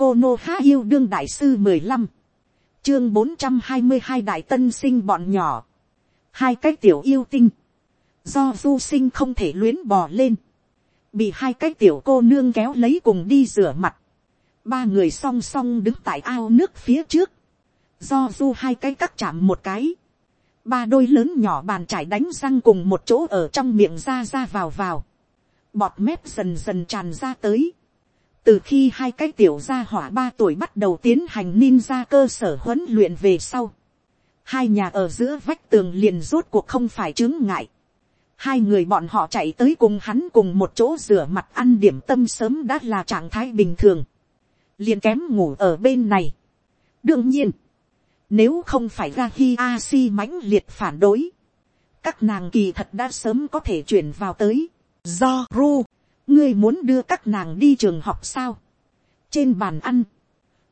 cô nô há yêu đương đại sư mười lăm, chương bốn trăm hai mươi hai đại tân sinh bọn nhỏ, hai cái tiểu yêu tinh, do du sinh không thể luyến bò lên, bị hai cái tiểu cô nương kéo lấy cùng đi rửa mặt, ba người song song đứng tại ao nước phía trước, do du hai cái cắt chạm một cái, ba đôi lớn nhỏ bàn trải đánh răng cùng một chỗ ở trong miệng ra ra vào vào, bọt mép dần dần tràn ra tới, từ khi hai cái tiểu gia hỏa ba tuổi bắt đầu tiến hành ninja cơ sở huấn luyện về sau, hai nhà ở giữa vách tường liền rốt cuộc không phải chứng ngại, hai người bọn họ chạy tới cùng hắn cùng một chỗ rửa mặt ăn điểm tâm sớm đã là trạng thái bình thường, liền kém ngủ ở bên này. đương nhiên, nếu không phải ra khi a si mãnh liệt phản đối, các nàng kỳ thật đã sớm có thể chuyển vào tới. do ru, ngươi muốn đưa các nàng đi trường học sao. trên bàn ăn,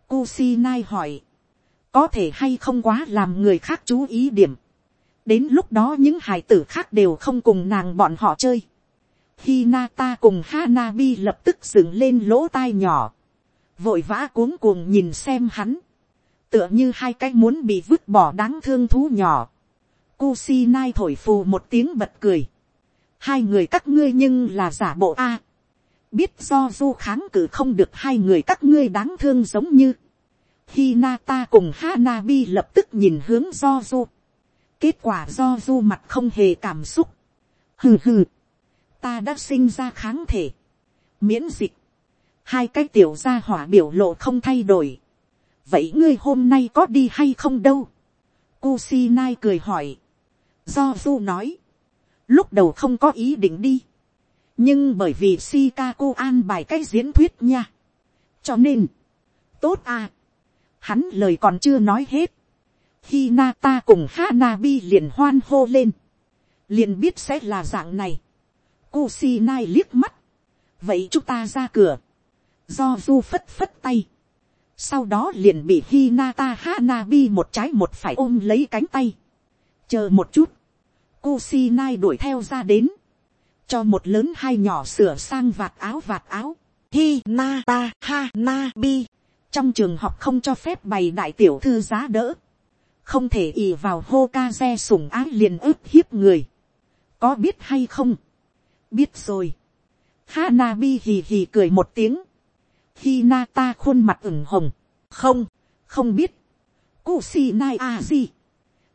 Kusinai hỏi, có thể hay không quá làm người khác chú ý điểm. đến lúc đó những hài tử khác đều không cùng nàng bọn họ chơi. Hinata cùng Hanabi lập tức dựng lên lỗ tai nhỏ. Vội vã cuống cuồng nhìn xem hắn. Tựa như hai cái muốn bị vứt bỏ đáng thương thú nhỏ. Kusinai thổi phù một tiếng bật cười. Hai người các ngươi nhưng là giả bộ A biết do du kháng cự không được hai người các ngươi đáng thương giống như. Hinata cùng Hanabi lập tức nhìn hướng do du. Kết quả do du mặt không hề cảm xúc. Hừ hừ. Ta đã sinh ra kháng thể. Miễn dịch. Hai cái tiểu gia hỏa biểu lộ không thay đổi. Vậy ngươi hôm nay có đi hay không đâu? Kusinai cười hỏi. Do du nói. Lúc đầu không có ý định đi. Nhưng bởi vì Shikaku an bài cái diễn thuyết nha. Cho nên. Tốt à Hắn lời còn chưa nói hết. Khi Nata cùng Hanabi liền hoan hô lên. Liền biết sẽ là dạng này. Kusinai liếc mắt. Vậy chúng ta ra cửa. Do du phất phất tay. Sau đó liền bị Hinata Hanabi một trái một phải ôm lấy cánh tay. Chờ một chút. Kusinai đuổi theo ra đến. Cho một lớn hai nhỏ sửa sang vạt áo vạt áo. Hinata Hanabi trong trường học không cho phép bày đại tiểu thư giá đỡ, không thể ì vào hô ca xe sủng ái liền ức hiếp người, có biết hay không, biết rồi, Hanabi hì hì cười một tiếng, Hinata khuôn mặt ửng hồng, không, không biết, Kusinai Aji,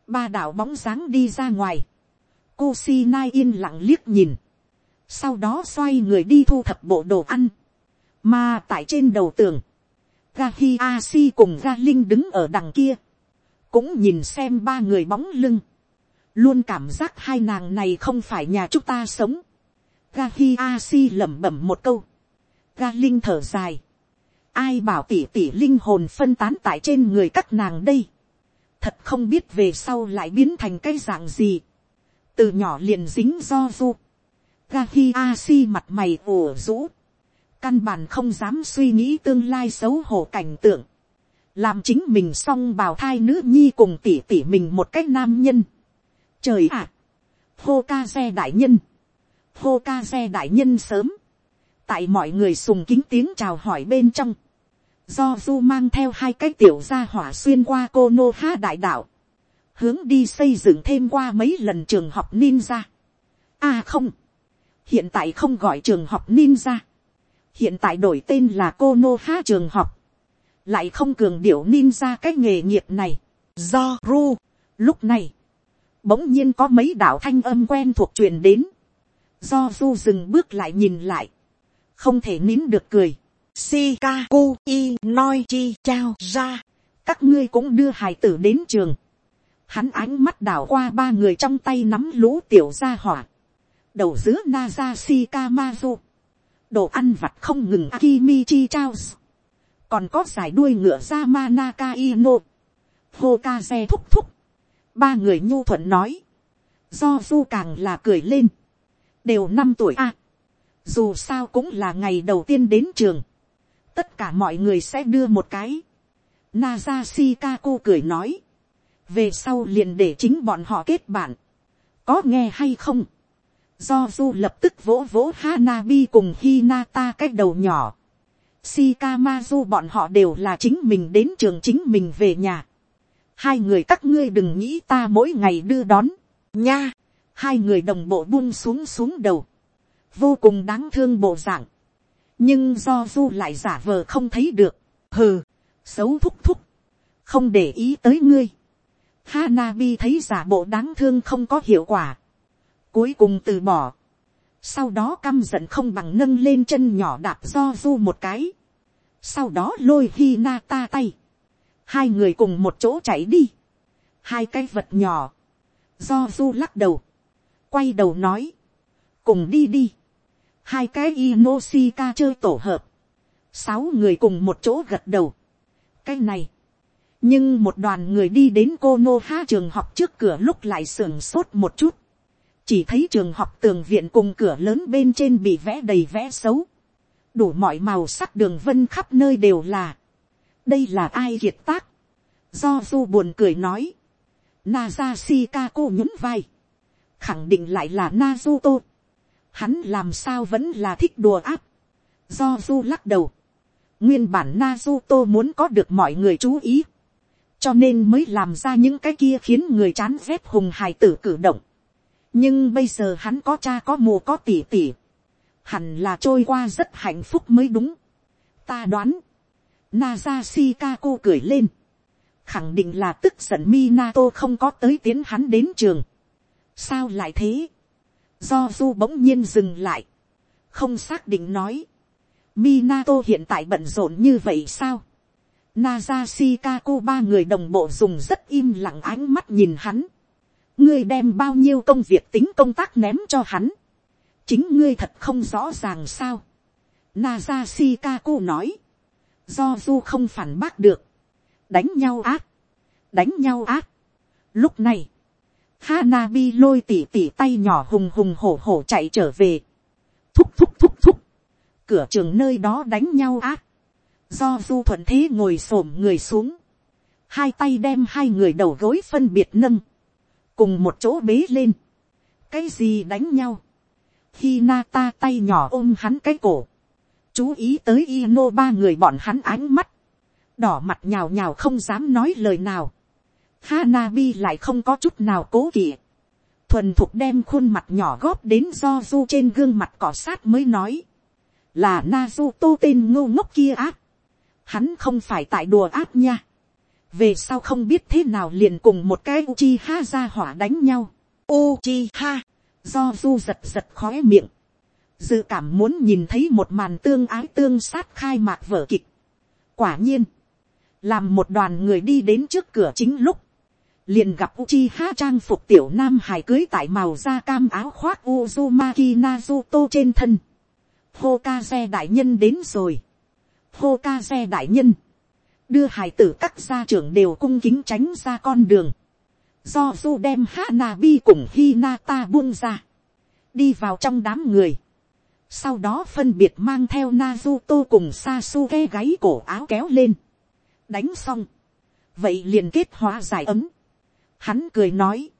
ba đạo bóng dáng đi ra ngoài, Kusinai yên lặng liếc nhìn, sau đó xoay người đi thu thập bộ đồ ăn, mà tại trên đầu tường, ga hi a si cùng ga linh đứng ở đằng kia, cũng nhìn xem ba người bóng lưng, luôn cảm giác hai nàng này không phải nhà chúng ta sống. ga hi a si lẩm bẩm một câu, ga linh thở dài, ai bảo tỉ tỉ linh hồn phân tán tại trên người các nàng đây, thật không biết về sau lại biến thành cái dạng gì, từ nhỏ liền dính do du, Gahi Asi a si mặt mày ủ rũ, căn bản không dám suy nghĩ tương lai xấu hổ cảnh tượng, làm chính mình xong bào thai nữ nhi cùng tỉ tỉ mình một cách nam nhân. Trời ạ, hô ca xe đại nhân, hô ca xe đại nhân sớm, tại mọi người sùng kính tiếng chào hỏi bên trong, do du mang theo hai cái tiểu gia hỏa xuyên qua cô nô ha đại đạo, hướng đi xây dựng thêm qua mấy lần trường học ninja. À không, hiện tại không gọi trường học ninja, hiện tại đổi tên là cô nô ha trường học, lại không cường điệu ninja cái nghề nghiệp này, do ru. Lúc này, bỗng nhiên có mấy đạo thanh âm quen thuộc truyền đến, do du dừng bước lại nhìn lại, không thể nín được cười, Shikaku i noi chi chao ra, các ngươi cũng đưa hài tử đến trường, hắn ánh mắt đảo qua ba người trong tay nắm lũ tiểu gia hỏa, đầu giữa Nazashi Shikamazu, đồ ăn vặt không ngừng Akimichi Charles. Còn có giải đuôi ngựa Yamanaka Ino. Hokaze thúc thúc. Ba người nhu thuận nói. Do du càng là cười lên. Đều năm tuổi a Dù sao cũng là ngày đầu tiên đến trường. Tất cả mọi người sẽ đưa một cái. Nazashi Shikaku cười nói. Về sau liền để chính bọn họ kết bạn. Có nghe hay không? Do du lập tức vỗ vỗ Hanabi cùng Hinata cái đầu nhỏ. Shikamazu bọn họ đều là chính mình đến trường chính mình về nhà. Hai người các ngươi đừng nghĩ ta mỗi ngày đưa đón. Nha. Hai người đồng bộ buông xuống xuống đầu. Vô cùng đáng thương bộ dạng. Nhưng do du lại giả vờ không thấy được. Hừ. Xấu thúc thúc. Không để ý tới ngươi. Hanabi thấy giả bộ đáng thương không có hiệu quả. Cuối cùng từ bỏ. Sau đó căm giận không bằng nâng lên chân nhỏ đạp do du một cái, sau đó lôi hi na ta tay, hai người cùng một chỗ chạy đi, hai cái vật nhỏ, do du lắc đầu, quay đầu nói, cùng đi đi, hai cái Inosika chơi tổ hợp, sáu người cùng một chỗ gật đầu, cái này, nhưng một đoàn người đi đến cô nô ha trường học trước cửa lúc lại sưởng sốt một chút, chỉ thấy trường học tường viện cùng cửa lớn bên trên bị vẽ đầy vẽ xấu, đủ mọi màu sắc đường vân khắp nơi đều là, đây là ai kiệt tác, do du buồn cười nói, Naza Shikako nhún vai, khẳng định lại là Nazuto, hắn làm sao vẫn là thích đùa áp, do du lắc đầu, nguyên bản Nazuto muốn có được mọi người chú ý, cho nên mới làm ra những cái kia khiến người chán rét hùng hài tử cử động nhưng bây giờ hắn có cha có mù có tỉ tỉ, hẳn là trôi qua rất hạnh phúc mới đúng. ta đoán, Naza cô cười lên, khẳng định là tức giận Minato không có tới tiến hắn đến trường. sao lại thế, do du bỗng nhiên dừng lại, không xác định nói, Minato hiện tại bận rộn như vậy sao, Naza cô ba người đồng bộ dùng rất im lặng ánh mắt nhìn hắn ngươi đem bao nhiêu công việc tính công tác ném cho hắn, chính ngươi thật không rõ ràng sao. Naza Shikaku nói, do du không phản bác được, đánh nhau ác, đánh nhau ác. Lúc này, Hanabi lôi tỉ tỉ tay nhỏ hùng hùng hổ hổ chạy trở về, thúc thúc thúc thúc, cửa trường nơi đó đánh nhau ác, do du thuận thế ngồi s ổ m người xuống, hai tay đem hai người đầu gối phân biệt nâng, cùng một chỗ bế lên, cái gì đánh nhau, khi na ta tay nhỏ ôm hắn cái cổ, chú ý tới Ino ba người bọn hắn ánh mắt, đỏ mặt nhào nhào không dám nói lời nào, Hanabi lại không có chút nào cố kỵ, thuần thục đem khuôn mặt nhỏ góp đến do du trên gương mặt cỏ sát mới nói, là na du tô tên ngô ngốc kia ác, hắn không phải tại đùa ác nha, về sau không biết thế nào liền cùng một cái Uchiha ra hỏa đánh nhau. Uchiha, do du giật giật khóe miệng, dự cảm muốn nhìn thấy một màn tương ái tương sát khai mạc vở kịch. quả nhiên, làm một đoàn người đi đến trước cửa chính lúc, liền gặp Uchiha trang phục tiểu nam hài cưới tại màu da cam áo khoác Uzumaki Naruto trên thân. Hokage đại nhân đến rồi. Hokage đại nhân đưa hải tử các gia trưởng đều cung kính tránh ra con đường, do du đem Hanabi cùng Hinata buông ra, đi vào trong đám người, sau đó phân biệt mang theo Nazuto cùng Sasuke gáy cổ áo kéo lên, đánh xong, vậy liền kết hóa giải ấm, hắn cười nói,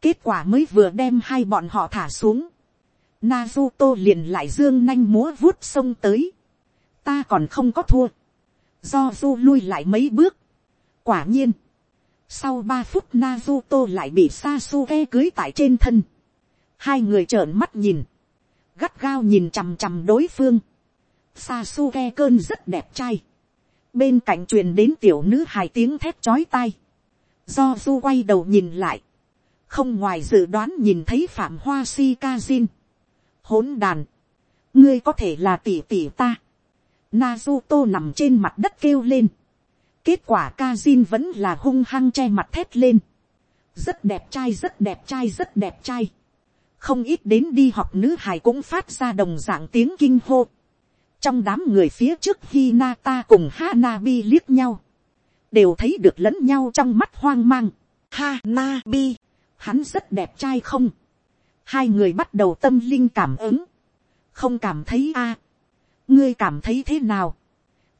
kết quả mới vừa đem hai bọn họ thả xuống, Nazuto liền lại dương nanh múa vuốt sông tới, ta còn không có thua, do du lui lại mấy bước. quả nhiên, sau ba phút Naruto lại bị Sasuke cưới tại trên thân. hai người trợn mắt nhìn, gắt gao nhìn chằm chằm đối phương. Sasuke cơn rất đẹp trai. bên cạnh truyền đến tiểu nữ hài tiếng thét chói tai. do du quay đầu nhìn lại, không ngoài dự đoán nhìn thấy phạm hoa si ca zin. hỗn đàn, ngươi có thể là tỷ tỷ ta Naruto nằm trên mặt đất kêu lên. Kết quả Kazin vẫn là hung hăng che mặt thét lên. Rất đẹp trai, rất đẹp trai, rất đẹp trai. Không ít đến đi học nữ hài cũng phát ra đồng dạng tiếng kinh hô. Trong đám người phía trước Hinata cùng Hanabi liếc nhau. Đều thấy được lẫn nhau trong mắt hoang mang. Hanabi, hắn rất đẹp trai không? Hai người bắt đầu tâm linh cảm ứng. Không cảm thấy a ngươi cảm thấy thế nào,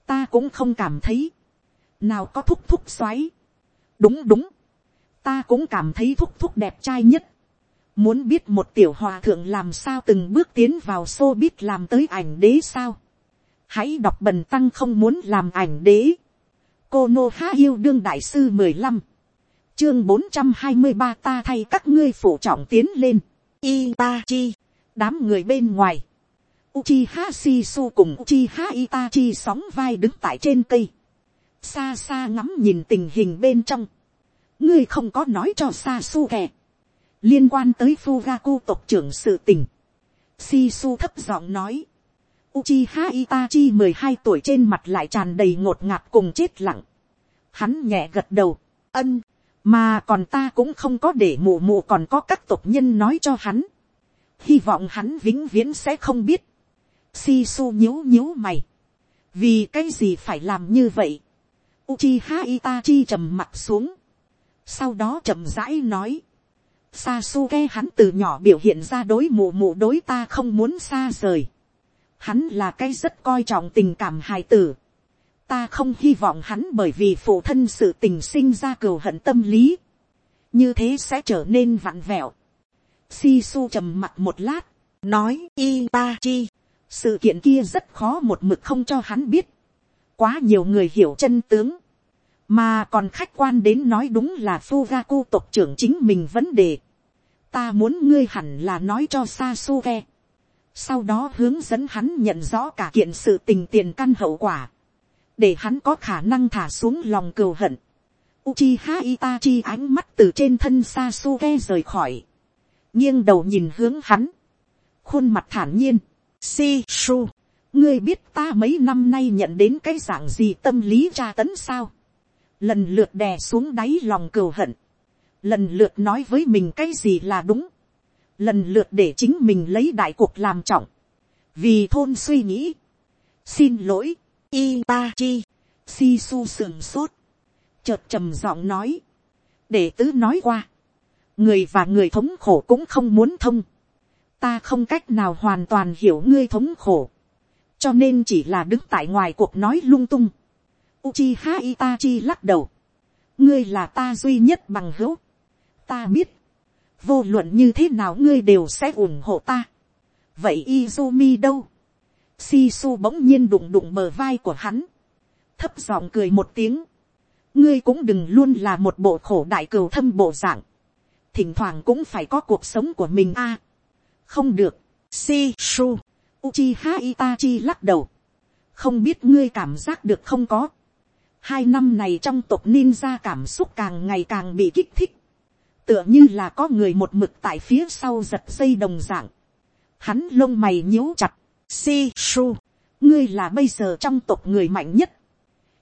ta cũng không cảm thấy, nào có thúc thúc xoáy, đúng đúng, ta cũng cảm thấy thúc thúc đẹp trai nhất, muốn biết một tiểu hòa thượng làm sao từng bước tiến vào xô biết làm tới ảnh đế sao, hãy đọc bần tăng không muốn làm ảnh đế. cô nô há yêu đương đại sư mười lăm, chương bốn trăm hai mươi ba ta thay các ngươi phụ trọng tiến lên. Itachi, đám người bên ngoài. Uchiha Shisu cùng Uchiha Itachi sóng vai đứng tại trên cây. Xa xa ngắm nhìn tình hình bên trong. Ngươi không có nói cho Sasuke. Liên quan tới Fugaku tộc trưởng sự tình. Shisu thấp giọng nói. Uchiha Itachi mười hai tuổi trên mặt lại tràn đầy ngột ngạt cùng chết lặng. Hắn nhẹ gật đầu. Ân. Mà còn ta cũng không có để mụ mụ còn có các tộc nhân nói cho hắn. Hy vọng hắn vĩnh viễn sẽ không biết si su nhíu nhíu mày. Vì cái gì phải làm như vậy? Uchiha Itachi trầm mặt xuống. Sau đó chậm rãi nói. Sasuke hắn từ nhỏ biểu hiện ra đối mụ mụ đối ta không muốn xa rời. Hắn là cái rất coi trọng tình cảm hài tử. Ta không hy vọng hắn bởi vì phụ thân sự tình sinh ra cừu hận tâm lý. Như thế sẽ trở nên vặn vẹo. Sisu trầm mặt một lát, nói Itachi, sự kiện kia rất khó một mực không cho hắn biết. Quá nhiều người hiểu chân tướng. Mà còn khách quan đến nói đúng là Fugaku tộc trưởng chính mình vấn đề. Ta muốn ngươi hẳn là nói cho Sasuke. Sau đó hướng dẫn hắn nhận rõ cả kiện sự tình tiền căn hậu quả. Để hắn có khả năng thả xuống lòng cừu hận. Uchiha Itachi ánh mắt từ trên thân Sasuke rời khỏi. nghiêng đầu nhìn hướng hắn. Khuôn mặt thản nhiên. Si su. Ngươi biết ta mấy năm nay nhận đến cái dạng gì tâm lý tra tấn sao? Lần lượt đè xuống đáy lòng cừu hận. Lần lượt nói với mình cái gì là đúng. Lần lượt để chính mình lấy đại cuộc làm trọng. Vì thôn suy nghĩ. Xin lỗi. Itachi. Si su sườn sốt. Chợt trầm giọng nói. Để tứ nói qua. Người và người thống khổ cũng không muốn thông. Ta không cách nào hoàn toàn hiểu ngươi thống khổ. Cho nên chỉ là đứng tại ngoài cuộc nói lung tung. Uchiha Itachi lắc đầu. Ngươi là ta duy nhất bằng hữu. Ta biết. Vô luận như thế nào ngươi đều sẽ ủng hộ ta. Vậy Izumi đâu? Sisu bỗng nhiên đụng đụng bờ vai của hắn. Thấp giọng cười một tiếng. Ngươi cũng đừng luôn là một bộ khổ đại cừu thâm bộ dạng. Thỉnh thoảng cũng phải có cuộc sống của mình a không được. Sisu. Uchiha Itachi lắc đầu. Không biết ngươi cảm giác được không có. Hai năm này trong tộc ninja cảm xúc càng ngày càng bị kích thích. Tựa như là có người một mực tại phía sau giật dây đồng dạng. Hắn lông mày nhíu chặt Si su, ngươi là bây giờ trong tộc người mạnh nhất,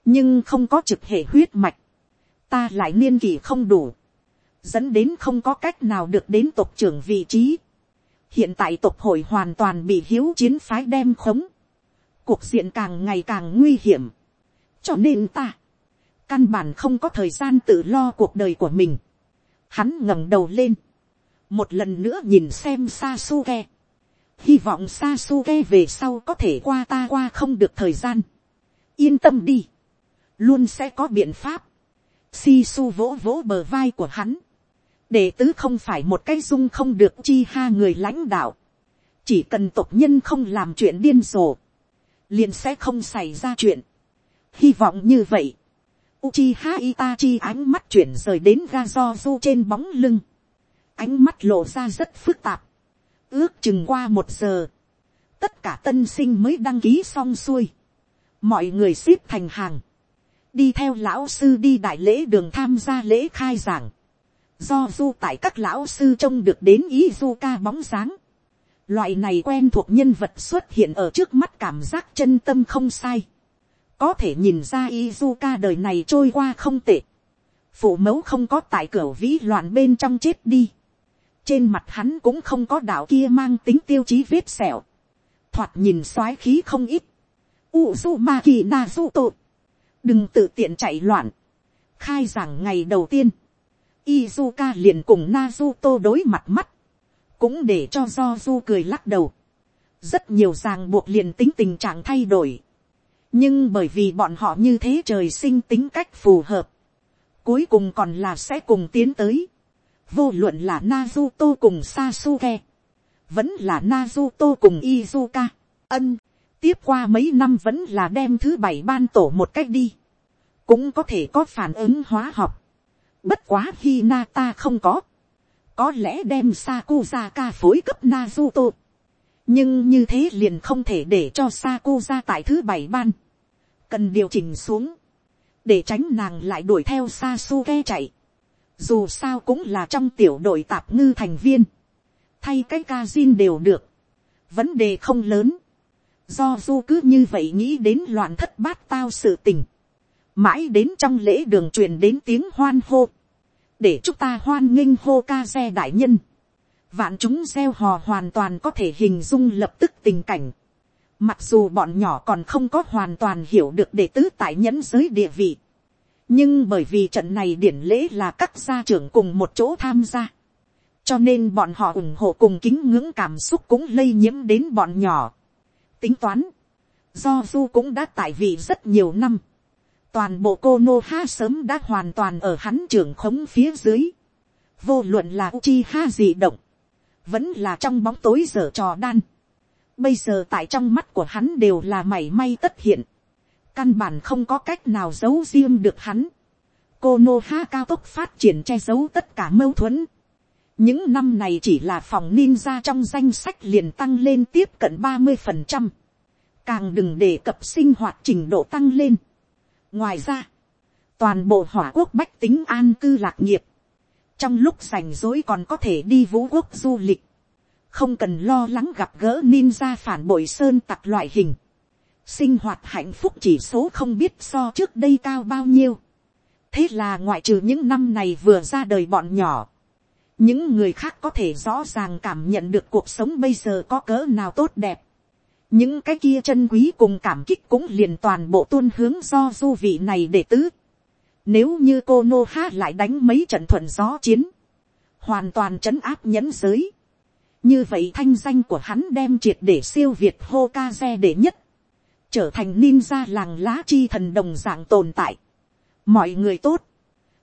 nhưng không có trực hệ huyết mạch, ta lại niên kỷ không đủ, dẫn đến không có cách nào được đến tộc trưởng vị trí hiện tại tộc hội hoàn toàn bị hiếu chiến phái đem khống, cuộc diện càng ngày càng nguy hiểm, cho nên ta, căn bản không có thời gian tự lo cuộc đời của mình. Hắn ngẩng đầu lên, một lần nữa nhìn xem Sasuke hy vọng Sasuke về sau có thể qua ta qua không được thời gian. yên tâm đi, luôn sẽ có biện pháp. Sisu vỗ vỗ bờ vai của hắn, đệ tứ không phải một cái dung không được chi ha người lãnh đạo, chỉ cần tộc nhân không làm chuyện điên rồ, liền sẽ không xảy ra chuyện. hy vọng như vậy, Uchiha Itachi ánh mắt chuyển rời đến Gazozu trên bóng lưng. Ánh mắt lộ ra rất phức tạp. Ước chừng qua một giờ, tất cả tân sinh mới đăng ký xong xuôi, mọi người xếp thành hàng, đi theo lão sư đi đại lễ đường tham gia lễ khai giảng, do du tại các lão sư trông được đến ý du ca bóng dáng, loại này quen thuộc nhân vật xuất hiện ở trước mắt cảm giác chân tâm không sai, có thể nhìn ra Izuka đời này trôi qua không tệ. Phụ mẫu không có tại cửa vĩ loạn bên trong chết đi trên mặt hắn cũng không có đạo kia mang tính tiêu chí vết sẹo, thoạt nhìn soái khí không ít, Uzumaki Nazuto. Đừng tự tiện chạy loạn. Khai giảng ngày đầu tiên. Izuka liền cùng Nazuto đối mặt mắt. Cũng để cho Joju cười lắc đầu. Rất nhiều ràng buộc liền tính tình trạng thay đổi. Nhưng bởi vì bọn họ như thế trời sinh tính cách phù hợp. Cuối cùng còn là sẽ cùng tiến tới vô luận là Naruto cùng Sasuke, vẫn là Naruto cùng Izuka, ân, tiếp qua mấy năm vẫn là đem thứ bảy ban tổ một cách đi, cũng có thể có phản ứng hóa học. Bất quá khi ta không có, có lẽ đem Sakuzaka phối cấp Naruto. nhưng như thế liền không thể để cho Sakuza tại thứ bảy ban, cần điều chỉnh xuống, để tránh nàng lại đuổi theo Sasuke chạy. Dù sao cũng là trong tiểu đội tạp ngư thành viên, thay cái ca đều được, vấn đề không lớn. Do du cứ như vậy nghĩ đến loạn thất bát tao sự tình, mãi đến trong lễ đường truyền đến tiếng hoan hô, để chúng ta hoan nghênh hô ca xe đại nhân, vạn chúng gieo hò hoàn toàn có thể hình dung lập tức tình cảnh, mặc dù bọn nhỏ còn không có hoàn toàn hiểu được đệ tứ tại nhẫn giới địa vị, nhưng bởi vì trận này điển lễ là các gia trưởng cùng một chỗ tham gia, cho nên bọn họ ủng hộ cùng kính ngưỡng cảm xúc cũng lây nhiễm đến bọn nhỏ. Tính toán, do du cũng đã tại vị rất nhiều năm, toàn bộ cô nô ha sớm đã hoàn toàn ở hắn trưởng khống phía dưới, vô luận là uchi ha gì động, vẫn là trong bóng tối giờ trò đan, bây giờ tại trong mắt của hắn đều là mảy may tất hiện, căn bản không có cách nào giấu riêng được hắn, cô nô ha cao tốc phát triển che giấu tất cả mâu thuẫn, những năm này chỉ là phòng ninja trong danh sách liền tăng lên tiếp cận ba mươi phần trăm, càng đừng đề cập sinh hoạt trình độ tăng lên ngoài ra, toàn bộ hỏa quốc bách tính an cư lạc nghiệp, trong lúc rảnh rối còn có thể đi vũ quốc du lịch, không cần lo lắng gặp gỡ ninja phản bội sơn tặc loại hình, sinh hoạt hạnh phúc chỉ số không biết so trước đây cao bao nhiêu. thế là ngoại trừ những năm này vừa ra đời bọn nhỏ, những người khác có thể rõ ràng cảm nhận được cuộc sống bây giờ có cỡ nào tốt đẹp những cái kia chân quý cùng cảm kích cũng liền toàn bộ tuôn hướng do du vị này để tứ. nếu như cô nô ha lại đánh mấy trận thuận gió chiến, hoàn toàn trấn áp nhẫn giới. như vậy thanh danh của hắn đem triệt để siêu việt hô ca xe để nhất, trở thành ninja làng lá chi thần đồng dạng tồn tại. mọi người tốt,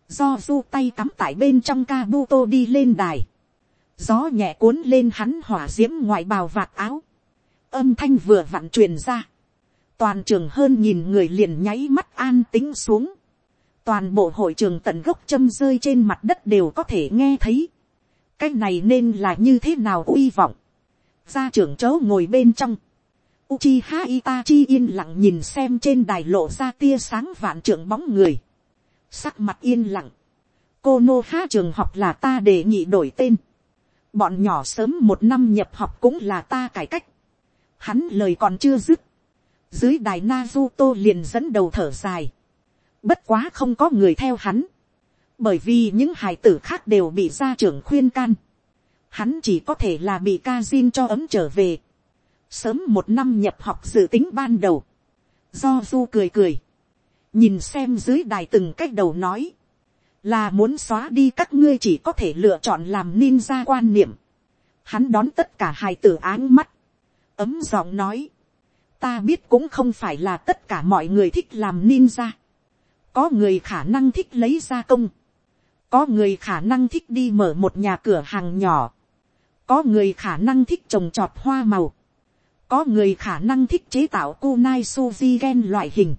do du tay cắm tại bên trong ca bu tô đi lên đài, gió nhẹ cuốn lên hắn hỏa diễm ngoại ngoài bào vạt áo, âm thanh vừa vặn truyền ra, toàn trường hơn nhìn người liền nháy mắt an tính xuống, toàn bộ hội trường tận gốc châm rơi trên mặt đất đều có thể nghe thấy, cái này nên là như thế nào uy vọng, gia trưởng chớ ngồi bên trong, Uchiha Itachi yên lặng nhìn xem trên đài lộ ra tia sáng vạn trưởng bóng người. Sắc mặt yên lặng, cô nô Há trường học là ta đề nghị đổi tên, bọn nhỏ sớm một năm nhập học cũng là ta cải cách, hắn lời còn chưa dứt, dưới đài Naruto liền dẫn đầu thở dài, bất quá không có người theo hắn, bởi vì những hài tử khác đều bị gia trưởng khuyên can, hắn chỉ có thể là bị Kazin cho ấm trở về, sớm một năm nhập học dự tính ban đầu, do du cười cười, nhìn xem dưới đài từng cách đầu nói, là muốn xóa đi các ngươi chỉ có thể lựa chọn làm ninja quan niệm. Hắn đón tất cả hài tử áng mắt, ấm giọng nói, ta biết cũng không phải là tất cả mọi người thích làm ninja. có người khả năng thích lấy ra công, có người khả năng thích đi mở một nhà cửa hàng nhỏ, có người khả năng thích trồng trọt hoa màu, có người khả năng thích chế tạo kunai suzy gen loại hình,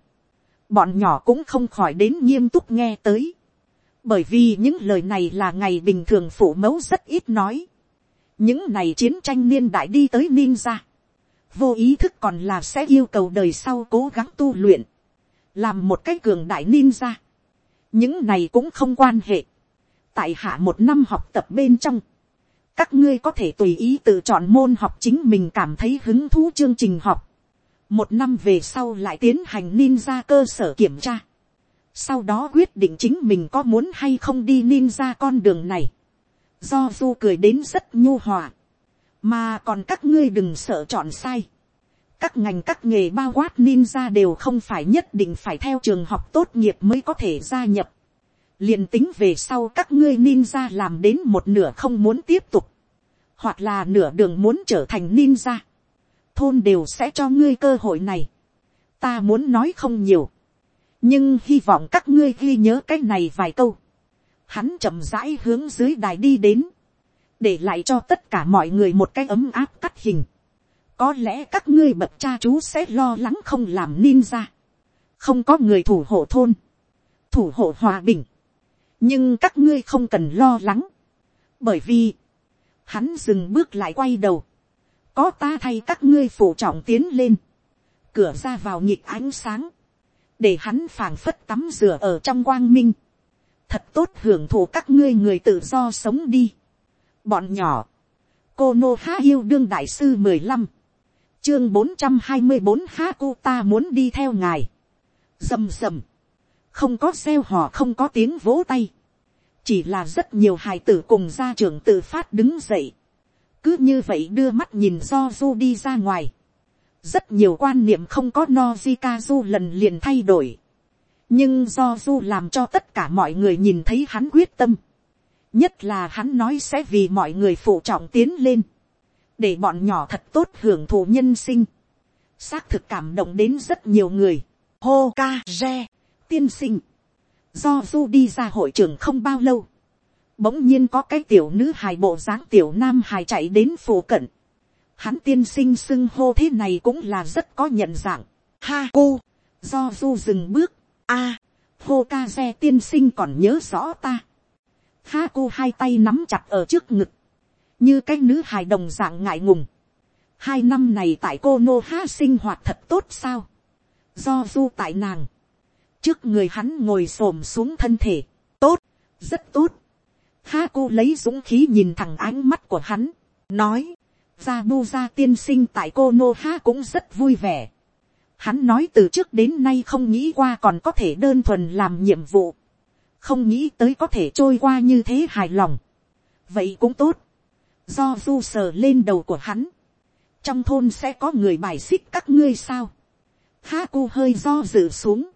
bọn nhỏ cũng không khỏi đến nghiêm túc nghe tới. bởi vì những lời này là ngày bình thường phụ mẫu rất ít nói. những này chiến tranh niên đại đi tới ninja vô ý thức còn là sẽ yêu cầu đời sau cố gắng tu luyện. làm một cái cường đại ninja. những này cũng không quan hệ. tại hạ một năm học tập bên trong. các ngươi có thể tùy ý tự chọn môn học chính mình cảm thấy hứng thú chương trình học một năm về sau lại tiến hành ninja cơ sở kiểm tra. sau đó quyết định chính mình có muốn hay không đi ninja con đường này. do du cười đến rất nhu hòa mà còn các ngươi đừng sợ chọn sai. các ngành các nghề bao quát ninja đều không phải nhất định phải theo trường học tốt nghiệp mới có thể gia nhập. liền tính về sau các ngươi ninja làm đến một nửa không muốn tiếp tục. hoặc là nửa đường muốn trở thành ninja thôn đều sẽ cho ngươi cơ hội này. ta muốn nói không nhiều, nhưng hy vọng các ngươi ghi nhớ cái này vài câu. hắn chậm rãi hướng dưới đài đi đến, để lại cho tất cả mọi người một cái ấm áp cắt hình. có lẽ các ngươi bậc cha chú sẽ lo lắng không làm ninja, không có người thủ hộ thôn, thủ hộ hòa bình, nhưng các ngươi không cần lo lắng, bởi vì, hắn dừng bước lại quay đầu, có ta thay các ngươi phụ trọng tiến lên, cửa ra vào nhịp ánh sáng, để hắn phảng phất tắm rửa ở trong quang minh, thật tốt hưởng thụ các ngươi người tự do sống đi bọn nhỏ, cô nô há yêu đương đại sư mười lăm, chương bốn trăm hai mươi bốn há cô ta muốn đi theo ngài, rầm rầm, không có xeo họ không có tiếng vỗ tay, chỉ là rất nhiều hài tử cùng gia trưởng tự phát đứng dậy, cứ như vậy đưa mắt nhìn do du đi ra ngoài, rất nhiều quan niệm không có Nojika du lần liền thay đổi. nhưng do du làm cho tất cả mọi người nhìn thấy hắn quyết tâm nhất là hắn nói sẽ vì mọi người phụ trọng tiến lên. để bọn nhỏ thật tốt hưởng thụ nhân sinh. xác thực cảm động đến rất nhiều người. hô ca re, tiên sinh. do du đi ra hội trường không bao lâu. bỗng nhiên có cái tiểu nữ hài bộ dáng tiểu nam hài chạy đến phù cận hắn tiên sinh xưng hô thế này cũng là rất có nhận dạng. Ha cô, do du dừng bước, a, hô ca xe tiên sinh còn nhớ rõ ta. Ha cô hai tay nắm chặt ở trước ngực, như cái nữ hài đồng dạng ngại ngùng. Hai năm này tại cô nô ha sinh hoạt thật tốt sao. Do du tại nàng, trước người hắn ngồi xổm xuống thân thể, tốt, rất tốt. Ha cô lấy dũng khí nhìn thẳng ánh mắt của hắn, nói, Ra Bu Ra tiên sinh tại cô Nô Ha cũng rất vui vẻ. Hắn nói từ trước đến nay không nghĩ qua còn có thể đơn thuần làm nhiệm vụ. Không nghĩ tới có thể trôi qua như thế hài lòng. Vậy cũng tốt. Do du sờ lên đầu của hắn. Trong thôn sẽ có người bài xích các ngươi sao. Ha cu hơi do dự xuống.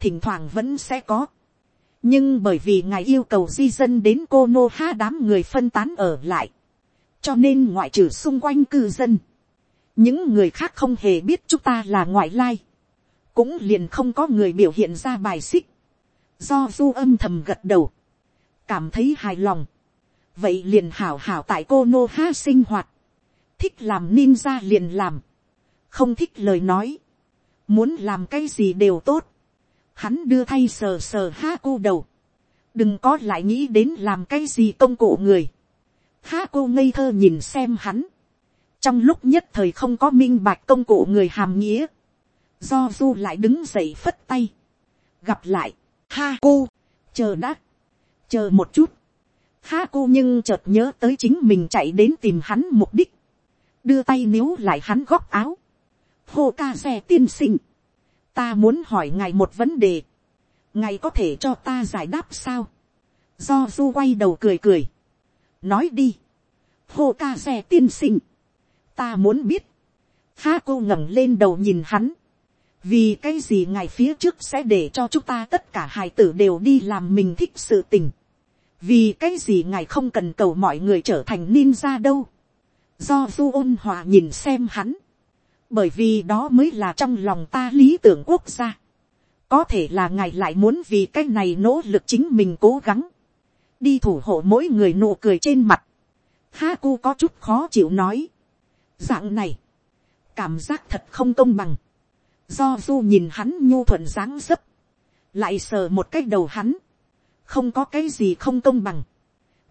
Thỉnh thoảng vẫn sẽ có. Nhưng bởi vì ngài yêu cầu di dân đến cô Nô Ha đám người phân tán ở lại cho nên ngoại trừ xung quanh cư dân, những người khác không hề biết chúng ta là ngoại lai, cũng liền không có người biểu hiện ra bài xích, do du âm thầm gật đầu, cảm thấy hài lòng, vậy liền hảo hảo tại cô nô ha sinh hoạt, thích làm ninja liền làm, không thích lời nói, muốn làm cái gì đều tốt, hắn đưa thay sờ sờ ha cô đầu, đừng có lại nghĩ đến làm cái gì công cụ người, Ha cô ngây thơ nhìn xem hắn. Trong lúc nhất thời không có minh bạch công cụ người hàm nghĩa. Do du lại đứng dậy phất tay. Gặp lại. Ha cô. Chờ đã. Chờ một chút. Ha cô nhưng chợt nhớ tới chính mình chạy đến tìm hắn mục đích. Đưa tay níu lại hắn góc áo. Hô ca xe tiên sinh. Ta muốn hỏi ngài một vấn đề. Ngài có thể cho ta giải đáp sao? Do du quay đầu cười cười nói đi, hô ca xe tiên sinh, ta muốn biết, ha cô ngẩng lên đầu nhìn hắn, vì cái gì ngày phía trước sẽ để cho chúng ta tất cả hài tử đều đi làm mình thích sự tình, vì cái gì ngài không cần cầu mọi người trở thành ninja đâu, do du ôn hòa nhìn xem hắn, bởi vì đó mới là trong lòng ta lý tưởng quốc gia, có thể là ngài lại muốn vì cái này nỗ lực chính mình cố gắng, đi thủ hộ mỗi người nụ cười trên mặt. Ha cu có chút khó chịu nói. Dạng này, cảm giác thật không công bằng. Do du nhìn hắn nhu thuận dáng dấp, lại sờ một cái đầu hắn. Không có cái gì không công bằng.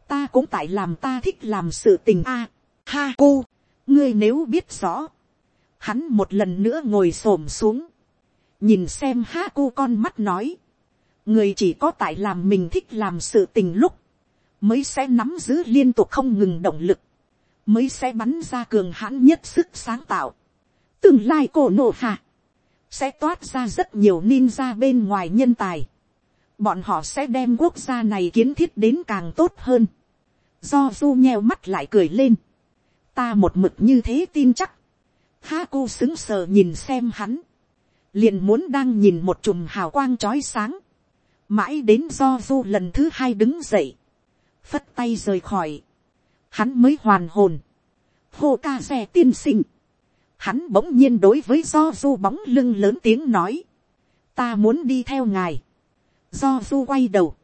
Ta cũng tại làm ta thích làm sự tình a. ha cu, ngươi nếu biết rõ. Hắn một lần nữa ngồi xổm xuống. Nhìn xem ha cu con mắt nói người chỉ có tại làm mình thích làm sự tình lúc, mới sẽ nắm giữ liên tục không ngừng động lực, mới sẽ bắn ra cường hãn nhất sức sáng tạo. Tương lai cổ nổ hạ, sẽ toát ra rất nhiều ninja bên ngoài nhân tài. Bọn họ sẽ đem quốc gia này kiến thiết đến càng tốt hơn. Do du nheo mắt lại cười lên. Ta một mực như thế tin chắc. Ha cô xứng sờ nhìn xem hắn. Liền muốn đang nhìn một chùm hào quang trói sáng. Mãi đến do du lần thứ hai đứng dậy phất tay rời khỏi, hắn mới hoàn hồn, hô ca xe tiên sinh, hắn bỗng nhiên đối với do du bóng lưng lớn tiếng nói, ta muốn đi theo ngài, do du quay đầu,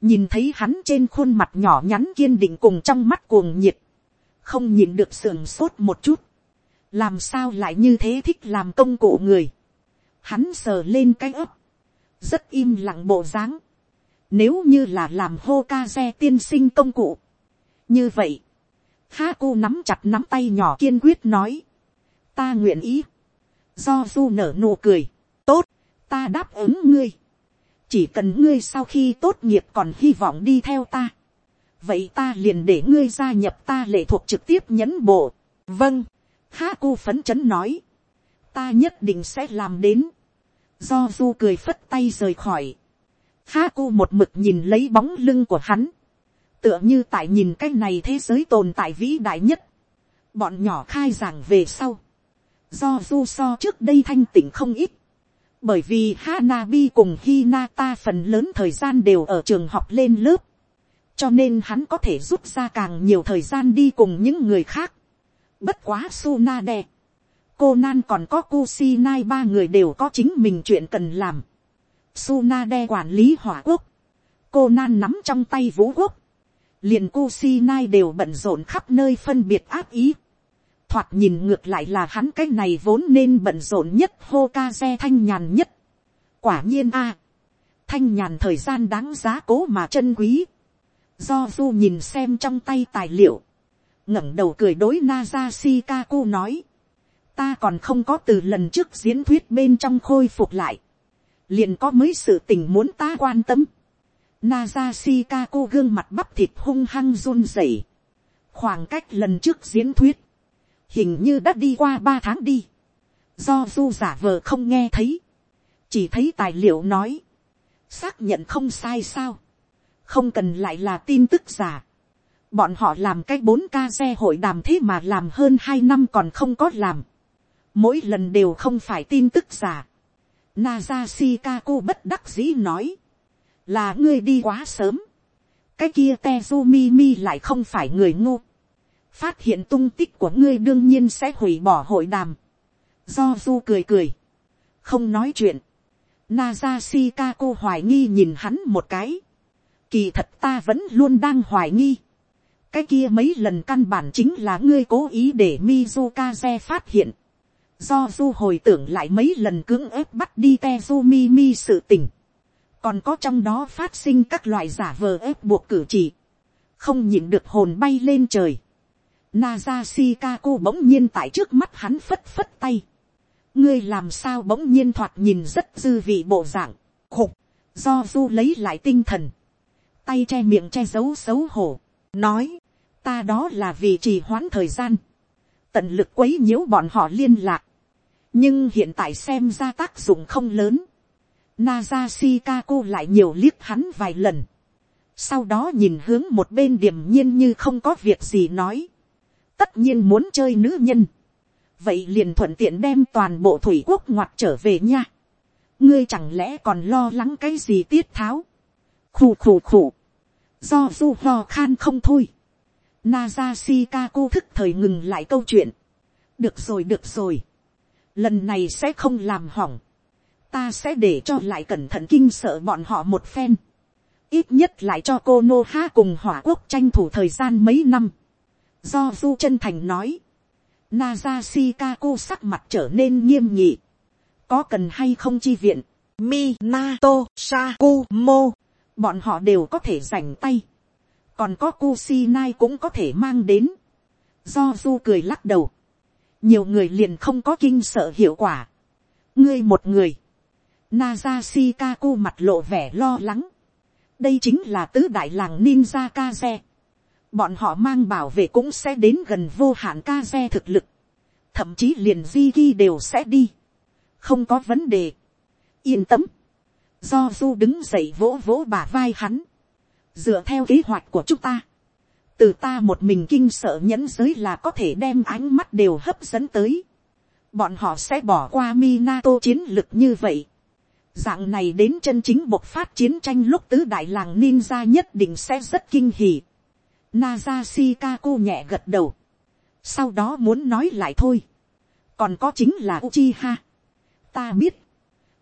nhìn thấy hắn trên khuôn mặt nhỏ nhắn kiên định cùng trong mắt cuồng nhiệt, không nhìn được sườn sốt một chút, làm sao lại như thế thích làm công cụ người, hắn sờ lên cái ấp, rất im lặng bộ dáng, nếu như là làm hô ca xe tiên sinh công cụ, như vậy, ha cu nắm chặt nắm tay nhỏ kiên quyết nói, ta nguyện ý, do du nở nụ cười, tốt, ta đáp ứng ngươi, chỉ cần ngươi sau khi tốt nghiệp còn hy vọng đi theo ta, vậy ta liền để ngươi gia nhập ta lệ thuộc trực tiếp nhấn bộ. vâng, haku phấn chấn nói, ta nhất định sẽ làm đến, do du cười phất tay rời khỏi, haku một mực nhìn lấy bóng lưng của hắn, tựa như tại nhìn cái này thế giới tồn tại vĩ đại nhất, bọn nhỏ khai giảng về sau, do du so trước đây thanh tỉnh không ít, bởi vì Hanabi cùng Hinata phần lớn thời gian đều ở trường học lên lớp, cho nên hắn có thể rút ra càng nhiều thời gian đi cùng những người khác. Bất quá Sunade, cô Nan còn có Kusinai ba người đều có chính mình chuyện cần làm. Sunade quản lý hỏa quốc, cô Nan nắm trong tay vũ quốc, liền Kusinai đều bận rộn khắp nơi phân biệt áp ý. Thoạt nhìn ngược lại là hắn cái này vốn nên bận rộn nhất, hô ca xe thanh nhàn nhất. Quả nhiên a, thanh nhàn thời gian đáng giá cố mà chân quý Do du nhìn xem trong tay tài liệu. ngẩng đầu cười đối Naza Shikaku nói. Ta còn không có từ lần trước diễn thuyết bên trong khôi phục lại. Liền có mấy sự tình muốn ta quan tâm. Naza Shikaku gương mặt bắp thịt hung hăng run rẩy. Khoảng cách lần trước diễn thuyết. Hình như đã đi qua ba tháng đi. Do du giả vờ không nghe thấy. Chỉ thấy tài liệu nói. Xác nhận không sai sao không cần lại là tin tức giả. bọn họ làm cái bốn ca xe hội đàm thế mà làm hơn hai năm còn không có làm. mỗi lần đều không phải tin tức giả. Naza Shikaku bất đắc dĩ nói. là ngươi đi quá sớm. cái kia Tezumi mi lại không phải người ngu phát hiện tung tích của ngươi đương nhiên sẽ hủy bỏ hội đàm. do du cười cười. không nói chuyện. Naza Shikako hoài nghi nhìn hắn một cái Kỳ thật ta vẫn luôn đang hoài nghi. Cái kia mấy lần căn bản chính là ngươi cố ý để Mizukaze phát hiện. Do du hồi tưởng lại mấy lần cưỡng ép bắt đi Tezumi mi sự tình. Còn có trong đó phát sinh các loại giả vờ ép buộc cử chỉ. Không nhìn được hồn bay lên trời. Naza Shikaku bỗng nhiên tại trước mắt hắn phất phất tay. Ngươi làm sao bỗng nhiên thoạt nhìn rất dư vị bộ dạng. Khục. Do du lấy lại tinh thần tay che miệng che giấu xấu hổ, nói, ta đó là vì trì hoãn thời gian, tận lực quấy nhiễu bọn họ liên lạc, nhưng hiện tại xem ra tác dụng không lớn, Naza Shikaku lại nhiều liếc hắn vài lần, sau đó nhìn hướng một bên điềm nhiên như không có việc gì nói, tất nhiên muốn chơi nữ nhân, vậy liền thuận tiện đem toàn bộ thủy quốc ngoặt trở về nha, ngươi chẳng lẽ còn lo lắng cái gì tiết tháo, khù khù khù. Do du ho khan không thôi. Naza Shikaku thức thời ngừng lại câu chuyện. Được rồi được rồi. Lần này sẽ không làm hỏng. Ta sẽ để cho lại cẩn thận kinh sợ bọn họ một phen. Ít nhất lại cho cô Nô Ha cùng hỏa quốc tranh thủ thời gian mấy năm. Do du chân thành nói. Naza Shikaku sắc mặt trở nên nghiêm nghị. Có cần hay không chi viện? Minato Sakumo. Bọn họ đều có thể rảnh tay, còn có Kusinai cũng có thể mang đến, do du cười lắc đầu, nhiều người liền không có kinh sợ hiệu quả, ngươi một người, Naza Shikaku mặt lộ vẻ lo lắng, đây chính là tứ đại làng ninja kaze, bọn họ mang bảo vệ cũng sẽ đến gần vô hạn ca xe thực lực, thậm chí liền di ghi đều sẽ đi, không có vấn đề, yên tâm, do du đứng dậy vỗ vỗ bà vai hắn, dựa theo kế hoạch của chúng ta, từ ta một mình kinh sợ nhẫn giới là có thể đem ánh mắt đều hấp dẫn tới, bọn họ sẽ bỏ qua Minato chiến lực như vậy. Dạng này đến chân chính bộc phát chiến tranh lúc tứ đại làng ninja nhất định sẽ rất kinh hỉ. Naza Shikaku nhẹ gật đầu. Sau đó muốn nói lại thôi. Còn có chính là Uchiha. Ta biết.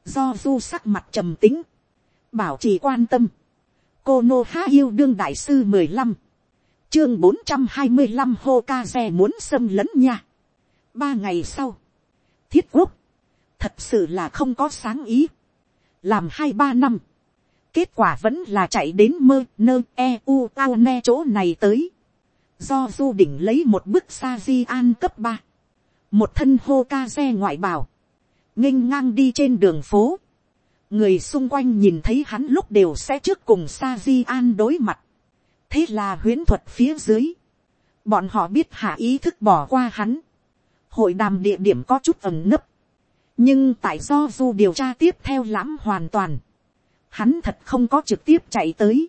Do du sắc mặt trầm tính, bảo trì quan tâm, cô nô há yêu đương đại sư mười lăm, chương bốn trăm hai mươi muốn xâm lấn nha, ba ngày sau, thiết quốc, thật sự là không có sáng ý, làm hai ba năm, kết quả vẫn là chạy đến mơ nơ e u tao ne chỗ này tới, do du đỉnh lấy một bức sa di an cấp ba, một thân hô ca xe ngoại bào, nghênh ngang đi trên đường phố, người xung quanh nhìn thấy hắn lúc đều sẽ trước cùng sa di an đối mặt, thế là huyễn thuật phía dưới, bọn họ biết hạ ý thức bỏ qua hắn, hội đàm địa điểm có chút ẩn nấp, nhưng tại do du điều tra tiếp theo lãm hoàn toàn, hắn thật không có trực tiếp chạy tới,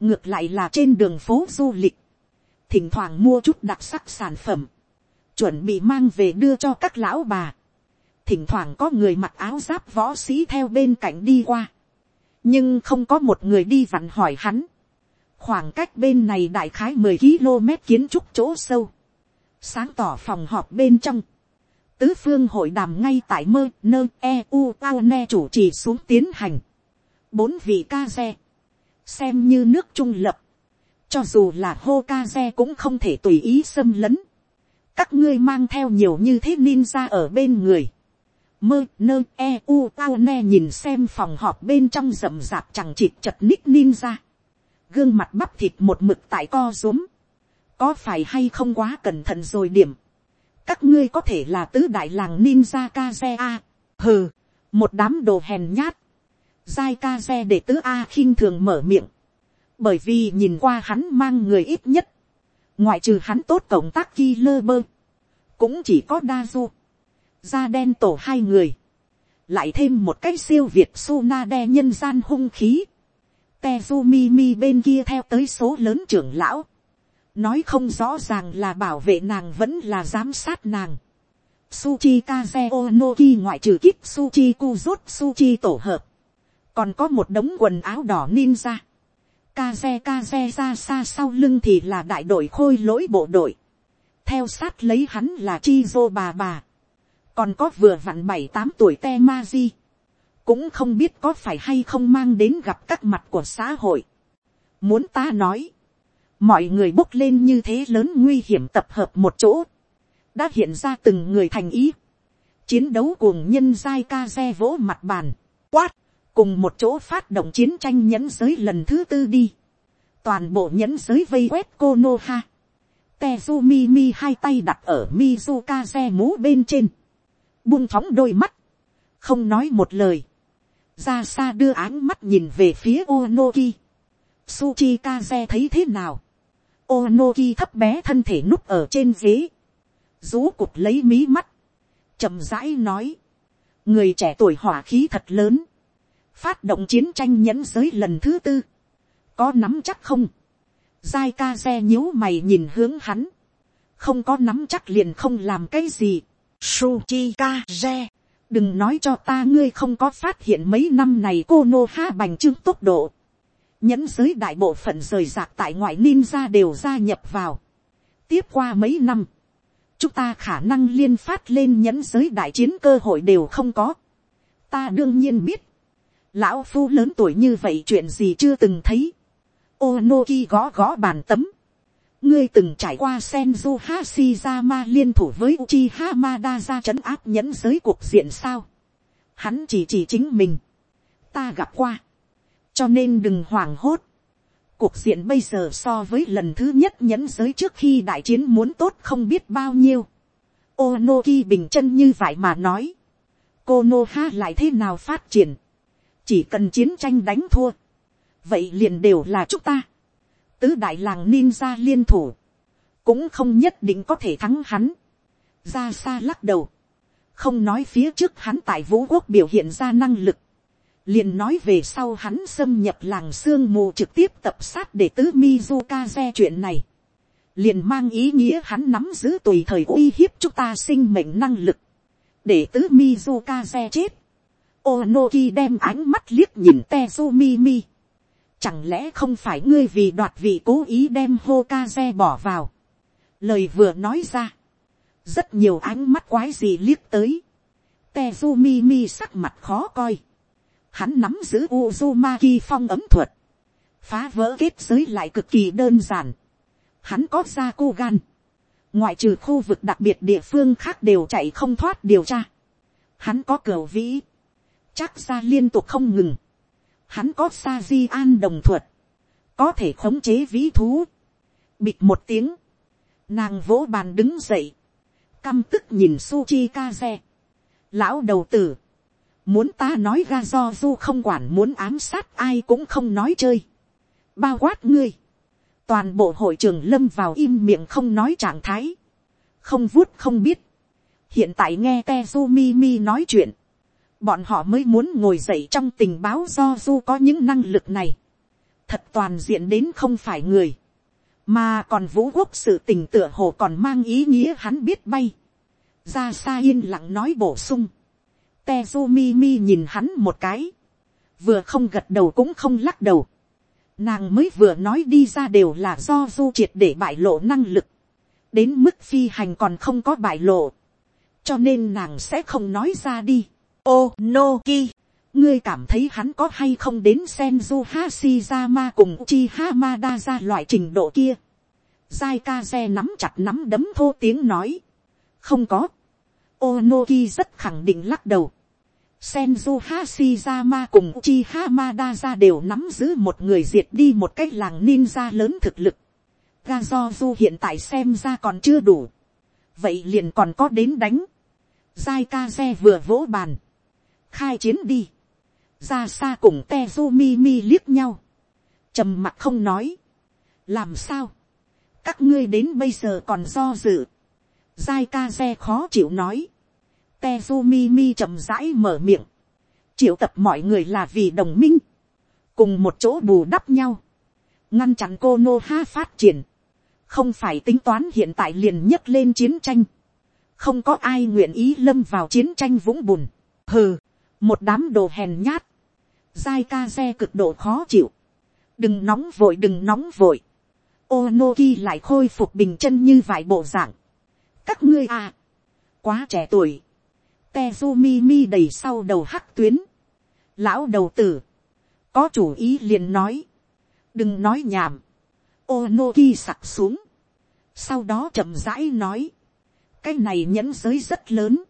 ngược lại là trên đường phố du lịch, thỉnh thoảng mua chút đặc sắc sản phẩm, chuẩn bị mang về đưa cho các lão bà, thỉnh thoảng có người mặc áo giáp võ sĩ theo bên cạnh đi qua, nhưng không có một người đi vặn hỏi hắn, khoảng cách bên này đại khái mười km kiến trúc chỗ sâu, sáng tỏ phòng họp bên trong, tứ phương hội đàm ngay tại mơ nơ e u tao ne chủ trì xuống tiến hành, bốn vị ca xe, xem như nước trung lập, cho dù là hô ca xe cũng không thể tùy ý xâm lấn, các ngươi mang theo nhiều như thế ninja ở bên người, mơ nơ e u tao ne nhìn xem phòng họp bên trong rậm rạp chẳng chịt chật ních ninja, gương mặt bắp thịt một mực tại co rúm, có phải hay không quá cẩn thận rồi điểm, các ngươi có thể là tứ đại làng ninja kaze a, hừ, một đám đồ hèn nhát, giai kaze để tứ a khinh thường mở miệng, bởi vì nhìn qua hắn mang người ít nhất, ngoại trừ hắn tốt cộng tác ki lơ bơ, cũng chỉ có đa du, da đen tổ hai người, lại thêm một cái siêu việt su na đe nhân gian hung khí, te fu mi mi bên kia theo tới số lớn trưởng lão. Nói không rõ ràng là bảo vệ nàng vẫn là giám sát nàng. Suchi Kaze Onoki ngoại trừ Kip Suchi Kuzut Suchi tổ hợp. Còn có một đống quần áo đỏ ninja. Kaze Kaze ra xa sau lưng thì là đại đội khôi lỗi bộ đội. Theo sát lấy hắn là Chizo bà bà. Còn có vừa vặn bảy tám tuổi Temaji cũng không biết có phải hay không mang đến gặp các mặt của xã hội. Muốn ta nói, mọi người bốc lên như thế lớn nguy hiểm tập hợp một chỗ, đã hiện ra từng người thành ý. Chiến đấu cuồng nhân giai ca xe vỗ mặt bàn, quát, cùng một chỗ phát động chiến tranh nhẫn giới lần thứ tư đi. Toàn bộ nhẫn giới vây quét cô Nô Ha. Tezumi mi hai tay đặt ở Mizuka mũ bên trên. Buông phóng đôi mắt. Không nói một lời ra xa đưa áng mắt nhìn về phía Onoki. Suchi thấy thế nào. Onoki thấp bé thân thể núp ở trên ghế. Rú cụt lấy mí mắt. chậm rãi nói. Người trẻ tuổi hỏa khí thật lớn. Phát động chiến tranh nhẫn giới lần thứ tư. Có nắm chắc không? Giai Kaze nhíu mày nhìn hướng hắn. Không có nắm chắc liền không làm cái gì. Suchi Kaze đừng nói cho ta ngươi không có phát hiện mấy năm này cô nô ha bành trướng tốc độ. nhẫn giới đại bộ phận rời rạc tại ngoại ninja đều gia nhập vào. tiếp qua mấy năm, chúng ta khả năng liên phát lên nhẫn giới đại chiến cơ hội đều không có. ta đương nhiên biết, lão phu lớn tuổi như vậy chuyện gì chưa từng thấy. Onoki gõ gõ bàn tấm. ngươi từng trải qua Senju ma liên thủ với Uchiha Madara trấn áp nhẫn giới cuộc diện sao. Hắn chỉ chỉ chính mình. Ta gặp qua. Cho nên đừng hoảng hốt. Cuộc diện bây giờ so với lần thứ nhất nhẫn giới trước khi đại chiến muốn tốt không biết bao nhiêu. Onoki bình chân như vậy mà nói. Konoha lại thế nào phát triển. Chỉ cần chiến tranh đánh thua. Vậy liền đều là chúng ta tứ đại làng ninja liên thủ, cũng không nhất định có thể thắng hắn. ra xa lắc đầu, không nói phía trước hắn tại vũ quốc biểu hiện ra năng lực, liền nói về sau hắn xâm nhập làng sương mù trực tiếp tập sát để tứ Mizukaze chuyện này, liền mang ý nghĩa hắn nắm giữ tùy thời uy hiếp chúng ta sinh mệnh năng lực, để tứ Mizukaze chết. Onoki đem ánh mắt liếc nhìn Tezumimi Chẳng lẽ không phải ngươi vì đoạt vị cố ý đem Hokage bỏ vào. Lời vừa nói ra. Rất nhiều ánh mắt quái gì liếc tới. Tezumi mi sắc mặt khó coi. Hắn nắm giữ Uzumaki phong ấm thuật. Phá vỡ kết giới lại cực kỳ đơn giản. Hắn có ra cô gan. ngoại trừ khu vực đặc biệt địa phương khác đều chạy không thoát điều tra. Hắn có cửa vĩ, chắc ra liên tục không ngừng. Hắn có sa di an đồng thuật, có thể khống chế vĩ thú. Bịt một tiếng, nàng vỗ bàn đứng dậy, căm tức nhìn Suchi Kaze. Lão đầu tử, muốn ta nói ra do du không quản muốn ám sát ai cũng không nói chơi. Bao quát ngươi, toàn bộ hội trường lâm vào im miệng không nói trạng thái, không vuốt không biết. hiện tại nghe Tezumi nói chuyện, bọn họ mới muốn ngồi dậy trong tình báo do du có những năng lực này. thật toàn diện đến không phải người, mà còn vũ quốc sự tình tựa hồ còn mang ý nghĩa hắn biết bay. ra xa yên lặng nói bổ sung. teo mi mi nhìn hắn một cái, vừa không gật đầu cũng không lắc đầu. Nàng mới vừa nói đi ra đều là do du triệt để bại lộ năng lực. Đến mức phi hành còn không có bại lộ. Cho nên nàng sẽ không nói ra đi. Ô, no, ki. Ngươi cảm thấy hắn có hay không đến Senju Hashizama cùng Chi Hamada ra loại trình độ kia. Giai ca xe nắm chặt nắm đấm thô tiếng nói. Không có. Onoki rất khẳng định lắc đầu. Senju Hashizama cùng Chi Hamada ra đều nắm giữ một người diệt đi một cách làng ninja lớn thực lực. Gazozu hiện tại xem ra còn chưa đủ. Vậy liền còn có đến đánh. Giai Kaze vừa vỗ bàn. Khai chiến đi. Ra xa cùng Tezumi liếc nhau. trầm mặt không nói. Làm sao? Các ngươi đến bây giờ còn do dự. Giai Kaze khó chịu nói Tezumi mi chậm rãi mở miệng. Triệu tập mọi người là vì đồng minh. Cùng một chỗ bù đắp nhau. Ngăn chặn cô Nô Ha phát triển. Không phải tính toán hiện tại liền nhấc lên chiến tranh. Không có ai nguyện ý lâm vào chiến tranh vũng bùn. Hừ, một đám đồ hèn nhát. Giai ca xe cực độ khó chịu. Đừng nóng vội, đừng nóng vội. Onoki lại khôi phục bình chân như vài bộ dạng. Các ngươi à. Quá trẻ tuổi Tezumi mi đầy sau đầu hắc tuyến. Lão đầu tử. Có chủ ý liền nói. Đừng nói nhảm. Onoki sặc xuống. Sau đó chậm rãi nói. Cái này nhẫn giới rất lớn.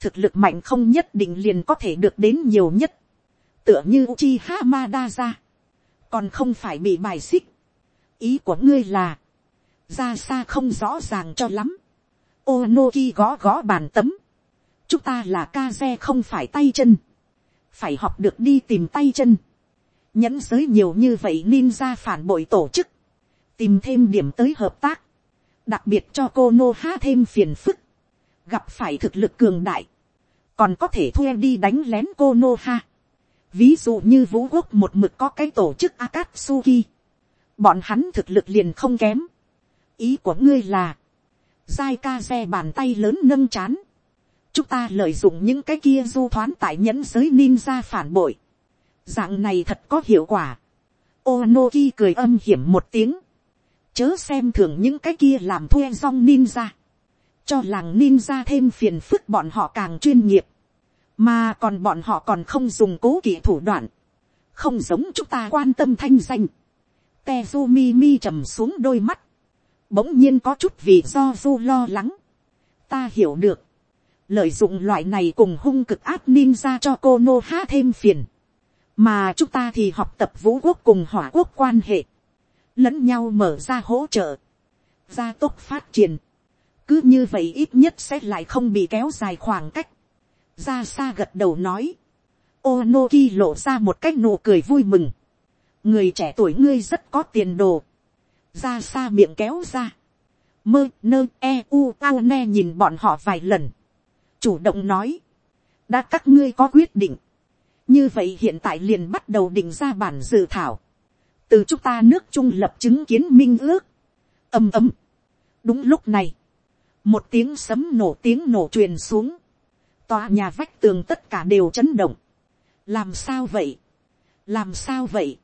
Thực lực mạnh không nhất định liền có thể được đến nhiều nhất. Tựa như Uchiha Madara. Còn không phải bị bài xích. Ý của ngươi là. Ra xa không rõ ràng cho lắm. Onoki gõ gõ bàn tấm chúng ta là ca xe không phải tay chân, phải học được đi tìm tay chân, nhẫn giới nhiều như vậy ninja phản bội tổ chức, tìm thêm điểm tới hợp tác, đặc biệt cho cô nô thêm phiền phức, gặp phải thực lực cường đại, còn có thể thuê đi đánh lén cô nô ha. ví dụ như vũ quốc một mực có cái tổ chức akatsuki, bọn hắn thực lực liền không kém. ý của ngươi là, giai ca xe bàn tay lớn nâng chán, chúng ta lợi dụng những cái kia du thoán tại nhẫn giới ninja phản bội. dạng này thật có hiệu quả. Onoki cười âm hiểm một tiếng. chớ xem thường những cái kia làm thuê rong ninja cho làng ninja thêm phiền phức bọn họ càng chuyên nghiệp. mà còn bọn họ còn không dùng cố kỵ thủ đoạn. không giống chúng ta quan tâm thanh danh. Tezumi mi trầm xuống đôi mắt. bỗng nhiên có chút vì do du lo lắng. ta hiểu được lợi dụng loại này cùng hung cực áp ninja cho cô nô ha thêm phiền, mà chúng ta thì học tập vũ quốc cùng hỏa quốc quan hệ, lẫn nhau mở ra hỗ trợ, gia tốc phát triển, cứ như vậy ít nhất sẽ lại không bị kéo dài khoảng cách, ra xa gật đầu nói, Onoki lộ ra một cách nụ cười vui mừng, người trẻ tuổi ngươi rất có tiền đồ, ra xa miệng kéo ra, mơ nơ e u tao ne nhìn bọn họ vài lần, chủ động nói, đã các ngươi có quyết định, như vậy hiện tại liền bắt đầu định ra bản dự thảo, từ chúng ta nước trung lập chứng kiến minh ước, ầm ầm, đúng lúc này, một tiếng sấm nổ tiếng nổ truyền xuống, tòa nhà vách tường tất cả đều chấn động, làm sao vậy, làm sao vậy,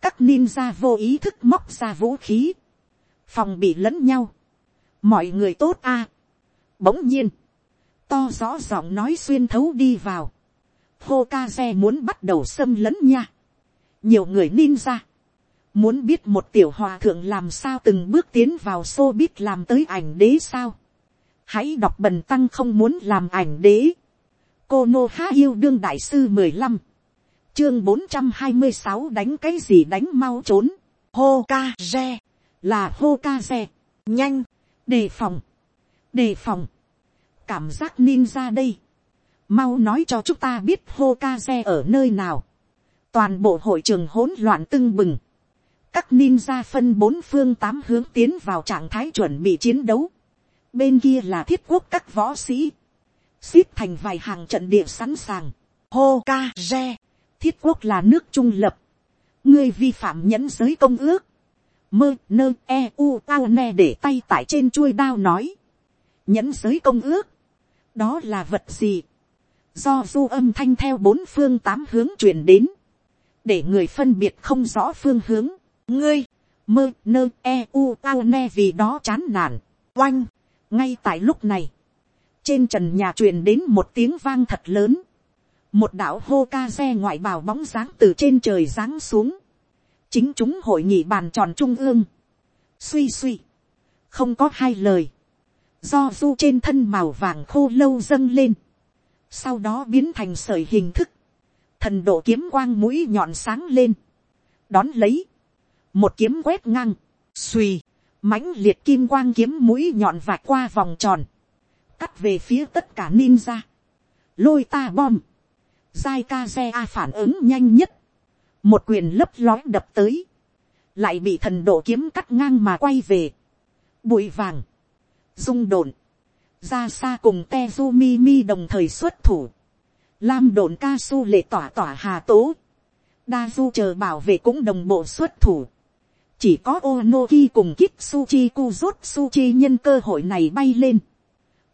các ninja vô ý thức móc ra vũ khí, phòng bị lẫn nhau, mọi người tốt a, bỗng nhiên, to rõ giọng nói xuyên thấu đi vào. Hô ca xe muốn bắt đầu xâm lấn nha. Nhiều người ninja. Muốn biết một tiểu hòa thượng làm sao từng bước tiến vào xô biết làm tới ảnh đế sao. Hãy đọc bần tăng không muốn làm ảnh đế. Cô Nô Há Yêu Đương Đại Sư mười lăm Chương bốn trăm hai mươi sáu đánh cái gì đánh mau trốn. Hô ca re. Là hô ca re. Nhanh. Đề phòng. Đề phòng. Cảm giác ninja đây. Mau nói cho chúng ta biết hô ca re ở nơi nào. Toàn bộ hội trường hỗn loạn tưng bừng các ninja phân bốn phương tám hướng tiến vào trạng thái chuẩn bị chiến đấu. Bên kia là thiết quốc các võ sĩ. Xếp thành vài hàng trận địa sẵn sàng. Hô ca re. Thiết quốc là nước trung lập. Ngươi vi phạm nhẫn giới công ước. Mơ nơ e u tao ne để tay tại trên chuôi đao nói. Nhẫn giới công ước. Đó là vật gì? Do du âm thanh theo bốn phương tám hướng truyền đến. Để người phân biệt không rõ phương hướng ngươi, mơ nơ e u tao ne vì đó chán nản, oanh, ngay tại lúc này, trên trần nhà truyền đến một tiếng vang thật lớn, một đạo hô ca xe ngoại bào bóng dáng từ trên trời giáng xuống, chính chúng hội nghị bàn tròn trung ương, suy suy, không có hai lời, do du trên thân màu vàng khô lâu dâng lên, sau đó biến thành sởi hình thức, thần độ kiếm quang mũi nhọn sáng lên, đón lấy, một kiếm quét ngang, suy, mãnh liệt kim quang kiếm mũi nhọn vạch qua vòng tròn, cắt về phía tất cả ninja, lôi ta bom, dai ca xe a phản ứng nhanh nhất, một quyền lấp lói đập tới, lại bị thần độ kiếm cắt ngang mà quay về, bụi vàng, rung đồn, ra xa cùng te mi mi đồng thời xuất thủ, lam đồn ca su lệ tỏa tỏa hà tố, đa du chờ bảo vệ cũng đồng bộ xuất thủ, chỉ có Onoki cùng Kitsuchi Kuzutsuchi nhân cơ hội này bay lên.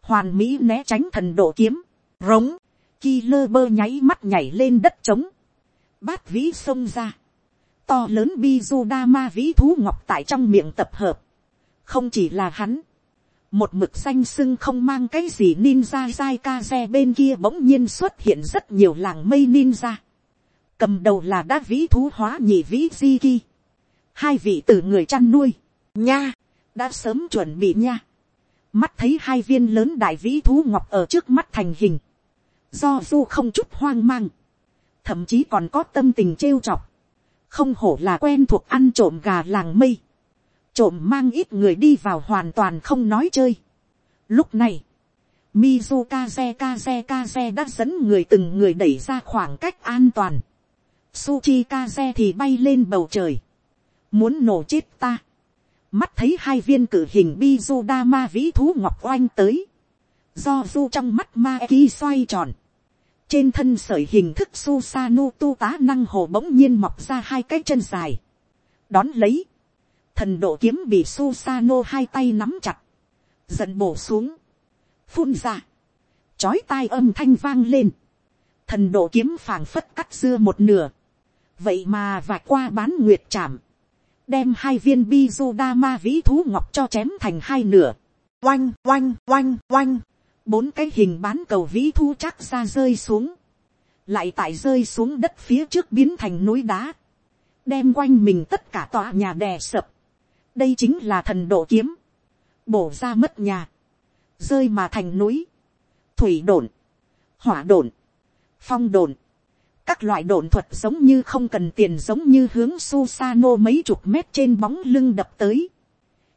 Hoàn Mỹ né tránh thần độ kiếm. Rống. Killer nháy mắt nhảy lên đất trống. Bát vĩ xông ra. To lớn Bizudama vĩ thú ngọc tại trong miệng tập hợp. Không chỉ là hắn. Một mực xanh sưng không mang cái gì ninja dai kaze bên kia bỗng nhiên xuất hiện rất nhiều làng mây ninja. Cầm đầu là đá vĩ thú hóa nhị vĩ Ziki hai vị từ người chăn nuôi, nha, đã sớm chuẩn bị nha. mắt thấy hai viên lớn đại vĩ thú ngọc ở trước mắt thành hình, do du không chút hoang mang, thậm chí còn có tâm tình trêu chọc, không hổ là quen thuộc ăn trộm gà làng mây, trộm mang ít người đi vào hoàn toàn không nói chơi. Lúc này, Mizukaze Kaze Kaze đã dẫn người từng người đẩy ra khoảng cách an toàn. Suchi Kaze thì bay lên bầu trời muốn nổ chết ta. mắt thấy hai viên cử hình bi du đa ma vĩ thú ngọc oanh tới, do du trong mắt ma e ki xoay tròn, trên thân sởi hình thức su sa nu tu tá năng hồ bỗng nhiên mọc ra hai cái chân dài, đón lấy, thần độ kiếm bị su sa nô hai tay nắm chặt, dần bổ xuống, phun ra, chói tai âm thanh vang lên, thần độ kiếm phảng phất cắt dưa một nửa, vậy mà vạch qua bán nguyệt chạm, đem hai viên bi du đa ma vĩ thú ngọc cho chém thành hai nửa. Oanh, oanh, oanh, oanh. Bốn cái hình bán cầu vĩ thú chắc ra rơi xuống. Lại tại rơi xuống đất phía trước biến thành núi đá. Đem quanh mình tất cả tòa nhà đè sập. Đây chính là thần độ kiếm. Bổ ra mất nhà. Rơi mà thành núi. Thủy đồn. Hỏa đồn. Phong đồn các loại đồn thuật giống như không cần tiền giống như hướng Susano mấy chục mét trên bóng lưng đập tới.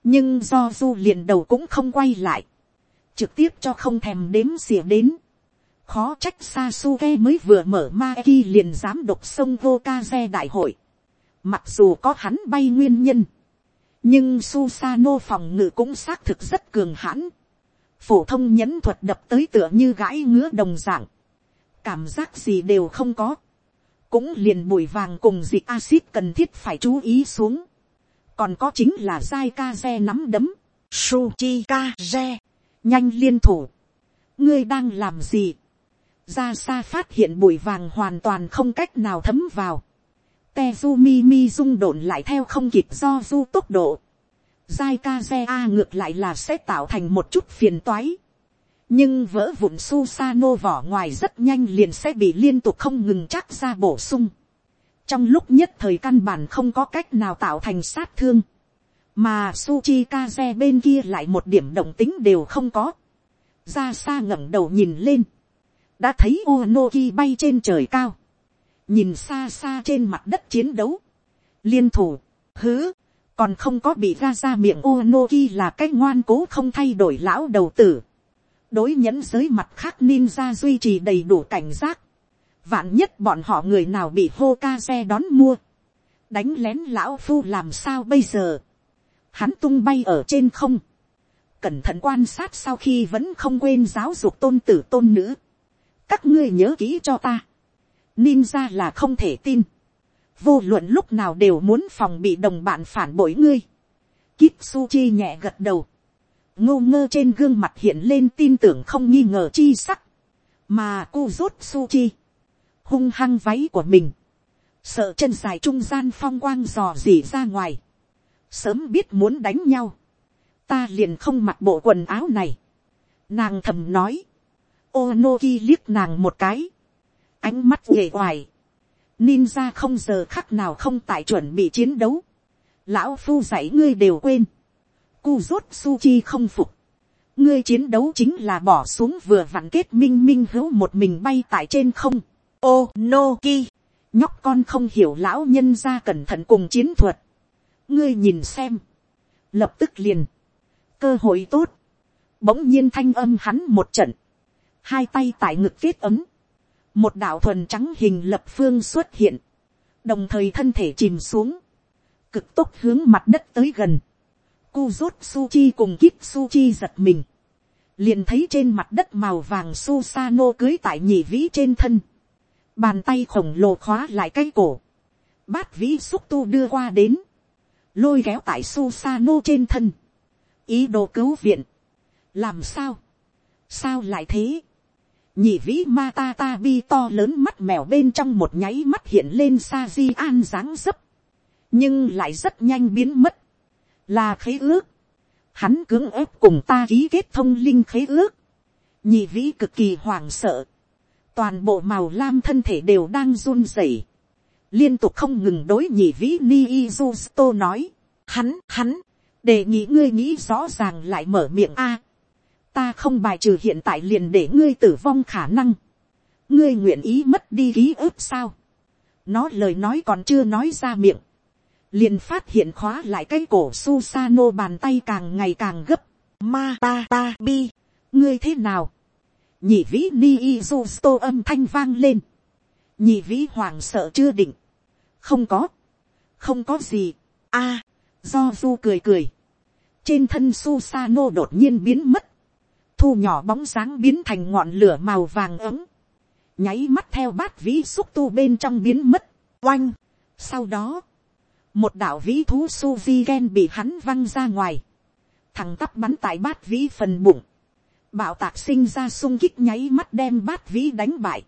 Nhưng do du liền đầu cũng không quay lại. Trực tiếp cho không thèm đếm xỉa đến. Khó trách Sasuke mới vừa mở ma ki liền dám độc sông Vokaze đại hội. Mặc dù có hắn bay nguyên nhân. Nhưng Susano phòng ngự cũng xác thực rất cường hãn. Phổ thông nhẫn thuật đập tới tựa như gãi ngứa đồng dạng cảm giác gì đều không có, cũng liền bụi vàng cùng dịch axit cần thiết phải chú ý xuống, còn có chính là dai ca re nắm đấm, su chi ca re, nhanh liên thủ, ngươi đang làm gì, ra xa phát hiện bụi vàng hoàn toàn không cách nào thấm vào, Tezu mi mi rung độn lại theo không kịp do du tốc độ. Giai ca xe A ngược lại là sẽ tạo thành một chút phiền toái nhưng vỡ vụn su sa nô vỏ ngoài rất nhanh liền sẽ bị liên tục không ngừng chắc ra bổ sung. trong lúc nhất thời căn bản không có cách nào tạo thành sát thương, mà Suchi Kaze bên kia lại một điểm động tính đều không có, ra xa ngẩng đầu nhìn lên, đã thấy Unoki bay trên trời cao, nhìn xa xa trên mặt đất chiến đấu, liên thủ, hứ, còn không có bị ra ra miệng Unoki là cái ngoan cố không thay đổi lão đầu tử, đối nhẫn giới mặt khác ninja duy trì đầy đủ cảnh giác, vạn nhất bọn họ người nào bị hô ca xe đón mua, đánh lén lão phu làm sao bây giờ, hắn tung bay ở trên không, cẩn thận quan sát sau khi vẫn không quên giáo dục tôn tử tôn nữ, các ngươi nhớ kỹ cho ta, ninja là không thể tin, vô luận lúc nào đều muốn phòng bị đồng bạn phản bội ngươi, Kitsuchi nhẹ gật đầu, ngô ngơ trên gương mặt hiện lên tin tưởng không nghi ngờ chi sắc, mà cô rốt Suchi, hung hăng váy của mình, sợ chân dài trung gian phong quang dò dỉ ra ngoài, sớm biết muốn đánh nhau, ta liền không mặc bộ quần áo này, nàng thầm nói, Onoki liếc nàng một cái, ánh mắt ghề hoài, ninja không giờ khắc nào không tại chuẩn bị chiến đấu, lão phu dạy ngươi đều quên, cu rốt Suchi không phục. Ngươi chiến đấu chính là bỏ xuống vừa vặn kết minh minh hữu một mình bay tại trên không. Ô no ki. Nhóc con không hiểu lão nhân ra cẩn thận cùng chiến thuật. Ngươi nhìn xem. Lập tức liền. Cơ hội tốt. Bỗng nhiên thanh âm hắn một trận. Hai tay tại ngực kết ấm. Một đạo thuần trắng hình lập phương xuất hiện. Đồng thời thân thể chìm xuống. Cực tốc hướng mặt đất tới gần cu rốt Suchi cùng kíp Suchi giật mình. Liền thấy trên mặt đất màu vàng su sano cưới tại nhị vĩ trên thân. Bàn tay khổng lồ khóa lại cái cổ. Bát vĩ xúc tu đưa qua đến. Lôi kéo tại su sano trên thân. Ý đồ cứu viện. Làm sao? Sao lại thế? Nhị vĩ ma ta ta bi to lớn mắt mèo bên trong một nháy mắt hiện lên sa di an dáng dấp. Nhưng lại rất nhanh biến mất là khế ước, hắn cưỡng ép cùng ta ký kết thông linh khế ước, nhị vĩ cực kỳ hoảng sợ, toàn bộ màu lam thân thể đều đang run rẩy, liên tục không ngừng đối nhị vĩ ni izusto nói, hắn hắn, để nghĩ ngươi nghĩ rõ ràng lại mở miệng a, ta không bài trừ hiện tại liền để ngươi tử vong khả năng, ngươi nguyện ý mất đi ký ức sao, nó lời nói còn chưa nói ra miệng, liền phát hiện khóa lại cái cổ Susano bàn tay càng ngày càng gấp. Ma ta ta bi, ngươi thế nào? Nhị vĩ ni izusto âm thanh vang lên. Nhị vĩ hoàng sợ chưa định. Không có. Không có gì. a do du cười cười. Trên thân Susano đột nhiên biến mất. Thu nhỏ bóng sáng biến thành ngọn lửa màu vàng ấm. Nháy mắt theo bát vĩ xúc tu bên trong biến mất. Oanh. Sau đó một đạo vĩ thú suvi gen bị hắn văng ra ngoài, thằng tắp bắn tại bát vĩ phần bụng, bạo tạc sinh ra sung kích nháy mắt đem bát vĩ đánh bại,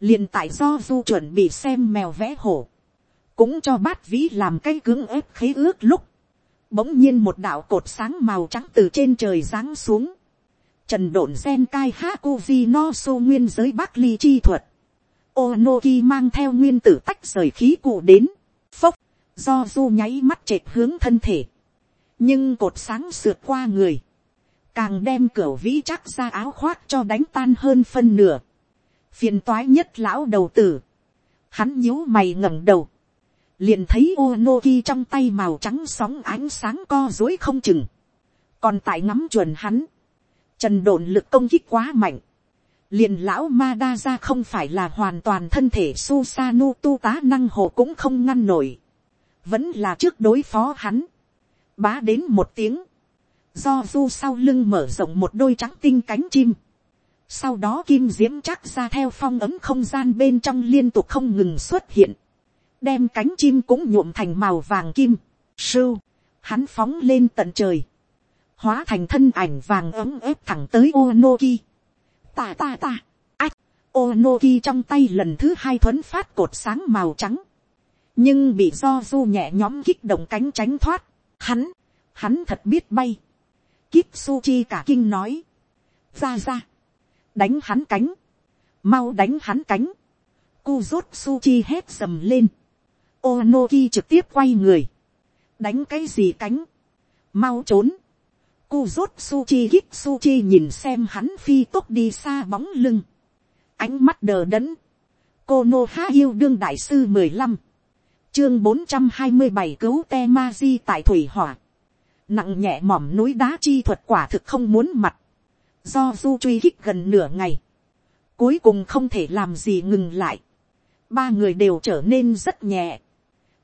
liền tại do du chuẩn bị xem mèo vẽ hổ, cũng cho bát vĩ làm cái cứng ép khế ước lúc, bỗng nhiên một đạo cột sáng màu trắng từ trên trời giáng xuống, trần độn gen cai ha kuzi no su nguyên giới bắc ly chi thuật, onoki mang theo nguyên tử tách rời khí cụ đến, phốc, do du nháy mắt chệch hướng thân thể, nhưng cột sáng sượt qua người, càng đem cửa vĩ chắc ra áo khoác cho đánh tan hơn phân nửa, phiền toái nhất lão đầu tử, hắn nhíu mày ngẩng đầu, liền thấy Onoki trong tay màu trắng sóng ánh sáng co dối không chừng, còn tại ngắm chuẩn hắn, trần đồn lực công kích quá mạnh, liền lão ma đa ra không phải là hoàn toàn thân thể Susanu tu tá năng hộ cũng không ngăn nổi vẫn là trước đối phó hắn, bá đến một tiếng, do du sau lưng mở rộng một đôi trắng tinh cánh chim, sau đó kim diễm chắc ra theo phong ấm không gian bên trong liên tục không ngừng xuất hiện, đem cánh chim cũng nhuộm thành màu vàng kim, sưu, hắn phóng lên tận trời, hóa thành thân ảnh vàng ấm ép thẳng tới Onoki. Ta ta ta, ách, Onoki trong tay lần thứ hai thuấn phát cột sáng màu trắng, nhưng bị do du nhẹ nhóm kích động cánh tránh thoát, hắn, hắn thật biết bay. Kíp Suchi cả kinh nói, ra ra, đánh hắn cánh, mau đánh hắn cánh, cu rốt Suchi hét sầm lên, Onoki trực tiếp quay người. Đánh cái gì cánh. Mau trốn. Kuzot Suchi su chi nhìn xem hắn phi tốc đi xa bóng lưng. Ánh mắt đờ đẫn. Cô Nô Há yêu đương đại sư mười lăm Chương bốn trăm hai mươi bảy cứu te ma di tại Thủy Hỏa. Nặng nhẹ mỏm núi đá chi thuật quả thực không muốn mặt. Do du truy hích gần nửa ngày. Cuối cùng không thể làm gì ngừng lại. Ba người đều trở nên rất nhẹ.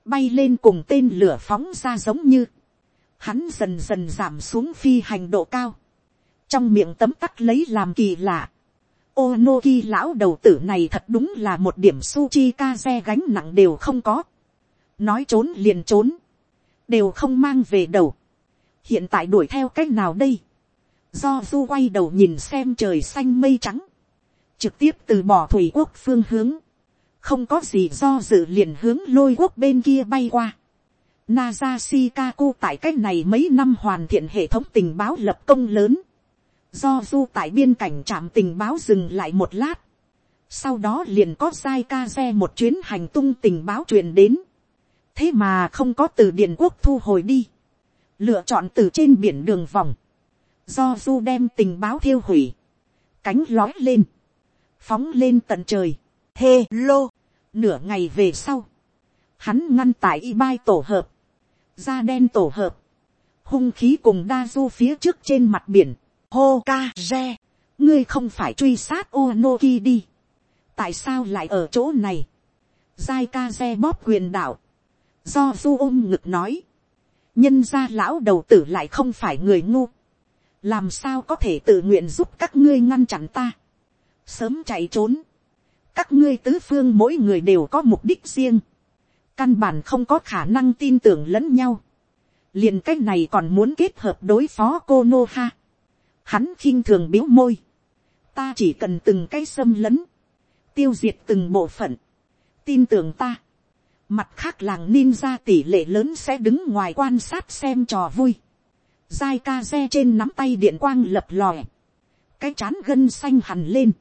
Bay lên cùng tên lửa phóng ra giống như hắn dần dần giảm xuống phi hành độ cao, trong miệng tấm tắc lấy làm kỳ lạ. Onoki lão đầu tử này thật đúng là một điểm suchi ca xe gánh nặng đều không có. Nói trốn liền trốn. Đều không mang về đầu. Hiện tại đuổi theo cách nào đây? Do du quay đầu nhìn xem trời xanh mây trắng. Trực tiếp từ bỏ thủy quốc phương hướng. Không có gì do dự liền hướng lôi quốc bên kia bay qua. Naza Shikaku tại cách này mấy năm hoàn thiện hệ thống tình báo lập công lớn. Do du tại biên cảnh trạm tình báo dừng lại một lát. Sau đó liền có sai ca xe một chuyến hành tung tình báo truyền đến. Thế mà không có từ Điện Quốc thu hồi đi. Lựa chọn từ trên biển đường vòng. Do du đem tình báo thiêu hủy. Cánh lói lên. Phóng lên tận trời. Hê lô. Nửa ngày về sau. Hắn ngăn tại y bai tổ hợp da đen tổ hợp, hung khí cùng đa du phía trước trên mặt biển, hô ca re, ngươi không phải truy sát Onoki đi, tại sao lại ở chỗ này, giai ca re bóp quyền đạo, do du ôm ngực nói, nhân gia lão đầu tử lại không phải người ngu, làm sao có thể tự nguyện giúp các ngươi ngăn chặn ta, sớm chạy trốn, các ngươi tứ phương mỗi người đều có mục đích riêng, căn bản không có khả năng tin tưởng lẫn nhau, liền cách này còn muốn kết hợp đối phó cô nô ha, hắn khinh thường biếu môi, ta chỉ cần từng cái xâm lấn, tiêu diệt từng bộ phận, tin tưởng ta, mặt khác làng ninja tỷ lệ lớn sẽ đứng ngoài quan sát xem trò vui, dai ca xe trên nắm tay điện quang lập lòe, cái chán gân xanh hẳn lên,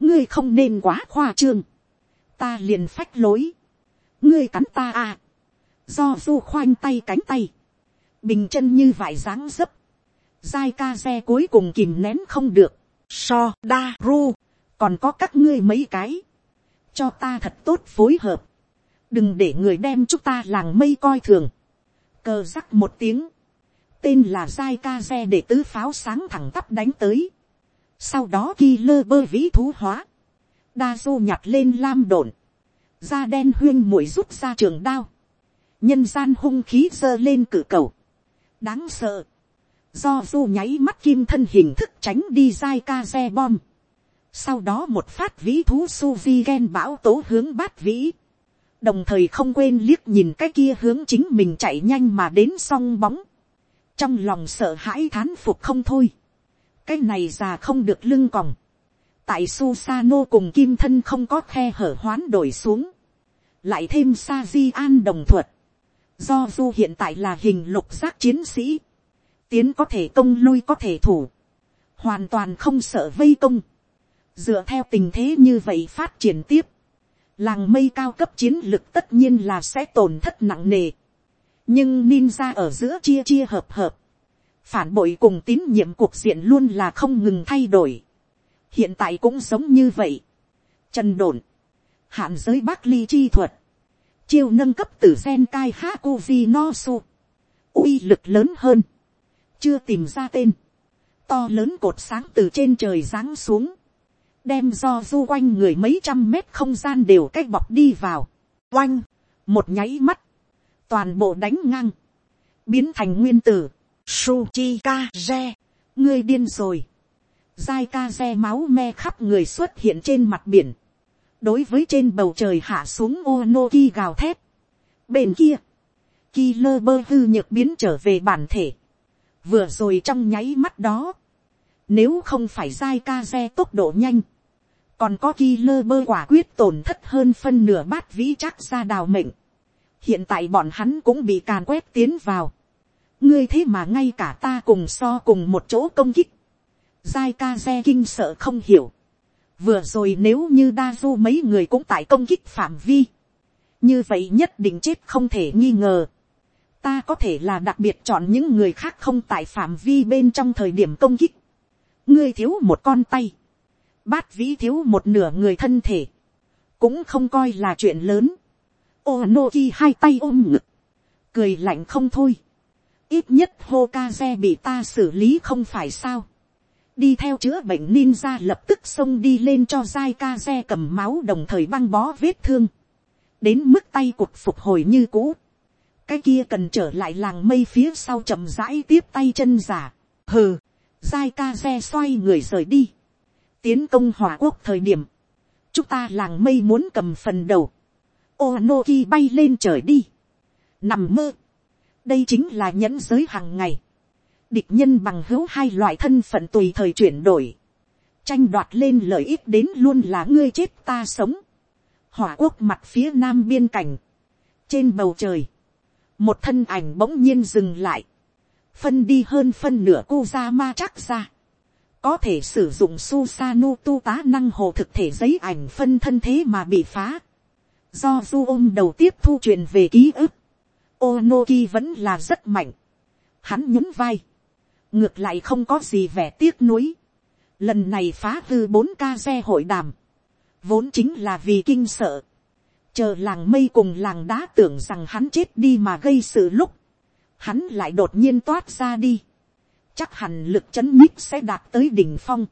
ngươi không nên quá khoa trương, ta liền phách lối, ngươi cắn ta à, do du khoanh tay cánh tay, bình chân như vải dáng dấp, dai ca xe cuối cùng kìm nén không được, so Da ru, còn có các ngươi mấy cái, cho ta thật tốt phối hợp, đừng để người đem chúng ta làng mây coi thường, cờ rắc một tiếng, tên là giai ca xe để tứ pháo sáng thẳng tắp đánh tới, sau đó khi lơ bơ vĩ thú hóa, đa du nhặt lên lam đồn, da đen huyên mũi rút ra trường đao, nhân gian hung khí giơ lên cử cầu, đáng sợ, do du nháy mắt kim thân hình thức tránh đi dai ca xe bom, sau đó một phát vĩ thú su vi ghen bão tố hướng bát vĩ, đồng thời không quên liếc nhìn cái kia hướng chính mình chạy nhanh mà đến song bóng, trong lòng sợ hãi thán phục không thôi, cái này già không được lưng còng, tại Susano cùng kim thân không có khe hở hoán đổi xuống, lại thêm sa di an đồng thuật, do du hiện tại là hình lục giác chiến sĩ, tiến có thể công lui có thể thủ, hoàn toàn không sợ vây công, dựa theo tình thế như vậy phát triển tiếp, làng mây cao cấp chiến lực tất nhiên là sẽ tổn thất nặng nề, nhưng ninja ở giữa chia chia hợp hợp, phản bội cùng tín nhiệm cuộc diện luôn là không ngừng thay đổi, hiện tại cũng giống như vậy, trần đồn, hạn giới bác ly chi thuật, chiêu nâng cấp từ gen kai hakuvi no su, uy lực lớn hơn, chưa tìm ra tên, to lớn cột sáng từ trên trời giáng xuống, đem do du quanh người mấy trăm mét không gian đều cách bọc đi vào, oanh, một nháy mắt, toàn bộ đánh ngang, biến thành nguyên tử, Suchi ka re, ngươi điên rồi, dai ca re máu me khắp người xuất hiện trên mặt biển, đối với trên bầu trời hạ xuống Onoki gào thét. Bên kia, Killer bơ hư nhược biến trở về bản thể. Vừa rồi trong nháy mắt đó, nếu không phải dai ca xe tốc độ nhanh, còn có Killer bơ quả quyết tổn thất hơn phân nửa bát vĩ chắc ra đào mệnh. Hiện tại bọn hắn cũng bị càn quét tiến vào. ngươi thế mà ngay cả ta cùng so cùng một chỗ công kích. Giai ca xe kinh sợ không hiểu Vừa rồi nếu như đa du mấy người cũng tại công kích phạm vi. như vậy nhất định chết không thể nghi ngờ. ta có thể là đặc biệt chọn những người khác không tại phạm vi bên trong thời điểm công kích. ngươi thiếu một con tay, bát vĩ thiếu một nửa người thân thể, cũng không coi là chuyện lớn. ô nô ki hai tay ôm ngực, cười lạnh không thôi. ít nhất Hokage bị ta xử lý không phải sao. đi theo chữa bệnh ninja lập tức xông đi lên cho dai ca xe cầm máu đồng thời băng bó vết thương. đến mức tay cuộc phục hồi như cũ. cái kia cần trở lại làng mây phía sau chậm rãi tiếp tay chân giả. hừ, dai ca xe xoay người rời đi tiến công hỏa quốc thời điểm. Chúng ta làng mây muốn cầm phần đầu, Onoki bay lên trời đi, nằm mơ, đây chính là nhẫn giới hàng ngày, địch nhân bằng hữu hai loại thân phận tùy thời chuyển đổi, tranh đoạt lên lợi ích đến luôn là ngươi chết ta sống, hỏa quốc mặt phía nam biên cảnh, trên bầu trời, một thân ảnh bỗng nhiên dừng lại, phân đi hơn phân nửa cô ra ma chắc ra, có thể sử dụng Susanu tu tá năng hồ thực thể giấy ảnh phân thân thế mà bị phá. Do du ôm đầu tiếp thu truyền về ký ức. Onoki vẫn là rất mạnh. Hắn nhún vai. Ngược lại không có gì vẻ tiếc nuối. Lần này phá hư bốn ca xe hội đàm. Vốn chính là vì kinh sợ. Chờ làng mây cùng làng đá tưởng rằng hắn chết đi mà gây sự lúc. Hắn lại đột nhiên toát ra đi chắc hẳn lực chấn nhích sẽ đạt tới đỉnh phong,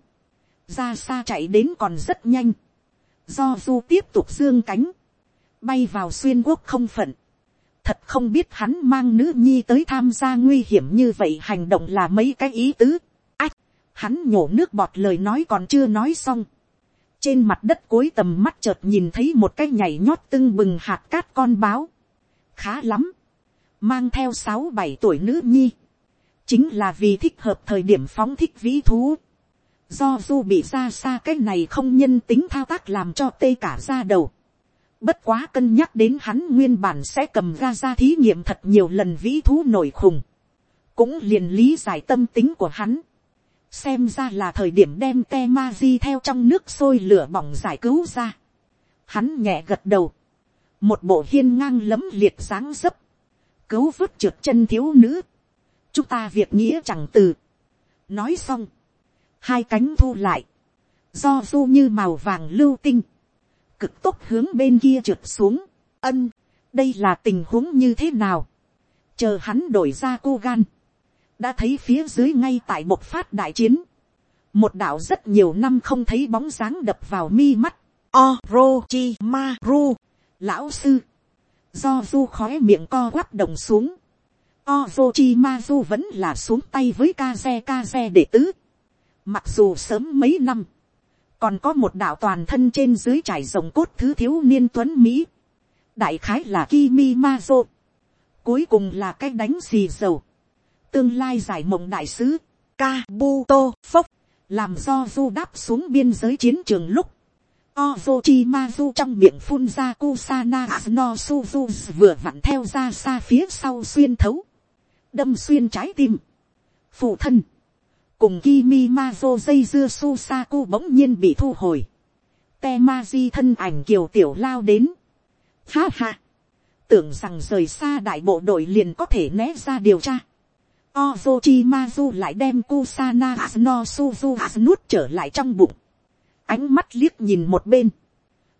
ra xa chạy đến còn rất nhanh, do du tiếp tục dương cánh, bay vào xuyên quốc không phận, thật không biết hắn mang nữ nhi tới tham gia nguy hiểm như vậy hành động là mấy cái ý tứ, ách, hắn nhổ nước bọt lời nói còn chưa nói xong, trên mặt đất cối tầm mắt chợt nhìn thấy một cái nhảy nhót tưng bừng hạt cát con báo, khá lắm, mang theo sáu bảy tuổi nữ nhi, chính là vì thích hợp thời điểm phóng thích vĩ thú. Do du bị ra xa cái này không nhân tính thao tác làm cho tê cả ra đầu. Bất quá cân nhắc đến hắn nguyên bản sẽ cầm ra ra thí nghiệm thật nhiều lần vĩ thú nổi khùng. Cũng liền lý giải tâm tính của hắn. Xem ra là thời điểm đem te ma di theo trong nước sôi lửa bỏng giải cứu ra. Hắn nhẹ gật đầu. Một bộ hiên ngang lấm liệt dáng dấp. Cứu vứt trượt chân thiếu nữ chúng ta việc nghĩa chẳng từ. nói xong, hai cánh thu lại, do du như màu vàng lưu tinh, cực tốc hướng bên kia trượt xuống, ân, đây là tình huống như thế nào, chờ hắn đổi ra cô gan, đã thấy phía dưới ngay tại một phát đại chiến, một đạo rất nhiều năm không thấy bóng dáng đập vào mi mắt, Orochimaru, lão sư, do du khói miệng co quắp đồng xuống, Ozochimazu vẫn là xuống tay với Kaze Kaze đệ tứ. Mặc dù sớm mấy năm, còn có một đạo toàn thân trên dưới trải rồng cốt thứ thiếu niên tuấn Mỹ. Đại khái là Kimimazo. Cuối cùng là cái đánh xì dầu. Tương lai giải mộng đại sứ, Kabuto Phốc, làm do du đáp xuống biên giới chiến trường lúc. Ozochimazu trong miệng phun ra Kusana no Suzu vừa vặn theo ra xa phía sau xuyên thấu đâm xuyên trái tim. phụ thân, cùng Kimi Mazo dây dưa Susaku bỗng nhiên bị thu hồi. Temaji thân ảnh kiều tiểu lao đến. Ha ha, tưởng rằng rời xa đại bộ đội liền có thể né ra điều tra. Ozochimazu lại đem Kusana Asno Suzu nuốt trở lại trong bụng. Ánh mắt liếc nhìn một bên.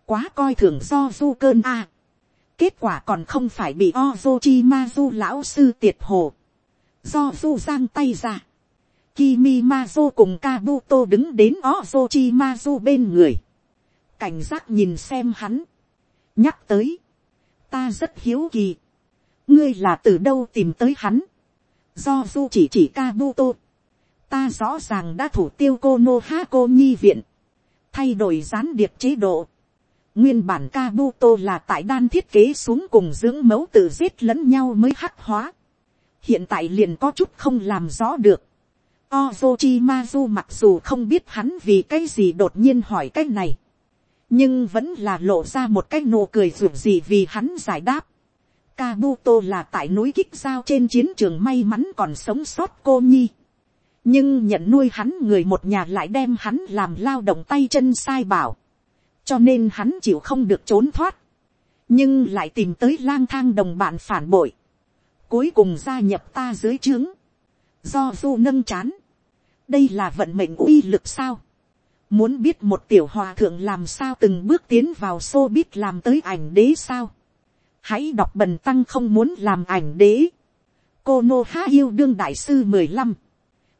Quá coi thường do du cơn a. Kết quả còn không phải bị Ozochimazu lão sư tiệt hồ do du giang tay ra, Kimi Mazo cùng Kabuto đứng đến Ozochi Mazo bên người. Cảnh giác nhìn xem hắn. Nhắc tới. Ta rất hiếu kỳ. Ngươi là từ đâu tìm tới hắn. Do du chỉ chỉ Kabuto. Ta rõ ràng đã thủ tiêu cô Cô Nhi Viện. Thay đổi gián điệp chế độ. Nguyên bản Kabuto là tại đan thiết kế xuống cùng dưỡng mẫu tự giết lẫn nhau mới hắc hóa hiện tại liền có chút không làm rõ được. Ozochimazu mặc dù không biết hắn vì cái gì đột nhiên hỏi cái này, nhưng vẫn là lộ ra một cái nụ cười ruột gì vì hắn giải đáp. Kabuto là tại núi kích giao trên chiến trường may mắn còn sống sót cô nhi. nhưng nhận nuôi hắn người một nhà lại đem hắn làm lao động tay chân sai bảo. cho nên hắn chịu không được trốn thoát. nhưng lại tìm tới lang thang đồng bạn phản bội, cuối cùng gia nhập ta dưới trướng, do du nâng chán, đây là vận mệnh uy lực sao, muốn biết một tiểu hòa thượng làm sao từng bước tiến vào xô biết làm tới ảnh đế sao, hãy đọc bần tăng không muốn làm ảnh đế, cô nô há yêu đương đại sư mười lăm,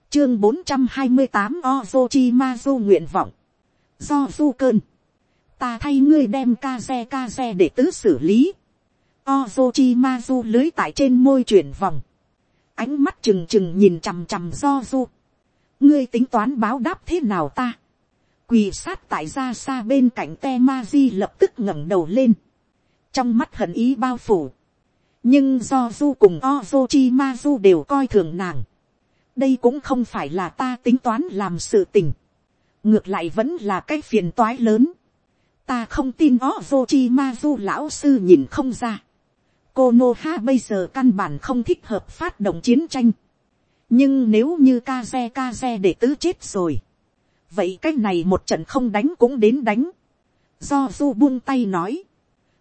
chương bốn trăm hai mươi tám ozo chi ma du nguyện vọng, do du cơn, ta thay ngươi đem ca xe ca xe để tứ xử lý, Ozochimazu lưới tại trên môi chuyển vòng, ánh mắt trừng trừng nhìn chằm chằm do du, ngươi tính toán báo đáp thế nào ta, quỳ sát tại ra xa bên cạnh te ma di lập tức ngẩng đầu lên, trong mắt hận ý bao phủ, nhưng do du cùng Ozochimazu đều coi thường nàng, đây cũng không phải là ta tính toán làm sự tình, ngược lại vẫn là cái phiền toái lớn, ta không tin ozo chi ma du lão sư nhìn không ra, cô nô ha bây giờ căn bản không thích hợp phát động chiến tranh, nhưng nếu như ca xe ca xe để tứ chết rồi, vậy cái này một trận không đánh cũng đến đánh, do du buông tay nói,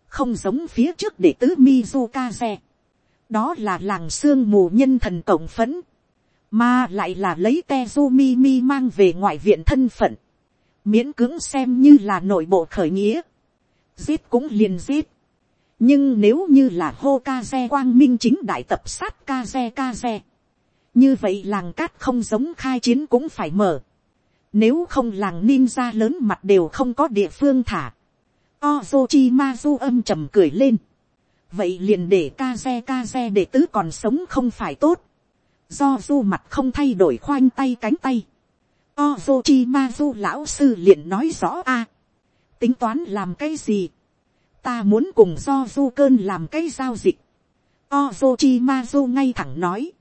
không giống phía trước để tứ Mizukaze. Đó là làng xương mù nhân thần cộng phấn. Mà lại là lấy Tezumi mang về ngoại viện thân phận. Miễn cưỡng xem như là nội bộ khởi nghĩa. Giết cũng liền giết. Nhưng nếu như là hô ca xe quang minh chính đại tập sát ca xe Như vậy làng cát không giống khai chiến cũng phải mở. Nếu không làng ninja lớn mặt đều không có địa phương thả Ozochi Mazu âm trầm cười lên. Vậy liền để ca xe ca xe để tứ còn sống không phải tốt. Do du mặt không thay đổi khoanh tay cánh tay. Ozochi Mazu lão sư liền nói rõ a Tính toán làm cái gì? Ta muốn cùng do du cơn làm cái giao dịch. Ozochi Mazu ngay thẳng nói.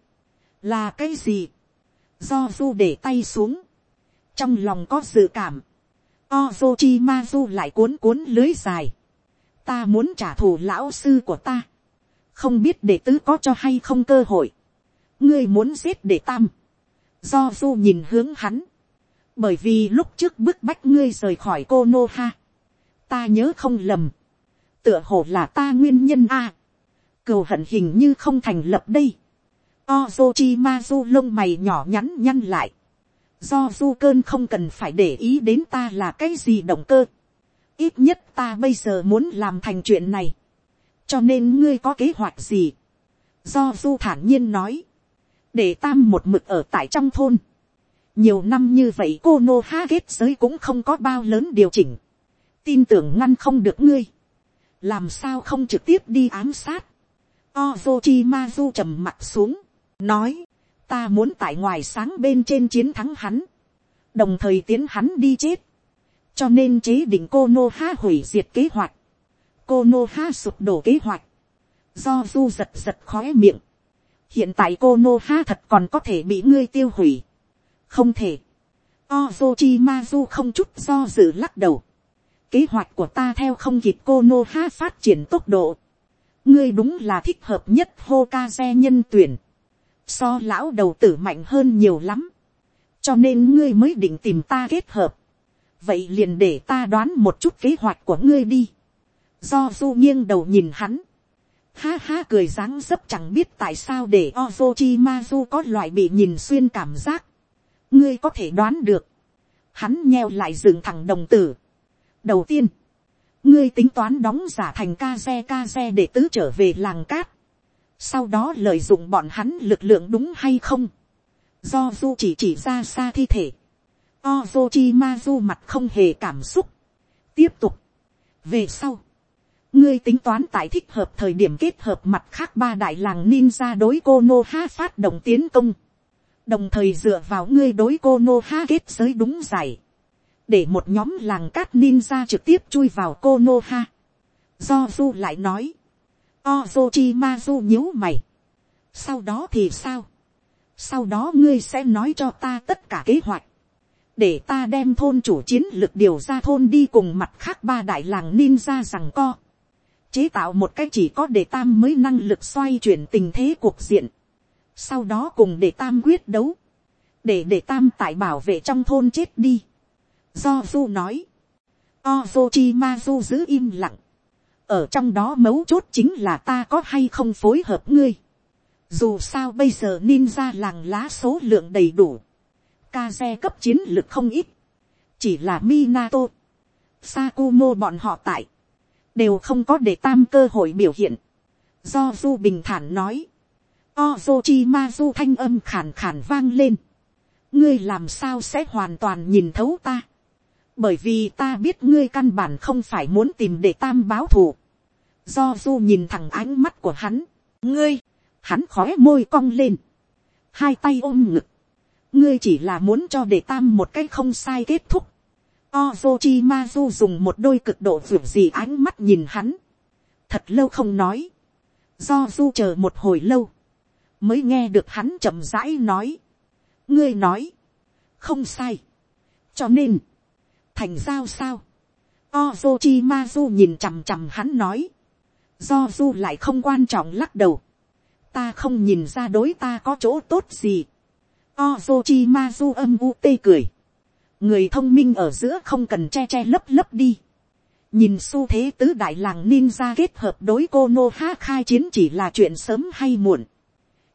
Là cái gì? Do du để tay xuống. Trong lòng có dự cảm Ozochi Mazu lại cuốn cuốn lưới dài. Ta muốn trả thù lão sư của ta. Không biết đệ tứ có cho hay không cơ hội. Ngươi muốn giết đệ tam. Do du nhìn hướng hắn. Bởi vì lúc trước bức bách ngươi rời khỏi cô Nô Ha. Ta nhớ không lầm. Tựa hồ là ta nguyên nhân a. À. Cầu hận hình như không thành lập đây. Ozochimazu lông mày nhỏ nhắn nhăn lại do du cơn không cần phải để ý đến ta là cái gì động cơ. ít nhất ta bây giờ muốn làm thành chuyện này. cho nên ngươi có kế hoạch gì. do du thản nhiên nói. để tam một mực ở tại trong thôn. nhiều năm như vậy cô nô há kết giới cũng không có bao lớn điều chỉnh. tin tưởng ngăn không được ngươi làm sao không trực tiếp đi ám sát. Ozochimazu trầm mặt xuống, nói, ta muốn tại ngoài sáng bên trên chiến thắng hắn, đồng thời tiến hắn đi chết, cho nên chế định cô nô ha hủy diệt kế hoạch, cô nô ha sụp đổ kế hoạch, do du giật giật khói miệng, hiện tại cô nô ha thật còn có thể bị ngươi tiêu hủy, không thể, Ozochimazu không chút do dự lắc đầu. Kế hoạch của ta theo không kịp cô Nô Ha phát triển tốc độ. Ngươi đúng là thích hợp nhất Hokage nhân tuyển. So lão đầu tử mạnh hơn nhiều lắm, cho nên ngươi mới định tìm ta kết hợp, vậy liền để ta đoán một chút kế hoạch của ngươi đi, do du nghiêng đầu nhìn hắn, ha ha cười dáng dấp chẳng biết tại sao để ozochi có loại bị nhìn xuyên cảm giác, ngươi có thể đoán được, hắn nheo lại dựng thẳng đồng tử đầu tiên, ngươi tính toán đóng giả thành ca xe ca xe để tứ trở về làng cát, sau đó lợi dụng bọn hắn lực lượng đúng hay không, do du chỉ chỉ ra xa thi thể, ozochi ma du mặt không hề cảm xúc, tiếp tục, về sau, ngươi tính toán tại thích hợp thời điểm kết hợp mặt khác ba đại làng ninja đối cô nô ha phát động tiến công, đồng thời dựa vào ngươi đối cô nô ha kết giới đúng giải, để một nhóm làng cát ninja trực tiếp chui vào cô nô ha. Do du lại nói, Ozochi du nhíu mày. Sau đó thì sao? Sau đó ngươi sẽ nói cho ta tất cả kế hoạch. Để ta đem thôn chủ chiến lược điều ra thôn đi cùng mặt khác ba đại làng ninja rằng co. Chế tạo một cách chỉ có để tam mới năng lực xoay chuyển tình thế cuộc diện. Sau đó cùng để tam quyết đấu. Để để tam tại bảo vệ trong thôn chết đi. Do Du nói. Ozochi giữ im lặng ở trong đó mấu chốt chính là ta có hay không phối hợp ngươi. dù sao bây giờ ninja làng lá số lượng đầy đủ, ca xe cấp chiến lực không ít, chỉ là Minato, Sakumo bọn họ tại, đều không có để tam cơ hội biểu hiện. Do Du bình thản nói, Ozochimazu thanh âm khàn khàn vang lên. Ngươi làm sao sẽ hoàn toàn nhìn thấu ta? Bởi vì ta biết ngươi căn bản không phải muốn tìm để tam báo thù. Do Du nhìn thẳng ánh mắt của hắn. Ngươi, hắn khói môi cong lên. Hai tay ôm ngực. Ngươi chỉ là muốn cho để tam một cách không sai kết thúc. Ozochimazu dùng một đôi cực độ vượt gì ánh mắt nhìn hắn. Thật lâu không nói. Do Du chờ một hồi lâu mới nghe được hắn chậm rãi nói. ngươi nói, không sai. cho nên, thành giao sao. Ozochi nhìn chằm chằm hắn nói. Do du lại không quan trọng lắc đầu. Ta không nhìn ra đối ta có chỗ tốt gì. Ozochi âm u tê cười. Người thông minh ở giữa không cần che che lấp lấp đi. Nhìn xu thế tứ đại làng ninja kết hợp đối cô Nô Ha khai chiến chỉ là chuyện sớm hay muộn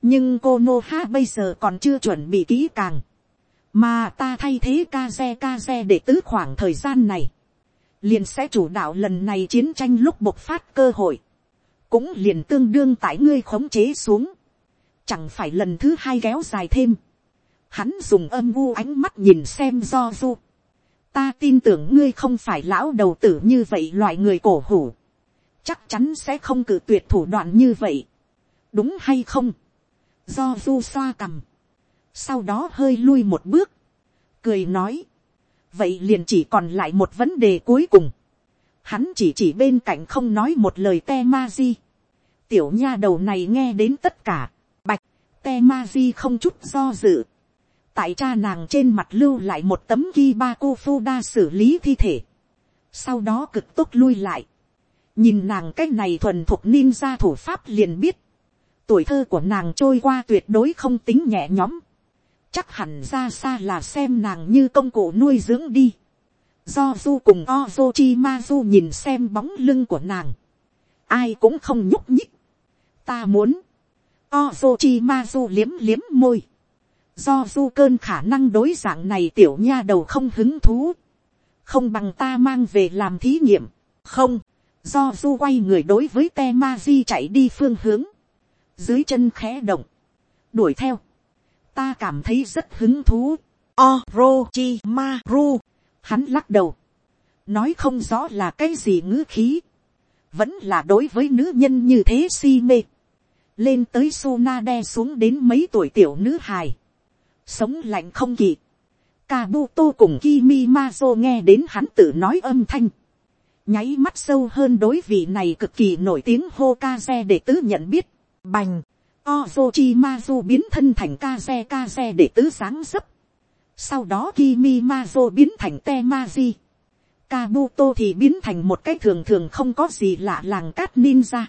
nhưng cô nô ha bây giờ còn chưa chuẩn bị kỹ càng, mà ta thay thế ca xe ca xe để tứ khoảng thời gian này, liền sẽ chủ đạo lần này chiến tranh lúc bộc phát cơ hội, cũng liền tương đương tại ngươi khống chế xuống, chẳng phải lần thứ hai kéo dài thêm, hắn dùng âm u ánh mắt nhìn xem do du, ta tin tưởng ngươi không phải lão đầu tử như vậy loại người cổ hủ, chắc chắn sẽ không cử tuyệt thủ đoạn như vậy, đúng hay không, do du xoa cằm, sau đó hơi lui một bước, cười nói, vậy liền chỉ còn lại một vấn đề cuối cùng, hắn chỉ chỉ bên cạnh không nói một lời te ma di, tiểu nha đầu này nghe đến tất cả, bạch, te ma di không chút do dự, tại cha nàng trên mặt lưu lại một tấm ghi ba cô phu đa xử lý thi thể, sau đó cực tốt lui lại, nhìn nàng cái này thuần thuộc ninja thủ pháp liền biết, tuổi thơ của nàng trôi qua tuyệt đối không tính nhẹ nhõm. Chắc hẳn ra xa là xem nàng như công cụ nuôi dưỡng đi. Do du cùng Ozochi Mazu nhìn xem bóng lưng của nàng. Ai cũng không nhúc nhích. Ta muốn. Ozochi Mazu liếm liếm môi. Do du cơn khả năng đối dạng này tiểu nha đầu không hứng thú. Không bằng ta mang về làm thí nghiệm. Không. Do du quay người đối với te ma di chạy đi phương hướng dưới chân khẽ động, đuổi theo, ta cảm thấy rất hứng thú, Orochimaru, hắn lắc đầu, nói không rõ là cái gì ngữ khí, vẫn là đối với nữ nhân như thế si mê, lên tới Sona đe xuống đến mấy tuổi tiểu nữ hài, sống lạnh không kỳ, Kabuto cùng Kimimazo nghe đến hắn tự nói âm thanh, nháy mắt sâu hơn đối vị này cực kỳ nổi tiếng Hokage để tứ nhận biết, Bành. Ozochimazu biến thân thành Kaze Kaze để tứ sáng dấp. Sau đó Kimimazo biến thành Temaji. Kabuto thì biến thành một cái thường thường không có gì lạ làng cát ninja.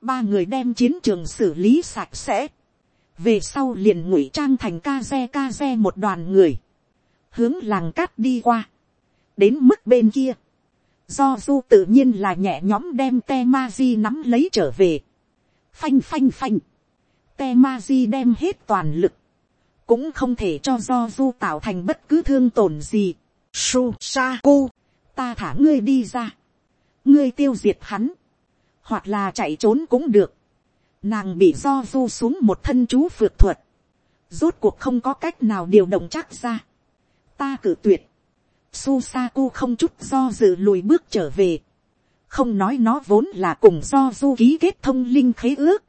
Ba người đem chiến trường xử lý sạch sẽ. Về sau liền ngụy trang thành Kaze Kaze một đoàn người. Hướng làng cát đi qua. Đến mức bên kia. Do du tự nhiên là nhẹ nhõm đem Temaji nắm lấy trở về phanh phanh phanh, te ma di đem hết toàn lực, cũng không thể cho do du tạo thành bất cứ thương tổn gì. Su sa cu, ta thả ngươi đi ra, ngươi tiêu diệt hắn, hoặc là chạy trốn cũng được. Nàng bị do du xuống một thân chú phượt thuật, rốt cuộc không có cách nào điều động chắc ra. Ta cử tuyệt, su sa cu không chút do dự lùi bước trở về. Không nói nó vốn là cùng do du ký kết thông linh khế ước,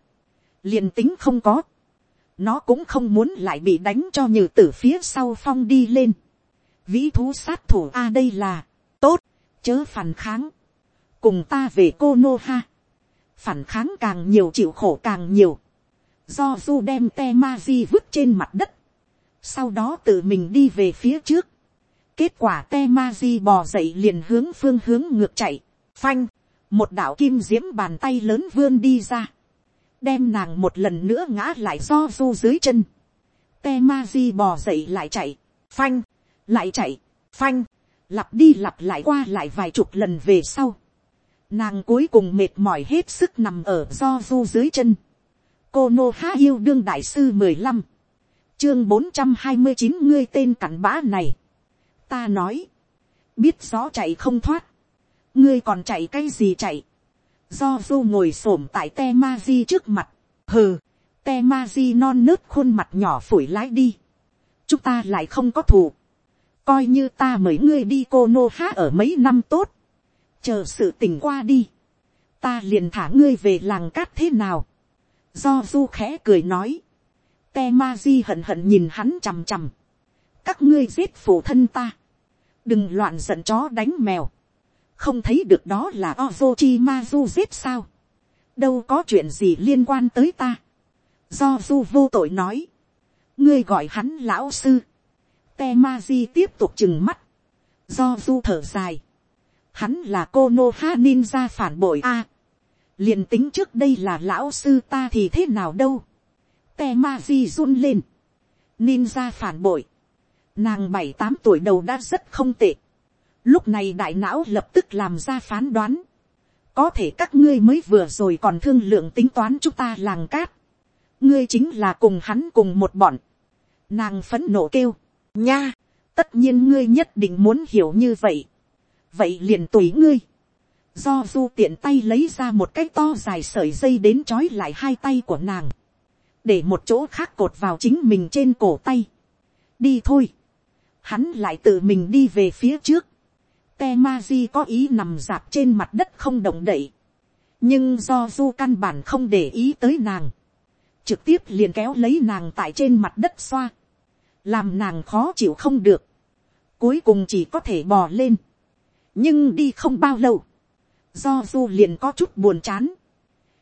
liền tính không có, nó cũng không muốn lại bị đánh cho như từ phía sau phong đi lên. vĩ thú sát thủ a đây là, tốt, chớ phản kháng, cùng ta về cô nô ha, phản kháng càng nhiều chịu khổ càng nhiều, do du đem te ma di vứt trên mặt đất, sau đó tự mình đi về phía trước, kết quả te ma di bò dậy liền hướng phương hướng ngược chạy, phanh, một đạo kim diễm bàn tay lớn vươn đi ra, đem nàng một lần nữa ngã lại do du dưới chân, te ma di bò dậy lại chạy, phanh, lại chạy, phanh, lặp đi lặp lại qua lại vài chục lần về sau, nàng cuối cùng mệt mỏi hết sức nằm ở do du dưới chân. cô nô há yêu đương đại sư mười lăm, chương bốn trăm hai mươi chín ngươi tên cặn bã này. ta nói, biết rõ chạy không thoát, ngươi còn chạy cái gì chạy do du ngồi s ổ m tại te ma di trước mặt, hừ, te ma di non nớt khuôn mặt nhỏ phủi lái đi. chúng ta lại không có thù. coi như ta mời ngươi đi cô nô há ở mấy năm tốt. Chờ sự tình qua đi, ta liền thả ngươi về làng cát thế nào, do du khẽ cười nói, te ma di hận hận nhìn hắn chằm chằm, các ngươi giết phụ thân ta, đừng loạn giận chó đánh mèo, không thấy được đó là ozochi ma giết sao, đâu có chuyện gì liên quan tới ta, do du vô tội nói, ngươi gọi hắn lão sư, te ma di tiếp tục chừng mắt, do du thở dài, hắn là cô nô ha ninja phản bội a. liền tính trước đây là lão sư ta thì thế nào đâu. te ma di run lên. ninja phản bội. nàng bảy tám tuổi đầu đã rất không tệ lúc này đại não lập tức làm ra phán đoán. có thể các ngươi mới vừa rồi còn thương lượng tính toán chúng ta làng cát. ngươi chính là cùng hắn cùng một bọn. nàng phấn nộ kêu. nha, tất nhiên ngươi nhất định muốn hiểu như vậy vậy liền tùy ngươi. do du tiện tay lấy ra một cái to dài sợi dây đến trói lại hai tay của nàng, để một chỗ khác cột vào chính mình trên cổ tay. đi thôi, hắn lại tự mình đi về phía trước te ma di có ý nằm dạp trên mặt đất không động đậy, nhưng do du căn bản không để ý tới nàng, trực tiếp liền kéo lấy nàng tại trên mặt đất xoa, làm nàng khó chịu không được, cuối cùng chỉ có thể bò lên. Nhưng đi không bao lâu, do du liền có chút buồn chán,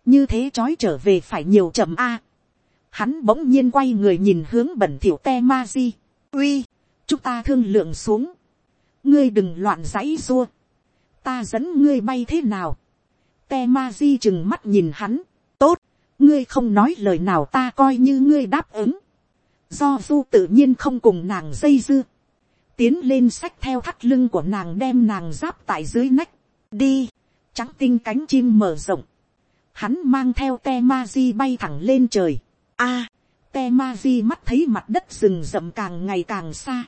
như thế trói trở về phải nhiều chậm a. hắn bỗng nhiên quay người nhìn hướng bẩn thỉu te ma di, uy, chúng ta thương lượng xuống, ngươi đừng loạn dãy xua, ta dẫn ngươi bay thế nào, te ma di chừng mắt nhìn hắn, tốt, ngươi không nói lời nào ta coi như ngươi đáp ứng, do du tự nhiên không cùng nàng dây dưa, tiến lên sách theo thắt lưng của nàng đem nàng giáp tại dưới nách, đi, trắng tinh cánh chim mở rộng, hắn mang theo te ma di bay thẳng lên trời, a, te ma di mắt thấy mặt đất rừng rậm càng ngày càng xa,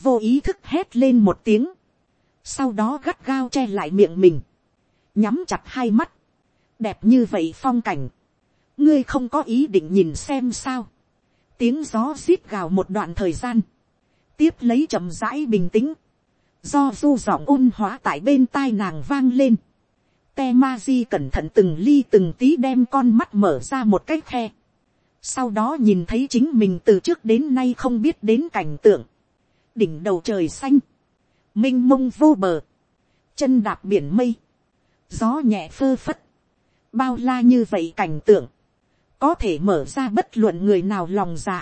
vô ý thức hét lên một tiếng, sau đó gắt gao che lại miệng mình, nhắm chặt hai mắt, đẹp như vậy phong cảnh, ngươi không có ý định nhìn xem sao, tiếng gió rít gào một đoạn thời gian, tiếp lấy chậm rãi bình tĩnh, do du giọng ôn hóa tại bên tai nàng vang lên, te ma di cẩn thận từng ly từng tí đem con mắt mở ra một cái khe, sau đó nhìn thấy chính mình từ trước đến nay không biết đến cảnh tượng, đỉnh đầu trời xanh, m i n h mông vô bờ, chân đạp biển mây, gió nhẹ phơ phất, bao la như vậy cảnh tượng, có thể mở ra bất luận người nào lòng dạ,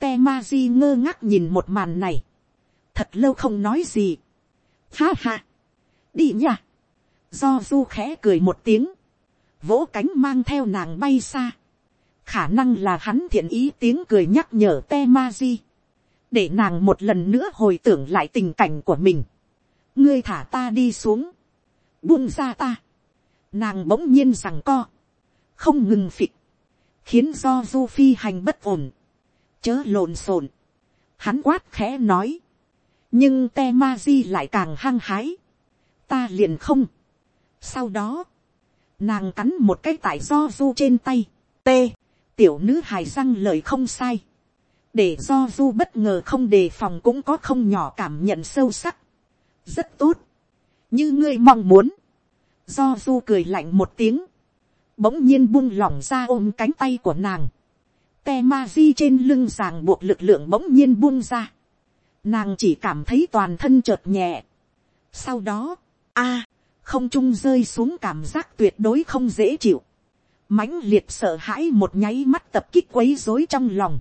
te ma di ngơ ngác nhìn một màn này, thật lâu không nói gì. Ha ha, đi nha, do du khẽ cười một tiếng, vỗ cánh mang theo nàng bay xa, khả năng là hắn thiện ý tiếng cười nhắc nhở te ma di, để nàng một lần nữa hồi tưởng lại tình cảnh của mình, ngươi thả ta đi xuống, buông ra ta, nàng bỗng nhiên rằng co, không ngừng phịch, khiến do du phi hành bất ổn, chớ lộn xộn, hắn quát khẽ nói, nhưng te ma di lại càng hăng hái, ta liền không. sau đó, nàng cắn một cái tại do du trên tay, t, tiểu nữ hài răng lời không sai, để do du bất ngờ không đề phòng cũng có không nhỏ cảm nhận sâu sắc, rất tốt, như ngươi mong muốn, do du cười lạnh một tiếng, bỗng nhiên buông lỏng ra ôm cánh tay của nàng, te ma di trên lưng ràng buộc lực lượng bỗng nhiên buông ra. Nàng chỉ cảm thấy toàn thân chợt nhẹ. Sau đó, a, không trung rơi xuống cảm giác tuyệt đối không dễ chịu. mãnh liệt sợ hãi một nháy mắt tập kích quấy rối trong lòng.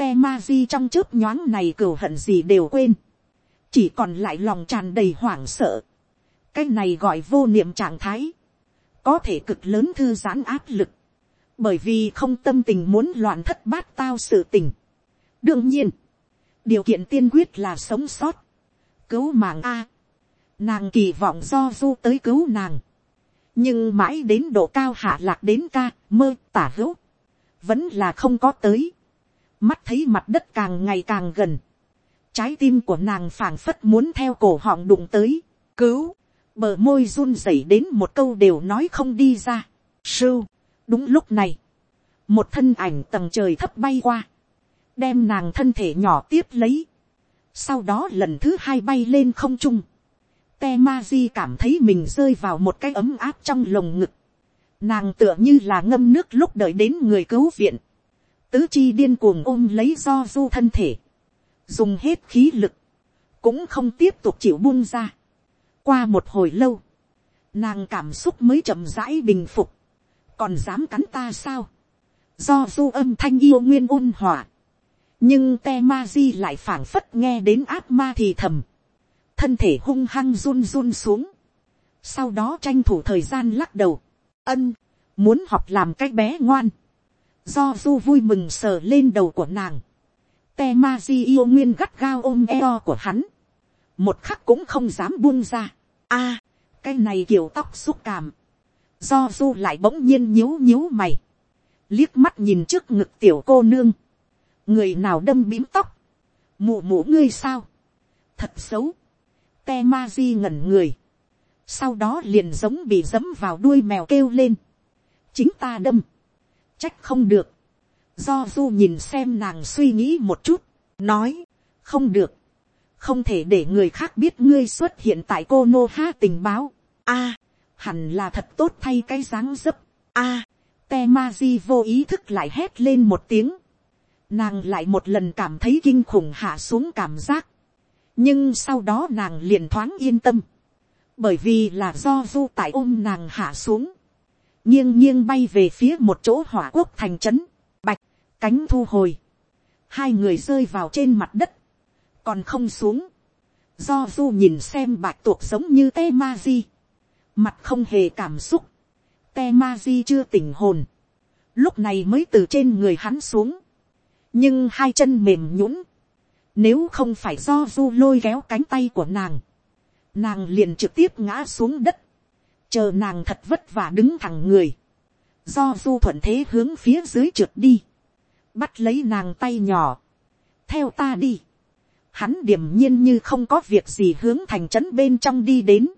Te ma di trong chớp nhoáng này cửu hận gì đều quên. Chỉ còn lại lòng tràn đầy hoảng sợ. Cái này gọi vô niệm trạng thái. Có thể cực lớn thư giãn áp lực bởi vì không tâm tình muốn loạn thất bát tao sự tình. đương nhiên, điều kiện tiên quyết là sống sót, cứu mạng a. nàng kỳ vọng do du tới cứu nàng, nhưng mãi đến độ cao hạ lạc đến ca mơ tả hữu vẫn là không có tới mắt thấy mặt đất càng ngày càng gần. Trái tim của nàng phảng phất muốn theo cổ họng đụng tới. Cứu! Bờ môi run rẩy đến một câu đều nói không đi ra. Sưu! Đúng lúc này. Một thân ảnh tầng trời thấp bay qua. Đem nàng thân thể nhỏ tiếp lấy. Sau đó lần thứ hai bay lên không trung. Te ma di cảm thấy mình rơi vào một cái ấm áp trong lồng ngực. Nàng tựa như là ngâm nước lúc đợi đến người cứu viện tứ chi điên cuồng ôm lấy do du thân thể. Dùng hết khí lực. Cũng không tiếp tục chịu buông ra. Qua một hồi lâu, nàng cảm xúc mới chậm rãi bình phục, còn dám cắn ta sao, do du âm thanh yêu nguyên ôn hòa, nhưng te ma di lại phảng phất nghe đến ác ma thì thầm, thân thể hung hăng run run xuống, sau đó tranh thủ thời gian lắc đầu, ân, muốn học làm cái bé ngoan, do du vui mừng sờ lên đầu của nàng, te ma di yêu nguyên gắt gao ôm eo của hắn, một khắc cũng không dám buông ra. a, cái này kiểu tóc xúc cảm, do du lại bỗng nhiên nhíu nhíu mày, liếc mắt nhìn trước ngực tiểu cô nương, người nào đâm bím tóc, mụ mụ ngươi sao, thật xấu, te ma di ngẩn người, sau đó liền giống bị dẫm vào đuôi mèo kêu lên, chính ta đâm, trách không được, do du nhìn xem nàng suy nghĩ một chút, nói, không được, không thể để người khác biết ngươi xuất hiện tại cô nô ha tình báo. a, hẳn là thật tốt thay cái dáng dấp. a, à, te ma di vô ý thức lại hét lên một tiếng. nàng lại một lần cảm thấy kinh khủng hạ xuống cảm giác. nhưng sau đó nàng liền thoáng yên tâm. bởi vì là do du tại ôm nàng hạ xuống nghiêng nghiêng bay về phía một chỗ hỏa quốc thành trấn. bạch, cánh thu hồi. hai người rơi vào trên mặt đất còn không xuống, do du nhìn xem bạch tuộc giống như te ma di, mặt không hề cảm xúc, te ma di chưa tỉnh hồn, lúc này mới từ trên người hắn xuống, nhưng hai chân mềm nhũng, nếu không phải do du lôi kéo cánh tay của nàng, nàng liền trực tiếp ngã xuống đất, chờ nàng thật vất vả đứng thẳng người, do du thuận thế hướng phía dưới trượt đi, bắt lấy nàng tay nhỏ, theo ta đi, hắn điềm nhiên như không có việc gì hướng thành trấn bên trong đi đến.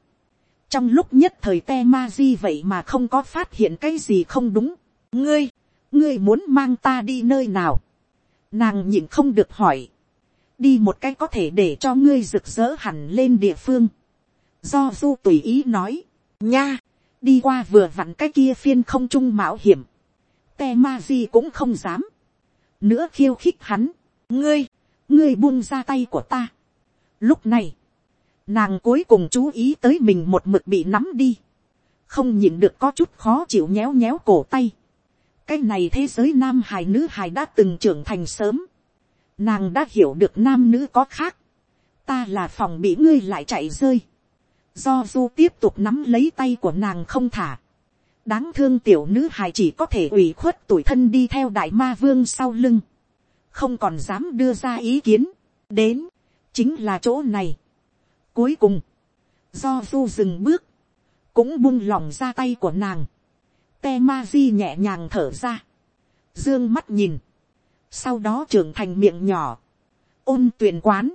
trong lúc nhất thời te ma di vậy mà không có phát hiện cái gì không đúng. ngươi, ngươi muốn mang ta đi nơi nào. nàng nhịn không được hỏi. đi một cái có thể để cho ngươi rực rỡ hẳn lên địa phương. do du tùy ý nói, nha, đi qua vừa vặn cái kia phiên không trung mạo hiểm. te ma di cũng không dám. nữa khiêu khích hắn. ngươi, ngươi buông ra tay của ta. Lúc này, nàng cuối cùng chú ý tới mình một mực bị nắm đi. Không nhìn được có chút khó chịu nhéo nhéo cổ tay. Cái này thế giới nam hài nữ hài đã từng trưởng thành sớm. Nàng đã hiểu được nam nữ có khác. Ta là phòng bị ngươi lại chạy rơi. Do du tiếp tục nắm lấy tay của nàng không thả. Đáng thương tiểu nữ hài chỉ có thể ủy khuất tuổi thân đi theo đại ma vương sau lưng. Không còn dám đưa ra ý kiến, đến, chính là chỗ này. Cuối cùng, do du dừng bước, cũng buông lòng ra tay của nàng, te ma di nhẹ nhàng thở ra, dương mắt nhìn, sau đó trưởng thành miệng nhỏ, ôn tuyển quán,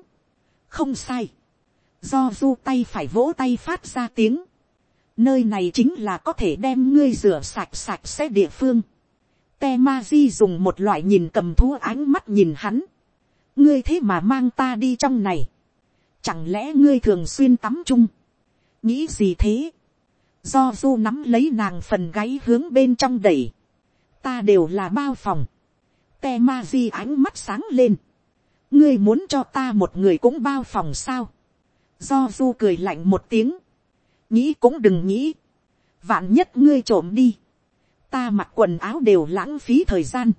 không sai, do du tay phải vỗ tay phát ra tiếng, nơi này chính là có thể đem ngươi rửa sạch sạch sẽ địa phương, te ma di dùng một loại nhìn cầm thú ánh mắt nhìn hắn. ngươi thế mà mang ta đi trong này. chẳng lẽ ngươi thường xuyên tắm chung. nghĩ gì thế. do du nắm lấy nàng phần gáy hướng bên trong đẩy. ta đều là bao phòng. te ma di ánh mắt sáng lên. ngươi muốn cho ta một người cũng bao phòng sao do du cười lạnh một tiếng. nghĩ cũng đừng nghĩ. vạn nhất ngươi trộm đi. Ta mặc quần áo đều lãng phí thời gian,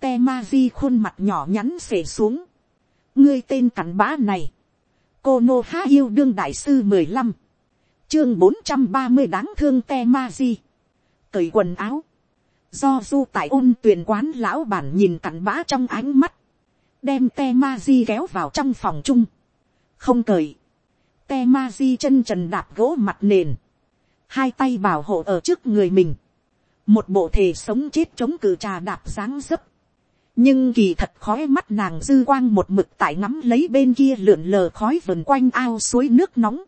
te ma di khuôn mặt nhỏ nhắn xể xuống, ngươi tên cặn bã này, cô nô há yêu đương đại sư mười lăm, chương bốn trăm ba mươi đáng thương te ma di, cởi quần áo, do du tại ôn tuyển quán lão bản nhìn cặn bã trong ánh mắt, đem te ma di kéo vào trong phòng chung, không cởi, te ma di chân trần đạp gỗ mặt nền, hai tay bảo hộ ở trước người mình, một bộ thể sống chết chống cự trà đạp dáng dấp, nhưng kỳ thật khói mắt nàng dư quang một mực tại ngắm lấy bên kia lượn lờ khói vần quanh ao suối nước nóng,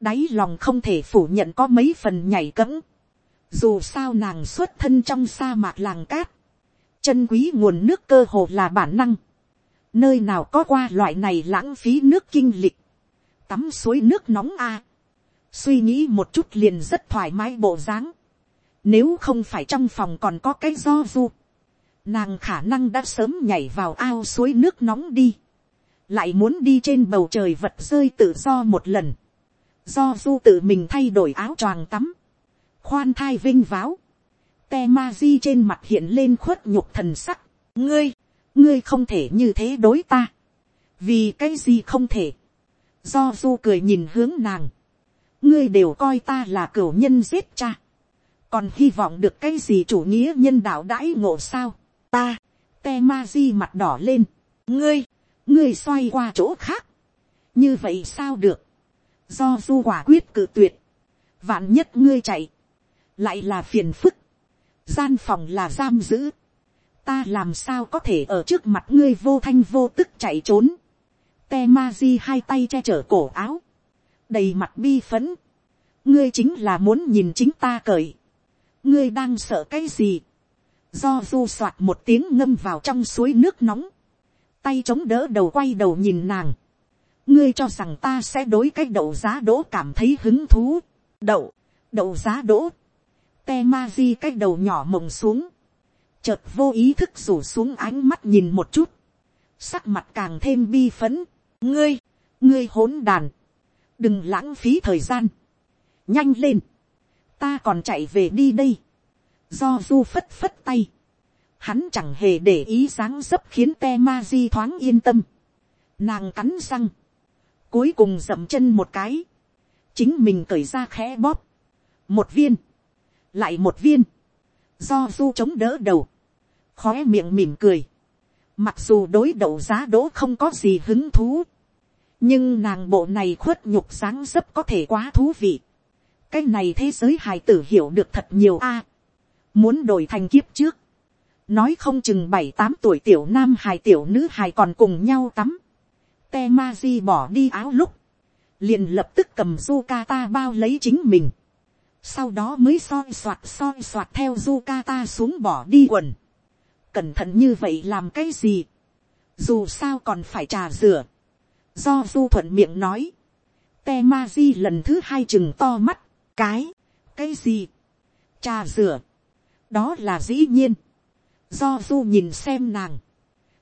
đáy lòng không thể phủ nhận có mấy phần nhảy cẫng, dù sao nàng xuất thân trong sa mạc làng cát, chân quý nguồn nước cơ hồ là bản năng, nơi nào có qua loại này lãng phí nước kinh lịch, tắm suối nước nóng a, suy nghĩ một chút liền rất thoải mái bộ dáng, nếu không phải trong phòng còn có cái do du, nàng khả năng đã sớm nhảy vào ao suối nước nóng đi, lại muốn đi trên bầu trời vật rơi tự do một lần, do du tự mình thay đổi áo choàng tắm, khoan thai vinh váo, te ma di trên mặt hiện lên khuất nhục thần sắc, ngươi, ngươi không thể như thế đối ta, vì cái gì không thể, do du cười nhìn hướng nàng, ngươi đều coi ta là cửu nhân giết cha, còn hy vọng được cái gì chủ nghĩa nhân đạo đãi ngộ sao, ta, te ma di mặt đỏ lên, ngươi, ngươi xoay qua chỗ khác, như vậy sao được, do du quả quyết cự tuyệt, vạn nhất ngươi chạy, lại là phiền phức, gian phòng là giam giữ, ta làm sao có thể ở trước mặt ngươi vô thanh vô tức chạy trốn, te ma di hai tay che chở cổ áo, đầy mặt bi phấn, ngươi chính là muốn nhìn chính ta cởi, ngươi đang sợ cái gì, do du soạt một tiếng ngâm vào trong suối nước nóng, tay chống đỡ đầu quay đầu nhìn nàng, ngươi cho rằng ta sẽ đối cái đậu giá đỗ cảm thấy hứng thú, đậu, đậu giá đỗ, te ma di cái đầu nhỏ mộng xuống, chợt vô ý thức rủ xuống ánh mắt nhìn một chút, sắc mặt càng thêm bi phấn, ngươi, ngươi hỗn đàn, đừng lãng phí thời gian, nhanh lên, ta còn chạy về đi đây, do du phất phất tay, hắn chẳng hề để ý dáng dấp khiến te ma di thoáng yên tâm, nàng cắn răng, cuối cùng dậm chân một cái, chính mình cởi ra khẽ bóp, một viên, lại một viên, do du chống đỡ đầu, khóe miệng mỉm cười, mặc dù đối đầu giá đỗ không có gì hứng thú, nhưng nàng bộ này khuất nhục sáng dấp có thể quá thú vị, cái này thế giới hài tử hiểu được thật nhiều a, muốn đổi thành kiếp trước, nói không chừng bảy tám tuổi tiểu nam hài tiểu nữ hài còn cùng nhau tắm, te ma di bỏ đi áo lúc, liền lập tức cầm du ta bao lấy chính mình, sau đó mới soi soạt soi soạt theo du ta xuống bỏ đi quần, cẩn thận như vậy làm cái gì, dù sao còn phải trà rửa, do du thuận miệng nói, te ma di lần thứ hai chừng to mắt, cái, cái gì, trà rửa, đó là dĩ nhiên, do du nhìn xem nàng,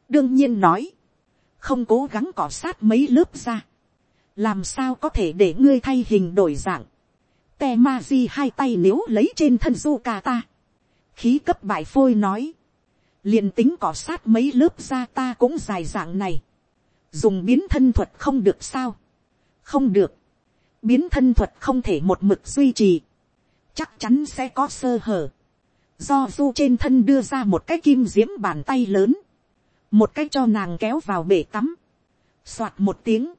đương nhiên nói, không cố gắng cọ sát mấy lớp ra, làm sao có thể để ngươi thay hình đổi dạng, te ma di hai tay nếu lấy trên thân du ca ta, khí cấp bại phôi nói, liền tính cọ sát mấy lớp ra ta cũng dài dạng này, dùng biến thân thuật không được sao, không được, biến thân thuật không thể một mực duy trì, chắc chắn sẽ có sơ hở, do du trên thân đưa ra một cái kim diễm bàn tay lớn, một cái cho nàng kéo vào bể tắm, soạt một tiếng,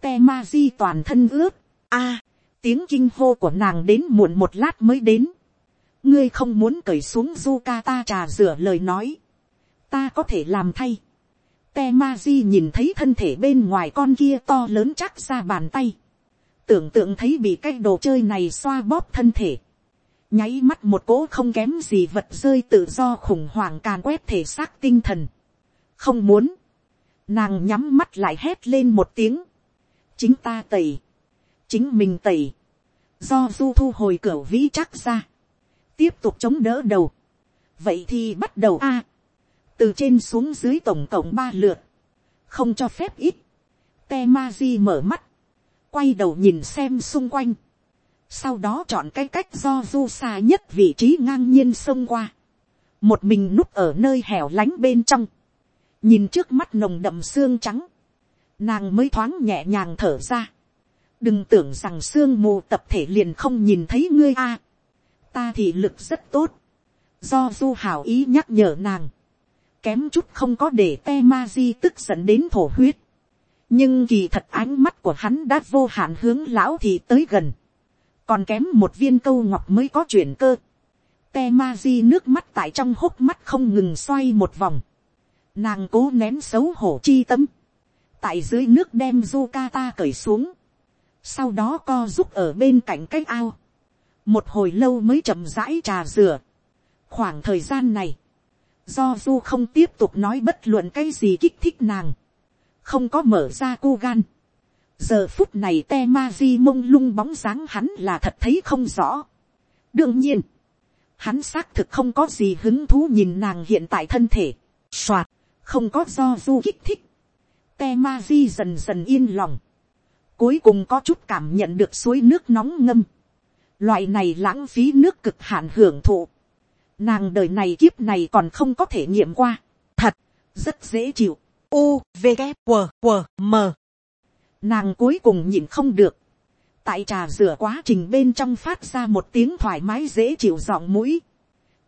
te ma di toàn thân ướt, a, tiếng kinh hô của nàng đến muộn một lát mới đến, ngươi không muốn cởi xuống du ca ta trà rửa lời nói, ta có thể làm thay, te ma di nhìn thấy thân thể bên ngoài con kia to lớn chắc ra bàn tay, tưởng tượng thấy bị cái đồ chơi này xoa bóp thân thể, nháy mắt một cỗ không kém gì vật rơi tự do khủng hoảng càn quét thể xác tinh thần. không muốn, nàng nhắm mắt lại hét lên một tiếng, chính ta tẩy, chính mình tẩy, do du thu hồi cửa vĩ chắc ra, tiếp tục chống đỡ đầu, vậy thì bắt đầu a, từ trên xuống dưới tổng cộng ba lượt, không cho phép ít, te ma di mở mắt, quay đầu nhìn xem xung quanh, sau đó chọn cái cách do du xa nhất vị trí ngang nhiên xông qua, một mình núp ở nơi hẻo lánh bên trong, nhìn trước mắt nồng đậm xương trắng, nàng mới thoáng nhẹ nhàng thở ra, đừng tưởng rằng sương mù tập thể liền không nhìn thấy ngươi a, ta thì lực rất tốt, do du hảo ý nhắc nhở nàng, kém chút không có để te ma di tức giận đến thổ huyết, nhưng kỳ thật ánh mắt của hắn đã vô hạn hướng lão thì tới gần, còn kém một viên câu ngọc mới có chuyển cơ, te ma di nước mắt tại trong hốc mắt không ngừng xoay một vòng, nàng cố nén xấu hổ chi tâm, tại dưới nước đem Yukata cởi xuống, sau đó co giúp ở bên cạnh cái ao, một hồi lâu mới chậm rãi trà rửa. khoảng thời gian này, do du không tiếp tục nói bất luận cái gì kích thích nàng, không có mở ra cô gan. giờ phút này te ma di mông lung bóng dáng hắn là thật thấy không rõ. đương nhiên, hắn xác thực không có gì hứng thú nhìn nàng hiện tại thân thể, Xoạt. không có do du kích thích. te ma di dần dần yên lòng, cuối cùng có chút cảm nhận được suối nước nóng ngâm, loại này lãng phí nước cực hạn hưởng thụ, nàng đời này kiếp này còn không có thể nghiệm qua, thật, rất dễ chịu, u v g q q m. Nàng cuối cùng nhìn không được, tại trà rửa quá trình bên trong phát ra một tiếng thoải mái dễ chịu giọng mũi,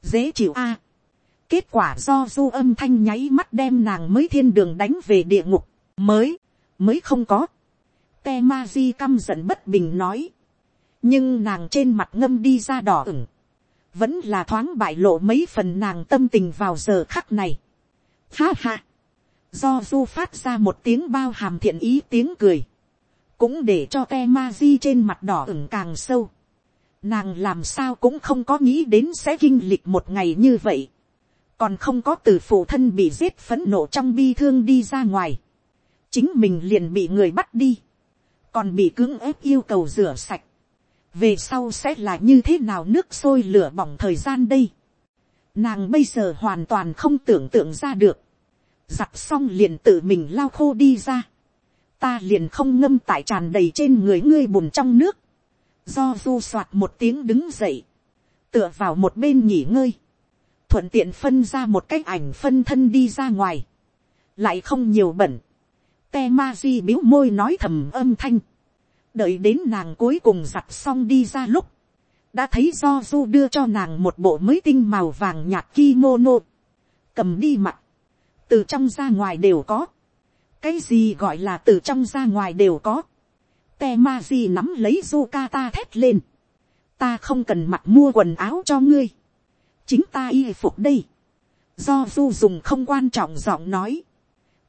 dễ chịu a, kết quả do du âm thanh nháy mắt đem nàng mới thiên đường đánh về địa ngục, mới, mới không có, te ma di căm giận bất bình nói, nhưng nàng trên mặt ngâm đi ra đỏ ửng, vẫn là thoáng bại lộ mấy phần nàng tâm tình vào giờ khắc này. Ha ha, do du phát ra một tiếng bao hàm thiện ý tiếng cười, cũng để cho te ma di trên mặt đỏ ửng càng sâu. Nàng làm sao cũng không có nghĩ đến sẽ kinh lịch một ngày như vậy. Còn không có từ phụ thân bị giết phấn nộ trong bi thương đi ra ngoài. Chính mình liền bị người bắt đi. Còn bị cưỡng ép yêu cầu rửa sạch về sau sẽ là như thế nào nước sôi lửa bỏng thời gian đây. Nàng bây giờ hoàn toàn không tưởng tượng ra được. Giặt xong liền tự mình lao khô đi ra. Ta liền không ngâm tại tràn đầy trên người ngươi bùn trong nước. Do du soạt một tiếng đứng dậy. Tựa vào một bên nghỉ ngơi. Thuận tiện phân ra một cái ảnh phân thân đi ra ngoài. Lại không nhiều bẩn. Te ma di biếu môi nói thầm âm thanh đợi đến nàng cuối cùng giặt xong đi ra lúc, đã thấy do du đưa cho nàng một bộ mới tinh màu vàng nhạt kimono, cầm đi mặt, từ trong ra ngoài đều có, cái gì gọi là từ trong ra ngoài đều có, te ma di nắm lấy Zuka ta thét lên, ta không cần mặc mua quần áo cho ngươi, chính ta y phục đây, do du dùng không quan trọng giọng nói,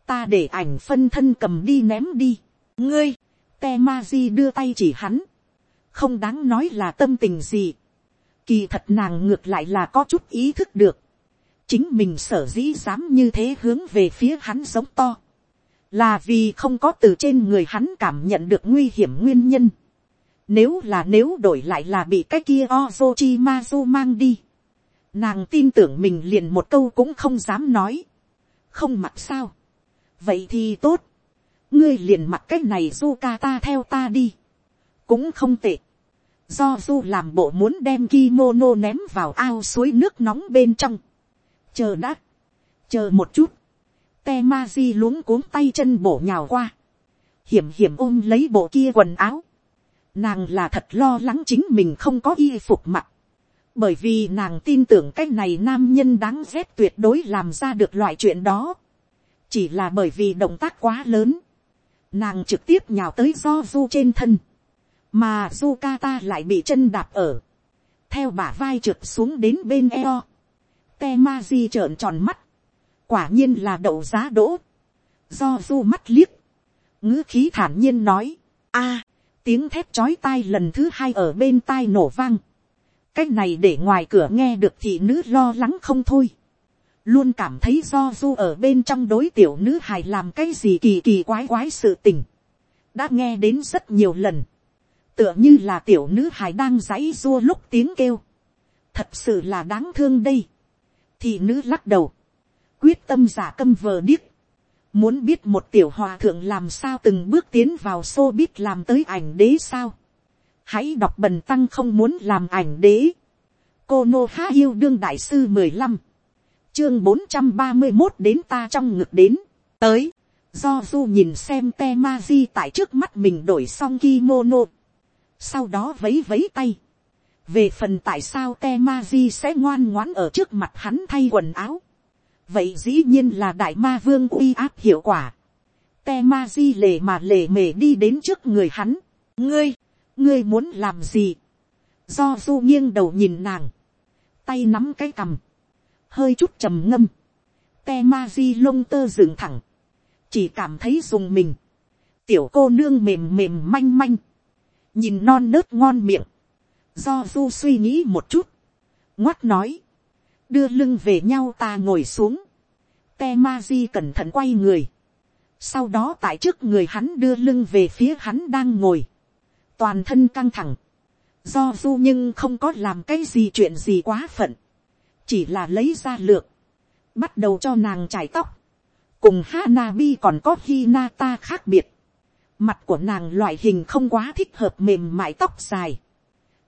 ta để ảnh phân thân cầm đi ném đi, ngươi, te ma di đưa tay chỉ hắn, không đáng nói là tâm tình gì, kỳ thật nàng ngược lại là có chút ý thức được, chính mình sở dĩ dám như thế hướng về phía hắn giống to, là vì không có từ trên người hắn cảm nhận được nguy hiểm nguyên nhân. Nếu là nếu đổi lại là bị cái kia Ozochi Mazu mang đi. Nàng tin tưởng mình liền một câu cũng không dám nói. Không mặc sao. Vậy thì tốt ngươi liền mặc cái này du ca ta theo ta đi, cũng không tệ, do du làm bộ muốn đem kimono ném vào ao suối nước nóng bên trong, chờ đã, chờ một chút, te ma di luống cuống tay chân bổ nhào qua, hiểm hiểm ôm lấy bộ kia quần áo, nàng là thật lo lắng chính mình không có y phục mặc, bởi vì nàng tin tưởng cái này nam nhân đáng ghét tuyệt đối làm ra được loại chuyện đó, chỉ là bởi vì động tác quá lớn, nàng trực tiếp nhào tới do du trên thân, mà du ca ta lại bị chân đạp ở, theo bả vai trượt xuống đến bên eo, te ma di trợn tròn mắt, quả nhiên là đậu giá đỗ, do du mắt liếc, ngữ khí thản nhiên nói, a, tiếng thép chói tai lần thứ hai ở bên tai nổ vang, cái này để ngoài cửa nghe được thị nữ lo lắng không thôi, luôn cảm thấy do du ở bên trong đối tiểu nữ hài làm cái gì kỳ kỳ quái quái sự tình, đã nghe đến rất nhiều lần, tựa như là tiểu nữ hài đang dãy dua lúc tiếng kêu, thật sự là đáng thương đây, thì nữ lắc đầu, quyết tâm giả câm vờ điếc, muốn biết một tiểu hòa thượng làm sao từng bước tiến vào xô biết làm tới ảnh đế sao, hãy đọc bần tăng không muốn làm ảnh đế, cô nô há yêu đương đại sư mười lăm chương bốn trăm ba mươi một đến ta trong ngực đến, tới, do du nhìn xem te ma di tại trước mắt mình đổi xong kimono, sau đó vấy vấy tay, về phần tại sao te ma di sẽ ngoan ngoãn ở trước mặt hắn thay quần áo, vậy dĩ nhiên là đại ma vương uy áp hiệu quả, te ma di lề mà lề mề đi đến trước người hắn, ngươi, ngươi muốn làm gì, do du nghiêng đầu nhìn nàng, tay nắm cái cằm, hơi chút trầm ngâm, te ma di lông tơ dựng thẳng, chỉ cảm thấy dùng mình, tiểu cô nương mềm mềm manh manh, nhìn non nớt ngon miệng, do du suy nghĩ một chút, ngoắt nói, đưa lưng về nhau ta ngồi xuống, te ma di cẩn thận quay người, sau đó tại trước người hắn đưa lưng về phía hắn đang ngồi, toàn thân căng thẳng, do du nhưng không có làm cái gì chuyện gì quá phận, chỉ là lấy ra lược, bắt đầu cho nàng trải tóc, cùng Hanabi còn có Hinata khác biệt, mặt của nàng loại hình không quá thích hợp mềm mại tóc dài,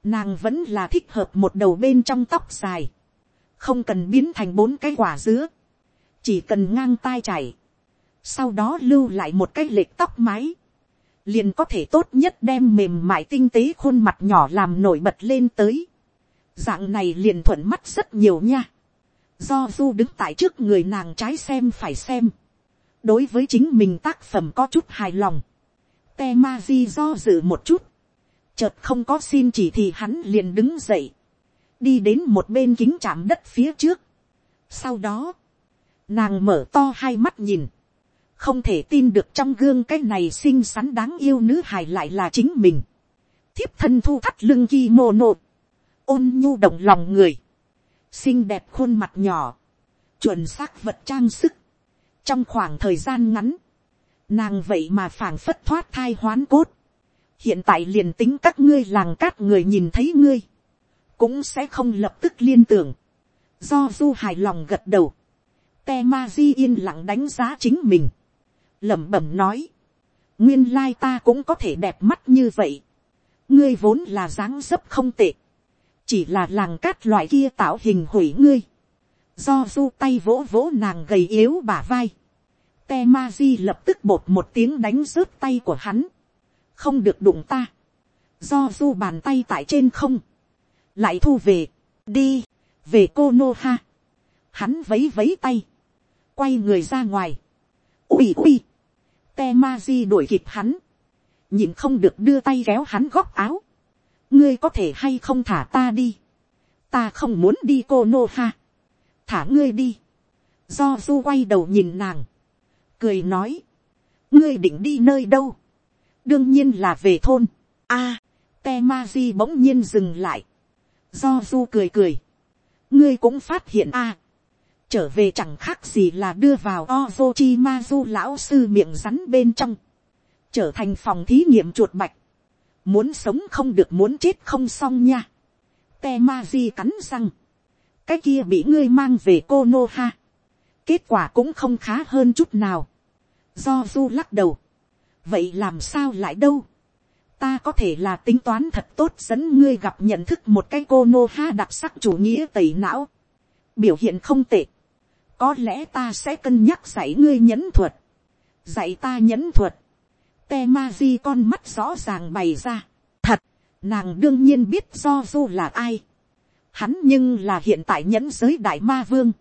nàng vẫn là thích hợp một đầu bên trong tóc dài, không cần biến thành bốn cái quả dứa, chỉ cần ngang tai chảy, sau đó lưu lại một cái lệch tóc mái, liền có thể tốt nhất đem mềm mại tinh tế khuôn mặt nhỏ làm nổi bật lên tới dạng này liền thuận mắt rất nhiều nha. do du đứng tại trước người nàng trái xem phải xem. đối với chính mình tác phẩm có chút hài lòng. te ma di do dự một chút. chợt không có xin chỉ thì hắn liền đứng dậy. đi đến một bên kính chạm đất phía trước. sau đó, nàng mở to hai mắt nhìn không thể tin được trong gương cái này xinh xắn đáng yêu nữ hài lại là chính mình. thiếp thân thu thắt lưng kimono, ôn nhu động lòng người, xinh đẹp khuôn mặt nhỏ, chuẩn xác vật trang sức. trong khoảng thời gian ngắn, nàng vậy mà phảng phất thoát thai hoán cốt. hiện tại liền tính các ngươi làng cát người nhìn thấy ngươi, cũng sẽ không lập tức liên tưởng. do du hài lòng gật đầu, te ma di yên lặng đánh giá chính mình lẩm bẩm nói, nguyên lai ta cũng có thể đẹp mắt như vậy, ngươi vốn là dáng dấp không tệ, chỉ là làng cát loại kia tạo hình hủy ngươi, do du tay vỗ vỗ nàng gầy yếu bả vai, te ma di lập tức bột một tiếng đánh rớt tay của hắn, không được đụng ta, do du bàn tay tại trên không, lại thu về, đi, về cô nô ha, hắn vấy vấy tay, quay người ra ngoài, ui ui, te ma di đuổi kịp hắn, nhìn không được đưa tay kéo hắn góc áo, ngươi có thể hay không thả ta đi, ta không muốn đi cô nô ha, thả ngươi đi, do du quay đầu nhìn nàng, cười nói, ngươi định đi nơi đâu, đương nhiên là về thôn, a, te ma di bỗng nhiên dừng lại, do du cười cười, ngươi cũng phát hiện a, trở về chẳng khác gì là đưa vào Ozochimazu lão sư miệng rắn bên trong, trở thành phòng thí nghiệm chuột bạch, muốn sống không được muốn chết không xong nha, te ma di cắn răng, cái kia bị ngươi mang về cô nô ha, kết quả cũng không khá hơn chút nào, do du lắc đầu, vậy làm sao lại đâu, ta có thể là tính toán thật tốt dẫn ngươi gặp nhận thức một cái cô nô ha đặc sắc chủ nghĩa tẩy não, biểu hiện không tệ, có lẽ ta sẽ cân nhắc dạy ngươi nhẫn thuật, dạy ta nhẫn thuật, te ma di con mắt rõ ràng bày ra, thật, nàng đương nhiên biết do du là ai, hắn nhưng là hiện tại nhẫn giới đại ma vương,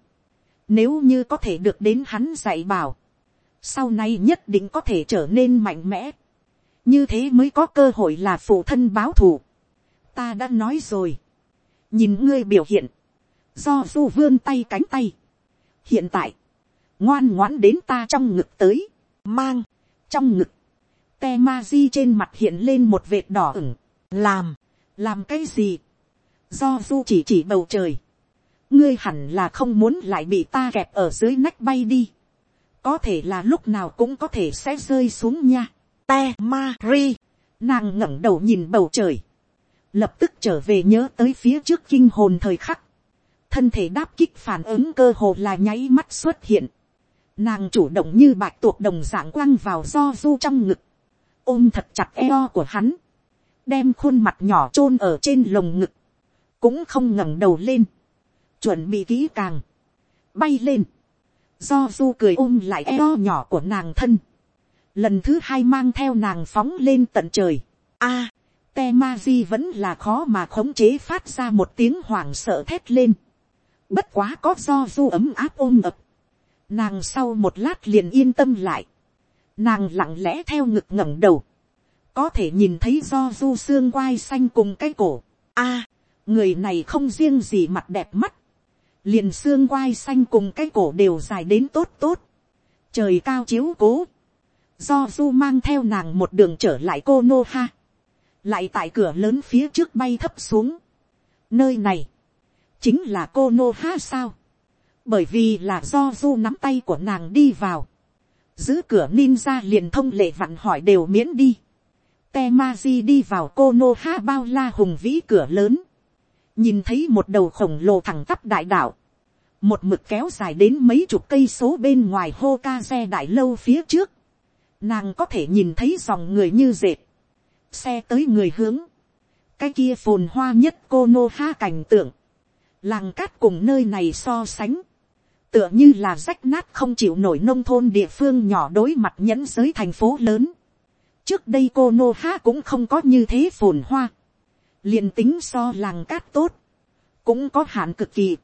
nếu như có thể được đến hắn dạy bảo, sau này nhất định có thể trở nên mạnh mẽ, như thế mới có cơ hội là phụ thân báo thù. ta đã nói rồi, nhìn ngươi biểu hiện, do du vươn tay cánh tay, hiện tại, ngoan ngoãn đến ta trong ngực tới, mang, trong ngực, te ma di trên mặt hiện lên một vệt đỏ ửng, làm, làm cái gì, do du chỉ chỉ bầu trời, ngươi hẳn là không muốn lại bị ta kẹp ở dưới nách bay đi, có thể là lúc nào cũng có thể sẽ rơi xuống nha, te ma ri, nàng ngẩng đầu nhìn bầu trời, lập tức trở về nhớ tới phía trước kinh hồn thời khắc, thân thể đáp kích phản ứng cơ hồ là nháy mắt xuất hiện. Nàng chủ động như bạch tuộc đồng dạng quăng vào do du trong ngực, ôm thật chặt eo của hắn, đem khuôn mặt nhỏ chôn ở trên lồng ngực, cũng không ngẩng đầu lên, chuẩn bị kỹ càng, bay lên, do du cười ôm lại eo nhỏ của nàng thân, lần thứ hai mang theo nàng phóng lên tận trời, a, te ma di vẫn là khó mà khống chế phát ra một tiếng hoảng sợ thét lên, Bất quá có do du ấm áp ôm ập. Nàng sau một lát liền yên tâm lại. Nàng lặng lẽ theo ngực ngẩng đầu. Có thể nhìn thấy do du xương quai xanh cùng cái cổ. a, người này không riêng gì mặt đẹp mắt, liền xương quai xanh cùng cái cổ đều dài đến tốt tốt, trời cao chiếu cố, do du mang theo nàng một đường trở lại cô nô ha, lại tại cửa lớn phía trước bay thấp xuống, nơi này, chính là cô nô ha sao, bởi vì là do du nắm tay của nàng đi vào, giữ cửa ninja liền thông lệ vặn hỏi đều miễn đi, te ma di đi vào cô nô ha bao la hùng vĩ cửa lớn, nhìn thấy một đầu khổng lồ thẳng tắp đại đảo, một mực kéo dài đến mấy chục cây số bên ngoài hô ca xe đại lâu phía trước, nàng có thể nhìn thấy dòng người như dệt, xe tới người hướng, cái kia phồn hoa nhất cô nô ha cảnh tượng, làng cát cùng nơi này so sánh, tựa như là rách nát không chịu nổi nông thôn địa phương nhỏ đối mặt nhẫn giới thành phố lớn. trước đây cô nô ha cũng không có như thế phồn hoa, liền tính so làng cát tốt, cũng có hạn cực kỳ.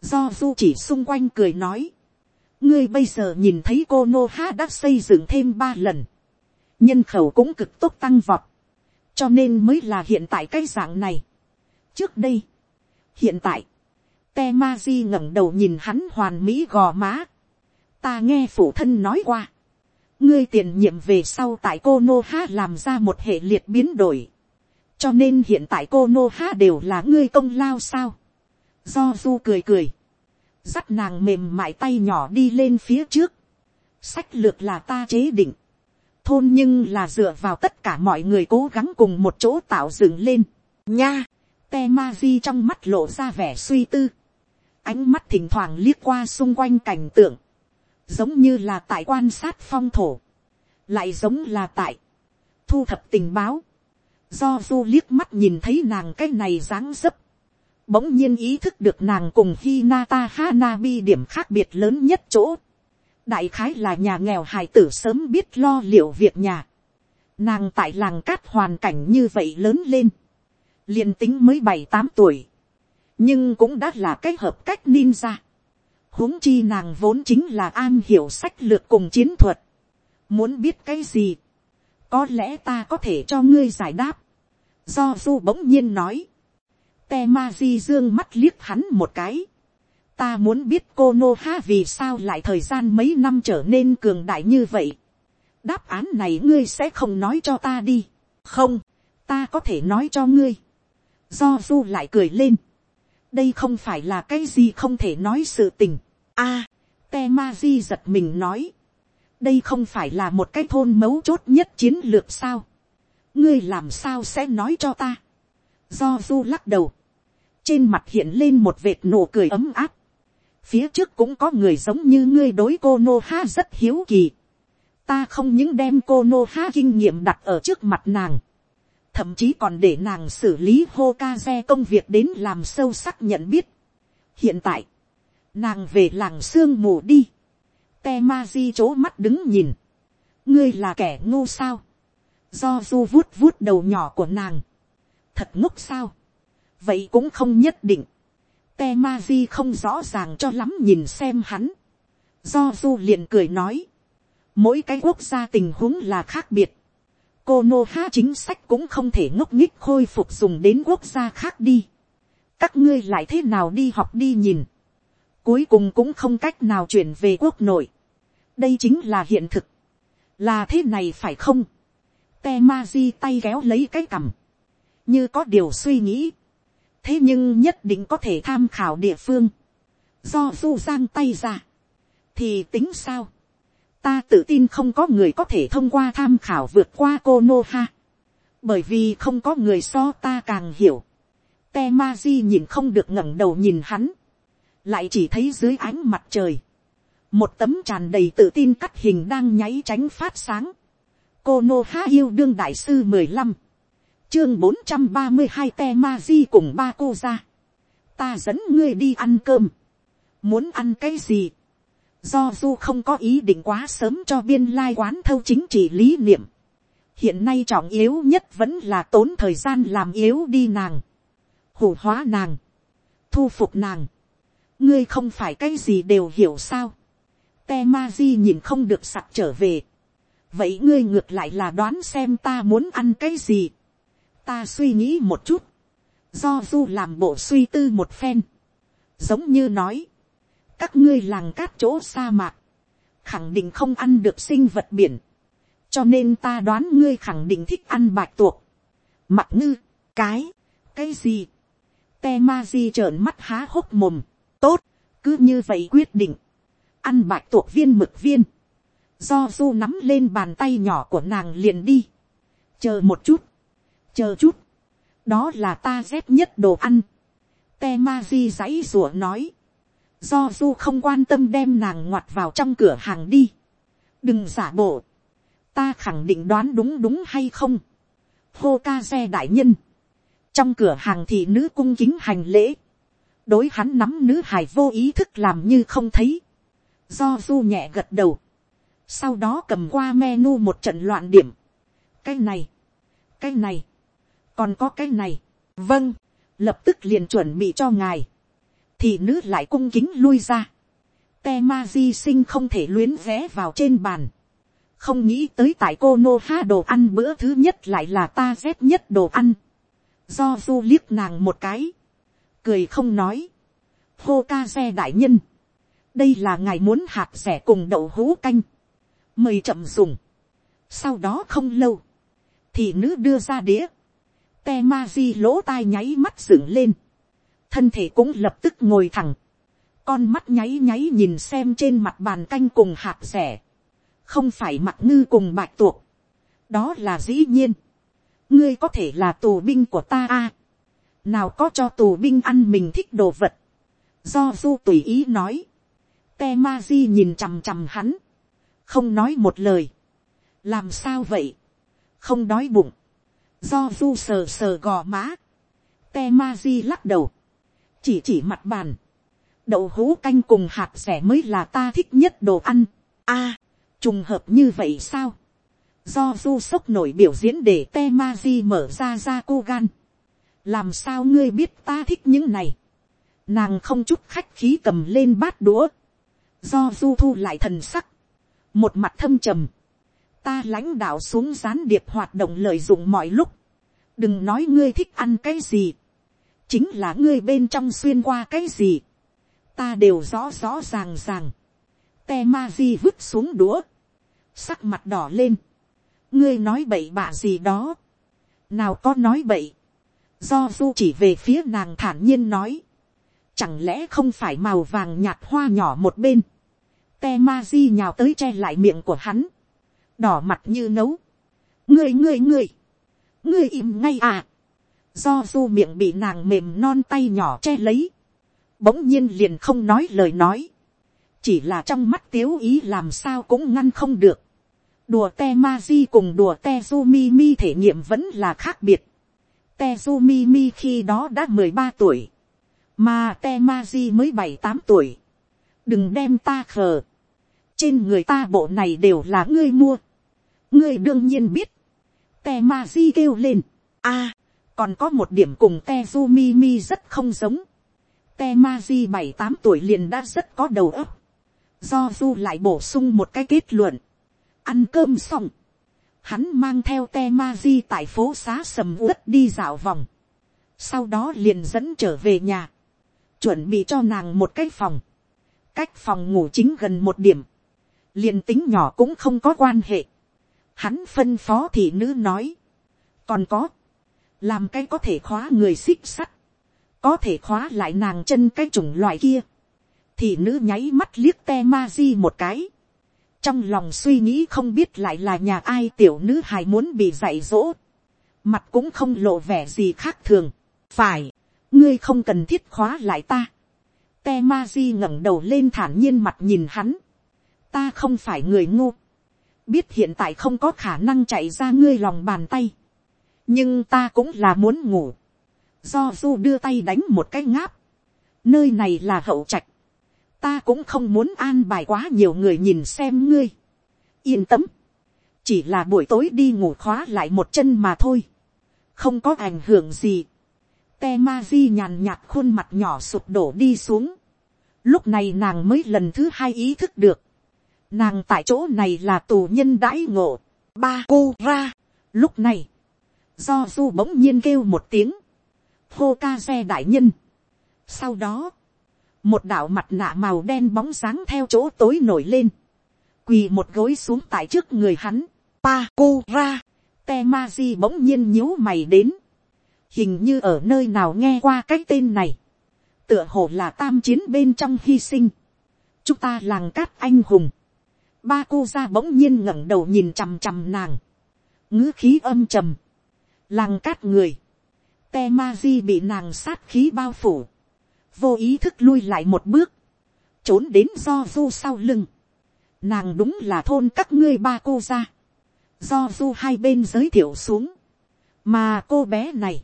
do du chỉ xung quanh cười nói, ngươi bây giờ nhìn thấy cô nô ha đã xây dựng thêm ba lần, nhân khẩu cũng cực tốt tăng vọt, cho nên mới là hiện tại cái dạng này. trước đây, hiện tại, te ma di ngẩng đầu nhìn hắn hoàn mỹ gò má, ta nghe phụ thân nói qua, ngươi tiền nhiệm về sau tại cô nô ha làm ra một hệ liệt biến đổi, cho nên hiện tại cô nô ha đều là ngươi công lao sao, do du cười cười, dắt nàng mềm mại tay nhỏ đi lên phía trước, sách lược là ta chế định, thôn nhưng là dựa vào tất cả mọi người cố gắng cùng một chỗ tạo dựng lên, nha, te ma di trong mắt lộ ra vẻ suy tư, ánh mắt thỉnh thoảng liếc qua xung quanh cảnh tượng, giống như là tại quan sát phong thổ, lại giống là tại thu thập tình báo, do du liếc mắt nhìn thấy nàng cái này dáng dấp, bỗng nhiên ý thức được nàng cùng Hinata Hanabi điểm khác biệt lớn nhất chỗ. Đại khái là nhà nghèo hài tử sớm biết lo liệu việc nhà. Nàng tại làng cát hoàn cảnh như vậy lớn lên. liền tính mới bảy tám tuổi. Nhưng cũng đã là cách hợp cách ninja. huống chi nàng vốn chính là an hiểu sách lược cùng chiến thuật. Muốn biết cái gì? Có lẽ ta có thể cho ngươi giải đáp. Do du bỗng nhiên nói te ma di dương mắt liếc hắn một cái. ta muốn biết cô nô ha vì sao lại thời gian mấy năm trở nên cường đại như vậy. đáp án này ngươi sẽ không nói cho ta đi. không, ta có thể nói cho ngươi. do du lại cười lên đây không phải là cái gì không thể nói sự tình. a, à, te ma di giật mình nói. đây không phải là một cái thôn mấu chốt nhất chiến lược sao. ngươi làm sao sẽ nói cho ta. do du lắc đầu trên mặt hiện lên một vệt nụ cười ấm áp. phía trước cũng có người giống như ngươi đối cô nô ha rất hiếu kỳ. ta không những đem cô nô ha kinh nghiệm đặt ở trước mặt nàng, thậm chí còn để nàng xử lý hô ca xe công việc đến làm sâu sắc nhận biết. hiện tại, nàng về làng sương mù đi, te ma di c mắt đứng nhìn, ngươi là kẻ ngu sao, do du vuốt vuốt đầu nhỏ của nàng, thật ngốc sao, vậy cũng không nhất định. te ma di không rõ ràng cho lắm nhìn xem hắn. do du liền cười nói. mỗi cái quốc gia tình huống là khác biệt cô nô ha chính sách cũng không thể ngốc nghích khôi phục dùng đến quốc gia khác đi. các ngươi lại thế nào đi học đi nhìn. cuối cùng cũng không cách nào chuyển về quốc nội. đây chính là hiện thực. là thế này phải không. te ma di tay kéo lấy cái cằm. như có điều suy nghĩ thế nhưng nhất định có thể tham khảo địa phương, do du giang tay ra, thì tính sao, ta tự tin không có người có thể thông qua tham khảo vượt qua cô nô ha, bởi vì không có người so ta càng hiểu, te ma di nhìn không được ngẩng đầu nhìn hắn, lại chỉ thấy dưới ánh mặt trời, một tấm tràn đầy tự tin cắt hình đang nháy tránh phát sáng, cô nô ha yêu đương đại sư mười lăm, chương bốn trăm ba mươi hai te ma di cùng ba cô ra. ta dẫn ngươi đi ăn cơm. muốn ăn cái gì do du không có ý định quá sớm cho biên lai quán thâu chính trị lý niệm. hiện nay trọng yếu nhất vẫn là tốn thời gian làm yếu đi nàng. hủ hóa nàng. thu phục nàng. ngươi không phải cái gì đều hiểu sao. te ma di nhìn không được sặc trở về. vậy ngươi ngược lại là đoán xem ta muốn ăn cái gì ta suy nghĩ một chút, do du làm bộ suy tư một phen, giống như nói, các ngươi làng cát chỗ sa mạc, khẳng định không ăn được sinh vật biển, cho nên ta đoán ngươi khẳng định thích ăn bạch tuộc, mặt ngư, cái, cái gì, te ma di trợn mắt há hốc mồm, tốt, cứ như vậy quyết định, ăn bạch tuộc viên mực viên, do du nắm lên bàn tay nhỏ của nàng liền đi, chờ một chút, chờ chút, đó là ta rét nhất đồ ăn, te ma di dãy rủa nói, do du không quan tâm đem nàng ngoặt vào trong cửa hàng đi, đừng giả bộ, ta khẳng định đoán đúng đúng hay không, hô ca xe đại nhân, trong cửa hàng thì nữ cung kính hành lễ, đối hắn nắm nữ hải vô ý thức làm như không thấy, do du nhẹ gật đầu, sau đó cầm qua menu một trận loạn điểm, cái này, cái này, còn có cái này, vâng, lập tức liền chuẩn bị cho ngài, thì nữ lại cung kính lui ra, te ma di sinh không thể luyến vé vào trên bàn, không nghĩ tới tại cô nô ha đồ ăn bữa thứ nhất lại là ta rét nhất đồ ăn, do du liếc nàng một cái, cười không nói, hô ca xe đại nhân, đây là ngài muốn hạt rẻ cùng đậu hũ canh, mời chậm dùng, sau đó không lâu, thì nữ đưa ra đĩa, te ma di lỗ tai nháy mắt dựng lên, thân thể cũng lập tức ngồi thẳng, con mắt nháy nháy nhìn xem trên mặt bàn canh cùng hạt rẻ, không phải mặt ngư cùng bạch tuộc, đó là dĩ nhiên, ngươi có thể là tù binh của ta a, nào có cho tù binh ăn mình thích đồ vật, do du tùy ý nói, te ma di nhìn chằm chằm hắn, không nói một lời, làm sao vậy, không đói bụng, do du sờ sờ gò má, te ma di lắc đầu, chỉ chỉ mặt bàn, đậu hũ canh cùng hạt rẻ mới là ta thích nhất đồ ăn. a, trùng hợp như vậy sao, do du sốc nổi biểu diễn để te ma di mở ra ra cô gan, làm sao ngươi biết ta thích những này, nàng không chút khách khí cầm lên bát đũa, do du thu lại thần sắc, một mặt thâm trầm, ta lãnh đạo xuống gián điệp hoạt động lợi dụng mọi lúc, đừng nói ngươi thích ăn cái gì, chính là ngươi bên trong xuyên qua cái gì, ta đều rõ rõ ràng ràng, te ma di vứt xuống đũa, sắc mặt đỏ lên, ngươi nói bậy bạ gì đó, nào có nói bậy, do du chỉ về phía nàng thản nhiên nói, chẳng lẽ không phải màu vàng nhạt hoa nhỏ một bên, te ma di nhào tới che lại miệng của hắn, đỏ mặt như nấu, ngươi ngươi ngươi, ngươi im ngay à, do du miệng bị nàng mềm non tay nhỏ che lấy, bỗng nhiên liền không nói lời nói, chỉ là trong mắt tiếu ý làm sao cũng ngăn không được, đùa te ma di cùng đùa te du mi mi thể nghiệm vẫn là khác biệt, te du mi mi khi đó đã mười ba tuổi, mà te ma di mới bảy tám tuổi, đừng đem ta khờ, trên người ta bộ này đều là ngươi mua, ngươi đương nhiên biết, te ma di kêu lên, a, còn có một điểm cùng te du mi mi rất không giống, te ma di bảy tám tuổi liền đã rất có đầu óc, do du lại bổ sung một cái kết luận, ăn cơm xong, hắn mang theo te ma di tại phố xá sầm uất đi dạo vòng, sau đó liền dẫn trở về nhà, chuẩn bị cho nàng một cái phòng, cách phòng ngủ chính gần một điểm, liền tính nhỏ cũng không có quan hệ, hắn phân phó thị nữ nói, còn có, làm cái có thể khóa người xích sắt, có thể khóa lại nàng chân cái chủng loại kia, thì nữ nháy mắt liếc te ma di một cái, trong lòng suy nghĩ không biết lại là nhà ai tiểu nữ hài muốn bị dạy dỗ, mặt cũng không lộ vẻ gì khác thường, phải, ngươi không cần thiết khóa lại ta, te ma di ngẩng đầu lên thản nhiên mặt nhìn hắn, ta không phải người ngu, biết hiện tại không có khả năng chạy ra ngươi lòng bàn tay, nhưng ta cũng là muốn ngủ, do du đưa tay đánh một cái ngáp, nơi này là hậu trạch, ta cũng không muốn an bài quá nhiều người nhìn xem ngươi, yên tâm, chỉ là buổi tối đi ngủ khóa lại một chân mà thôi, không có ảnh hưởng gì, te ma di nhàn nhạt khuôn mặt nhỏ sụp đổ đi xuống, lúc này nàng mới lần thứ hai ý thức được, nàng tại chỗ này là tù nhân đãi ngộ, ba cô ra, lúc này, do du bỗng nhiên kêu một tiếng, hô ca xe đại nhân. sau đó, một đạo mặt nạ màu đen bóng dáng theo chỗ tối nổi lên, quỳ một gối xuống tại trước người hắn, pa cu ra, te ma di bỗng nhiên nhíu mày đến, hình như ở nơi nào nghe qua cái tên này, tựa hồ là tam chiến bên trong hy sinh, chúng ta làng cát anh hùng, ba cô ra bỗng nhiên ngẩng đầu nhìn chằm chằm nàng, ngữ khí âm trầm, làng cát người, te ma di bị nàng sát khí bao phủ, vô ý thức lui lại một bước, trốn đến do du sau lưng, nàng đúng là thôn các ngươi ba cô ra, do du hai bên giới thiệu xuống, mà cô bé này,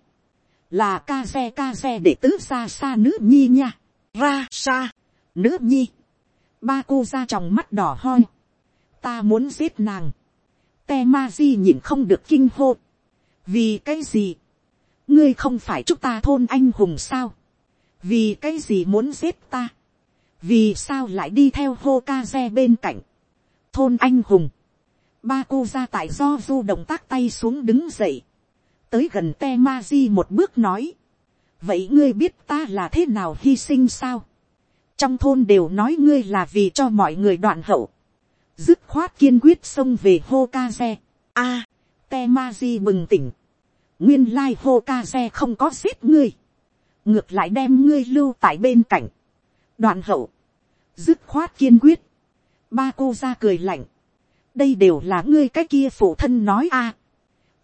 là ca xe ca xe để tứ xa xa nữ nhi nha, ra xa, nữ nhi, ba cô ra trong mắt đỏ hoi, ta muốn giết nàng, te ma di nhìn không được kinh hô, vì cái gì, ngươi không phải chúc ta thôn anh hùng sao, vì cái gì muốn giết ta, vì sao lại đi theo hô ca xe bên cạnh, thôn anh hùng, ba cô ra tại do du động tác tay xuống đứng dậy, tới gần te ma di một bước nói, vậy ngươi biết ta là thế nào hy sinh sao, trong thôn đều nói ngươi là vì cho mọi người đoạn hậu, dứt khoát kiên quyết xông về hô ca xe, a, te ma di bừng tỉnh, nguyên lai hô ca xe không có giết ngươi, ngược lại đem ngươi lưu tại bên cạnh, đoạn hậu, dứt khoát kiên quyết, ba cô ra cười lạnh, đây đều là ngươi cái kia phụ thân nói a,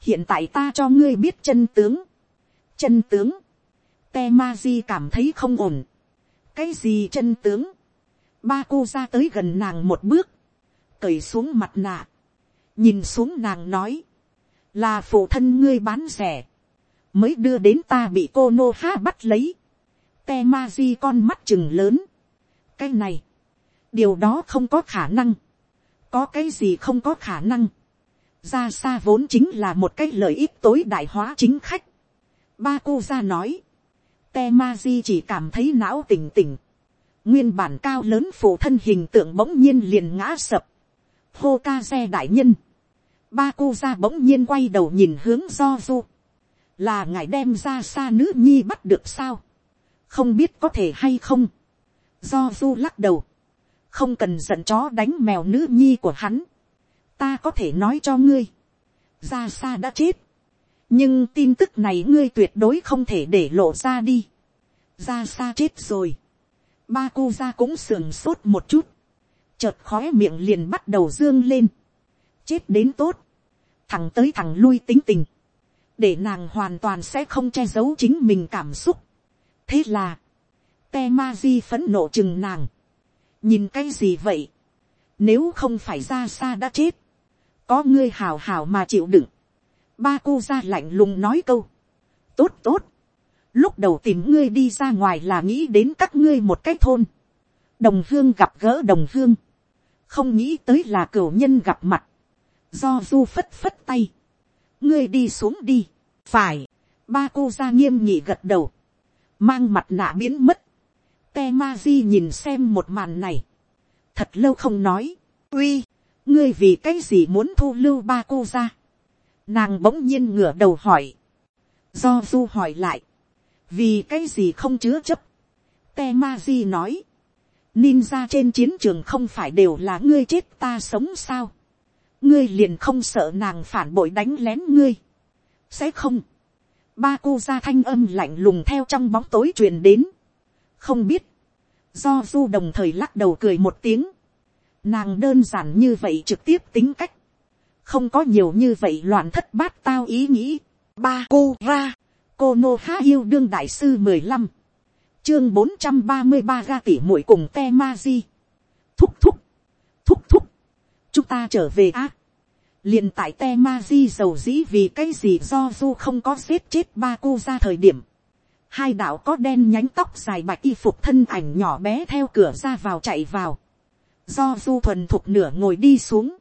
hiện tại ta cho ngươi biết chân tướng, chân tướng, te ma di cảm thấy không ổn, cái gì chân tướng, ba cô ra tới gần nàng một bước, cởi xuống mặt nạ, nhìn xuống nàng nói, là phụ thân ngươi bán rẻ, mới đưa đến ta bị cô nô ha bắt lấy, te ma di con mắt chừng lớn, cái này, điều đó không có khả năng, có cái gì không có khả năng, ra xa vốn chính là một cái lợi ích tối đại hóa chính khách. Ba cô ra nói, te ma di chỉ cảm thấy não tỉnh tỉnh, nguyên bản cao lớn phụ thân hình tượng bỗng nhiên liền ngã sập, hô ca xe đại nhân, ba cô ra bỗng nhiên quay đầu nhìn hướng do du, là ngài đem ra xa nữ nhi bắt được sao, không biết có thể hay không, do du lắc đầu, không cần giận chó đánh mèo nữ nhi của hắn, ta có thể nói cho ngươi, ra xa đã chết, nhưng tin tức này ngươi tuyệt đối không thể để lộ ra đi, ra xa chết rồi, ba cô ra cũng sườn sốt một chút, chợt khói miệng liền bắt đầu dương lên, chết đến tốt, thẳng tới thẳng lui tính tình, để nàng hoàn toàn sẽ không che giấu chính mình cảm xúc. thế là, te ma di phấn nộ chừng nàng, nhìn cái gì vậy, nếu không phải ra xa đã chết, có ngươi hào hào mà chịu đựng, ba cô ra lạnh lùng nói câu, tốt tốt, lúc đầu tìm ngươi đi ra ngoài là nghĩ đến các ngươi một cái thôn, đồng hương gặp gỡ đồng hương, không nghĩ tới là cửu nhân gặp mặt, do du phất phất tay, ngươi đi xuống đi, phải, ba cô ra nghiêm nhị gật đầu, mang mặt nạ biến mất, te ma di nhìn xem một màn này, thật lâu không nói, uy, ngươi vì cái gì muốn thu lưu ba cô ra, nàng bỗng nhiên ngửa đầu hỏi, do du hỏi lại, vì cái gì không chứa chấp, te ma di nói, ninja trên chiến trường không phải đều là ngươi chết ta sống sao, ngươi liền không sợ nàng phản bội đánh lén ngươi, sẽ không, ba cô ra thanh âm lạnh lùng theo trong bóng tối truyền đến, không biết, do du đồng thời lắc đầu cười một tiếng, nàng đơn giản như vậy trực tiếp tính cách, không có nhiều như vậy loạn thất bát tao ý nghĩ, ba cô ra, cô nô há yêu đương đại sư mười lăm, chương bốn trăm ba mươi ba ga tỉ muội cùng te ma di, thúc thúc, thúc thúc, chúng ta trở về a, liền tại te ma di dầu dĩ vì cái gì do du không có giết chết ba cô ra thời điểm, hai đạo có đen nhánh tóc dài bạch y phục thân ảnh nhỏ bé theo cửa ra vào chạy vào, do du thuần thục nửa ngồi đi xuống,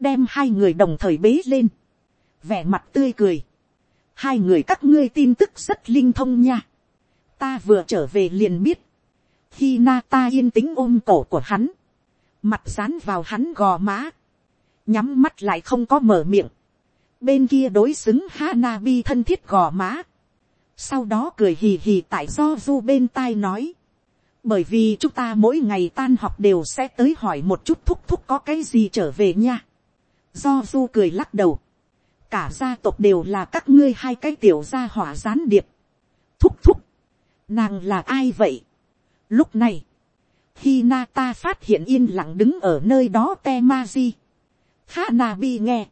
đem hai người đồng thời bế lên, vẻ mặt tươi cười, hai người các ngươi tin tức rất linh thông nha, ta vừa trở về liền biết, khi na ta yên tĩnh ôm cổ của hắn, mặt dán vào hắn gò má, nhắm mắt lại không có mở miệng, bên kia đối xứng Hanabi thân thiết gò má, sau đó cười hì hì tại do du bên tai nói, bởi vì chúng ta mỗi ngày tan học đều sẽ tới hỏi một chút thúc thúc có cái gì trở về nha. do du cười lắc đầu, cả gia tộc đều là các ngươi hai cái tiểu gia hỏa gián điệp. thúc thúc, nàng là ai vậy. lúc này, khi Nata phát hiện yên lặng đứng ở nơi đó te ma di, Hanabi nghe,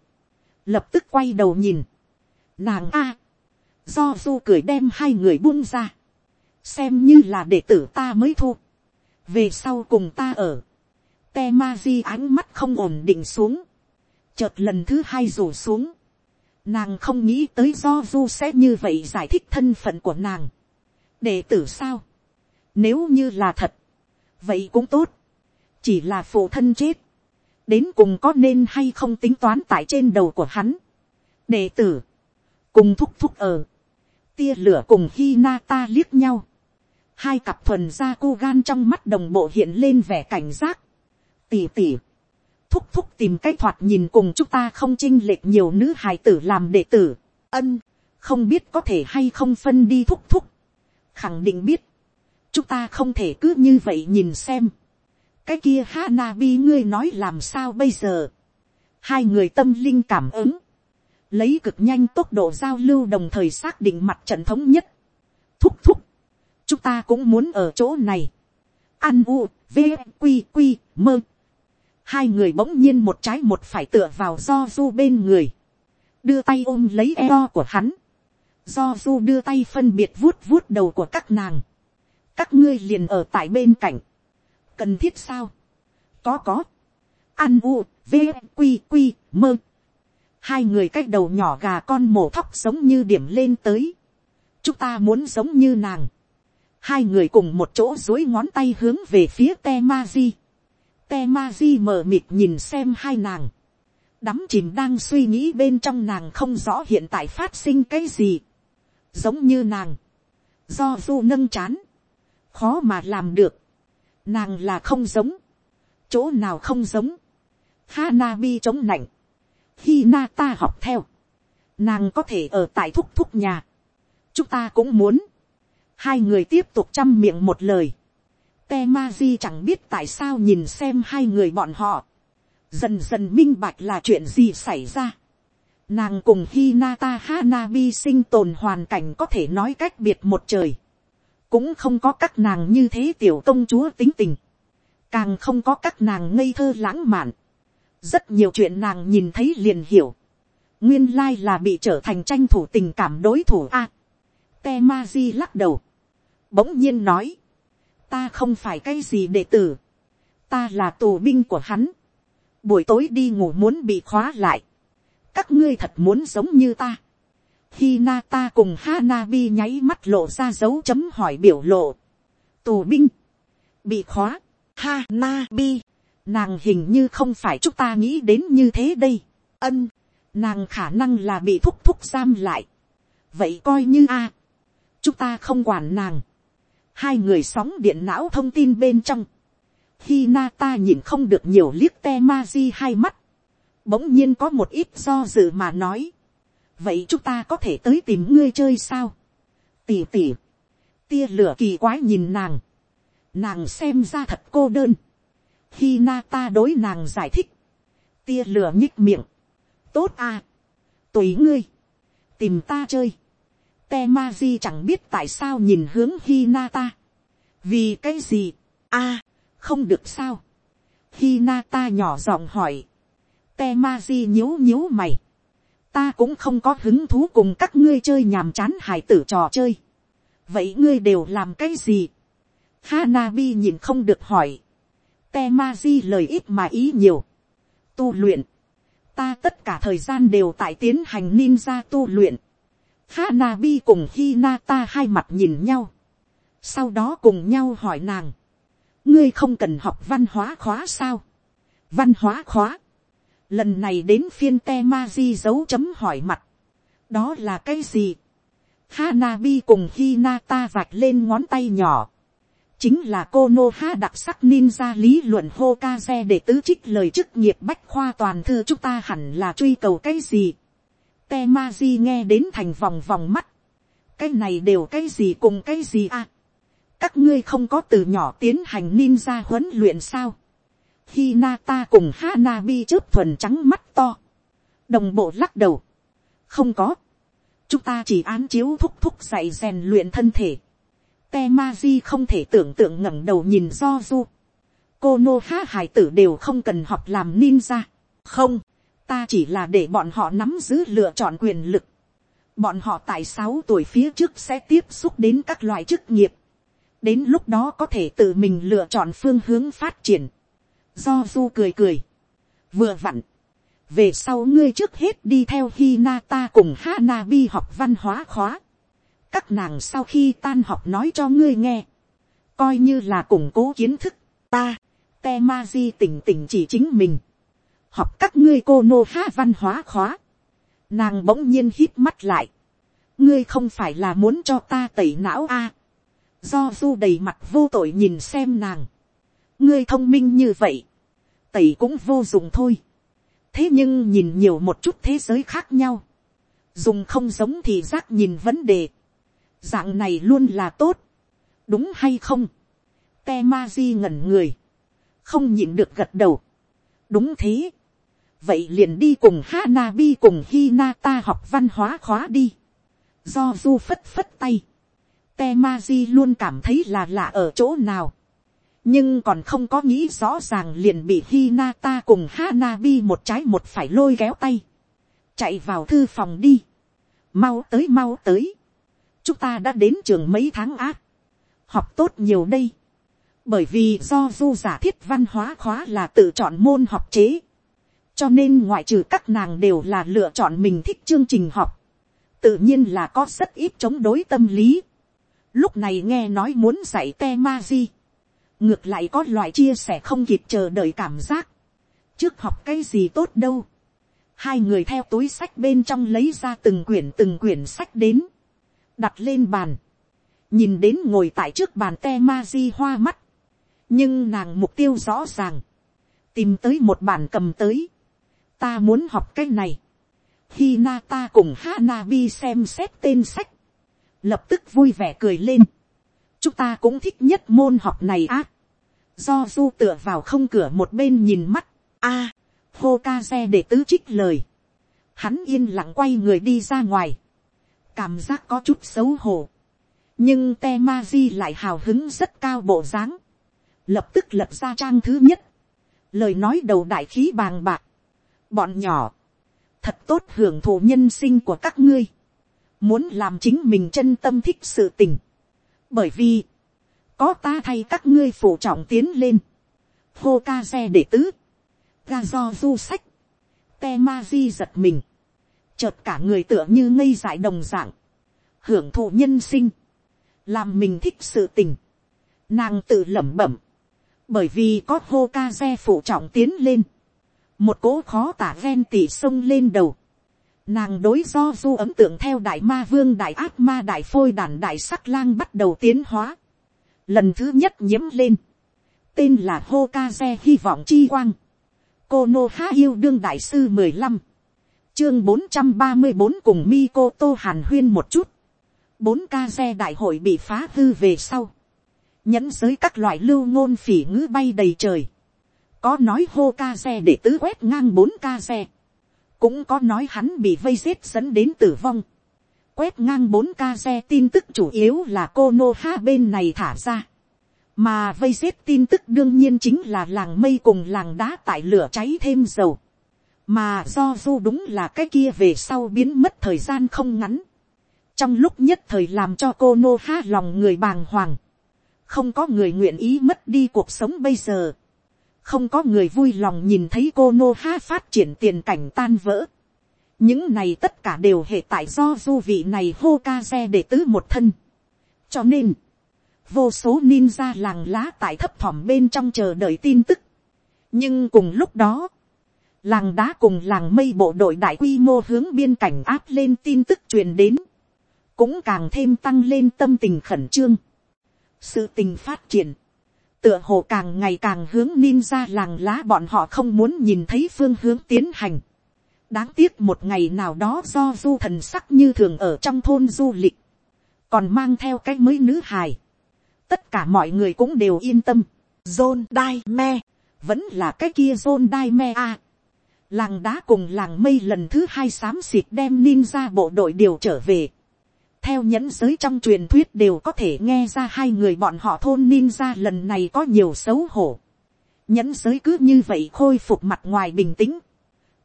lập tức quay đầu nhìn, nàng a, do du cười đem hai người buông ra, xem như là đệ tử ta mới thu, về sau cùng ta ở, te ma di ánh mắt không ổn định xuống, chợt lần thứ hai rủ xuống, nàng không nghĩ tới do du sẽ như vậy giải thích thân phận của nàng, đệ tử sao, nếu như là thật, vậy cũng tốt, chỉ là phụ thân chết, đến cùng có nên hay không tính toán tại trên đầu của hắn, đệ tử, cùng thúc thúc ở, tia lửa cùng khi na ta liếc nhau, hai cặp thuần ra cô gan trong mắt đồng bộ hiện lên vẻ cảnh giác, tỉ tỉ, thúc thúc tìm cách thoạt nhìn cùng chúng ta không chinh lệch nhiều nữ hài tử làm đệ tử, ân, không biết có thể hay không phân đi thúc thúc, khẳng định biết, chúng ta không thể cứ như vậy nhìn xem, cái kia Hanabi ngươi nói làm sao bây giờ, hai người tâm linh cảm ứng, lấy cực nhanh tốc độ giao lưu đồng thời xác định mặt trận thống nhất, thúc thúc, chúng ta cũng muốn ở chỗ này, ăn u, v, q q mơ, hai người bỗng nhiên một trái một phải tựa vào do du bên người, đưa tay ôm lấy eo của hắn, do du đưa tay phân biệt vuốt vuốt đầu của các nàng, các ngươi liền ở tại bên cạnh, cần thiết sao, có có, ăn u, v, q q mơ, hai người cách đầu nhỏ gà con mổ thóc giống như điểm lên tới, chúng ta muốn giống như nàng, hai người cùng một chỗ dối ngón tay hướng về phía te ma di, te ma di mờ mịt nhìn xem hai nàng, đắm chìm đang suy nghĩ bên trong nàng không rõ hiện tại phát sinh cái gì, giống như nàng, do du nâng chán, khó mà làm được, nàng là không giống, chỗ nào không giống, Hanabi chống nạnh, Hinata học theo, nàng có thể ở tại thúc thúc nhà, chúng ta cũng muốn, hai người tiếp tục chăm miệng một lời, te ma di chẳng biết tại sao nhìn xem hai người bọn họ, dần dần minh bạch là chuyện gì xảy ra. Nàng cùng Hinata Hanabi sinh tồn hoàn cảnh có thể nói cách biệt một trời. Cũng không có các nàng như thế tiểu công chúa tính tình. Càng không có các nàng ngây thơ lãng mạn. Rất nhiều chuyện nàng nhìn thấy liền hiểu. Nguyên lai là bị trở thành tranh thủ tình cảm đối thủ A. À, Temaji lắc đầu. Bỗng nhiên nói ta không phải cái gì đệ tử, ta là tù binh của hắn, buổi tối đi ngủ muốn bị khóa lại, các ngươi thật muốn giống như ta. Hinata cùng Hanabi nháy mắt lộ ra dấu chấm hỏi biểu lộ. Tù binh. Bị khóa. Hanabi. Nàng hình như không phải chúng ta nghĩ đến như thế đây. Ân. Nàng khả năng là bị thúc thúc giam lại. Vậy coi như a Chúng ta không quản nàng hai người sóng điện não thông tin bên trong, Hinata nhìn không được nhiều liếc te ma di hai mắt, bỗng nhiên có một ít do dự mà nói, vậy chúng ta có thể tới tìm ngươi chơi sao, tỉ tỉ, tia lửa kỳ quái nhìn nàng, nàng xem ra thật cô đơn, khi na ta đối nàng giải thích, tia lửa nhích miệng, tốt à, tùy ngươi, tìm ta chơi, te ma di chẳng biết tại sao nhìn hướng khi na ta. vì cái gì, a, không được sao. khi na ta nhỏ giọng hỏi. te ma di nhíu nhíu mày ta cũng không có hứng thú cùng các ngươi chơi nhàm chán hải tử trò chơi. vậy ngươi đều làm cái gì. Hanabi nhìn không được hỏi. te ma di lời ít mà ý nhiều. tu luyện. ta tất cả thời gian đều tại tiến hành ninja tu luyện Hanabi cùng Hinata hai mặt nhìn nhau. Sau đó cùng nhau hỏi nàng. Ngươi không cần học văn hóa khóa sao? Văn hóa khóa. Lần này đến phiên Temaji dấu chấm hỏi mặt. Đó là cái gì? Hanabi cùng Hinata vạch lên ngón tay nhỏ. Chính là cô Nô Ha đặc sắc ninja lý luận Hokage để tứ trích lời chức nghiệp bách khoa toàn thư chúng ta hẳn là truy cầu cái gì? te ma di nghe đến thành vòng vòng mắt, cái này đều cái gì cùng cái gì à. các ngươi không có từ nhỏ tiến hành ninja huấn luyện sao. Hinata cùng Hanabi chớp thuần trắng mắt to. đồng bộ lắc đầu. không có. chúng ta chỉ án chiếu thúc thúc dạy rèn luyện thân thể. Temaji không thể tưởng tượng ngẩng đầu nhìn do du. cô nô ha hải tử đều không cần học làm ninja. không, ta chỉ là để bọn họ nắm giữ lựa chọn quyền lực Bọn họ tại sáu tuổi phía trước sẽ tiếp xúc đến các loại chức nghiệp. Đến lúc đó có thể tự mình lựa chọn phương hướng phát triển. Do du cười cười. Vừa vặn. Về sau ngươi trước hết đi theo Hinata cùng Hanabi học văn hóa khóa. Các nàng sau khi tan học nói cho ngươi nghe. Coi như là củng cố kiến thức. Ta, Temaji tỉnh tỉnh chỉ chính mình. Học các ngươi cô nô ha văn hóa khóa Nàng bỗng nhiên hít mắt lại. Ngươi không phải là muốn cho ta tẩy não a Do du đầy mặt vô tội nhìn xem nàng. Ngươi thông minh như vậy. Tẩy cũng vô dụng thôi. Thế nhưng nhìn nhiều một chút thế giới khác nhau. Dùng không giống thì giác nhìn vấn đề. Dạng này luôn là tốt. Đúng hay không? Te ma di ngẩn người. Không nhịn được gật đầu. Đúng thế vậy liền đi cùng Hanabi cùng Hinata học văn hóa khóa đi. Do du phất phất tay. Temaji luôn cảm thấy là lạ ở chỗ nào. Nhưng còn không có nghĩ rõ ràng liền bị Hinata cùng Hanabi một trái một phải lôi kéo tay. Chạy vào thư phòng đi. Mau tới mau tới. Chúng ta đã đến trường mấy tháng ác. Học tốt nhiều đây. Bởi vì do du giả thiết văn hóa khóa là tự chọn môn học chế cho nên ngoại trừ các nàng đều là lựa chọn mình thích chương trình học, tự nhiên là có rất ít chống đối tâm lý. Lúc này nghe nói muốn dạy te ma di, ngược lại có loại chia sẻ không kịp chờ đợi cảm giác, trước học cái gì tốt đâu. Hai người theo túi sách bên trong lấy ra từng quyển từng quyển sách đến, đặt lên bàn, nhìn đến ngồi tại trước bàn te ma di hoa mắt, nhưng nàng mục tiêu rõ ràng, tìm tới một bản cầm tới, ta muốn học cái này. Hinata cùng Hanabi xem xét tên sách. Lập tức vui vẻ cười lên. Chúng ta cũng thích nhất môn học này á. Do du tựa vào không cửa một bên nhìn mắt. a à, xe để tứ trích lời. Hắn yên lặng quay người đi ra ngoài. Cảm giác có chút xấu hổ. Nhưng Temaji lại hào hứng rất cao bộ dáng. Lập tức lập ra trang thứ nhất. Lời nói đầu đại khí bàng bạc bọn nhỏ, thật tốt hưởng thụ nhân sinh của các ngươi, muốn làm chính mình chân tâm thích sự tình, bởi vì, có ta thay các ngươi phụ trọng tiến lên, hô ca xe để tứ, ga do du sách, te ma di giật mình, chợt cả người tựa như ngây dại đồng dạng, hưởng thụ nhân sinh, làm mình thích sự tình, nàng tự lẩm bẩm, bởi vì có hô ca xe phụ trọng tiến lên, một cỗ khó tả ven tỉ sông lên đầu. Nàng đối do du ấm tượng theo đại ma vương đại ác ma đại phôi đàn đại sắc lang bắt đầu tiến hóa. Lần thứ nhất nhiễm lên. Tên là Hokage hy vọng chi quang. Cô Nô Há yêu đương đại sư mười lăm Chương bốn trăm ba mươi bốn cùng Mikoto hàn huyên một chút. Bốn ca xe đại hội bị phá hư về sau. Nhẫn giới các loại lưu ngôn phỉ ngữ bay đầy trời có nói hô ca xe để tứ quét ngang bốn ca xe, cũng có nói hắn bị vây giết dẫn đến tử vong, quét ngang bốn ca xe tin tức chủ yếu là cô nô ha bên này thả ra, mà vây giết tin tức đương nhiên chính là làng mây cùng làng đá tại lửa cháy thêm dầu, mà do du đúng là cái kia về sau biến mất thời gian không ngắn, trong lúc nhất thời làm cho cô nô ha lòng người bàng hoàng, không có người nguyện ý mất đi cuộc sống bây giờ, không có người vui lòng nhìn thấy cô nô ha phát triển tiền cảnh tan vỡ. những này tất cả đều hệ tại do du vị này hô ca xe để tứ một thân. cho nên, vô số ninja làng lá tại thấp thỏm bên trong chờ đợi tin tức. nhưng cùng lúc đó, làng đá cùng làng mây bộ đội đại quy mô hướng biên cảnh áp lên tin tức truyền đến, cũng càng thêm tăng lên tâm tình khẩn trương. sự tình phát triển, tựa hồ càng ngày càng hướng ninja làng lá bọn họ không muốn nhìn thấy phương hướng tiến hành. đáng tiếc một ngày nào đó do du thần sắc như thường ở trong thôn du lịch, còn mang theo cái mới nữ hài, tất cả mọi người cũng đều yên tâm, John Dai Me, vẫn là cái kia John Dai Me a. Làng đá cùng làng mây lần thứ hai xám xịt đem ninja bộ đội điều trở về. Theo nhẫn giới trong truyền thuyết đều có thể nghe ra hai người bọn họ thôn ninja lần này có nhiều xấu hổ. Nhẫn giới cứ như vậy khôi phục mặt ngoài bình tĩnh.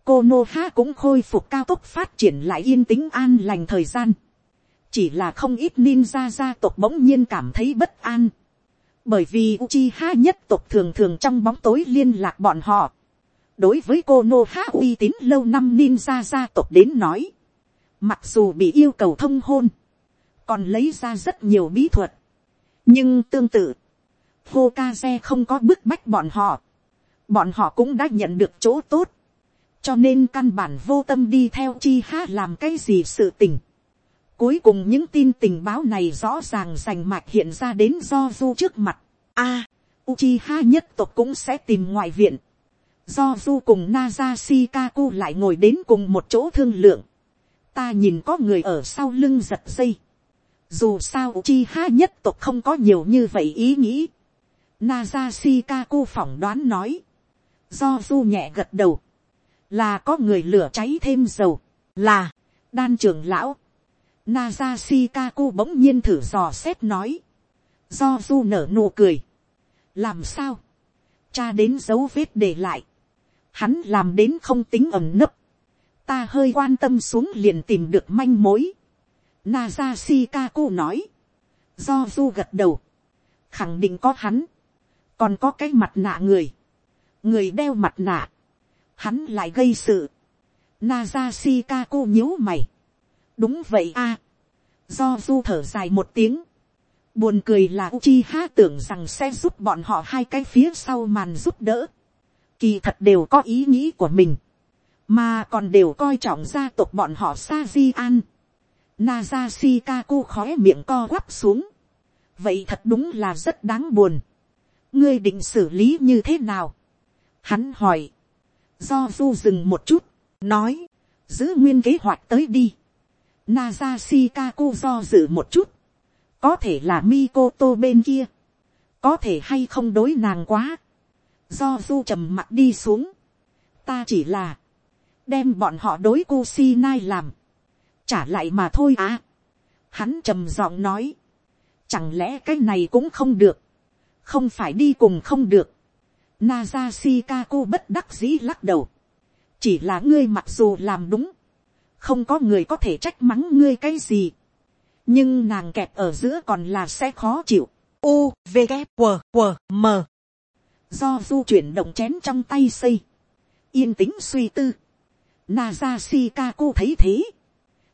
Cô Nô Ha cũng khôi phục cao tốc phát triển lại yên tĩnh an lành thời gian. Chỉ là không ít ninja gia tộc bỗng nhiên cảm thấy bất an. Bởi vì Uchiha nhất tộc thường thường trong bóng tối liên lạc bọn họ. Đối với cô Nô Ha uy tín lâu năm ninja gia tộc đến nói. Mặc dù bị yêu cầu thông hôn. Còn lấy ra rất nhiều bí thuật. Nhưng tương tự. vô ca xe không có bức bách bọn họ. Bọn họ cũng đã nhận được chỗ tốt. Cho nên căn bản vô tâm đi theo chi ha làm cái gì sự tình. Cuối cùng những tin tình báo này rõ ràng rành mạch hiện ra đến do du trước mặt. A, Uchiha nhất tộc cũng sẽ tìm ngoại viện. Do du cùng Naza Shikaku lại ngồi đến cùng một chỗ thương lượng. Ta nhìn có người ở sau lưng giật dây. Dù sao Uchiha nhất tộc không có nhiều như vậy ý nghĩ. Naza Shikaku phỏng đoán nói. Do du nhẹ gật đầu. Là có người lửa cháy thêm dầu. Là, đan trưởng lão Naza Shikaku bỗng nhiên thử dò xét nói. Do du nở nụ cười. Làm sao? Cha đến dấu vết để lại. Hắn làm đến không tính ẩm nấp. Ta hơi quan tâm xuống liền tìm được manh mối. Naza Shikaku nói. Do du gật đầu. Khẳng định có hắn. Còn có cái mặt nạ người. Người đeo mặt nạ. Hắn lại gây sự. Naza Shikaku nhíu mày đúng vậy a. do du thở dài một tiếng. buồn cười là Uchiha tưởng rằng sẽ giúp bọn họ hai cái phía sau màn giúp đỡ. kỳ thật đều có ý nghĩ của mình. mà còn đều coi trọng gia tộc bọn họ sa di an. Naza Shikaku khói miệng co quắp xuống. vậy thật đúng là rất đáng buồn. ngươi định xử lý như thế nào. hắn hỏi. do du dừng một chút, nói, giữ nguyên kế hoạch tới đi. Naza Shikaku do dự một chút. Có thể là Mikoto bên kia. Có thể hay không đối nàng quá. Do du trầm mặt đi xuống. Ta chỉ là. Đem bọn họ đối Kusinai làm. Trả lại mà thôi à. Hắn trầm giọng nói. Chẳng lẽ cái này cũng không được. Không phải đi cùng không được. Naza Shikaku bất đắc dĩ lắc đầu. Chỉ là ngươi mặc dù làm đúng không có người có thể trách mắng ngươi cái gì. nhưng nàng kẹp ở giữa còn là sẽ khó chịu. u v g W, W, m do du chuyển động chén trong tay xây, yên tĩnh suy tư. Naza Shikaku thấy thế,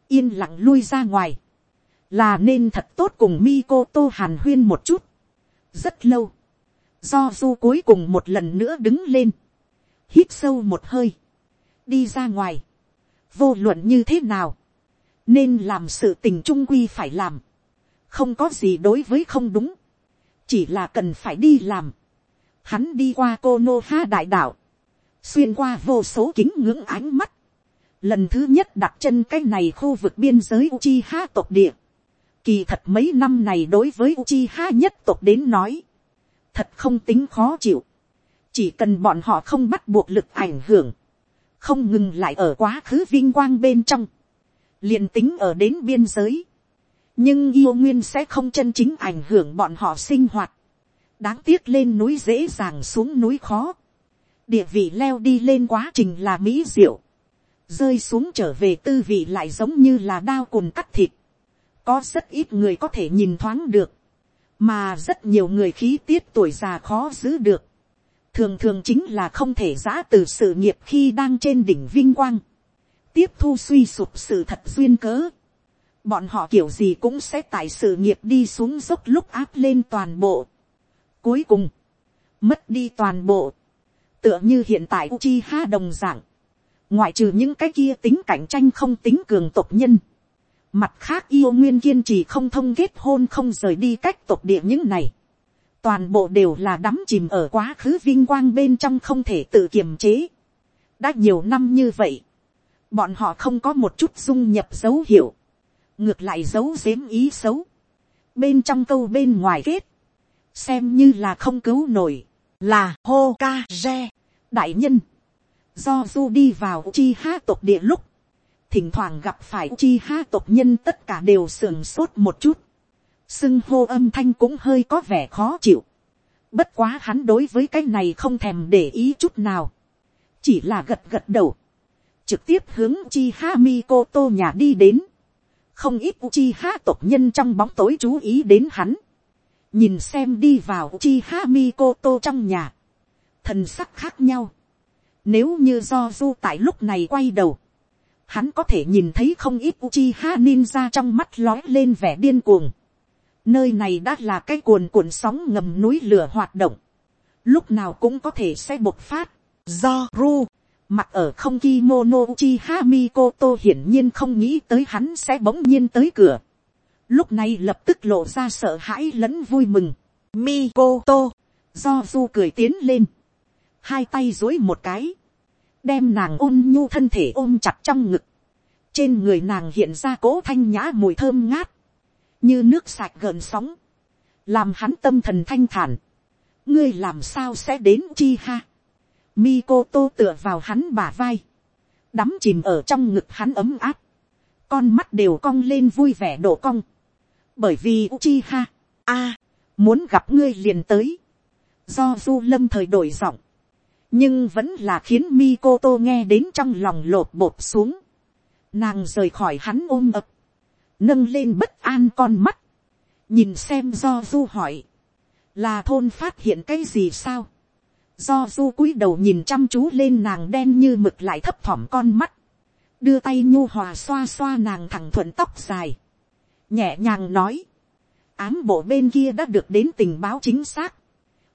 yên lặng lui ra ngoài, là nên thật tốt cùng mi cô tô hàn huyên một chút. rất lâu, do du cuối cùng một lần nữa đứng lên, hít sâu một hơi, đi ra ngoài, vô luận như thế nào, nên làm sự tình trung quy phải làm, không có gì đối với không đúng, chỉ là cần phải đi làm. Hắn đi qua cô nô ha đại đạo, xuyên qua vô số kính ngưỡng ánh mắt, lần thứ nhất đặt chân cái này khu vực biên giới Uchiha tộc địa. Kỳ thật mấy năm này đối với Uchiha nhất tộc đến nói, thật không tính khó chịu. Chỉ cần bọn họ không bắt buộc lực ảnh hưởng, không ngừng lại ở quá khứ vinh quang bên trong, liền tính ở đến biên giới, nhưng yêu nguyên sẽ không chân chính ảnh hưởng bọn họ sinh hoạt, đáng tiếc lên núi dễ dàng xuống núi khó, địa vị leo đi lên quá trình là mỹ diệu, rơi xuống trở về tư vị lại giống như là đao cùn cắt thịt, có rất ít người có thể nhìn thoáng được, mà rất nhiều người khí tiết tuổi già khó giữ được, thường thường chính là không thể giã từ sự nghiệp khi đang trên đỉnh vinh quang, tiếp thu suy sụp sự thật duyên cớ, bọn họ kiểu gì cũng sẽ tại sự nghiệp đi xuống dốc lúc áp lên toàn bộ. Cuối cùng, mất đi toàn bộ, tựa như hiện tại Uchiha đồng dạng, ngoại trừ những cái kia tính cạnh tranh không tính cường tộc nhân, mặt khác yêu nguyên kiên trì không thông kết hôn không rời đi cách tộc địa những này, toàn bộ đều là đắm chìm ở quá khứ vinh quang bên trong không thể tự kiềm chế. đã nhiều năm như vậy, bọn họ không có một chút dung nhập dấu hiệu, ngược lại dấu dếm ý xấu, bên trong câu bên ngoài kết, xem như là không cứu nổi, là hô ca re, đại nhân, do du đi vào chi ha tộc địa lúc, thỉnh thoảng gặp phải chi ha tộc nhân tất cả đều sườn sốt một chút, xưng hô âm thanh cũng hơi có vẻ khó chịu, bất quá hắn đối với cái này không thèm để ý chút nào, chỉ là gật gật đầu, trực tiếp hướng chi ha mi cô tô nhà đi đến, không ít chi ha tộc nhân trong bóng tối chú ý đến hắn, nhìn xem đi vào chi ha mi cô tô trong nhà, thần sắc khác nhau, nếu như do du tại lúc này quay đầu, hắn có thể nhìn thấy không ít Uchiha ninja trong mắt lói lên vẻ điên cuồng. Nơi này đã là cái cuồn cuộn sóng ngầm núi lửa hoạt động. Lúc nào cũng có thể sẽ bộc phát. Do Ru, mặt ở không kimono Uchiha Mikoto hiển nhiên không nghĩ tới hắn sẽ bỗng nhiên tới cửa. Lúc này lập tức lộ ra sợ hãi lẫn vui mừng. Mikoto, do Du cười tiến lên. Hai tay dối một cái đem nàng ôn nhu thân thể ôm chặt trong ngực, trên người nàng hiện ra cỗ thanh nhã mùi thơm ngát, như nước sạch gợn sóng, làm hắn tâm thần thanh thản, ngươi làm sao sẽ đến chi ha, cô tô tựa vào hắn bả vai, đắm chìm ở trong ngực hắn ấm áp, con mắt đều cong lên vui vẻ đổ cong, bởi vì Uchiha, a, muốn gặp ngươi liền tới, do du lâm thời đổi giọng, nhưng vẫn là khiến Mikoto nghe đến trong lòng lột bột xuống. Nàng rời khỏi hắn ôm ập, nâng lên bất an con mắt, nhìn xem do du hỏi, là thôn phát hiện cái gì sao. Do du cúi đầu nhìn chăm chú lên nàng đen như mực lại thấp thỏm con mắt, đưa tay nhu hòa xoa xoa nàng thẳng thuận tóc dài, nhẹ nhàng nói, ám bộ bên kia đã được đến tình báo chính xác,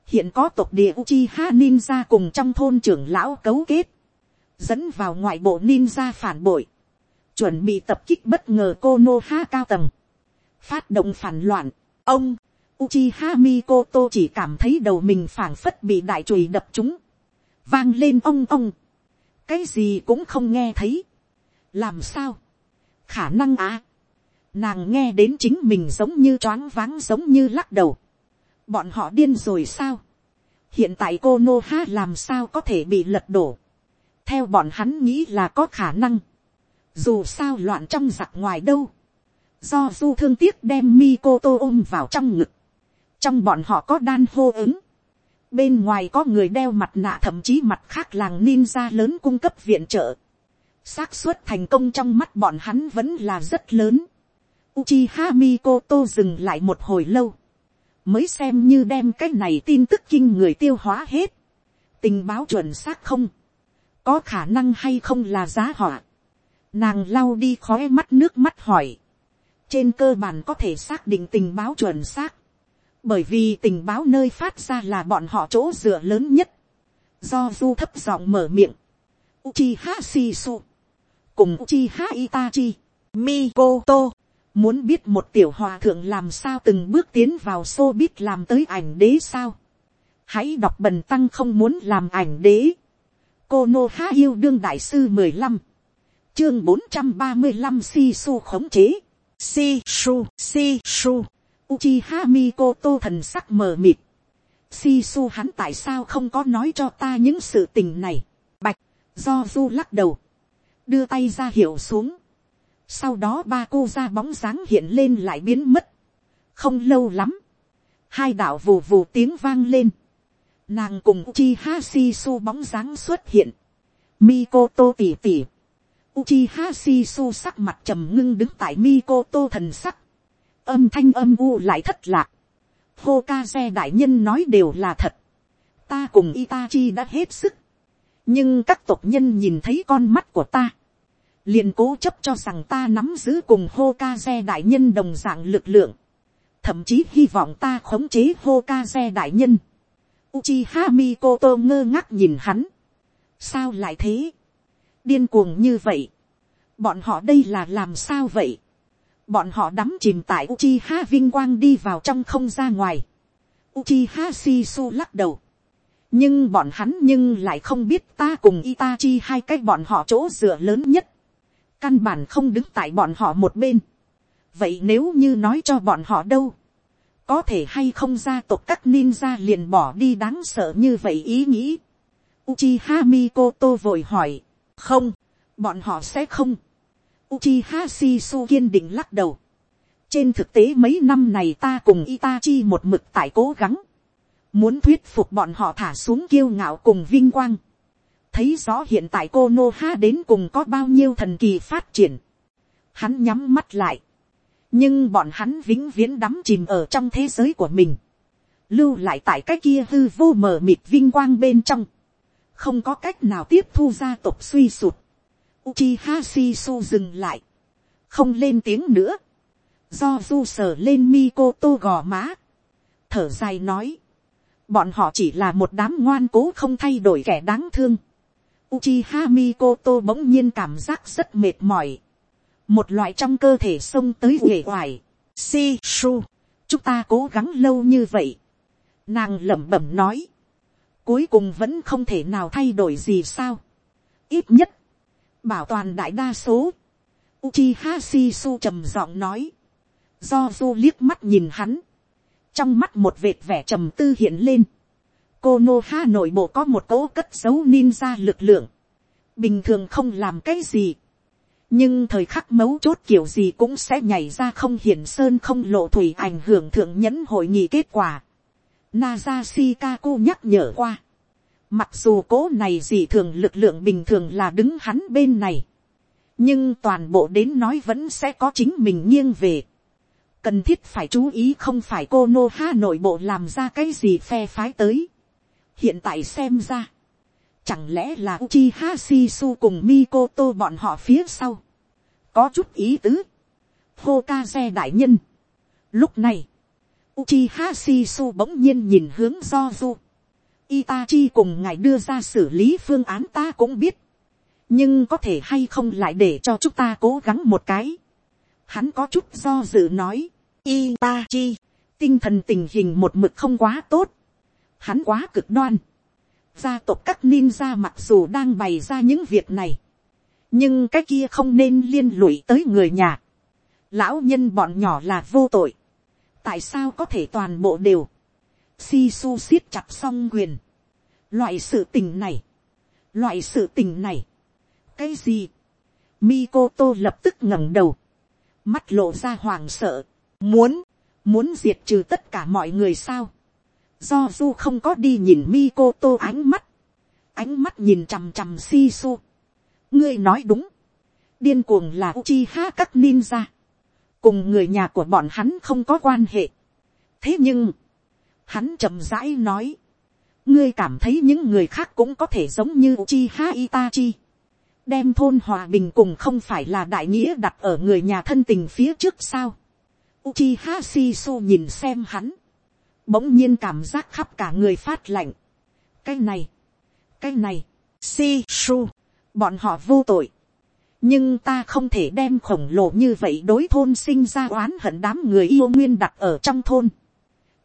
hiện có tộc địa Uchiha Ninja cùng trong thôn trưởng lão cấu kết, dẫn vào ngoại bộ ninja phản bội, chuẩn bị tập kích bất ngờ Konoha cao tầng, phát động phản loạn, ông, Uchiha Mikoto chỉ cảm thấy đầu mình phảng phất bị đại chùy đập chúng, vang lên ông ông, cái gì cũng không nghe thấy, làm sao, khả năng á, nàng nghe đến chính mình giống như choáng váng giống như lắc đầu, bọn họ điên rồi sao, hiện tại cô nô ha làm sao có thể bị lật đổ, theo bọn hắn nghĩ là có khả năng, dù sao loạn trong giặc ngoài đâu, do du thương tiếc đem mi cô tô ôm vào trong ngực, trong bọn họ có đan hô ứng, bên ngoài có người đeo mặt nạ thậm chí mặt khác làng ninja lớn cung cấp viện trợ, xác suất thành công trong mắt bọn hắn vẫn là rất lớn. Uchiha Mikoto dừng lại một hồi lâu mới xem như đem cái này tin tức kinh người tiêu hóa hết. tình báo chuẩn xác không, có khả năng hay không là giá họa. nàng lau đi khói mắt nước mắt hỏi. trên cơ bản có thể xác định tình báo chuẩn xác. bởi vì tình báo nơi phát ra là bọn họ chỗ dựa lớn nhất. do du thấp giọng mở miệng. Chihashi su cùng Uchiha Itachi, Mikoto Muốn biết một tiểu hòa thượng làm sao từng bước tiến vào xô biết làm tới ảnh đế sao. Hãy đọc bần tăng không muốn làm ảnh đế. Cô Nô Há yêu đương đại sư mười lăm Chương bốn trăm ba mươi lăm si su khống chế. Si su, si su. Uchiha Mikoto thần sắc mờ mịt. Si su hắn tại sao không có nói cho ta những sự tình này. Bạch, do du lắc đầu. Đưa tay ra hiệu xuống sau đó ba cô ra bóng dáng hiện lên lại biến mất. không lâu lắm, hai đạo vù vù tiếng vang lên, nàng cùng Uchi Hasisu bóng dáng xuất hiện, Mikoto tỉ tỉ, Uchi Hasisu sắc mặt trầm ngưng đứng tại Mikoto thần sắc, âm thanh âm u lại thất lạc, Hokage đại nhân nói đều là thật, ta cùng Itachi đã hết sức, nhưng các tộc nhân nhìn thấy con mắt của ta, liền cố chấp cho rằng ta nắm giữ cùng hô ca xe đại nhân đồng dạng lực lượng, thậm chí hy vọng ta khống chế hô ca xe đại nhân. Uchiha Mikoto ngơ ngác nhìn hắn. sao lại thế, điên cuồng như vậy, bọn họ đây là làm sao vậy, bọn họ đắm chìm tại Uchiha vinh quang đi vào trong không ra ngoài. Uchiha Shisu lắc đầu. nhưng bọn hắn nhưng lại không biết ta cùng Itachi hai cái bọn họ chỗ dựa lớn nhất căn bản không đứng tại bọn họ một bên. vậy nếu như nói cho bọn họ đâu, có thể hay không gia tộc các ninja liền bỏ đi đáng sợ như vậy ý nghĩ. Uchiha Mikoto vội hỏi, không, bọn họ sẽ không. Uchiha Shisu kiên định lắc đầu. Trên thực tế mấy năm này ta cùng Itachi một mực tại cố gắng. Muốn thuyết phục bọn họ thả xuống kiêu ngạo cùng vinh quang. Thấy rõ hiện tại cô Nô Ha đến cùng có bao nhiêu thần kỳ phát triển. Hắn nhắm mắt lại. Nhưng bọn hắn vĩnh viễn đắm chìm ở trong thế giới của mình. Lưu lại tại cái kia hư vô mờ mịt vinh quang bên trong. Không có cách nào tiếp thu gia tộc suy sụt. Uchiha Shisu dừng lại. Không lên tiếng nữa do du sở lên mi cô tô gò má, thở dài nói, bọn họ chỉ là một đám ngoan cố không thay đổi kẻ đáng thương. Uchiha Mikoto bỗng nhiên cảm giác rất mệt mỏi. Một loại trong cơ thể xông tới uể oải. Si su, chúng ta cố gắng lâu như vậy. Nàng lẩm bẩm nói. Cuối cùng vẫn không thể nào thay đổi gì sao. Ít nhất, bảo toàn đại đa số. Uchiha Shisu trầm giọng nói do du liếc mắt nhìn hắn, trong mắt một vệt vẻ trầm tư hiện lên, cô nô ha nội bộ có một cỗ cất dấu ninja lực lượng, bình thường không làm cái gì, nhưng thời khắc mấu chốt kiểu gì cũng sẽ nhảy ra không hiển sơn không lộ thủy ảnh hưởng thượng nhẫn hội nghị kết quả. Naza Shikaku nhắc nhở qua. Mặc dù cố này gì thường lực lượng bình thường là đứng hắn bên này. Nhưng toàn bộ đến nói vẫn sẽ có chính mình nghiêng về cần thiết phải chú ý không phải cô nô ha nội bộ làm ra cái gì phe phái tới hiện tại xem ra, chẳng lẽ là uchi ha su cùng mikoto bọn họ phía sau, có chút ý tứ, Hokaze đại nhân. lúc này, Uchiha Shisu bỗng nhiên nhìn hướng do du. Itachi cùng ngài đưa ra xử lý phương án ta cũng biết. Nhưng có thể hay không lại để cho chúng ta cố gắng một cái. Hắn có chút do dự nói. Itachi, tinh thần tình hình một mực không quá tốt. Hắn quá cực đoan. Gia tộc các ninja mặc dù đang bày ra những việc này. Nhưng cái kia không nên liên lụy tới người nhà. Lão nhân bọn nhỏ là vô tội. Tại sao có thể toàn bộ đều. Si su siết chặt song quyền. Loại sự tình này. Loại sự tình này. Cái gì? Mikoto lập tức ngẩng đầu. Mắt lộ ra hoàng sợ Muốn, muốn diệt trừ tất cả mọi người sao. Do du không có đi nhìn Mikoto ánh mắt. Ánh mắt nhìn chằm chằm si su. Ngươi nói đúng. Điên cuồng là Uchiha các ninja. Cùng người nhà của bọn hắn không có quan hệ. Thế nhưng, hắn chậm rãi nói. Ngươi cảm thấy những người khác cũng có thể giống như Uchiha Itachi. Đem thôn hòa bình cùng không phải là đại nghĩa đặt ở người nhà thân tình phía trước sao Uchiha Shisu nhìn xem hắn. Bỗng nhiên cảm giác khắp cả người phát lạnh. Cái này. Cái này. Shisu. Bọn họ vô tội. Nhưng ta không thể đem khổng lồ như vậy đối thôn sinh ra oán hận đám người yêu nguyên đặt ở trong thôn.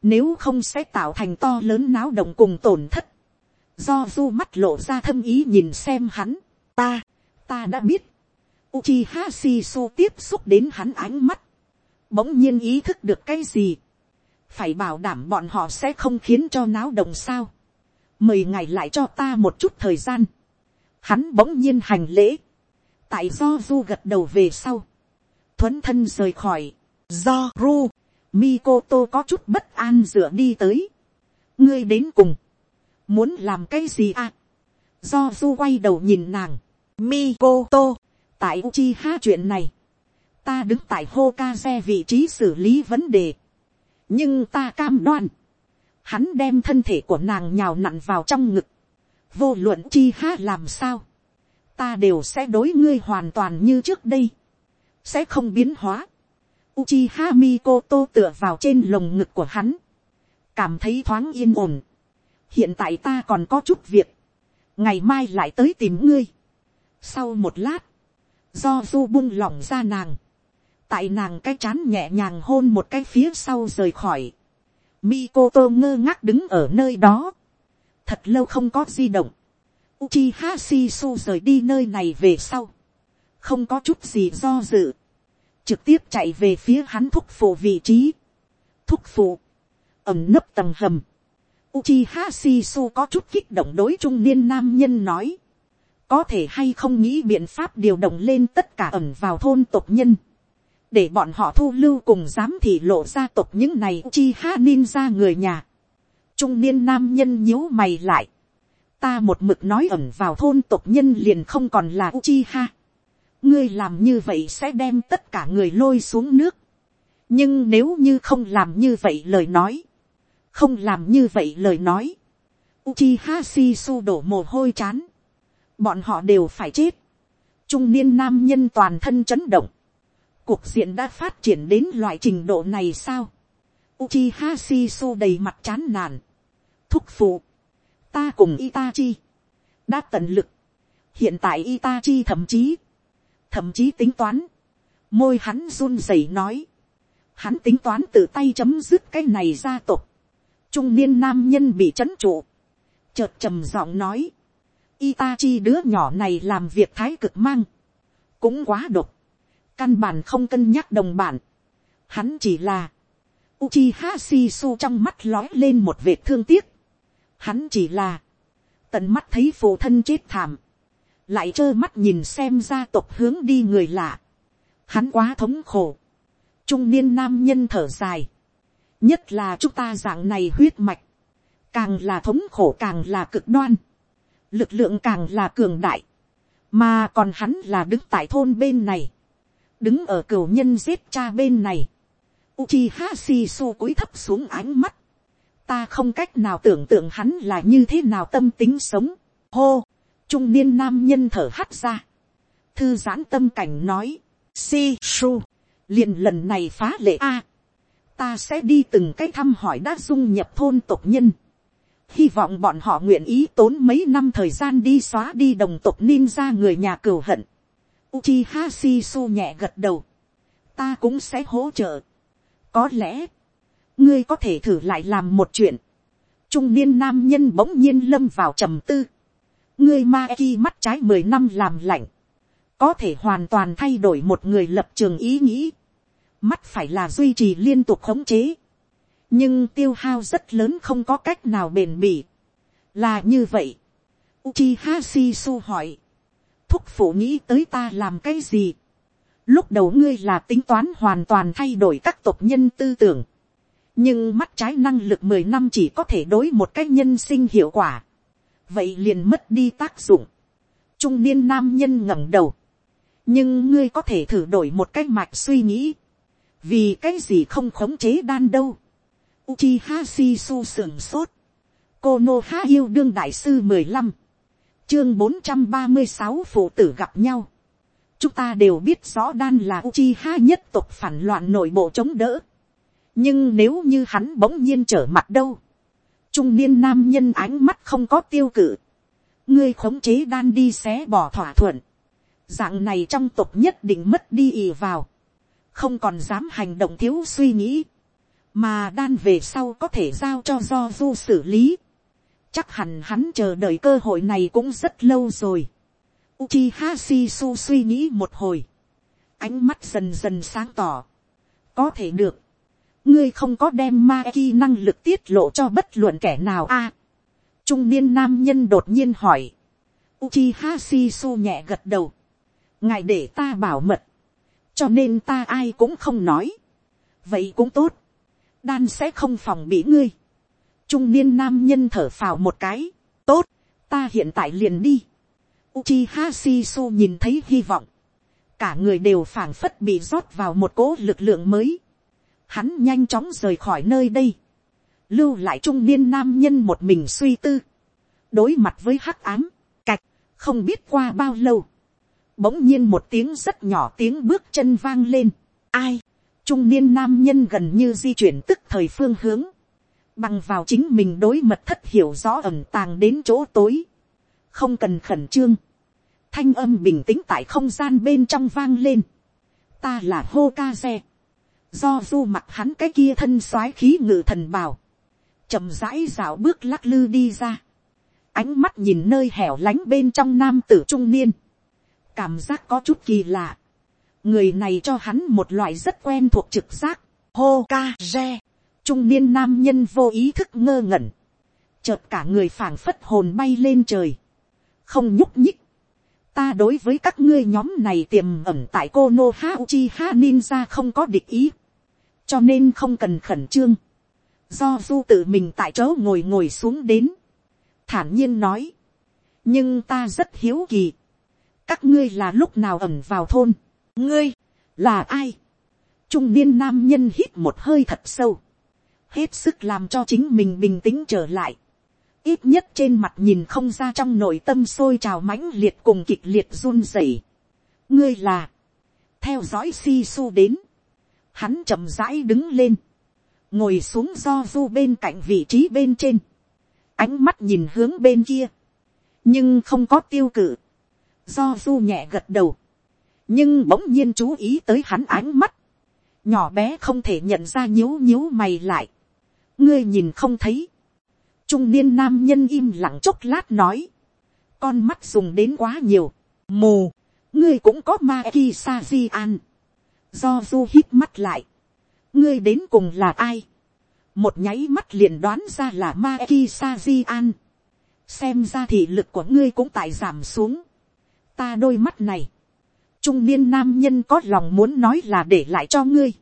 Nếu không sẽ tạo thành to lớn náo động cùng tổn thất. Do du mắt lộ ra thâm ý nhìn xem hắn. Ta, ta đã biết. Uchiha Shisu tiếp xúc đến hắn ánh mắt bỗng nhiên ý thức được cái gì, phải bảo đảm bọn họ sẽ không khiến cho náo động sao, mời ngài lại cho ta một chút thời gian, hắn bỗng nhiên hành lễ, tại do du gật đầu về sau, thuấn thân rời khỏi, do ru, Mikoto có chút bất an dựa đi tới, ngươi đến cùng, muốn làm cái gì à, do du quay đầu nhìn nàng, Mikoto, tại Uchiha chuyện này, ta đứng tại hô ca xe vị trí xử lý vấn đề nhưng ta cam đoan, hắn đem thân thể của nàng nhào nặn vào trong ngực, vô luận chi há làm sao, ta đều sẽ đối ngươi hoàn toàn như trước đây, sẽ không biến hóa. Uchiha Mikoto tựa vào trên lồng ngực của hắn, cảm thấy thoáng yên ổn. hiện tại ta còn có chút việc, ngày mai lại tới tìm ngươi. sau một lát, do du buông lỏng ra nàng, tại nàng cái chán nhẹ nhàng hôn một cái phía sau rời khỏi. Mikoto ngơ ngác đứng ở nơi đó. Thật lâu không có di động. Uchiha Shisu rời đi nơi này về sau. Không có chút gì do dự. Trực tiếp chạy về phía hắn thúc phụ vị trí. Thúc phụ. ẩm nấp tầng hầm, Uchiha Shisu có chút kích động đối trung niên nam nhân nói. Có thể hay không nghĩ biện pháp điều động lên tất cả ẩn vào thôn tộc nhân. Để bọn họ thu lưu cùng dám thì lộ gia tộc những này Uchiha ninja người nhà. Trung niên nam nhân nhíu mày lại. Ta một mực nói ẩn vào thôn tộc nhân liền không còn là Uchiha. Ngươi làm như vậy sẽ đem tất cả người lôi xuống nước. Nhưng nếu như không làm như vậy lời nói không làm như vậy lời nói, Uchiha Shisu đổ mồ hôi chán, bọn họ đều phải chết, trung niên nam nhân toàn thân chấn động, cuộc diện đã phát triển đến loại trình độ này sao, Uchiha Shisu đầy mặt chán nản, thúc phụ, ta cùng Itachi, đã tận lực, hiện tại Itachi thậm chí, thậm chí tính toán, môi hắn run rẩy nói, hắn tính toán tự tay chấm dứt cái này gia tộc, trung niên nam nhân bị chấn trụ, chợt trầm giọng nói, Itachi đứa nhỏ này làm việc thái cực mang, cũng quá độc, căn bản không cân nhắc đồng bản, hắn chỉ là, Uchiha Shisu trong mắt lói lên một vệt thương tiếc, hắn chỉ là, tận mắt thấy phụ thân chết thảm, lại trơ mắt nhìn xem gia tộc hướng đi người lạ, hắn quá thống khổ, trung niên nam nhân thở dài, nhất là chúng ta dạng này huyết mạch, càng là thống khổ càng là cực đoan, lực lượng càng là cường đại, mà còn hắn là đứng tại thôn bên này, đứng ở cửu nhân giết cha bên này, Uchiha Shisu cúi thấp xuống ánh mắt, ta không cách nào tưởng tượng hắn là như thế nào tâm tính sống, hô, trung niên nam nhân thở hắt ra, thư giãn tâm cảnh nói, Shisu, liền lần này phá lệ a, ta sẽ đi từng cái thăm hỏi đã dung nhập thôn tộc nhân. Hy vọng bọn họ nguyện ý tốn mấy năm thời gian đi xóa đi đồng tộc ninja người nhà cửu hận. Uchiha Shisu nhẹ gật đầu. Ta cũng sẽ hỗ trợ. Có lẽ, ngươi có thể thử lại làm một chuyện. Trung niên nam nhân bỗng nhiên lâm vào trầm tư. Ngươi ma ki mắt trái mười năm làm lạnh. Có thể hoàn toàn thay đổi một người lập trường ý nghĩ mắt phải là duy trì liên tục khống chế, nhưng tiêu hao rất lớn không có cách nào bền bỉ. là như vậy, Uchiha Shisu hỏi, thúc phụ nghĩ tới ta làm cái gì, lúc đầu ngươi là tính toán hoàn toàn thay đổi các tộc nhân tư tưởng, nhưng mắt trái năng lực mười năm chỉ có thể đối một cách nhân sinh hiệu quả, vậy liền mất đi tác dụng. trung niên nam nhân ngẩng đầu, nhưng ngươi có thể thử đổi một cách mạch suy nghĩ, vì cái gì không khống chế đan đâu. Uchiha Shisu sưởng sốt. Konoha yêu đương đại sư mười lăm Chương bốn trăm ba mươi sáu phụ tử gặp nhau. Chúng ta đều biết rõ đan là Uchiha nhất tộc phản loạn nội bộ chống đỡ. Nhưng nếu như hắn bỗng nhiên trở mặt đâu. Trung niên nam nhân ánh mắt không có tiêu cử. Ngươi khống chế đan đi xé bỏ thỏa thuận. Dạng này trong tộc nhất định mất đi ì vào không còn dám hành động thiếu suy nghĩ, mà đan về sau có thể giao cho do du xử lý chắc hẳn hắn chờ đợi cơ hội này cũng rất lâu rồi. Uchiha Shisu suy nghĩ một hồi, ánh mắt dần dần sáng tỏ. có thể được, ngươi không có đem ma ki năng lực tiết lộ cho bất luận kẻ nào a. trung niên nam nhân đột nhiên hỏi. Uchiha Shisu nhẹ gật đầu. ngài để ta bảo mật cho nên ta ai cũng không nói. vậy cũng tốt, đan sẽ không phòng bị ngươi trung niên nam nhân thở phào một cái, tốt, ta hiện tại liền đi. Uchiha Shisu nhìn thấy hy vọng, cả người đều phảng phất bị rót vào một cỗ lực lượng mới. Hắn nhanh chóng rời khỏi nơi đây, lưu lại trung niên nam nhân một mình suy tư, đối mặt với hắc ám, cạch, không biết qua bao lâu, Bỗng nhiên một tiếng rất nhỏ tiếng bước chân vang lên. Ai? Trung niên nam nhân gần như di chuyển tức thời phương hướng. Bằng vào chính mình đối mật thất hiểu rõ ẩm tàng đến chỗ tối. Không cần khẩn trương. Thanh âm bình tĩnh tại không gian bên trong vang lên. Ta là Hokage. Do du mặt hắn cái kia thân soái khí ngự thần bào. chậm rãi dạo bước lắc lư đi ra. Ánh mắt nhìn nơi hẻo lánh bên trong nam tử trung niên cảm giác có chút kỳ lạ. người này cho hắn một loại rất quen thuộc trực giác. hô ca re trung niên nam nhân vô ý thức ngơ ngẩn, chợt cả người phảng phất hồn bay lên trời, không nhúc nhích, ta đối với các ngươi nhóm này tiềm ẩm tại cô nô ha uchi ha ninja không có địch ý, cho nên không cần khẩn trương, do du tự mình tại chỗ ngồi ngồi xuống đến, thản nhiên nói, nhưng ta rất hiếu kỳ, các ngươi là lúc nào ẩm vào thôn, ngươi, là ai, trung niên nam nhân hít một hơi thật sâu, hết sức làm cho chính mình bình tĩnh trở lại, ít nhất trên mặt nhìn không ra trong nội tâm sôi trào mãnh liệt cùng kịch liệt run rẩy. ngươi là, theo dõi si su đến, hắn chậm rãi đứng lên, ngồi xuống do du bên cạnh vị trí bên trên, ánh mắt nhìn hướng bên kia, nhưng không có tiêu cự, do du nhẹ gật đầu, nhưng bỗng nhiên chú ý tới hắn ánh mắt, nhỏ bé không thể nhận ra nhíu nhíu mày lại, ngươi nhìn không thấy, trung niên nam nhân im lặng chốc lát nói, con mắt dùng đến quá nhiều, mù, ngươi cũng có ma ki sa di an, do du hít mắt lại, ngươi đến cùng là ai, một nháy mắt liền đoán ra là ma ki sa di an, xem ra thị lực của ngươi cũng tại giảm xuống, ta đôi mắt này, trung niên nam nhân có lòng muốn nói là để lại cho ngươi,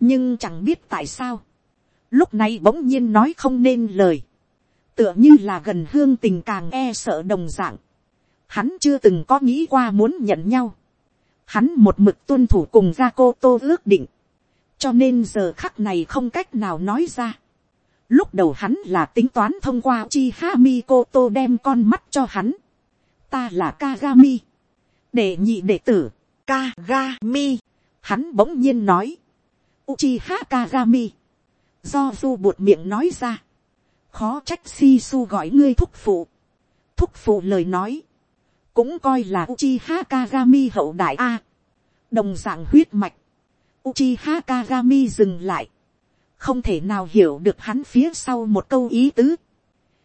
nhưng chẳng biết tại sao, lúc này bỗng nhiên nói không nên lời, tựa như là gần hương tình càng e sợ đồng dạng, hắn chưa từng có nghĩ qua muốn nhận nhau, hắn một mực tuân thủ cùng ra cô tô ước định, cho nên giờ khắc này không cách nào nói ra. Lúc đầu hắn là tính toán thông qua chi ha mi cô tô đem con mắt cho hắn. ta là kagami, để nhị đệ tử, kagami, hắn bỗng nhiên nói, Uchiha Kagami. Do du buột miệng nói ra. Khó trách si su gọi ngươi thúc phụ. Thúc phụ lời nói. Cũng coi là Uchiha Kagami hậu đại A. Đồng dạng huyết mạch. Uchiha Kagami dừng lại. Không thể nào hiểu được hắn phía sau một câu ý tứ.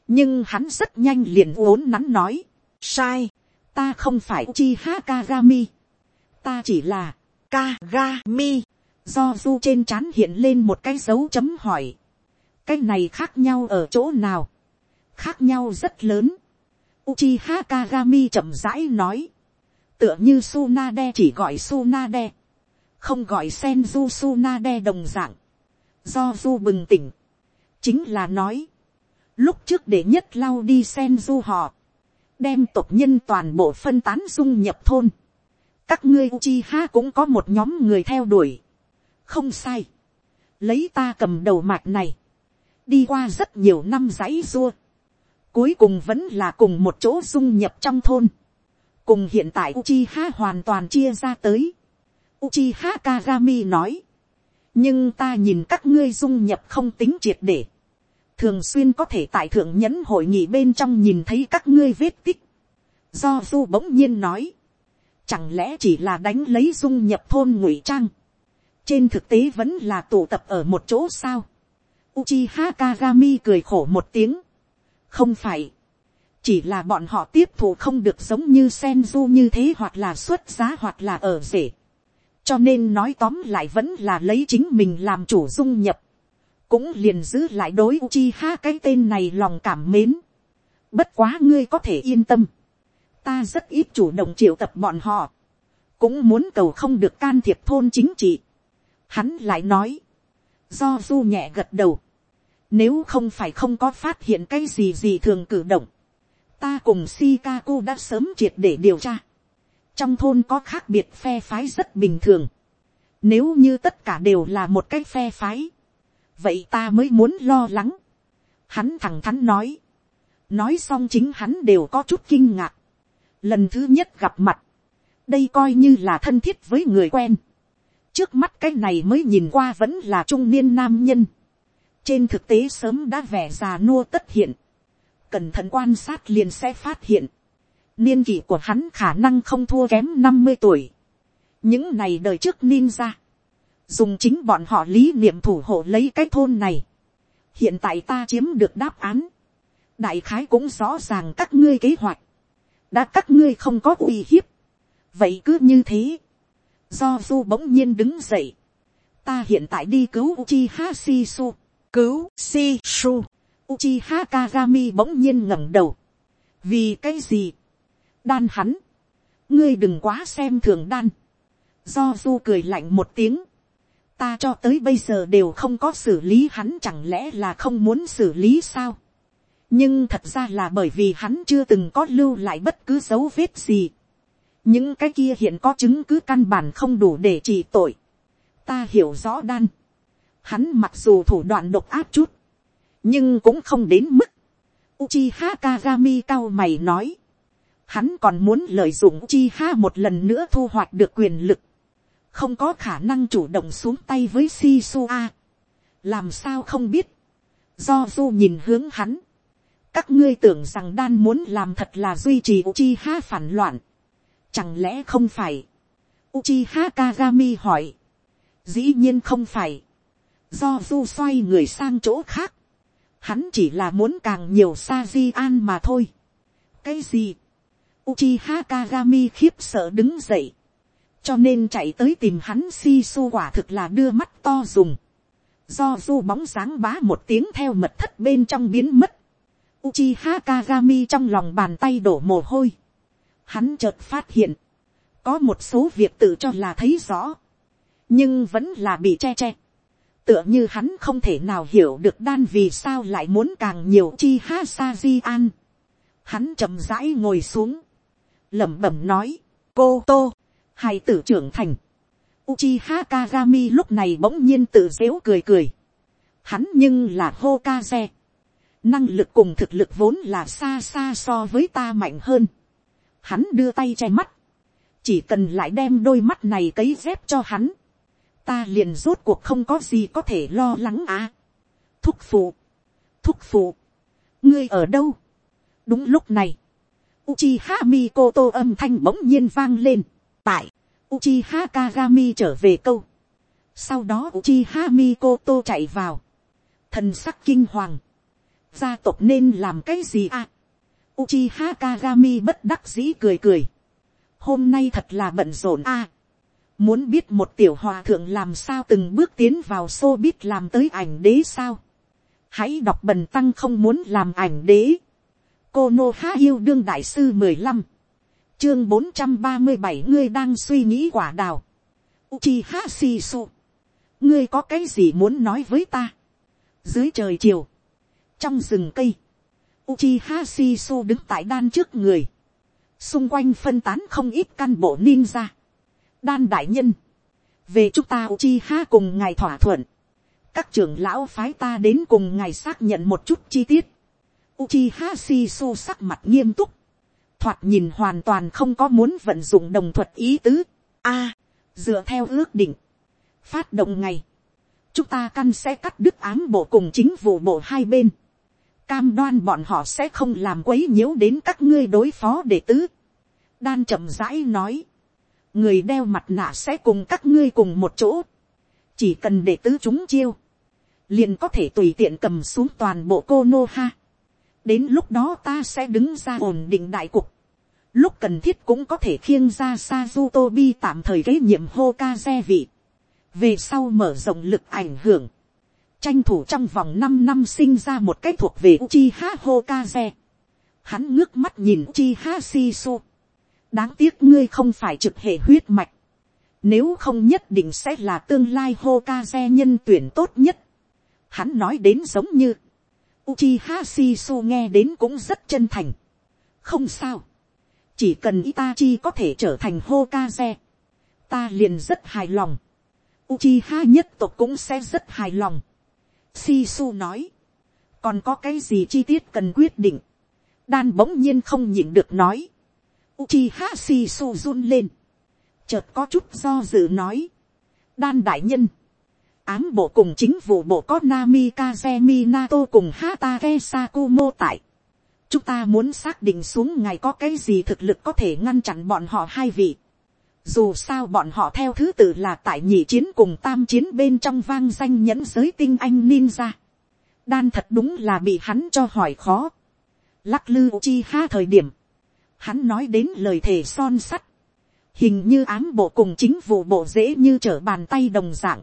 Nhưng hắn rất nhanh liền uốn nắn nói. Sai. Ta không phải Uchiha Kagami. Ta chỉ là Kagami do du trên trán hiện lên một cái dấu chấm hỏi. cái này khác nhau ở chỗ nào. khác nhau rất lớn. Uchiha Kagami chậm rãi nói. tựa như Sunade chỉ gọi Sunade. không gọi Senju Sunade đồng dạng. do du bừng tỉnh. chính là nói. lúc trước để nhất lau đi Senju họ. đem tộc nhân toàn bộ phân tán dung nhập thôn các ngươi Uchiha cũng có một nhóm người theo đuổi không sai, lấy ta cầm đầu mạch này, đi qua rất nhiều năm giấy dua, cuối cùng vẫn là cùng một chỗ dung nhập trong thôn, cùng hiện tại Uchiha hoàn toàn chia ra tới. Uchiha Kagami nói, nhưng ta nhìn các ngươi dung nhập không tính triệt để, thường xuyên có thể tại thượng nhẫn hội nghị bên trong nhìn thấy các ngươi vết tích. Do du bỗng nhiên nói, chẳng lẽ chỉ là đánh lấy dung nhập thôn ngụy trang, trên thực tế vẫn là tụ tập ở một chỗ sao. Uchiha Kagami cười khổ một tiếng. không phải, chỉ là bọn họ tiếp thụ không được giống như Senju như thế hoặc là xuất giá hoặc là ở rể. cho nên nói tóm lại vẫn là lấy chính mình làm chủ dung nhập. cũng liền giữ lại đối Uchiha cái tên này lòng cảm mến. bất quá ngươi có thể yên tâm. ta rất ít chủ động triệu tập bọn họ. cũng muốn cầu không được can thiệp thôn chính trị Hắn lại nói. Do du nhẹ gật đầu. Nếu không phải không có phát hiện cái gì gì thường cử động. Ta cùng Shikaku đã sớm triệt để điều tra. Trong thôn có khác biệt phe phái rất bình thường. Nếu như tất cả đều là một cái phe phái. Vậy ta mới muốn lo lắng. Hắn thẳng thắn nói. Nói xong chính hắn đều có chút kinh ngạc. Lần thứ nhất gặp mặt. Đây coi như là thân thiết với người quen trước mắt cái này mới nhìn qua vẫn là trung niên nam nhân. trên thực tế sớm đã vẻ già nua tất hiện. cẩn thận quan sát liền sẽ phát hiện. niên kỷ của hắn khả năng không thua kém năm mươi tuổi. những này đời trước ninja. dùng chính bọn họ lý niệm thủ hộ lấy cái thôn này. hiện tại ta chiếm được đáp án. đại khái cũng rõ ràng các ngươi kế hoạch. đã các ngươi không có uy hiếp. vậy cứ như thế do du bỗng nhiên đứng dậy. ta hiện tại đi cứu Uchiha Shisu. cứu Shisu. Uchiha Kagami bỗng nhiên ngẩng đầu. Vì cái gì? Đan hắn. Ngươi đừng quá xem thường đan. Do du cười lạnh một tiếng. Ta cho tới bây giờ đều không có xử lý hắn chẳng lẽ là không muốn xử lý sao? Nhưng thật ra là bởi vì hắn chưa từng có lưu lại bất cứ dấu vết gì. Những cái kia hiện có chứng cứ căn bản không đủ để trị tội. Ta hiểu rõ đan. Hắn mặc dù thủ đoạn độc áp chút nhưng cũng không đến mức. Uchiha Kagami cao mày nói, hắn còn muốn lợi dụng Uchiha một lần nữa thu hoạch được quyền lực, không có khả năng chủ động xuống tay với Shisua. làm sao không biết, do du nhìn hướng hắn, các ngươi tưởng rằng đan muốn làm thật là duy trì Uchiha phản loạn, chẳng lẽ không phải, Uchiha Kagami hỏi, dĩ nhiên không phải, do du xoay người sang chỗ khác, Hắn chỉ là muốn càng nhiều sa di an mà thôi. Cái gì? Uchiha Kagami khiếp sợ đứng dậy. Cho nên chạy tới tìm hắn si su quả thực là đưa mắt to dùng. Do du bóng sáng bá một tiếng theo mật thất bên trong biến mất. Uchiha Kagami trong lòng bàn tay đổ mồ hôi. Hắn chợt phát hiện. Có một số việc tự cho là thấy rõ. Nhưng vẫn là bị che che tựa như hắn không thể nào hiểu được đan vì sao lại muốn càng nhiều chi ha sa di an. Hắn chậm rãi ngồi xuống, lẩm bẩm nói, cô tô, hai tử trưởng thành. Uchiha Kagami lúc này bỗng nhiên tự dếu cười cười. Hắn nhưng là Hokage. Năng lực cùng thực lực vốn là xa xa so với ta mạnh hơn. Hắn đưa tay che mắt. Chỉ cần lại đem đôi mắt này cấy dép cho hắn ta liền rốt cuộc không có gì có thể lo lắng à. thúc phụ, thúc phụ, ngươi ở đâu. đúng lúc này, Uchiha Mikoto âm thanh bỗng nhiên vang lên, tại, Uchiha Kagami trở về câu. Sau đó Uchiha Mikoto chạy vào, thần sắc kinh hoàng, gia tộc nên làm cái gì à. Uchiha Kagami bất đắc dĩ cười cười, hôm nay thật là bận rộn à Muốn biết một tiểu hòa thượng làm sao từng bước tiến vào xô biết làm tới ảnh đế sao. Hãy đọc bần tăng không muốn làm ảnh đế. Cô Nô Há Yêu Đương Đại Sư mười lăm Chương bốn trăm ba mươi bảy ngươi đang suy nghĩ quả đào. Uchiha Shisu. Ngươi có cái gì muốn nói với ta? Dưới trời chiều. Trong rừng cây. Uchiha Shisu đứng tại đan trước người. Xung quanh phân tán không ít căn bộ ninja đan đại nhân, về chúng ta Uchiha cùng ngài thỏa thuận, các trưởng lão phái ta đến cùng ngài xác nhận một chút chi tiết, Uchiha Shisu sắc mặt nghiêm túc. Thoạt nhìn hoàn toàn không có muốn vận dụng đồng thuật ý tứ. A, dựa theo ước định. Phát động ngày. Chúng ta căn sẽ cắt đứt ám bộ cùng chính vụ bộ hai bên. Cam đoan bọn họ sẽ không làm quấy nhiễu đến các ngươi đối phó đệ tứ. Đan chậm rãi nói. Người đeo mặt nạ sẽ cùng các ngươi cùng một chỗ, chỉ cần đệ tứ chúng chiêu, liền có thể tùy tiện cầm xuống toàn bộ cô nô ha. đến lúc đó ta sẽ đứng ra ổn định đại cục, lúc cần thiết cũng có thể khiêng ra sa du Tobi tạm thời kế nhiệm Hokage vị, về sau mở rộng lực ảnh hưởng, tranh thủ trong vòng năm năm sinh ra một cái thuộc về Uchiha Hokage. Hắn ngước mắt nhìn Uchiha Shisu đáng tiếc ngươi không phải trực hệ huyết mạch, nếu không nhất định sẽ là tương lai Hokage nhân tuyển tốt nhất. Hắn nói đến giống như, Uchiha Shisu nghe đến cũng rất chân thành. Không sao, chỉ cần Itachi có thể trở thành Hokage, ta liền rất hài lòng. Uchiha nhất tộc cũng sẽ rất hài lòng. Shisu nói, còn có cái gì chi tiết cần quyết định. Đan bỗng nhiên không nhịn được nói. Uchiha Shisu run lên. Chợt có chút do dự nói. Đan đại nhân. Ám bộ cùng chính vụ bộ có Namikaze Minato cùng Hatake Sakumo tại. Chúng ta muốn xác định xuống ngày có cái gì thực lực có thể ngăn chặn bọn họ hai vị. Dù sao bọn họ theo thứ tự là tại nhị chiến cùng tam chiến bên trong vang danh nhẫn giới tinh anh ninja. Đan thật đúng là bị hắn cho hỏi khó. Lắc lư chi ha thời điểm Hắn nói đến lời thề son sắt. Hình như ám bộ cùng chính vụ bộ dễ như trở bàn tay đồng dạng.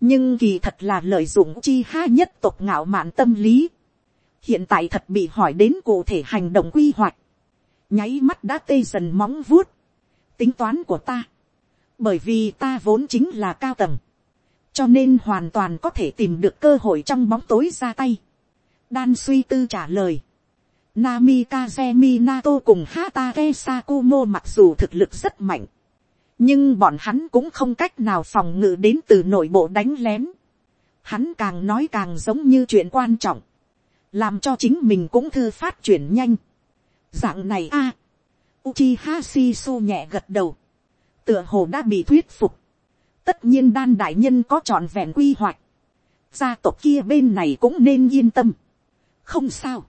nhưng kỳ thật là lợi dụng chi ha nhất tộc ngạo mạn tâm lý. hiện tại thật bị hỏi đến cụ thể hành động quy hoạch, nháy mắt đã tê dần móng vuốt, tính toán của ta, bởi vì ta vốn chính là cao tầng, cho nên hoàn toàn có thể tìm được cơ hội trong bóng tối ra tay. đan suy tư trả lời, Namikaze Minato cùng Hatake Sakumo mặc dù thực lực rất mạnh, nhưng bọn hắn cũng không cách nào phòng ngự đến từ nội bộ đánh lén. Hắn càng nói càng giống như chuyện quan trọng, làm cho chính mình cũng thư phát chuyển nhanh. Dạng này a, à, Uchiha Shisu nhẹ gật đầu, tựa hồ đã bị thuyết phục. Tất nhiên đan đại nhân có trọn vẹn quy hoạch, gia tộc kia bên này cũng nên yên tâm. Không sao,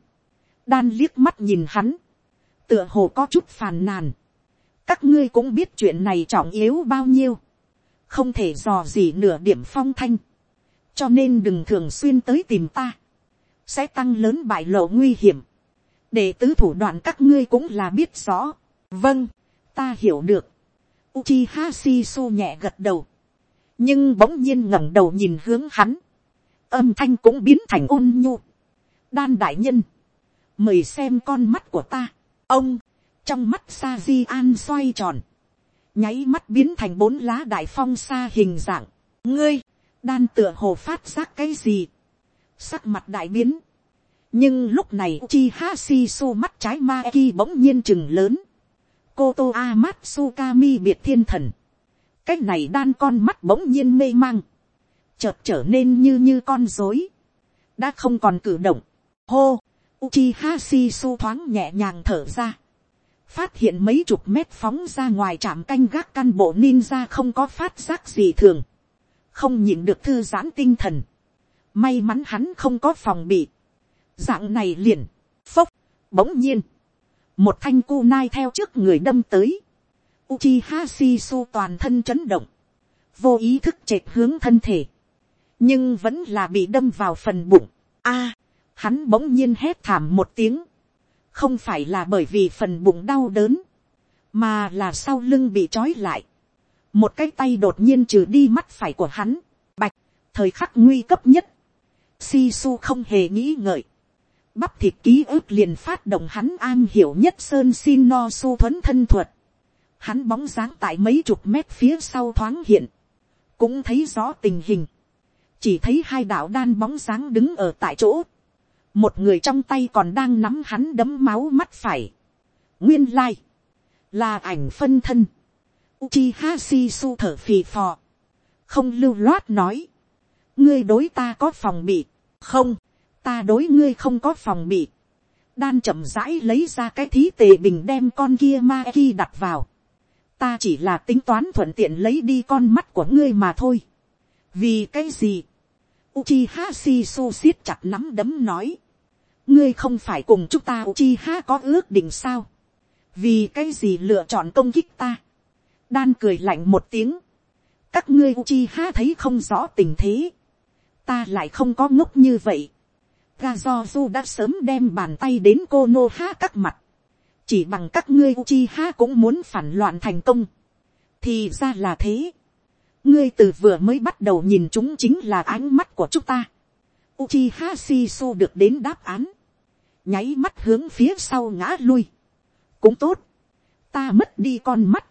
đan liếc mắt nhìn hắn, tựa hồ có chút phàn nàn. Các ngươi cũng biết chuyện này trọng yếu bao nhiêu, không thể dò gì nửa điểm phong thanh, cho nên đừng thường xuyên tới tìm ta, sẽ tăng lớn bại lộ nguy hiểm, để tứ thủ đoạn các ngươi cũng là biết rõ, vâng, ta hiểu được, Uchiha Shisu nhẹ gật đầu, nhưng bỗng nhiên ngẩng đầu nhìn hướng hắn, âm thanh cũng biến thành ôn nhu, đan đại nhân, mời xem con mắt của ta, ông, trong mắt sa di an xoay tròn, nháy mắt biến thành bốn lá đại phong sa hình dạng, ngươi, đan tựa hồ phát giác cái gì, sắc mặt đại biến, nhưng lúc này chi ha si su mắt trái ma ki bỗng nhiên chừng lớn, cô tô a mắt biệt thiên thần, cái này đan con mắt bỗng nhiên mê mang, chợt trở nên như như con dối, đã không còn cử động, hô, Uchiha Shisu thoáng nhẹ nhàng thở ra. Phát hiện mấy chục mét phóng ra ngoài trạm canh gác căn bộ ninja không có phát giác gì thường, không nhịn được thư giãn tinh thần, may mắn hắn không có phòng bị, dạng này liền, phốc, bỗng nhiên, một thanh cu nai theo trước người đâm tới, Uchiha Shisu toàn thân chấn động, vô ý thức chệch hướng thân thể, nhưng vẫn là bị đâm vào phần bụng. A, hắn bỗng nhiên hét thảm một tiếng, không phải là bởi vì phần bụng đau đớn, mà là sau lưng bị trói lại. một cái tay đột nhiên trừ đi mắt phải của hắn, bạch, thời khắc nguy cấp nhất. si su không hề nghĩ ngợi, bắp thịt ký ức liền phát động hắn an hiểu nhất sơn xin no su thuấn thân thuật. hắn bóng dáng tại mấy chục mét phía sau thoáng hiện, cũng thấy rõ tình hình, chỉ thấy hai đạo đan bóng dáng đứng ở tại chỗ, một người trong tay còn đang nắm hắn đấm máu mắt phải. nguyên lai, là ảnh phân thân. Uchiha Shisu thở phì phò, không lưu loát nói, ngươi đối ta có phòng bị, không, ta đối ngươi không có phòng bị. đan chậm rãi lấy ra cái thí tề bình đem con kia ma ki đặt vào. ta chỉ là tính toán thuận tiện lấy đi con mắt của ngươi mà thôi. vì cái gì. Uchiha Shisu siết chặt nắm đấm nói ngươi không phải cùng chúng ta Uchiha có ước định sao, vì cái gì lựa chọn công kích ta, đan cười lạnh một tiếng, các ngươi Uchiha thấy không rõ tình thế, ta lại không có ngốc như vậy, Gazozu đã sớm đem bàn tay đến cô nô ha các mặt, chỉ bằng các ngươi Uchiha cũng muốn phản loạn thành công, thì ra là thế, ngươi từ vừa mới bắt đầu nhìn chúng chính là ánh mắt của chúng ta, Uchiha Shisu được đến đáp án. Nháy mắt hướng phía sau ngã lui. Cũng tốt. Ta mất đi con mắt.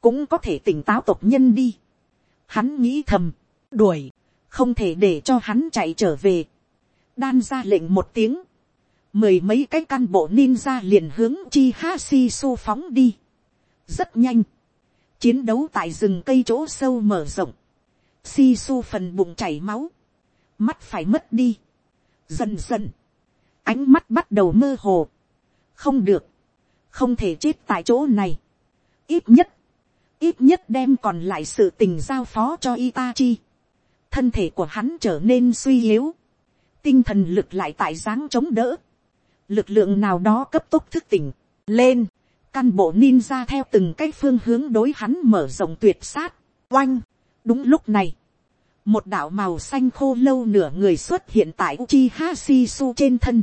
Cũng có thể tỉnh táo tộc nhân đi. Hắn nghĩ thầm. Đuổi. Không thể để cho hắn chạy trở về. Đan ra lệnh một tiếng. Mười mấy cái căn bộ ninja liền hướng chi hasei su phóng đi. Rất nhanh. Chiến đấu tại rừng cây chỗ sâu mở rộng. su phần bụng chảy máu. Mắt phải mất đi, dần dần, ánh mắt bắt đầu mơ hồ, không được, không thể chết tại chỗ này, ít nhất, ít nhất đem còn lại sự tình giao phó cho Itachi, thân thể của hắn trở nên suy yếu, tinh thần lực lại tại dáng chống đỡ, lực lượng nào đó cấp tốc thức tỉnh, lên, căn bộ ninja theo từng cái phương hướng đối hắn mở rộng tuyệt sát, oanh, đúng lúc này, một đạo màu xanh khô lâu nửa người xuất hiện tại Uchiha Shisu trên thân.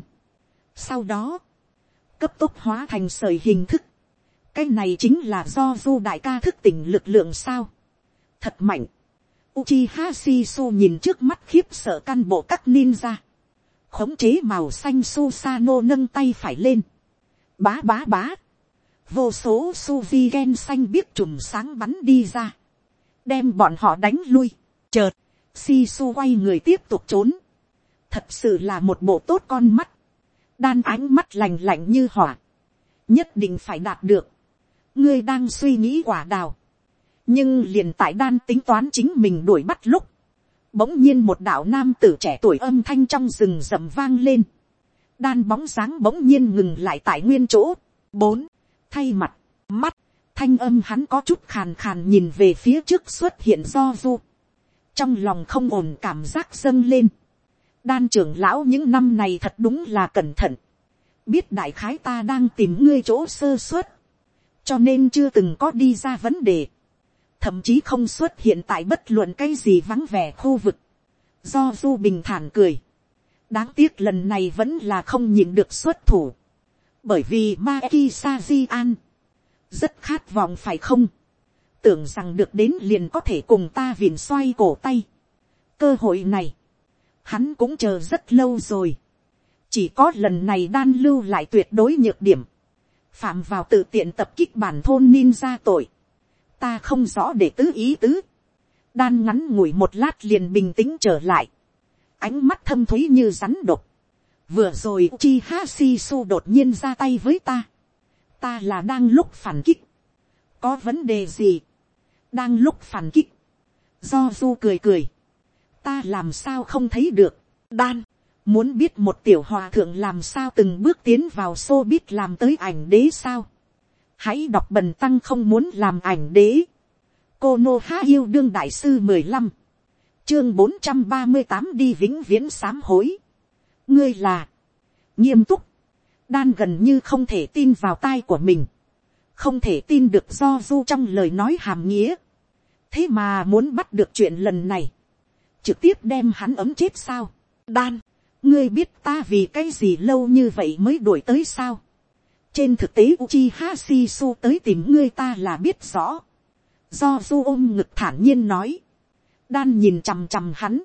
Sau đó, cấp tốc hóa thành sởi hình thức. Cái này chính là do du đại ca thức tỉnh lực lượng sao. Thật mạnh. Uchiha Shisu nhìn trước mắt khiếp sợ căn bộ các ninja. Khống chế màu xanh Susano nâng tay phải lên. Bá bá bá. Vô số Suvi gen xanh biết trùm sáng bắn đi ra. Đem bọn họ đánh lui. Chợt. Sisu quay người tiếp tục trốn. Thật sự là một bộ tốt con mắt. Đan ánh mắt lành lạnh như hỏa. Nhất định phải đạt được. Ngươi đang suy nghĩ quả đào nhưng liền tại đan tính toán chính mình đuổi bắt lúc, bỗng nhiên một đạo nam tử trẻ tuổi âm thanh trong rừng rậm vang lên, đan bóng dáng bỗng nhiên ngừng lại tại nguyên chỗ, bốn, thay mặt, mắt, thanh âm hắn có chút khàn khàn nhìn về phía trước xuất hiện do du, trong lòng không ổn cảm giác dâng lên, đan trưởng lão những năm này thật đúng là cẩn thận, biết đại khái ta đang tìm ngươi chỗ sơ suất, cho nên chưa từng có đi ra vấn đề thậm chí không xuất hiện tại bất luận cái gì vắng vẻ khu vực, do du bình thản cười, đáng tiếc lần này vẫn là không nhìn được xuất thủ, bởi vì ma ki sa di an, rất khát vọng phải không, tưởng rằng được đến liền có thể cùng ta viền xoay cổ tay, cơ hội này, hắn cũng chờ rất lâu rồi, chỉ có lần này đan lưu lại tuyệt đối nhược điểm, phạm vào tự tiện tập kích bản thôn ninja tội, ta không rõ để tứ ý tứ. đan ngắn ngủi một lát liền bình tĩnh trở lại. ánh mắt thâm thúy như rắn độc. vừa rồi chi ha si su đột nhiên ra tay với ta. ta là đang lúc phản kích. có vấn đề gì. đang lúc phản kích. do du cười cười. ta làm sao không thấy được. đan. Muốn biết một tiểu hòa thượng làm sao từng bước tiến vào xô biết làm tới ảnh đế sao hãy đọc bần tăng không muốn làm ảnh đế. cô nô há yêu đương đại sư mười lăm, chương bốn trăm ba mươi tám đi vĩnh viễn sám hối. ngươi là, nghiêm túc, đan gần như không thể tin vào tai của mình, không thể tin được do du trong lời nói hàm nghĩa. thế mà muốn bắt được chuyện lần này, trực tiếp đem hắn ấm chết sao. đan, ngươi biết ta vì cái gì lâu như vậy mới đuổi tới sao trên thực tế Uchiha Shisu tới tìm ngươi ta là biết rõ. Do Du ôm ngực thản nhiên nói. Đan nhìn chằm chằm hắn.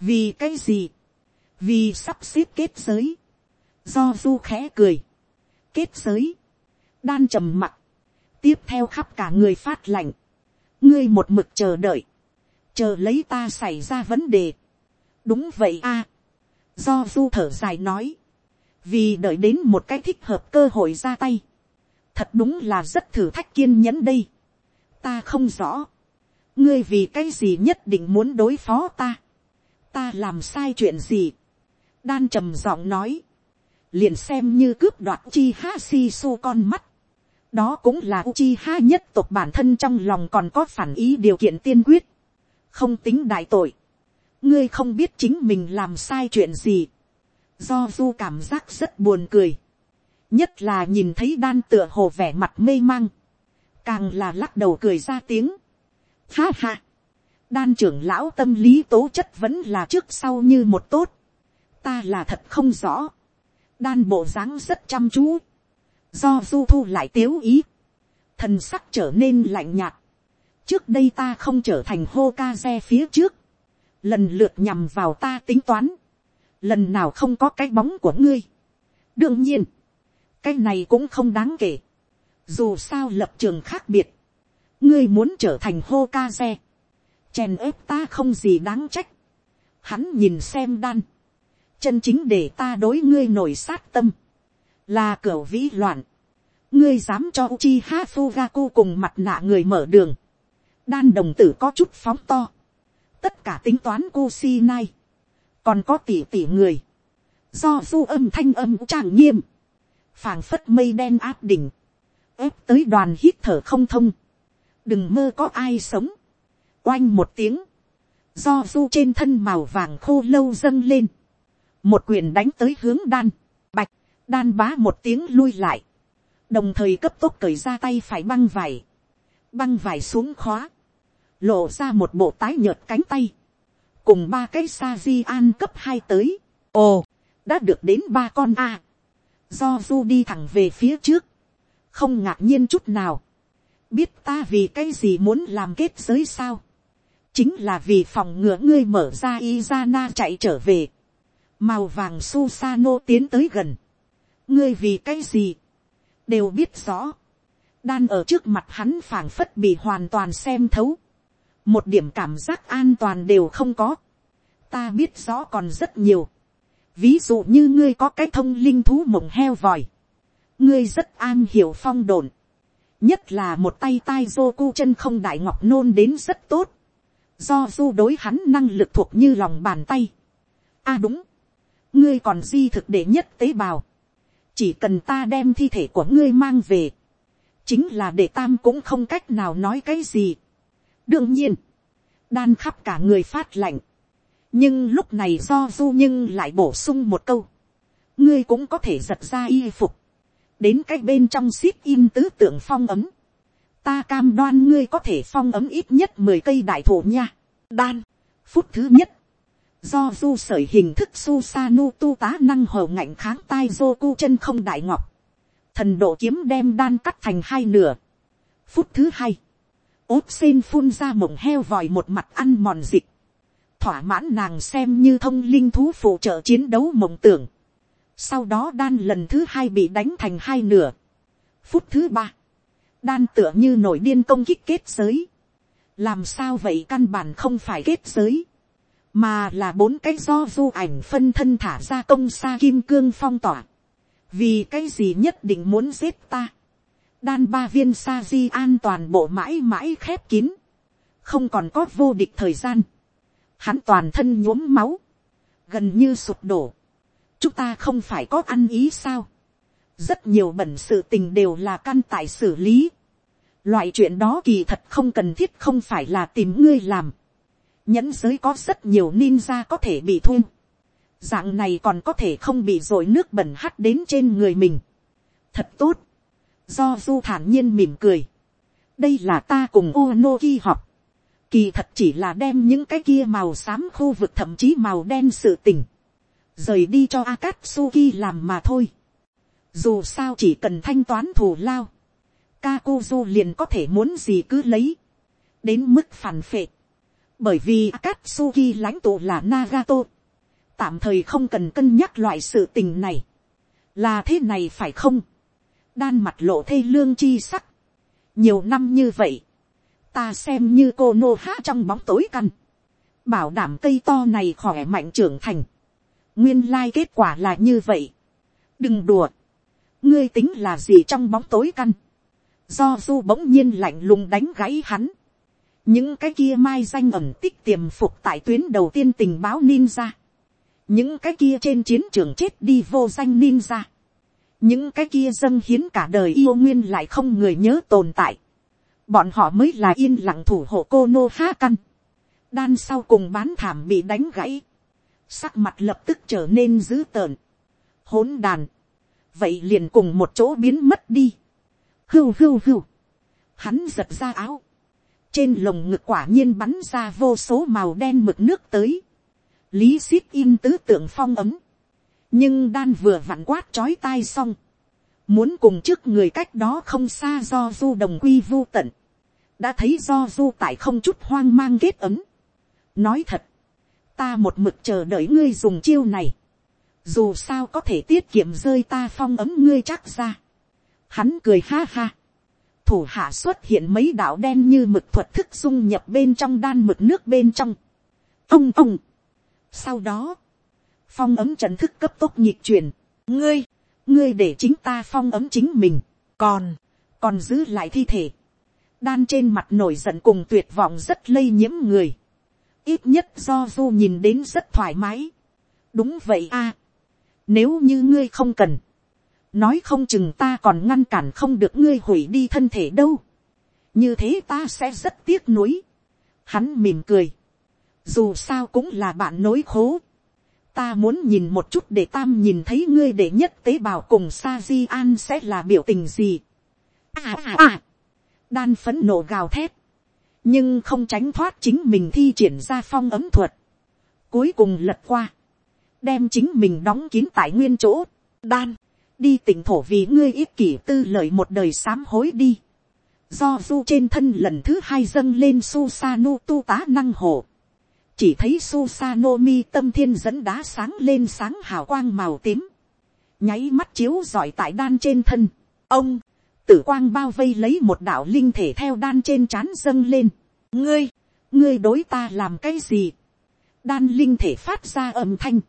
Vì cái gì? Vì sắp xếp kết giới. Do Du khẽ cười. Kết giới. Đan trầm mặt. Tiếp theo khắp cả người phát lạnh. Ngươi một mực chờ đợi. Chờ lấy ta xảy ra vấn đề. Đúng vậy a. Do Du thở dài nói vì đợi đến một cái thích hợp cơ hội ra tay, thật đúng là rất thử thách kiên nhẫn đây. ta không rõ, ngươi vì cái gì nhất định muốn đối phó ta, ta làm sai chuyện gì, đan trầm giọng nói, liền xem như cướp đoạt chi ha si su con mắt, đó cũng là chi ha nhất tộc bản thân trong lòng còn có phản ý điều kiện tiên quyết, không tính đại tội, ngươi không biết chính mình làm sai chuyện gì, do du cảm giác rất buồn cười, nhất là nhìn thấy đan tựa hồ vẻ mặt mê mang, càng là lắc đầu cười ra tiếng. Ha ha, đan trưởng lão tâm lý tố chất vẫn là trước sau như một tốt, ta là thật không rõ, đan bộ dáng rất chăm chú, do du thu lại tiếu ý, thần sắc trở nên lạnh nhạt, trước đây ta không trở thành hô ca xe phía trước, lần lượt nhằm vào ta tính toán, lần nào không có cái bóng của ngươi. đương nhiên, cái này cũng không đáng kể. dù sao lập trường khác biệt, ngươi muốn trở thành hô ca xe, chèn ép ta không gì đáng trách. hắn nhìn xem đan, chân chính để ta đối ngươi nổi sát tâm, là cửa vĩ loạn, ngươi dám cho Uchi Hafugaku cùng mặt nạ người mở đường. Đan đồng tử có chút phóng to. Tất cả tính toán Kusinai còn có tỷ tỷ người, do du âm thanh âm trang nghiêm, phảng phất mây đen áp đỉnh, ép tới đoàn hít thở không thông, đừng mơ có ai sống, oanh một tiếng, do du trên thân màu vàng khô lâu dâng lên, một quyền đánh tới hướng đan, bạch, đan bá một tiếng lui lại, đồng thời cấp tốc cởi ra tay phải băng vải, băng vải xuống khóa, lộ ra một bộ tái nhợt cánh tay, cùng ba cái sa di an cấp hai tới, ồ, đã được đến ba con a, do du đi thẳng về phía trước, không ngạc nhiên chút nào, biết ta vì cái gì muốn làm kết giới sao, chính là vì phòng ngừa ngươi mở ra Izana chạy trở về, màu vàng Susano tiến tới gần, ngươi vì cái gì, đều biết rõ, đan ở trước mặt hắn phảng phất bị hoàn toàn xem thấu, một điểm cảm giác an toàn đều không có, ta biết rõ còn rất nhiều, ví dụ như ngươi có cái thông linh thú mộng heo vòi, ngươi rất an hiểu phong đồn, nhất là một tay tai dô cu chân không đại ngọc nôn đến rất tốt, do du đối hắn năng lực thuộc như lòng bàn tay. a à đúng, ngươi còn di thực để nhất tế bào, chỉ cần ta đem thi thể của ngươi mang về, chính là để tam cũng không cách nào nói cái gì đương nhiên, đan khắp cả người phát lạnh, nhưng lúc này do du nhưng lại bổ sung một câu, ngươi cũng có thể giật ra y phục, đến cái bên trong ship in tứ tượng phong ấm, ta cam đoan ngươi có thể phong ấm ít nhất mười cây đại thổ nha. đan, phút thứ nhất, do du sởi hình thức su sa nu tu tá năng hầu ngạnh kháng tai dô cu chân không đại ngọc, thần độ kiếm đem đan cắt thành hai nửa. phút thứ hai, ốt sen phun ra mộng heo vòi một mặt ăn mòn dịch, thỏa mãn nàng xem như thông linh thú phụ trợ chiến đấu mộng tưởng. Sau đó đan lần thứ hai bị đánh thành hai nửa. Phút thứ ba, đan tựa như nổi điên công kích kết giới. làm sao vậy căn bản không phải kết giới, mà là bốn cái do du ảnh phân thân thả ra công xa kim cương phong tỏa. vì cái gì nhất định muốn giết ta đan ba viên sa di an toàn bộ mãi mãi khép kín, không còn có vô địch thời gian. hắn toàn thân nhuốm máu, gần như sụp đổ. chúng ta không phải có ăn ý sao rất nhiều bẩn sự tình đều là căn tại xử lý. Loại chuyện đó kỳ thật không cần thiết không phải là tìm ngươi làm. Nhẫn giới có rất nhiều ninja có thể bị thu. Dạng này còn có thể không bị rồi nước bẩn hắt đến trên người mình. Thật tốt. Do du thản nhiên mỉm cười. Đây là ta cùng Onoki học. Kỳ thật chỉ là đem những cái kia màu xám khu vực thậm chí màu đen sự tình. Rời đi cho Akatsuki làm mà thôi. Dù sao chỉ cần thanh toán thù lao, Kakuzu liền có thể muốn gì cứ lấy, đến mức phản phệ, bởi vì Akatsuki lãnh tụ là Nagato, tạm thời không cần cân nhắc loại sự tình này, là thế này phải không, đan mặt lộ thê lương chi sắc, nhiều năm như vậy, ta xem như cô nô há trong bóng tối căn, bảo đảm cây to này khỏe mạnh trưởng thành, nguyên lai kết quả là như vậy, đừng đùa, ngươi tính là gì trong bóng tối căn, do du bỗng nhiên lạnh lùng đánh gãy hắn, những cái kia mai danh ẩm tích tiềm phục tại tuyến đầu tiên tình báo ninja, những cái kia trên chiến trường chết đi vô danh ninja, những cái kia dâng hiến cả đời yêu nguyên lại không người nhớ tồn tại, bọn họ mới là yên lặng thủ hộ cô nô ha căn, đan sau cùng bán thảm bị đánh gãy, sắc mặt lập tức trở nên dữ tợn, hỗn đàn, vậy liền cùng một chỗ biến mất đi. hưu hưu hưu. hắn giật ra áo. trên lồng ngực quả nhiên bắn ra vô số màu đen mực nước tới. lý xít in tứ tượng phong ấm nhưng đan vừa vặn quát chói tai xong. muốn cùng trước người cách đó không xa do du đồng quy vô tận. đã thấy do du tại không chút hoang mang kết ấm. nói thật, ta một mực chờ đợi ngươi dùng chiêu này dù sao có thể tiết kiệm rơi ta phong ấm ngươi chắc ra. Hắn cười ha ha. Thủ hạ xuất hiện mấy đạo đen như mực thuật thức dung nhập bên trong đan mực nước bên trong. Ông ông. Sau đó, phong ấm trần thức cấp tốc nhịp truyền. Ngươi, ngươi để chính ta phong ấm chính mình. Còn, còn giữ lại thi thể. Đan trên mặt nổi giận cùng tuyệt vọng rất lây nhiễm người. Ít nhất do du nhìn đến rất thoải mái. Đúng vậy a nếu như ngươi không cần. Nói không chừng ta còn ngăn cản không được ngươi hủy đi thân thể đâu. Như thế ta sẽ rất tiếc nuối. Hắn mỉm cười. Dù sao cũng là bạn nối khố. Ta muốn nhìn một chút để tam nhìn thấy ngươi để nhất tế bào cùng sa di an sẽ là biểu tình gì. À à à. Đan phấn nộ gào thét. Nhưng không tránh thoát chính mình thi triển ra phong ấm thuật. Cuối cùng lật qua đem chính mình đóng kín tại nguyên chỗ, đan, đi tỉnh thổ vì ngươi ít kỷ tư lợi một đời sám hối đi. do du trên thân lần thứ hai dâng lên su sanu tu tá năng hồ. Chỉ thấy Susano mi tâm thiên dẫn đá sáng lên sáng hào quang màu tím. Nháy mắt chiếu giỏi tại đan trên thân. Ông, tử quang bao vây lấy một đạo linh thể theo đan trên trán dâng lên. Ngươi, ngươi đối ta làm cái gì? Đan linh thể phát ra âm thanh.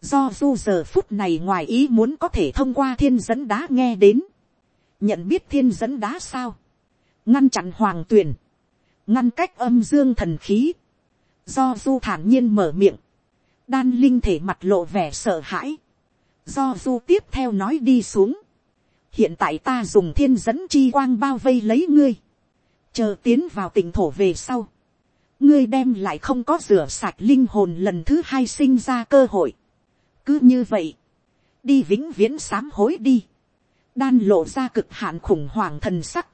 Do du giờ phút này ngoài ý muốn có thể thông qua thiên dẫn đá nghe đến. Nhận biết thiên dẫn đá sao? ngăn chặn hoàng tuyền, ngăn cách âm dương thần khí, do du thản nhiên mở miệng, đan linh thể mặt lộ vẻ sợ hãi, do du tiếp theo nói đi xuống, hiện tại ta dùng thiên dẫn chi quang bao vây lấy ngươi, chờ tiến vào tỉnh thổ về sau, ngươi đem lại không có rửa sạch linh hồn lần thứ hai sinh ra cơ hội. cứ như vậy, đi vĩnh viễn sám hối đi, đan lộ ra cực hạn khủng hoảng thần sắc,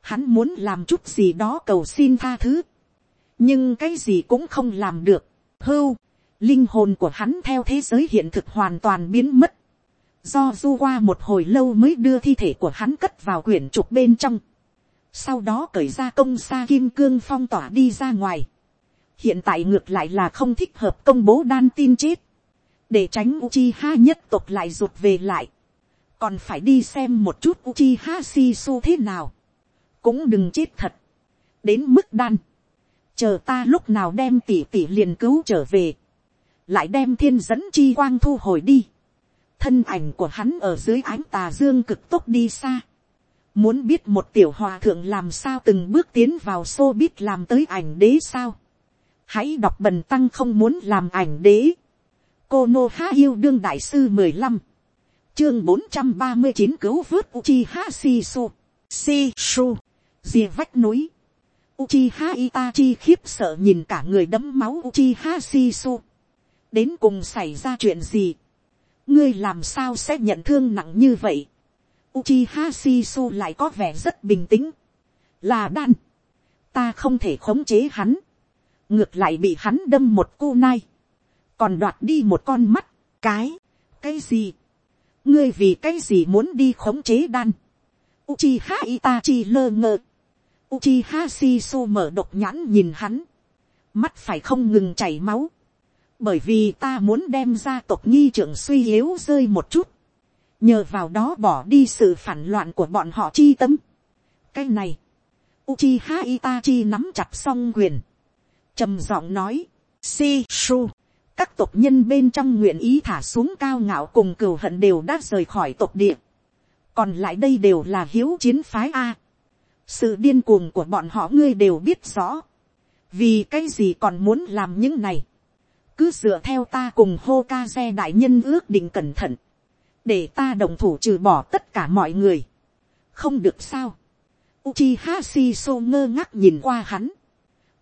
hắn muốn làm chút gì đó cầu xin tha thứ, nhưng cái gì cũng không làm được, hưu, linh hồn của hắn theo thế giới hiện thực hoàn toàn biến mất, do du qua một hồi lâu mới đưa thi thể của hắn cất vào quyển trục bên trong, sau đó cởi ra công xa kim cương phong tỏa đi ra ngoài, hiện tại ngược lại là không thích hợp công bố đan tin chết, để tránh Uchiha nhất tộc lại rụt về lại, còn phải đi xem một chút Uchiha Shisu thế nào. Cũng đừng chết thật, đến mức đan, chờ ta lúc nào đem tỷ tỷ liền cứu trở về, lại đem thiên dẫn chi quang thu hồi đi, thân ảnh của hắn ở dưới ánh tà dương cực tốc đi xa, muốn biết một tiểu hòa thượng làm sao từng bước tiến vào xô biết làm tới ảnh đế sao, hãy đọc bần tăng không muốn làm ảnh đế, cô nô há yêu đương đại sư mười lăm, chương bốn trăm ba mươi chín cứu vớt uchi ha si su, si su, rìa vách núi, Uchiha Itachi khiếp sợ nhìn cả người đấm máu Uchiha Shisu. Đến cùng xảy ra chuyện gì? Ngươi làm sao sẽ nhận thương nặng như vậy? Uchiha Shisu lại có vẻ rất bình tĩnh. Là đan. Ta không thể khống chế hắn. Ngược lại bị hắn đâm một cu nai. Còn đoạt đi một con mắt. Cái. Cái gì? Ngươi vì cái gì muốn đi khống chế đan? Uchiha Itachi lơ ngơ Uchiha Shisu mở độc nhãn nhìn hắn. Mắt phải không ngừng chảy máu. Bởi vì ta muốn đem gia tộc nghi trưởng suy yếu rơi một chút. Nhờ vào đó bỏ đi sự phản loạn của bọn họ chi tâm. Cái này. Uchiha Itachi nắm chặt song quyền. trầm giọng nói. Shisu. Các tộc nhân bên trong nguyện ý thả xuống cao ngạo cùng cừu hận đều đã rời khỏi tộc địa. Còn lại đây đều là hiếu chiến phái A sự điên cuồng của bọn họ ngươi đều biết rõ, vì cái gì còn muốn làm những này, cứ dựa theo ta cùng hô ca xe đại nhân ước định cẩn thận, để ta đồng thủ trừ bỏ tất cả mọi người, không được sao, Uchiha so ngơ ngác nhìn qua hắn.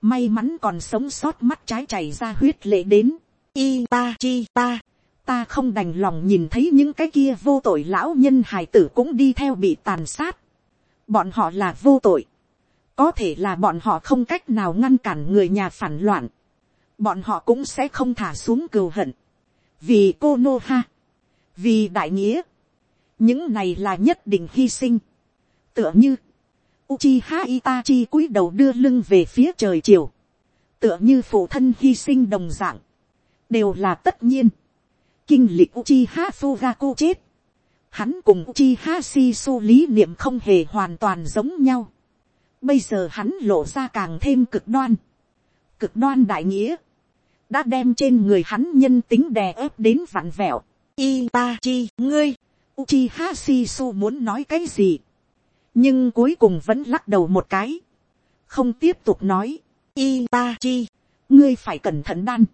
May mắn còn sống sót mắt trái chảy ra huyết lệ đến. Itachi ta. Ta không đành lòng nhìn thấy những cái kia vô tội lão nhân hài tử cũng đi theo bị tàn sát bọn họ là vô tội, có thể là bọn họ không cách nào ngăn cản người nhà phản loạn, bọn họ cũng sẽ không thả xuống cừu hận, vì cô nô ha, vì đại nghĩa, những này là nhất định hy sinh, tựa như, Uchiha Itachi cúi đầu đưa lưng về phía trời chiều, tựa như phụ thân hy sinh đồng dạng, đều là tất nhiên. Kinh lịch Uchiha Fugaku chết, hắn cùng chi ha si su lý niệm không hề hoàn toàn giống nhau. bây giờ hắn lộ ra càng thêm cực đoan. cực đoan đại nghĩa, đã đem trên người hắn nhân tính đè ép đến vặn vẹo. Itachi, ngươi, Uchiha Shisu muốn nói cái gì. Nhưng cuối cùng vẫn lắc đầu một cái. Không tiếp tục nói. Itachi, ngươi phải cẩn thận đan.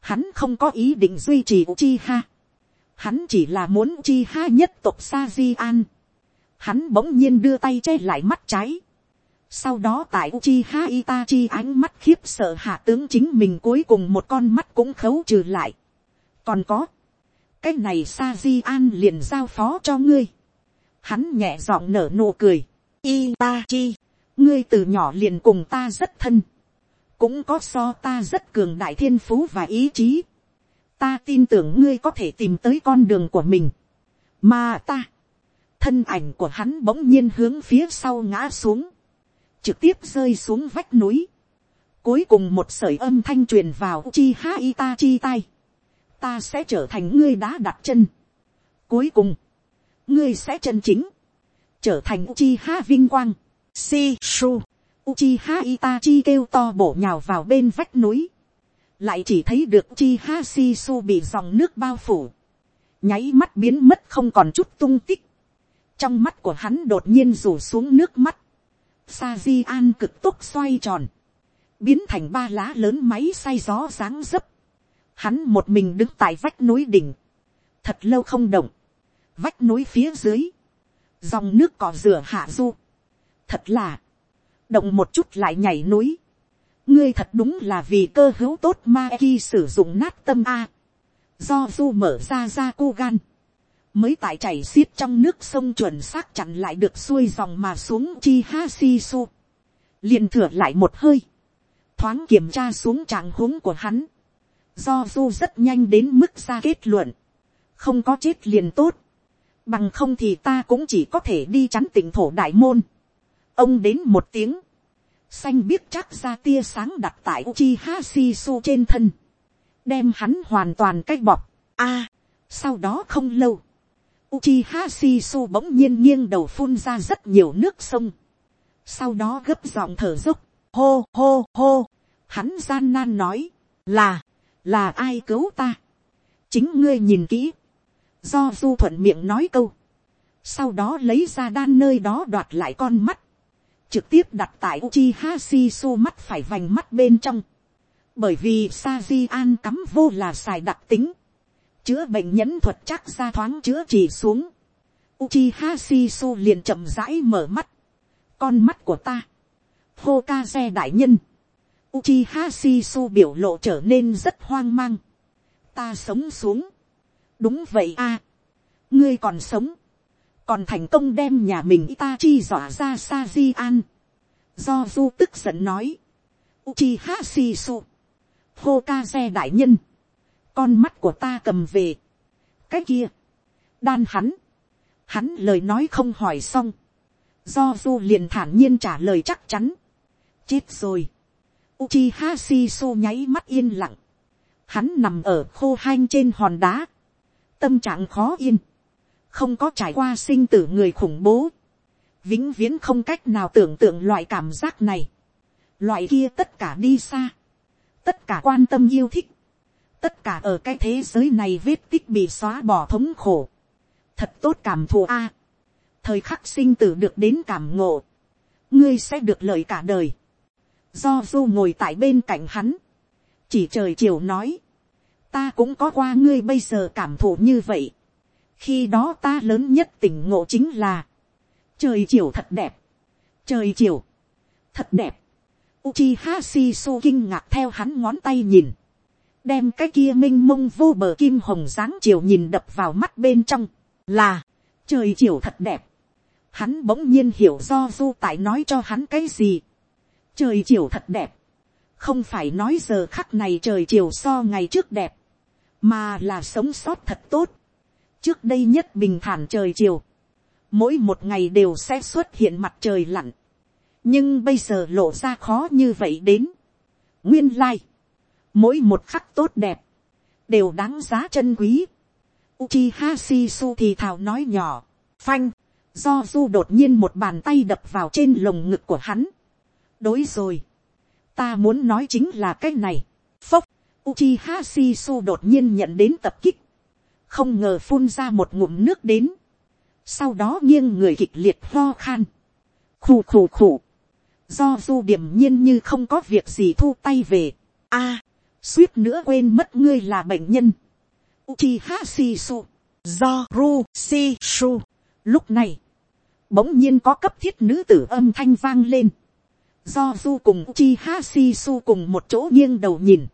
Hắn không có ý định duy trì Uchiha. Hắn chỉ là muốn chi ha nhất tộc sa di an. Hắn bỗng nhiên đưa tay che lại mắt trái. Sau đó tại Uchiha Itachi ánh mắt khiếp sợ hạ tướng chính mình cuối cùng một con mắt cũng khấu trừ lại. Còn có. Cái này sa di an liền giao phó cho ngươi. Hắn nhẹ giọng nở nụ cười. Itachi. Ngươi từ nhỏ liền cùng ta rất thân. Cũng có so ta rất cường đại thiên phú và ý chí ta tin tưởng ngươi có thể tìm tới con đường của mình, mà ta, thân ảnh của hắn bỗng nhiên hướng phía sau ngã xuống, trực tiếp rơi xuống vách núi, cuối cùng một sởi âm thanh truyền vào chi ha itachi tai, ta sẽ trở thành ngươi đá đặt chân, cuối cùng, ngươi sẽ chân chính, trở thành Uchiha vinh quang, si su, Uchiha Itachi kêu to bổ nhào vào bên vách núi, lại chỉ thấy được Uchiha Shisu bị dòng nước bao phủ, nháy mắt biến mất không còn chút tung tích, trong mắt của hắn đột nhiên rủ xuống nước mắt, sa di an cực tốc xoay tròn, biến thành ba lá lớn máy say gió dáng dấp, hắn một mình đứng tại vách núi đỉnh, thật lâu không động, vách núi phía dưới, dòng nước cỏ rửa hạ du, thật là, động một chút lại nhảy núi, ngươi thật đúng là vì cơ hữu tốt ma ki sử dụng nát tâm a, do du mở ra ra cô gan, mới tại chảy xiết trong nước sông chuẩn xác chặn lại được xuôi dòng mà xuống chi ha si su, liền thừa lại một hơi, thoáng kiểm tra xuống trạng huống của hắn, do du rất nhanh đến mức ra kết luận, không có chết liền tốt, bằng không thì ta cũng chỉ có thể đi chắn tỉnh thổ đại môn. ông đến một tiếng, xanh biết chắc ra tia sáng đặt tại uchi Hashisu trên thân, đem hắn hoàn toàn cách bọc. a, sau đó không lâu, uchi Hashisu bỗng nhiên nghiêng đầu phun ra rất nhiều nước sông, sau đó gấp giọng thở dốc, hô hô hô, hắn gian nan nói, là, là ai cứu ta, chính ngươi nhìn kỹ, do du thuận miệng nói câu, sau đó lấy ra đan nơi đó đoạt lại con mắt, trực tiếp đặt tại Uchiha Shisu mắt phải vành mắt bên trong, bởi vì Saji an cắm vô là xài đặc tính, chữa bệnh nhẫn thuật chắc ra thoáng chữa chỉ xuống, Uchiha Shisu liền chậm rãi mở mắt, con mắt của ta, Hokage đại nhân, Uchiha Shisu biểu lộ trở nên rất hoang mang. Ta sống xuống. Đúng vậy a. Ngươi còn sống. Còn thành công đem nhà mình ta chi dọa ra Saji An. Do Du tức giận nói. chi hasei su khô ca xe đại nhân. Con mắt của ta cầm về. Cái kia. Đan hắn. Hắn lời nói không hỏi xong. Do Du liền thản nhiên trả lời chắc chắn. Chết rồi Uchiha Shisu nháy mắt yên lặng. Hắn nằm ở khô hanh trên hòn đá. Tâm trạng khó yên. Không có trải qua sinh tử người khủng bố. Vĩnh viễn không cách nào tưởng tượng loại cảm giác này. Loại kia tất cả đi xa. Tất cả quan tâm yêu thích. Tất cả ở cái thế giới này vết tích bị xóa bỏ thống khổ. Thật tốt cảm thù a. thời khắc sinh tử được đến cảm ngộ. Ngươi sẽ được lợi cả đời do du ngồi tại bên cạnh hắn, chỉ trời chiều nói, ta cũng có qua ngươi bây giờ cảm thụ như vậy, khi đó ta lớn nhất tỉnh ngộ chính là, trời chiều thật đẹp, trời chiều, thật đẹp, Uchiha Shisu kinh ngạc theo hắn ngón tay nhìn. Đem cái kia minh mông vô bờ kim hồng dáng chiều nhìn đập vào mắt bên trong. Là, trời chiều thật đẹp. Hắn bỗng nhiên hiểu do du tại nói cho hắn cái gì trời chiều thật đẹp, không phải nói giờ khắc này trời chiều so ngày trước đẹp, mà là sống sót thật tốt trước đây nhất bình thản trời chiều, mỗi một ngày đều sẽ xuất hiện mặt trời lặn, nhưng bây giờ lộ ra khó như vậy đến. nguyên lai, mỗi một khắc tốt đẹp, đều đáng giá chân quý. Uchiha Shisu thì thào nói nhỏ, phanh, do du đột nhiên một bàn tay đập vào trên lồng ngực của hắn đối rồi. Ta muốn nói chính là cái này. Phốc, Uchiha Shisu đột nhiên nhận đến tập kích. Không ngờ phun ra một ngụm nước đến. Sau đó nghiêng người kịch liệt ho khan. Khủ khủ khủ. Do du điểm nhiên như không có việc gì thu tay về. a suýt nữa quên mất ngươi là bệnh nhân. Chi ha si su, Do Ru si su. Lúc này, bỗng nhiên có cấp thiết nữ tử âm thanh vang lên do du cùng chi ha si su cùng một chỗ nghiêng đầu nhìn,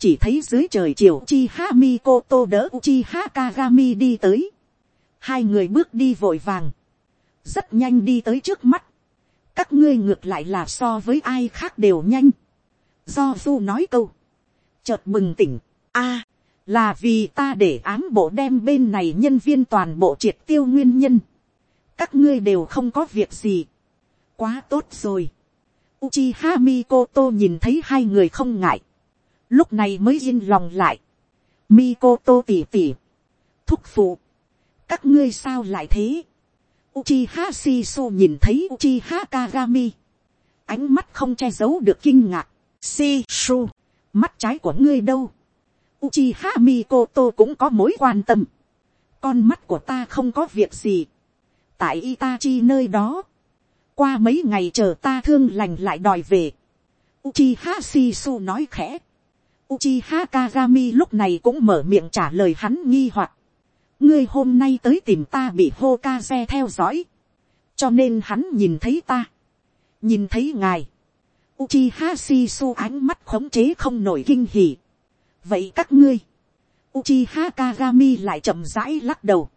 chỉ thấy dưới trời chiều chi ha mi cô tô đỡ chi ha kagami đi tới, hai người bước đi vội vàng, rất nhanh đi tới trước mắt, các ngươi ngược lại là so với ai khác đều nhanh, do du nói câu, chợt bừng tỉnh, a, là vì ta để ám bộ đem bên này nhân viên toàn bộ triệt tiêu nguyên nhân, các ngươi đều không có việc gì, quá tốt rồi, Uchiha Mikoto nhìn thấy hai người không ngại. Lúc này mới yên lòng lại. Mikoto tỉ tỉ. Thúc phụ. Các ngươi sao lại thế? Uchiha Shiso nhìn thấy Uchiha Kagami. Ánh mắt không che giấu được kinh ngạc. Shiso, Mắt trái của ngươi đâu? Uchiha Mikoto cũng có mối quan tâm. Con mắt của ta không có việc gì. Tại Itachi nơi đó. Qua mấy ngày chờ ta thương lành lại đòi về. Uchiha Shisu nói khẽ. Uchiha Kagami lúc này cũng mở miệng trả lời hắn nghi hoặc. Ngươi hôm nay tới tìm ta bị Hokage theo dõi. Cho nên hắn nhìn thấy ta. Nhìn thấy ngài. Uchiha Shisu ánh mắt khống chế không nổi kinh hỉ. Vậy các ngươi. Uchiha Kagami lại chậm rãi lắc đầu.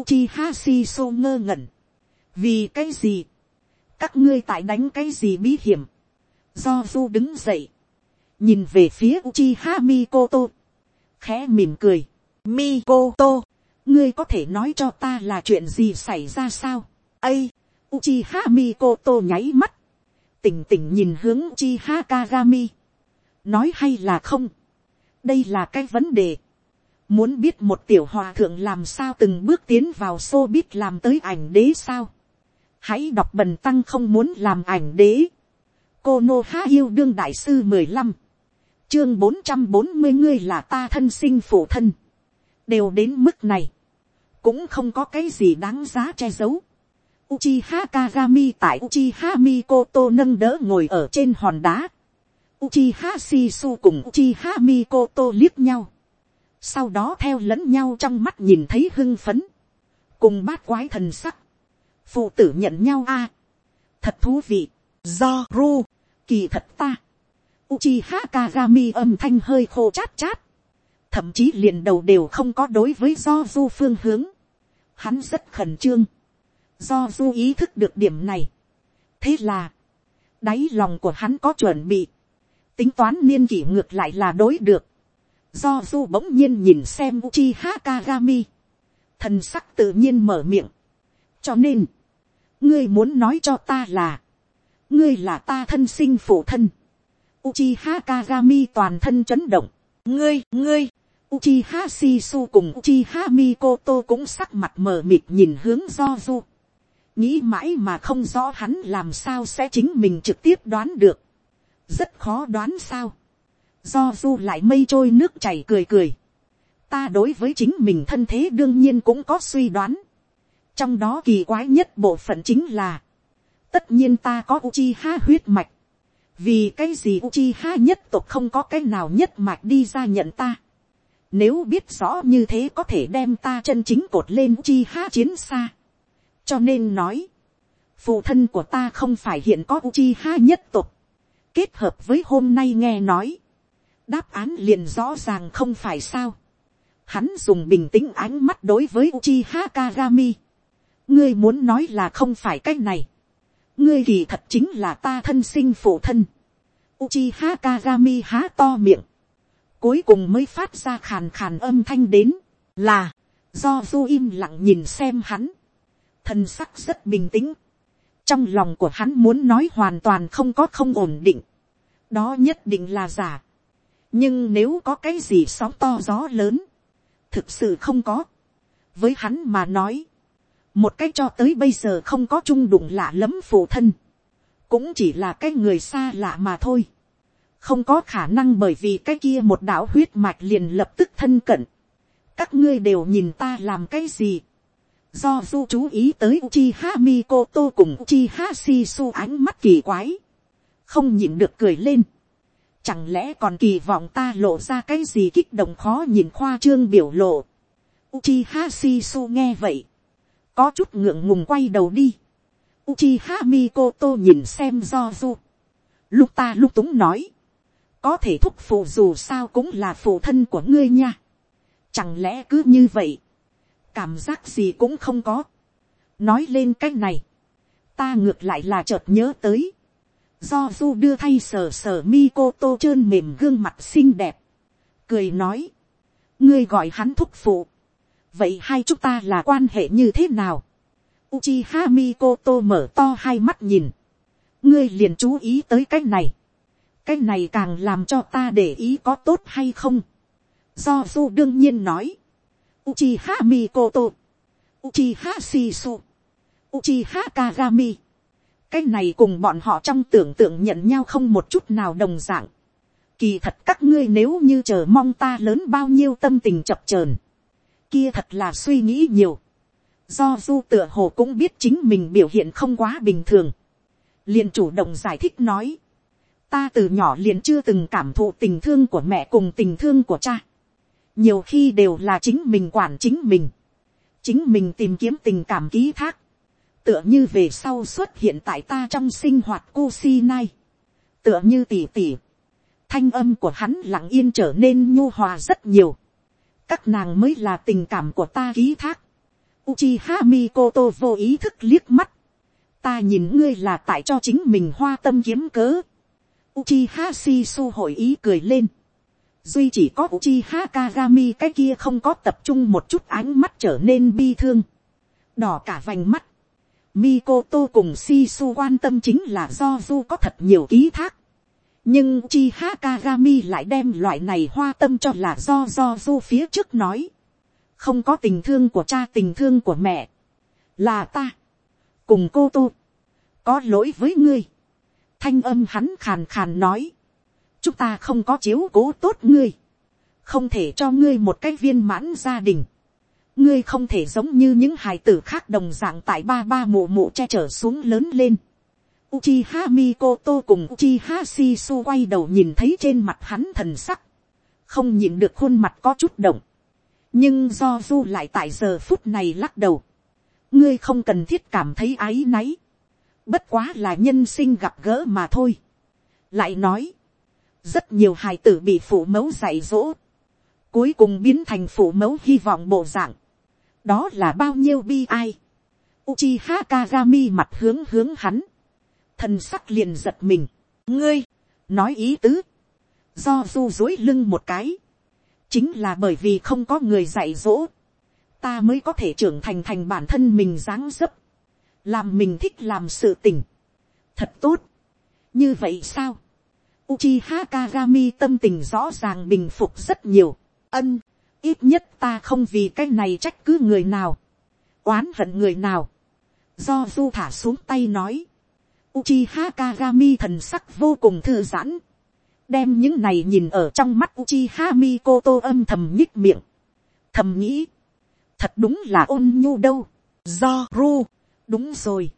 Uchiha Shisu ngơ ngẩn. Vì cái gì? Các ngươi tại đánh cái gì bí hiểm? Do Du đứng dậy. Nhìn về phía Uchiha Mikoto. Khẽ mỉm cười. Mikoto. Ngươi có thể nói cho ta là chuyện gì xảy ra sao? Ây! Uchiha Mikoto nháy mắt. Tỉnh tỉnh nhìn hướng Uchiha Kagami. Nói hay là không? Đây là cái vấn đề. Muốn biết một tiểu hòa thượng làm sao từng bước tiến vào xô biết làm tới ảnh đế sao? Hãy đọc bần tăng không muốn làm ảnh đế. Cô Nô Há Yêu Đương Đại Sư mười lăm Chương bốn trăm bốn mươi ngươi là ta thân sinh phụ thân. Đều đến mức này. Cũng không có cái gì đáng giá che giấu. Uchiha Kagami tại Uchiha Mikoto nâng đỡ ngồi ở trên hòn đá. Uchiha Shisu cùng Uchiha Mikoto liếc nhau. Sau đó theo lẫn nhau trong mắt nhìn thấy hưng phấn. Cùng bát quái thần sắc. Phụ tử nhận nhau a Thật thú vị. Do ru. Kỳ thật ta. Uchiha Kagami âm thanh hơi khô chát chát. Thậm chí liền đầu đều không có đối với do du phương hướng. Hắn rất khẩn trương. Do du ý thức được điểm này. Thế là. Đáy lòng của hắn có chuẩn bị tính toán niên kỷ ngược lại là đối được. Do du bỗng nhiên nhìn xem Uchiha Kagami. Thần sắc tự nhiên mở miệng. Cho nên, ngươi muốn nói cho ta là, ngươi là ta thân sinh phụ thân. Uchiha Kagami toàn thân chấn động. Ngươi, ngươi, Uchiha Shisu cùng Uchiha Mikoto cũng sắc mặt mờ mịt nhìn hướng do du. Nghĩ mãi mà không rõ hắn làm sao sẽ chính mình trực tiếp đoán được rất khó đoán sao. do du lại mây trôi nước chảy cười cười. ta đối với chính mình thân thế đương nhiên cũng có suy đoán. trong đó kỳ quái nhất bộ phận chính là, tất nhiên ta có Uchiha huyết mạch vì cái gì Uchiha nhất tộc không có cái nào nhất mạch đi ra nhận ta. Nếu biết rõ như thế có thể đem ta chân chính cột lên Uchiha chiến xa. cho nên nói, phụ thân của ta không phải hiện có Uchiha nhất tộc kết hợp với hôm nay nghe nói, đáp án liền rõ ràng không phải sao. Hắn dùng bình tĩnh ánh mắt đối với Uchiha Kagami. ngươi muốn nói là không phải cái này ngươi kỳ thật chính là ta thân sinh phụ thân. Uchiha Kagami há to miệng. cuối cùng mới phát ra khàn khàn âm thanh đến, là, do du im lặng nhìn xem hắn. thân sắc rất bình tĩnh trong lòng của hắn muốn nói hoàn toàn không có không ổn định, đó nhất định là giả. nhưng nếu có cái gì sóng to gió lớn, thực sự không có. với hắn mà nói, một cách cho tới bây giờ không có chung đụng lạ lẫm phụ thân, cũng chỉ là cái người xa lạ mà thôi. không có khả năng bởi vì cái kia một đạo huyết mạch liền lập tức thân cận. các ngươi đều nhìn ta làm cái gì. do du chú ý tới Uchiha tô cùng Uchiha Shisu ánh mắt kỳ quái không nhịn được cười lên. Chẳng lẽ còn kỳ vọng ta lộ ra cái gì kích động khó nhìn khoa trương biểu lộ. Uchiha Shisu nghe vậy. Có chút ngượng ngùng quay đầu đi. Uchiha Mikoto nhìn xem do. Lúc ta lúc túng nói. Có thể thúc phụ dù sao cũng là phụ thân của ngươi nha. Chẳng lẽ cứ như vậy. Cảm giác gì cũng không có. Nói lên cái này. Ta ngược lại là chợt nhớ tới do du đưa thay sờ sờ Mikoto trơn mềm gương mặt xinh đẹp, cười nói, ngươi gọi hắn thúc phụ, vậy hai chúng ta là quan hệ như thế nào, Uchiha Mikoto mở to hai mắt nhìn. ngươi liền chú ý tới cái này, cái này càng làm cho ta để ý có tốt hay không. do du đương nhiên nói, Uchiha Mikoto, Uchiha Shisu, Uchiha Kagami. Cái này cùng bọn họ trong tưởng tượng nhận nhau không một chút nào đồng dạng. Kỳ thật các ngươi nếu như chờ mong ta lớn bao nhiêu tâm tình chập chờn Kia thật là suy nghĩ nhiều. Do du tựa hồ cũng biết chính mình biểu hiện không quá bình thường. liền chủ động giải thích nói. Ta từ nhỏ liền chưa từng cảm thụ tình thương của mẹ cùng tình thương của cha. Nhiều khi đều là chính mình quản chính mình. Chính mình tìm kiếm tình cảm ký thác tựa như về sau xuất hiện tại ta trong sinh hoạt cô si nay, tựa như tỉ tỉ, thanh âm của hắn lặng yên trở nên nhu hòa rất nhiều, các nàng mới là tình cảm của ta ký thác, Uchiha Mikoto vô ý thức liếc mắt, ta nhìn ngươi là tại cho chính mình hoa tâm kiếm cớ, Uchiha Shisu hội ý cười lên, duy chỉ có Uchiha Kagami cái kia không có tập trung một chút ánh mắt trở nên bi thương, đỏ cả vành mắt, Mikoto cùng Shisu quan tâm chính là do Du có thật nhiều ký thác. Nhưng Chiha Kagami lại đem loại này hoa tâm cho là do do Du phía trước nói. Không có tình thương của cha, tình thương của mẹ. Là ta. Cùng cô Tô. Có lỗi với ngươi. Thanh âm hắn khàn khàn nói. Chúng ta không có chiếu cố tốt ngươi. Không thể cho ngươi một cái viên mãn gia đình ngươi không thể giống như những hài tử khác đồng dạng tại ba ba mụ mụ che chở xuống lớn lên. Uchiha Mikoto cùng Uchiha Shisu quay đầu nhìn thấy trên mặt hắn thần sắc. Không nhìn được khuôn mặt có chút động. Nhưng do du lại tại giờ phút này lắc đầu. Ngươi không cần thiết cảm thấy áy náy. Bất quá là nhân sinh gặp gỡ mà thôi. Lại nói. Rất nhiều hài tử bị phụ mẫu dạy dỗ. Cuối cùng biến thành phụ mẫu hy vọng bộ dạng đó là bao nhiêu bi ai. Uchiha Kagami mặt hướng hướng hắn. Thần sắc liền giật mình. Ngươi, nói ý tứ. Do du dối lưng một cái. Chính là bởi vì không có người dạy dỗ. Ta mới có thể trưởng thành thành bản thân mình dáng dấp. Làm mình thích làm sự tình. Thật tốt. Như vậy sao? Uchiha Kagami tâm tình rõ ràng bình phục rất nhiều. Ân ít nhất ta không vì cái này trách cứ người nào, oán hận người nào, do du thả xuống tay nói, Uchiha Kagami thần sắc vô cùng thư giãn, đem những này nhìn ở trong mắt Uchiha Mikoto âm thầm nhích miệng, thầm nghĩ, thật đúng là ôn nhu đâu, do ru, đúng rồi,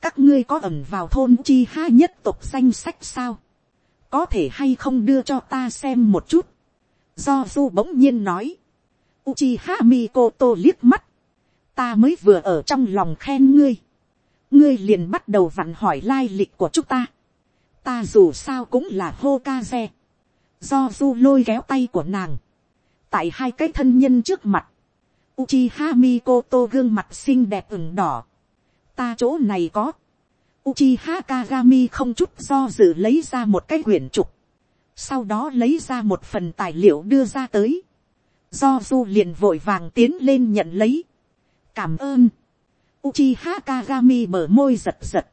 các ngươi có ẩn vào thôn Uchiha nhất tộc danh sách sao, có thể hay không đưa cho ta xem một chút, do Ru bỗng nhiên nói, Uchiha Mikoto liếc mắt, ta mới vừa ở trong lòng khen ngươi, ngươi liền bắt đầu vặn hỏi lai lịch của chúng ta, ta dù sao cũng là Hokage, do du lôi kéo tay của nàng, tại hai cái thân nhân trước mặt, Uchiha Mikoto gương mặt xinh đẹp ửng đỏ, ta chỗ này có, Uchiha Kagami không chút do dự lấy ra một cái quyển trục, sau đó lấy ra một phần tài liệu đưa ra tới, do du liền vội vàng tiến lên nhận lấy, cảm ơn, Uchiha Kagami mở môi giật giật,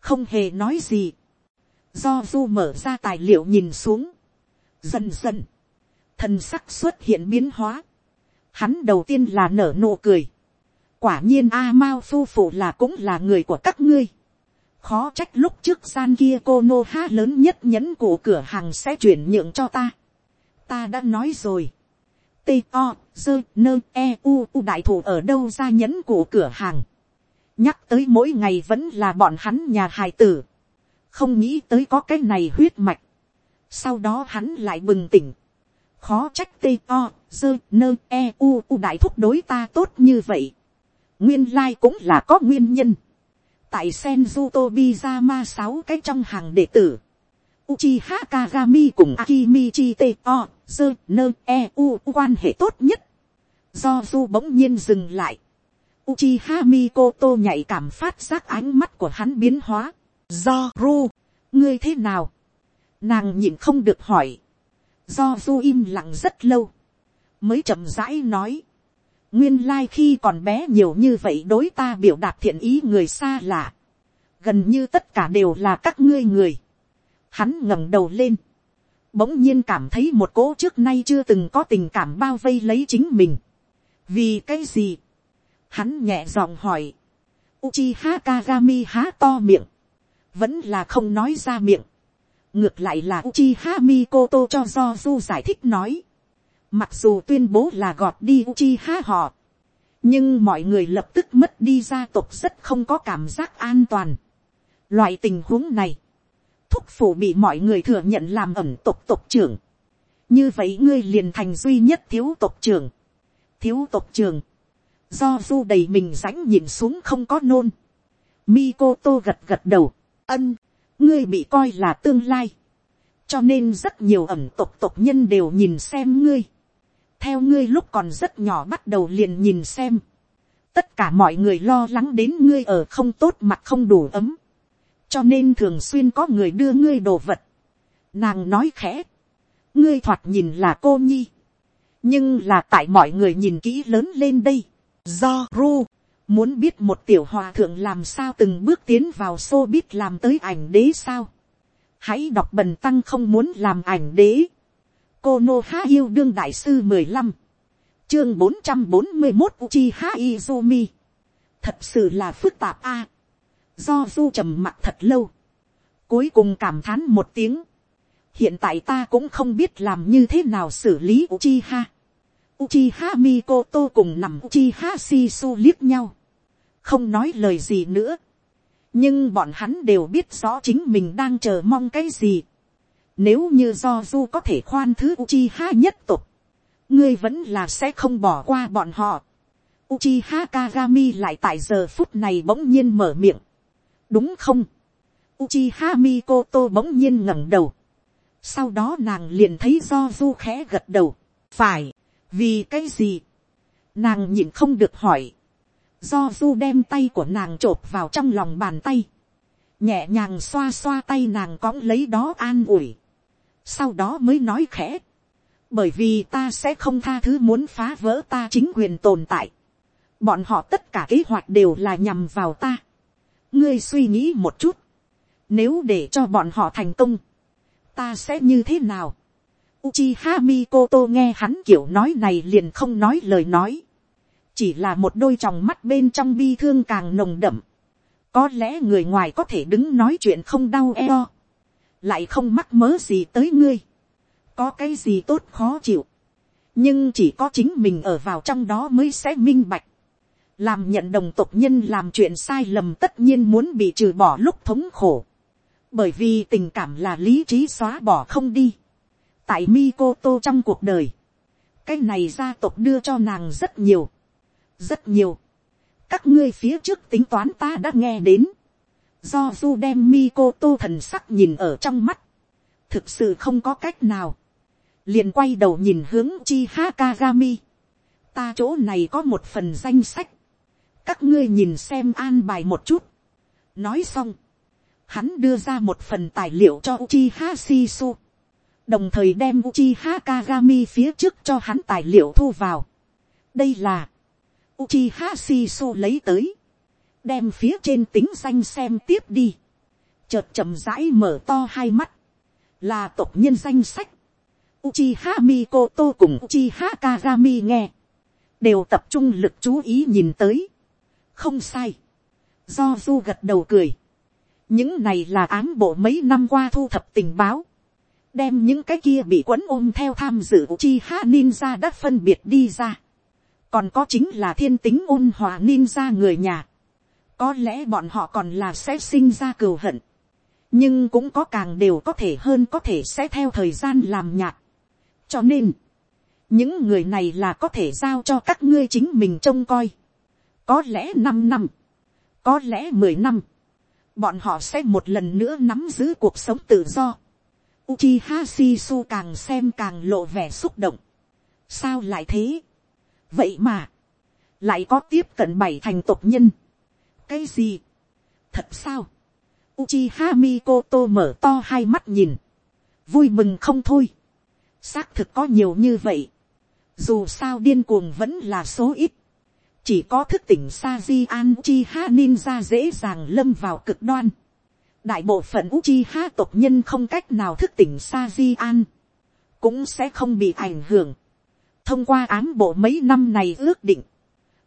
không hề nói gì, do du mở ra tài liệu nhìn xuống, dần dần, thần sắc xuất hiện biến hóa, hắn đầu tiên là nở nụ cười, quả nhiên a mao phu phụ là cũng là người của các ngươi, khó trách lúc trước gian kia cô nô ha lớn nhất nhẫn của cửa hàng sẽ chuyển nhượng cho ta. ta đã nói rồi. t o dơ nơ e u u đại thủ ở đâu ra nhẫn của cửa hàng nhắc tới mỗi ngày vẫn là bọn hắn nhà hài tử. không nghĩ tới có cái này huyết mạch. sau đó hắn lại bừng tỉnh. khó trách tê o dơ nơ e u u đại thúc đối ta tốt như vậy. nguyên lai cũng là có nguyên nhân tại Senju Tobizama sáu cái trong hàng đệ tử. Uchiha Kagami cùng Akimichi Teo, Dơ, Nơ, E, U quan hệ tốt nhất. Do Du bỗng nhiên dừng lại. Uchiha Mikoto nhạy cảm phát giác ánh mắt của hắn biến hóa. Do Ru, ngươi thế nào? Nàng nhịn không được hỏi. Do Du im lặng rất lâu. Mới chậm rãi nói nguyên lai khi còn bé nhiều như vậy đối ta biểu đạt thiện ý người xa lạ. gần như tất cả đều là các ngươi người. Hắn ngẩng đầu lên, bỗng nhiên cảm thấy một cỗ trước nay chưa từng có tình cảm bao vây lấy chính mình. vì cái gì, hắn nhẹ giọng hỏi, Uchiha Kagami há to miệng, vẫn là không nói ra miệng. ngược lại là Uchiha Mikoto cho do du giải thích nói, mặc dù tuyên bố là gọt đi Uchiha họ, nhưng mọi người lập tức mất đi gia tộc rất không có cảm giác an toàn. Loại tình huống này, thúc phủ bị mọi người thừa nhận làm ẩm tộc tộc trưởng. như vậy ngươi liền thành duy nhất thiếu tộc trưởng. thiếu tộc trưởng, do du đầy mình rãnh nhìn xuống không có nôn. Mikoto gật gật đầu, ân, ngươi bị coi là tương lai. cho nên rất nhiều ẩm tộc tộc nhân đều nhìn xem ngươi. theo ngươi lúc còn rất nhỏ bắt đầu liền nhìn xem. tất cả mọi người lo lắng đến ngươi ở không tốt mặt không đủ ấm cho nên thường xuyên có người đưa ngươi đồ vật. Nàng nói khẽ, ngươi thoạt nhìn là cô nhi, nhưng là tại mọi người nhìn kỹ lớn lên đây. Do ru, muốn biết một tiểu hòa thượng làm sao từng bước tiến vào xô biết làm tới ảnh đế sao. Hãy đọc bần tăng không muốn làm ảnh đế. Cô Nô Há yêu đương đại sư mười lăm chương bốn trăm bốn mươi một Uchiha Izumi. Thật sự là phức tạp a do du trầm mặt thật lâu, cuối cùng cảm thán một tiếng, hiện tại ta cũng không biết làm như thế nào xử lý Uchiha. Uchiha Mikoto cùng nằm Uchiha Shisu liếc nhau, không nói lời gì nữa, nhưng bọn hắn đều biết rõ chính mình đang chờ mong cái gì. Nếu như do du có thể khoan thứ Uchiha nhất tục, ngươi vẫn là sẽ không bỏ qua bọn họ. Uchiha Kagami lại tại giờ phút này bỗng nhiên mở miệng. Đúng không, Uchiha Mikoto bỗng nhiên ngẩng đầu, sau đó nàng liền thấy do du khẽ gật đầu, phải, vì cái gì, nàng nhịn không được hỏi, do du đem tay của nàng t r ộ p vào trong lòng bàn tay, nhẹ nhàng xoa xoa tay nàng cõng lấy đó an ủi, sau đó mới nói khẽ, bởi vì ta sẽ không tha thứ muốn phá vỡ ta chính quyền tồn tại, bọn họ tất cả kế hoạch đều là nhằm vào ta, ngươi suy nghĩ một chút, nếu để cho bọn họ thành công, ta sẽ như thế nào. Uchiha Mikoto nghe hắn kiểu nói này liền không nói lời nói, chỉ là một đôi tròng mắt bên trong bi thương càng nồng đậm, có lẽ người ngoài có thể đứng nói chuyện không đau eo, lại không mắc mớ gì tới ngươi, có cái gì tốt khó chịu, nhưng chỉ có chính mình ở vào trong đó mới sẽ minh bạch, làm nhận đồng tộc nhân làm chuyện sai lầm tất nhiên muốn bị trừ bỏ lúc thống khổ, bởi vì tình cảm là lý trí xóa bỏ không đi tại Mikoto trong cuộc đời, cái này gia tộc đưa cho nàng rất nhiều, rất nhiều. các ngươi phía trước tính toán ta đã nghe đến, do du đem Mikoto thần sắc nhìn ở trong mắt, thực sự không có cách nào, liền quay đầu nhìn hướng chi Hakagami ta chỗ này có một phần danh sách, các ngươi nhìn xem an bài một chút. nói xong, hắn đưa ra một phần tài liệu cho Uchiha Shisu, đồng thời đem Uchiha Kagami phía trước cho hắn tài liệu thu vào. đây là, Uchiha Shisu lấy tới, đem phía trên tính danh xem tiếp đi, chợt chậm rãi mở to hai mắt, là tộc nhân danh sách, Uchiha Mikoto cùng Uchiha Kagami nghe, đều tập trung lực chú ý nhìn tới không sai. do du gật đầu cười. những này là ám bộ mấy năm qua thu thập tình báo đem những cái kia bị quấn ôm theo tham dự chi ha ninja đã phân biệt đi ra. còn có chính là thiên tính ôn hòa ninja người nhà. có lẽ bọn họ còn là sẽ sinh ra cừu hận. nhưng cũng có càng đều có thể hơn có thể sẽ theo thời gian làm nhạt. cho nên, những người này là có thể giao cho các ngươi chính mình trông coi có lẽ năm năm, có lẽ mười năm, bọn họ sẽ một lần nữa nắm giữ cuộc sống tự do. Uchiha Shisu càng xem càng lộ vẻ xúc động. Sao lại thế? Vậy mà, lại có tiếp cận bảy thành tộc nhân. Cái gì? Thật sao? Uchiha Mikoto mở to hai mắt nhìn. Vui mừng không thôi. Xác thực có nhiều như vậy. Dù sao điên cuồng vẫn là số ít chỉ có thức tỉnh Saji an Uchiha ninja dễ dàng lâm vào cực đoan đại bộ phận Uchiha tộc nhân không cách nào thức tỉnh sa di an, cũng sẽ không bị ảnh hưởng. thông qua ám bộ mấy năm này ước định,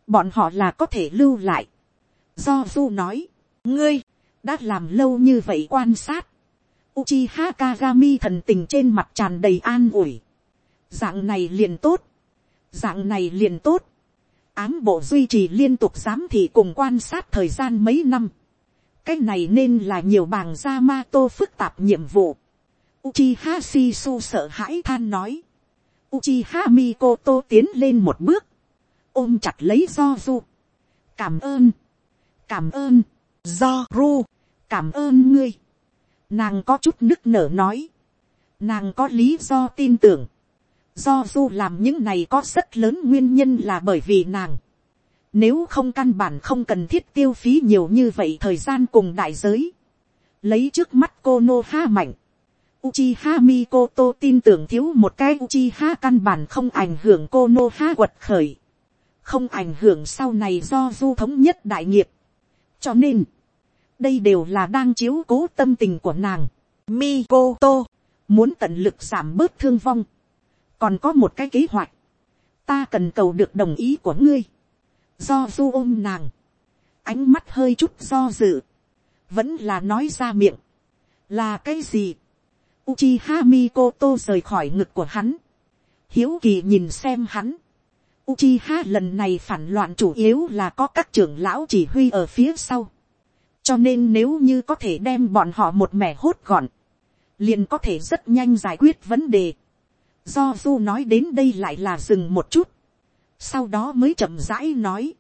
bọn họ là có thể lưu lại. do du nói, ngươi, đã làm lâu như vậy quan sát. Uchiha Kagami thần tình trên mặt tràn đầy an ủi. Dạng này liền tốt. Dạng này liền tốt ám bộ duy trì liên tục giám thị cùng quan sát thời gian mấy năm cái này nên là nhiều bàng gia ma tô phức tạp nhiệm vụ. Uchiha Shisu sợ hãi than nói. Uchiha Mikoto tiến lên một bước. ôm chặt lấy do du. cảm ơn. cảm ơn. do ru. cảm ơn ngươi. nàng có chút nức nở nói. nàng có lý do tin tưởng Do du làm những này có rất lớn nguyên nhân là bởi vì nàng. Nếu không căn bản không cần thiết tiêu phí nhiều như vậy thời gian cùng đại giới. Lấy trước mắt cô Nô Ha mạnh. Uchiha Mikoto tin tưởng thiếu một cái Uchiha căn bản không ảnh hưởng cô Nô Ha quật khởi. Không ảnh hưởng sau này do du thống nhất đại nghiệp. Cho nên, đây đều là đang chiếu cố tâm tình của nàng. Mikoto, muốn tận lực giảm bớt thương vong còn có một cái kế hoạch, ta cần cầu được đồng ý của ngươi, do du ôm nàng, ánh mắt hơi chút do dự, vẫn là nói ra miệng, là cái gì, Uchiha Mikoto rời khỏi ngực của hắn, hiếu kỳ nhìn xem hắn, Uchiha lần này phản loạn chủ yếu là có các trưởng lão chỉ huy ở phía sau, cho nên nếu như có thể đem bọn họ một mẻ hốt gọn, liền có thể rất nhanh giải quyết vấn đề. Do du nói đến đây lại là dừng một chút. Sau đó mới chậm rãi nói.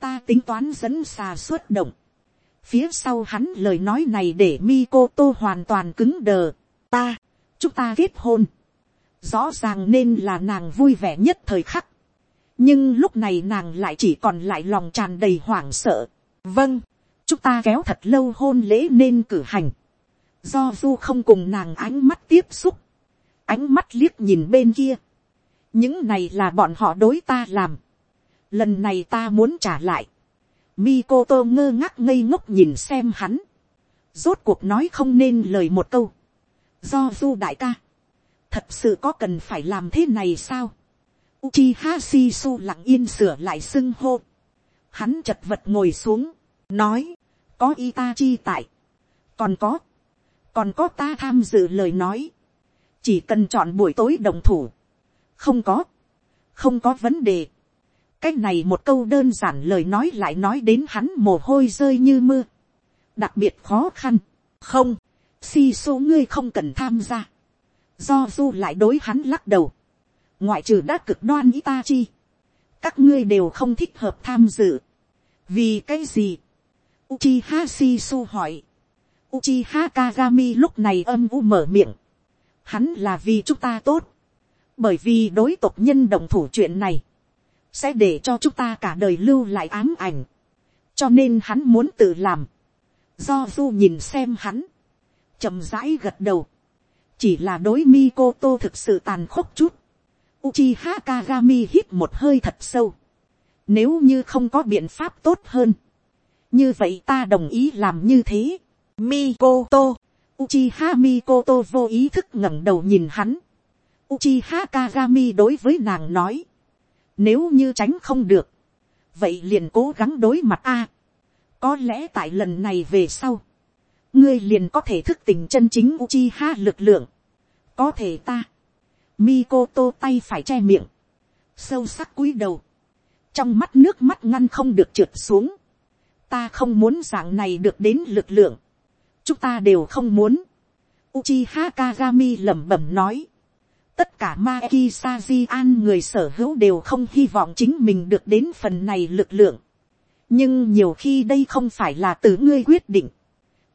Ta tính toán dẫn xà xuất động. Phía sau hắn lời nói này để Mikoto hoàn toàn cứng đờ. Ta, chúng ta kết hôn. Rõ ràng nên là nàng vui vẻ nhất thời khắc. Nhưng lúc này nàng lại chỉ còn lại lòng tràn đầy hoảng sợ. Vâng, chúng ta kéo thật lâu hôn lễ nên cử hành. Do du không cùng nàng ánh mắt tiếp xúc ánh mắt liếc nhìn bên kia những này là bọn họ đối ta làm. lần này ta muốn trả lại. Mikoto ngơ ngác ngây ngốc nhìn xem hắn. rốt cuộc nói không nên lời một câu. do du đại ca. thật sự có cần phải làm thế này sao. Uchiha Shisu lặng yên sửa lại xưng hô. Hắn chật vật ngồi xuống, nói, có Itachi tại. Còn có, còn có ta tham dự lời nói chỉ cần chọn buổi tối đồng thủ, không có, không có vấn đề. cái này một câu đơn giản lời nói lại nói đến hắn mồ hôi rơi như mưa, đặc biệt khó khăn, không, si số ngươi không cần tham gia, do du lại đối hắn lắc đầu, ngoại trừ đã cực đoan ý ta chi, các ngươi đều không thích hợp tham dự, vì cái gì, Uchiha Shisu hỏi. Uchiha Kagami lúc này âm u mở miệng. Hắn là vì chúng ta tốt, bởi vì đối tộc nhân đồng thủ chuyện này, sẽ để cho chúng ta cả đời lưu lại ám ảnh, cho nên hắn muốn tự làm, do du nhìn xem hắn, chậm rãi gật đầu, chỉ là đối mi cô tô thực sự tàn khốc chút, Uchiha Kagami hít một hơi thật sâu. Nếu như không có biện pháp tốt hơn. Như vậy ta đồng ý làm như thế. Mikoto. Uchiha tô vô ý thức ngẩng đầu nhìn hắn. Uchiha Kagami đối với nàng nói. Nếu như tránh không được. Vậy liền cố gắng đối mặt a. có lẽ tại lần này về sau. Ngươi liền có thể thức tỉnh chân chính Uchiha lực lượng. Có thể ta. Mikoto tay phải che miệng. Sâu sắc cúi đầu. Trong mắt nước mắt ngăn không được trượt xuống. Ta không muốn dạng này được đến lực lượng chúng ta đều không muốn. Uchiha Kagami lẩm bẩm nói. Tất cả Maeki Sajian người sở hữu đều không hy vọng chính mình được đến phần này lực lượng. Nhưng nhiều khi đây không phải là từ ngươi quyết định.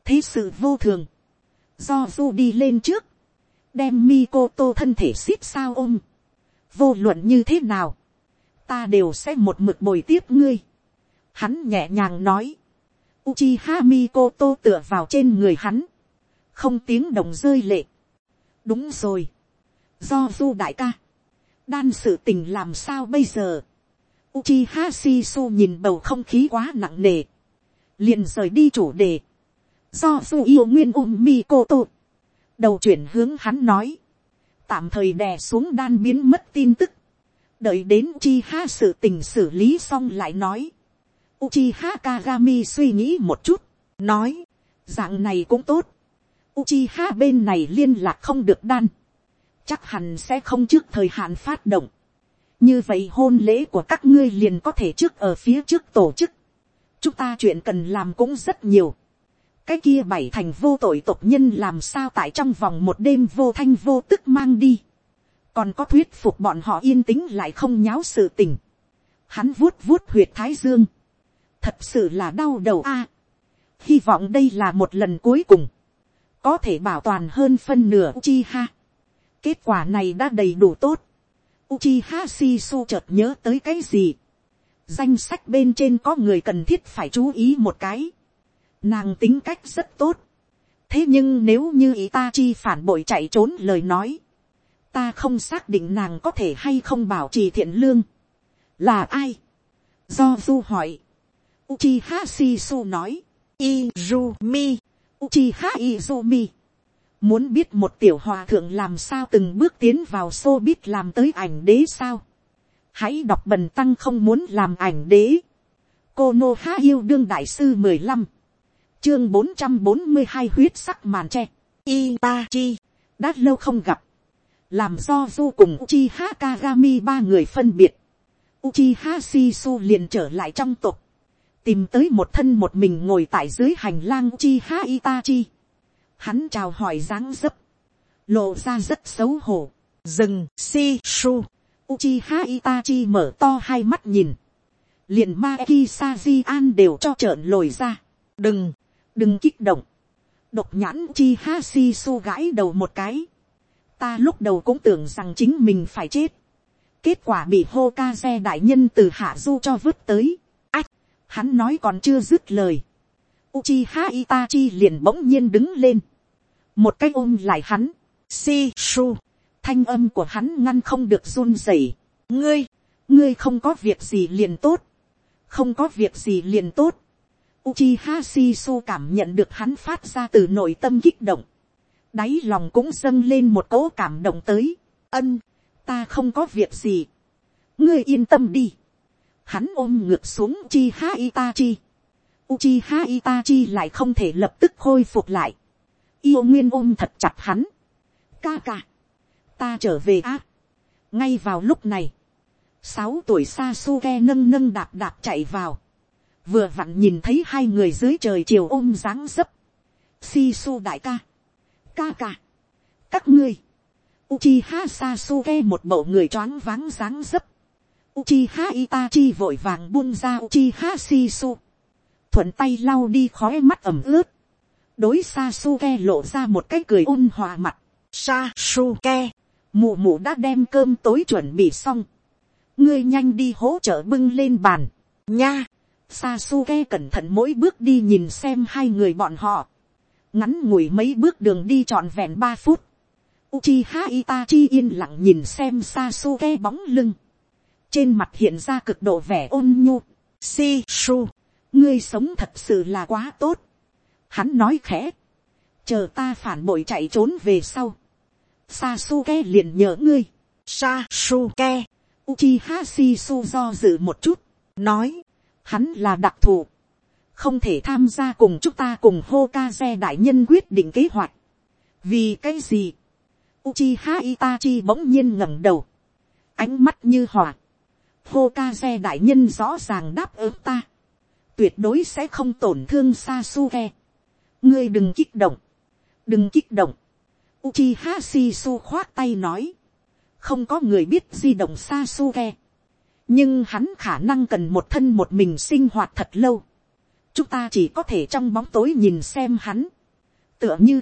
Thế sự vô thường. Do Du đi lên trước. Đem Mikoto thân thể xít sao ôm. Vô luận như thế nào. Ta đều sẽ một mực bồi tiếp ngươi. Hắn nhẹ nhàng nói Uchiha Mikoto tựa vào trên người hắn. Không tiếng đồng rơi lệ. Đúng rồi. Do du đại ca. Đan sự tình làm sao bây giờ. Uchiha Shisu nhìn bầu không khí quá nặng nề. Liền rời đi chủ đề. Do dù yêu nguyên um mi cô tô. Đầu chuyển hướng hắn nói. Tạm thời đè xuống đan biến mất tin tức. Đợi đến Uchiha sự tình xử lý xong lại nói. Uchiha Kagami suy nghĩ một chút. Nói. Dạng này cũng tốt. Uchiha bên này liên lạc không được đan. Chắc hẳn sẽ không trước thời hạn phát động như vậy hôn lễ của các ngươi liền có thể trước ở phía trước tổ chức. chúng ta chuyện cần làm cũng rất nhiều. cái kia bảy thành vô tội tộc nhân làm sao tại trong vòng một đêm vô thanh vô tức mang đi. còn có thuyết phục bọn họ yên tĩnh lại không nháo sự tình. hắn vuốt vuốt huyệt thái dương. thật sự là đau đầu a. hy vọng đây là một lần cuối cùng. có thể bảo toàn hơn phân nửa chi ha kết quả này đã đầy đủ tốt Uchiha Shisu chợt nhớ tới cái gì. Danh sách bên trên có người cần thiết phải chú ý một cái. Nàng tính cách rất tốt. Thế nhưng nếu như Itachi phản bội chạy trốn lời nói. Ta không xác định nàng có thể hay không bảo trì thiện lương. Là ai? Do Du hỏi. Uchiha Shisu nói. Izumi. Uchiha Izumi Muốn biết một tiểu hòa thượng làm sao từng bước tiến vào xô biết làm tới ảnh đế sao. Hãy đọc bần tăng không muốn làm ảnh đế. Cô Nô Há Yêu Đương Đại Sư mười lăm Chương bốn trăm bốn mươi hai huyết sắc màn tre. Itachi. Đã lâu không gặp. Làm do du cùng Uchiha Kagami ba người phân biệt. Uchiha Shisu liền trở lại trong tục. Tìm tới một thân một mình ngồi tại dưới hành lang Uchiha Itachi hắn chào hỏi dáng dấp, lộ ra rất xấu hổ, dừng si su, Uchiha Itachi mở to hai mắt nhìn, liền ma ki saji an đều cho trợn lồi ra, đừng, đừng kích động, độc nhãn Uchiha su gãi đầu một cái, ta lúc đầu cũng tưởng rằng chính mình phải chết, kết quả bị Hokage đại nhân từ hạ du cho vứt tới, ách, hắn nói còn chưa dứt lời, Uchiha Itachi liền bỗng nhiên đứng lên một cái ôm lại hắn, si su, thanh âm của hắn ngăn không được run rẩy, ngươi, ngươi không có việc gì liền tốt, không có việc gì liền tốt, Uchiha Shisu cảm nhận được hắn phát ra từ nội tâm kích động. Đáy lòng cũng dâng lên một cỗ cảm động tới. Ân, ta không có việc gì. Ngươi yên tâm đi. Hắn ôm ngược xuống Uchiha Itachi. Uchiha Itachi lại không thể lập tức khôi phục lại yêu nguyên ôm thật chặt hắn. ca ca, ta trở về á. ngay vào lúc này, sáu tuổi xa su ke nâng nâng đạp đạp chạy vào, vừa vặn nhìn thấy hai người dưới trời chiều ôm dáng dấp, si su đại ca, ca ca, các ngươi, Uchiha Sasuke một bộ người choáng váng dáng dấp. Uchiha Itachi vội vàng buông ra Uchiha Shisu. Thuận tay lau đi khói mắt ẩm ướt đối Sasuke lộ ra một cái cười ôn hòa mặt. Sasuke, mụ mụ đã đem cơm tối chuẩn bị xong. ngươi nhanh đi hỗ trợ bưng lên bàn. nha, Sasuke cẩn thận mỗi bước đi nhìn xem hai người bọn họ. ngắn ngủi mấy bước đường đi trọn vẹn ba phút. Uchiha Itachi yên lặng nhìn xem Sasuke bóng lưng. Trên mặt hiện ra cực độ vẻ ôn nhu. Si ngươi sống thật sự là quá tốt Hắn nói khẽ. Chờ ta phản bội chạy trốn về sau. Sasuke liền nhớ ngươi. Sasuke. Uchiha Shisu do dự một chút. Nói. Hắn là đặc thù. Không thể tham gia cùng chúng ta cùng Hokage đại nhân quyết định kế hoạch. Vì cái gì? Uchiha Itachi bỗng nhiên ngẩng đầu. Ánh mắt như hỏa. Hokage đại nhân rõ ràng đáp ứng ta. Tuyệt đối sẽ không tổn thương Sasuke ngươi đừng kích động, đừng kích động. Uchiha Shisu khoát tay nói, không có người biết di động Sasuke, nhưng hắn khả năng cần một thân một mình sinh hoạt thật lâu. chúng ta chỉ có thể trong bóng tối nhìn xem hắn, tựa như,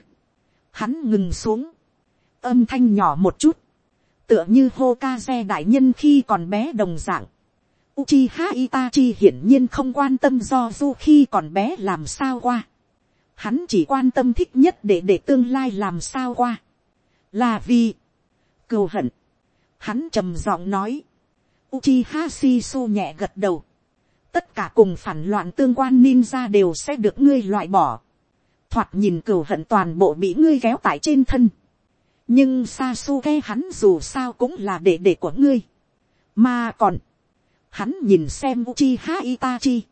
hắn ngừng xuống, âm thanh nhỏ một chút, tựa như Hokage đại nhân khi còn bé đồng dạng. Uchiha Itachi hiển nhiên không quan tâm do du khi còn bé làm sao qua hắn chỉ quan tâm thích nhất để để tương lai làm sao qua, là vì, cừu hận, hắn trầm giọng nói, Uchiha Shisu nhẹ gật đầu. Tất cả cùng phản loạn tương quan ninja đều sẽ được ngươi loại bỏ. Thoạt nhìn cừu hận toàn bộ bị ngươi kéo tại trên thân. Nhưng Sasuke hắn dù sao cũng là đệ đệ của ngươi. Mà còn. Hắn nhìn xem Uchiha Itachi.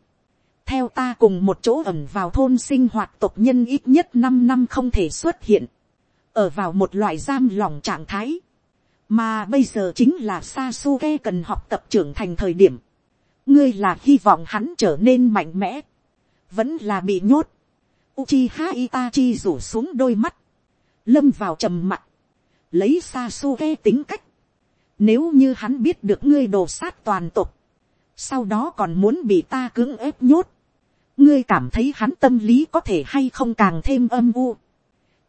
Theo ta cùng một chỗ ẩn vào thôn sinh hoạt tộc nhân ít nhất 5 năm không thể xuất hiện. Ở vào một loại giam lòng trạng thái mà bây giờ chính là Sasuke cần học tập trưởng thành thời điểm. ngươi là hy vọng hắn trở nên mạnh mẽ, vẫn là bị nhốt. Uchiha Itachi rủ xuống đôi mắt, lâm vào trầm mặt, lấy Sasuke tính cách. Nếu như hắn biết được ngươi đồ sát toàn tục, sau đó còn muốn bị ta cưỡng ép nhốt, ngươi cảm thấy hắn tâm lý có thể hay không càng thêm âm u.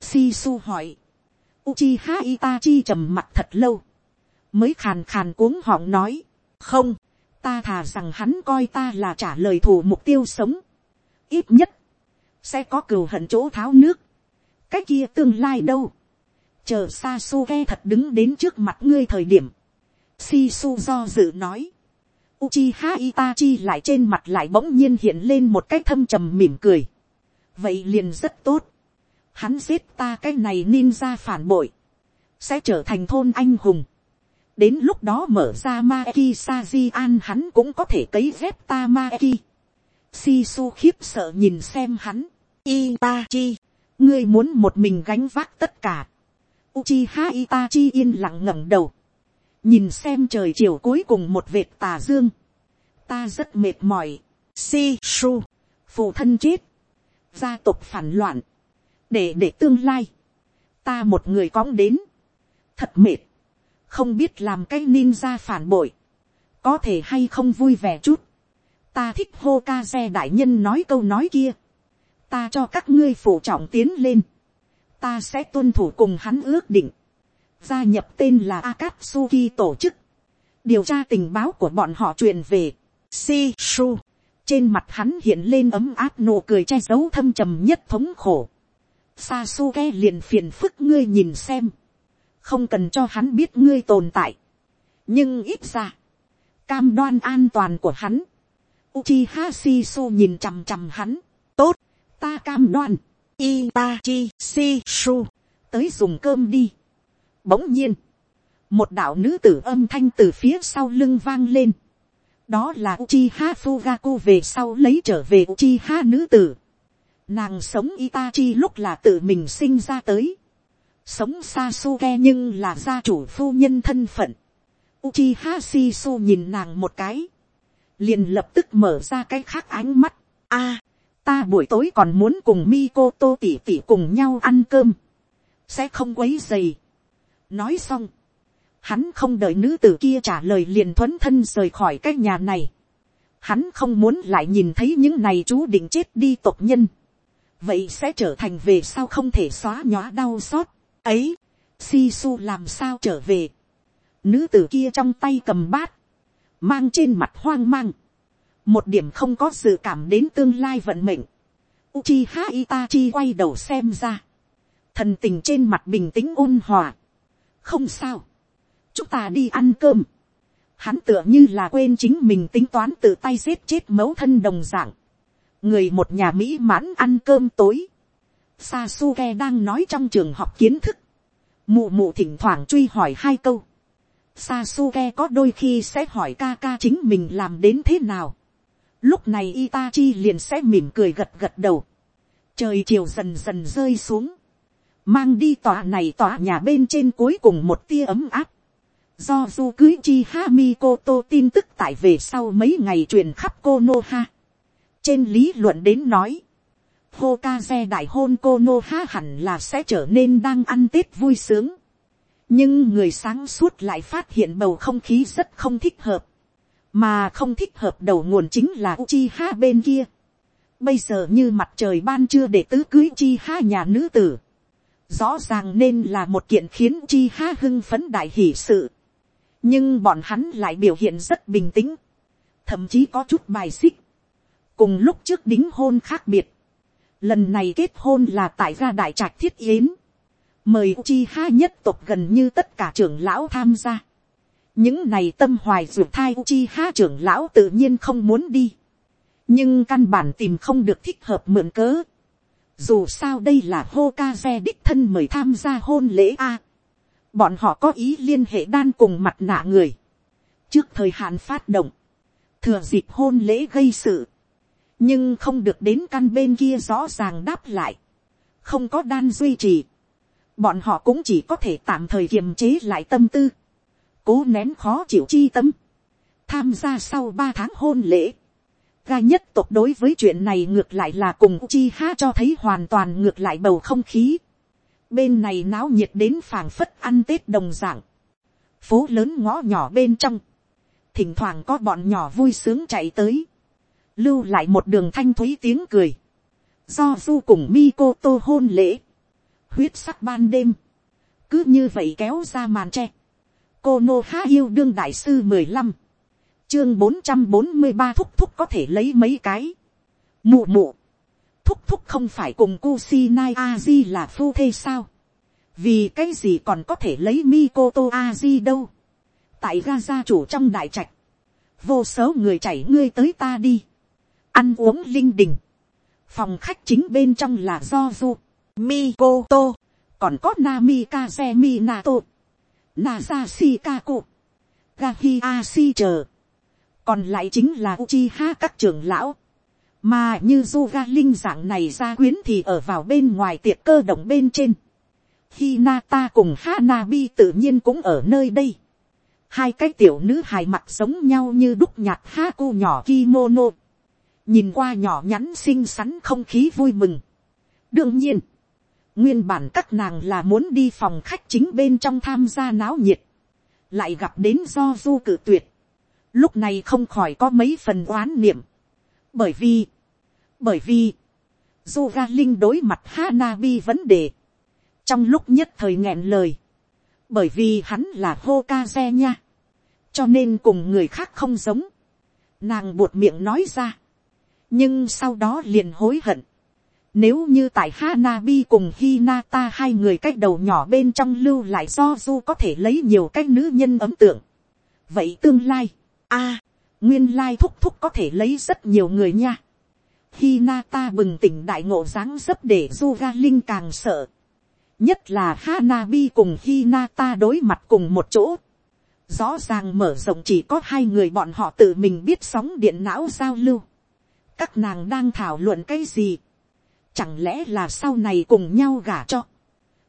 Sisu hỏi, Uchiha Itachi trầm mặt thật lâu. Mới khàn khàn cuống họng nói. Không, ta thà rằng hắn coi ta là trả lời thủ mục tiêu sống. Ít nhất, sẽ có cừu hận chỗ tháo nước. Cái kia tương lai đâu. Chờ Sasuke thật đứng đến trước mặt ngươi thời điểm. Shisu do dự nói. Uchiha Itachi lại trên mặt lại bỗng nhiên hiện lên một cái thâm trầm mỉm cười. Vậy liền rất tốt hắn giết ta cái này ninja phản bội, sẽ trở thành thôn anh hùng. đến lúc đó mở ra Maeki ki an hắn cũng có thể cấy ghép ta Maeki. Sisu khiếp sợ nhìn xem hắn. Itachi, ngươi muốn một mình gánh vác tất cả. Uchiha Itachi yên lặng ngẩng đầu. Nhìn xem trời chiều cuối cùng một vệt tà dương. Ta rất mệt mỏi. Si su, phụ thân chết. Gia tộc phản loạn. Để để tương lai, ta một người cóng đến, thật mệt, không biết làm cái ninja phản bội, có thể hay không vui vẻ chút, ta thích hô ca xe đại nhân nói câu nói kia, ta cho các ngươi phụ trọng tiến lên, ta sẽ tuân thủ cùng hắn ước định, gia nhập tên là Akatsuki tổ chức, điều tra tình báo của bọn họ truyền về, Shishu, trên mặt hắn hiện lên ấm áp nụ cười che giấu thâm trầm nhất thống khổ, Sasuke liền phiền phức ngươi nhìn xem. Không cần cho hắn biết ngươi tồn tại. Nhưng ít ra. Cam đoan an toàn của hắn. Uchiha Shisu nhìn chằm chằm hắn. Tốt. Ta cam đoan. Itachi Shisu. Tới dùng cơm đi. Bỗng nhiên. Một đạo nữ tử âm thanh từ phía sau lưng vang lên. Đó là Uchiha Fugaku về sau lấy trở về Uchiha nữ tử Nàng sống Itachi lúc là tự mình sinh ra tới. Sống Sasuke nhưng là gia chủ phu nhân thân phận. Uchiha Shisu nhìn nàng một cái. Liền lập tức mở ra cái khác ánh mắt. a, ta buổi tối còn muốn cùng Mikoto tỉ tỉ cùng nhau ăn cơm. Sẽ không quấy dày. Nói xong. Hắn không đợi nữ tử kia trả lời liền thuấn thân rời khỏi cái nhà này. Hắn không muốn lại nhìn thấy những này chú định chết đi tộc nhân vậy sẽ trở thành về sau không thể xóa nhóa đau xót. ấy, si su làm sao trở về. nữ tử kia trong tay cầm bát, mang trên mặt hoang mang, một điểm không có dự cảm đến tương lai vận mệnh. Uchiha Itachi quay đầu xem ra, thần tình trên mặt bình tĩnh ôn hòa không sao, chúng ta đi ăn cơm. Hắn tựa như là quên chính mình tính toán tự tay giết chết mẫu thân đồng dạng. Người một nhà mỹ mãn ăn cơm tối, Sasuke đang nói trong trường học kiến thức, mụ mụ thỉnh thoảng truy hỏi hai câu, Sasuke có đôi khi sẽ hỏi ca ca chính mình làm đến thế nào, lúc này Itachi liền sẽ mỉm cười gật gật đầu, trời chiều dần dần rơi xuống, mang đi tòa này tòa nhà bên trên cuối cùng một tia ấm áp, do du cưới chi ha mi cô tô tin tức tại về sau mấy ngày truyền khắp cô nô ha. trên lý luận đến nói, hô ca xe đại hôn cô nô ha hẳn là sẽ trở nên đang ăn tết vui sướng. nhưng người sáng suốt lại phát hiện bầu không khí rất không thích hợp, mà không thích hợp đầu nguồn chính là uchi ha bên kia. bây giờ như mặt trời ban trưa để tứ cưới chi ha nhà nữ tử, rõ ràng nên là một kiện khiến chi ha hưng phấn đại hỷ sự. nhưng bọn hắn lại biểu hiện rất bình tĩnh, thậm chí có chút bài xích. Cùng lúc trước đính hôn khác biệt, lần này kết hôn là tại gia đại trạch thiết yến, mời chi ha nhất tộc gần như tất cả trưởng lão tham gia, những này tâm hoài ruột thai chi ha trưởng lão tự nhiên không muốn đi, nhưng căn bản tìm không được thích hợp mượn cớ dù sao đây là hô ca xe đích thân mời tham gia hôn lễ a. bọn họ có ý liên hệ đan cùng mặt nạ người. trước thời hạn phát động, thừa dịp hôn lễ gây sự, nhưng không được đến căn bên kia rõ ràng đáp lại, không có đan duy trì, bọn họ cũng chỉ có thể tạm thời kiềm chế lại tâm tư, cố nén khó chịu chi tâm, tham gia sau ba tháng hôn lễ, ga nhất tộc đối với chuyện này ngược lại là cùng chi ha cho thấy hoàn toàn ngược lại bầu không khí, bên này náo nhiệt đến phảng phất ăn tết đồng dạng, phố lớn ngõ nhỏ bên trong, thỉnh thoảng có bọn nhỏ vui sướng chạy tới, lưu lại một đường thanh thúy tiếng cười, do du cùng mi cô tô hôn lễ, huyết sắc ban đêm, cứ như vậy kéo ra màn tre, cô nô há yêu đương đại sư mười lăm, chương bốn trăm bốn mươi ba thúc thúc có thể lấy mấy cái, mụ mụ, thúc thúc không phải cùng cu si nai a di là phu thê sao? Vì cái gì còn có thể lấy Mikoto di đâu? Tại ga gia chủ trong đại trạch. Vô số người chảy ngươi tới ta đi. Ăn uống linh đình. Phòng khách chính bên trong là do du. Mikoto. Còn có Nami Kazemi Nato. Nazashi Kako. Gahi si chờ. Còn lại chính là Uchiha các trưởng lão mà như Zuga linh dạng này ra quyến thì ở vào bên ngoài tiệc cơ động bên trên. Hinata cùng Hanabi tự nhiên cũng ở nơi đây. Hai cái tiểu nữ hài mặt giống nhau như đúc nhạt Haku nhỏ kimono. Nhìn qua nhỏ nhắn xinh xắn không khí vui mừng. Đương nhiên, nguyên bản các nàng là muốn đi phòng khách chính bên trong tham gia náo nhiệt. Lại gặp đến do du cử tuyệt. Lúc này không khỏi có mấy phần oán niệm bởi vì, bởi vì, Yoga Linh đối mặt Hanabi vấn đề. Trong lúc nhất thời nghẹn lời. Bởi vì hắn là Hokage nha. Cho nên cùng người khác không giống. Nàng buột miệng nói ra. Nhưng sau đó liền hối hận. Nếu như tại Hanabi cùng Hinata hai người cách đầu nhỏ bên trong lưu lại do du có thể lấy nhiều cách nữ nhân ấm tượng. Vậy tương lai, a, nguyên lai thúc thúc có thể lấy rất nhiều người nha. khi Nata bừng tỉnh đại ngộ dáng dấp để Zuga Linh càng sợ. Nhất là Hanabi cùng khi Nata đối mặt cùng một chỗ. Rõ ràng mở rộng chỉ có hai người bọn họ tự mình biết sóng điện não giao lưu. Các nàng đang thảo luận cái gì? Chẳng lẽ là sau này cùng nhau gả cho?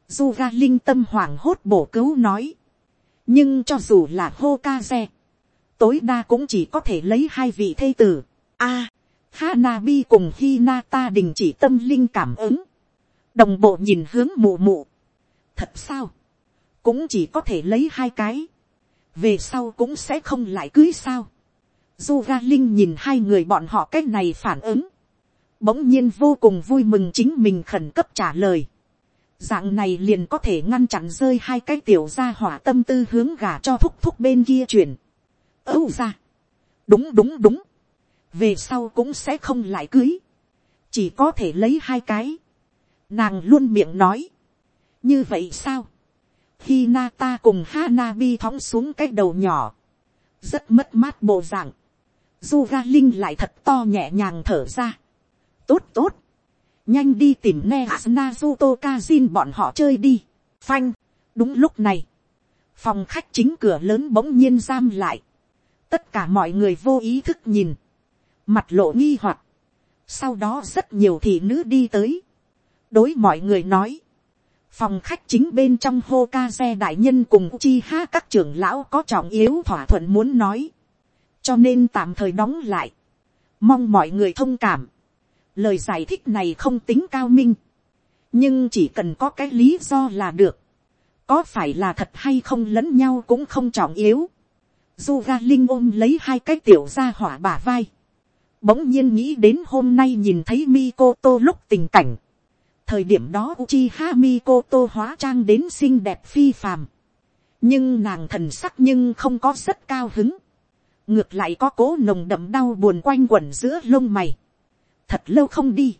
Zuga Linh tâm hoảng hốt bổ cứu nói. Nhưng cho dù là Hokage tối đa cũng chỉ có thể lấy hai vị thê tử. A, Hanabi cùng Hinata đình chỉ tâm linh cảm ứng. Đồng bộ nhìn hướng mụ mụ. Thật sao? Cũng chỉ có thể lấy hai cái. Về sau cũng sẽ không lại cưới sao. Duga Linh nhìn hai người bọn họ cách này phản ứng. Bỗng nhiên vô cùng vui mừng chính mình khẩn cấp trả lời. Dạng này liền có thể ngăn chặn rơi hai cái tiểu gia hỏa tâm tư hướng gà cho thúc thúc bên kia chuyển âu ra. đúng đúng đúng. về sau cũng sẽ không lại cưới. chỉ có thể lấy hai cái. nàng luôn miệng nói. như vậy sao. khi Nata cùng Hanabi thóng xuống cái đầu nhỏ. rất mất mát bộ dạng. Duga Linh lại thật to nhẹ nhàng thở ra. tốt tốt. nhanh đi tìm ne Nazuto Kazin bọn họ chơi đi. phanh. đúng lúc này. phòng khách chính cửa lớn bỗng nhiên giam lại tất cả mọi người vô ý thức nhìn, mặt lộ nghi hoặc, sau đó rất nhiều thị nữ đi tới, đối mọi người nói, phòng khách chính bên trong hô ca xe đại nhân cùng chi ha các trưởng lão có trọng yếu thỏa thuận muốn nói, cho nên tạm thời đóng lại, mong mọi người thông cảm, lời giải thích này không tính cao minh, nhưng chỉ cần có cái lý do là được, có phải là thật hay không lẫn nhau cũng không trọng yếu, du ga linh ôm lấy hai cái tiểu ra hỏa bả vai. Bỗng nhiên nghĩ đến hôm nay nhìn thấy Mikoto lúc tình cảnh. Thời điểm đó Uchiha Mikoto hóa trang đến xinh đẹp phi phàm. Nhưng nàng thần sắc nhưng không có rất cao hứng. Ngược lại có cố nồng đậm đau buồn quanh quẩn giữa lông mày. Thật lâu không đi.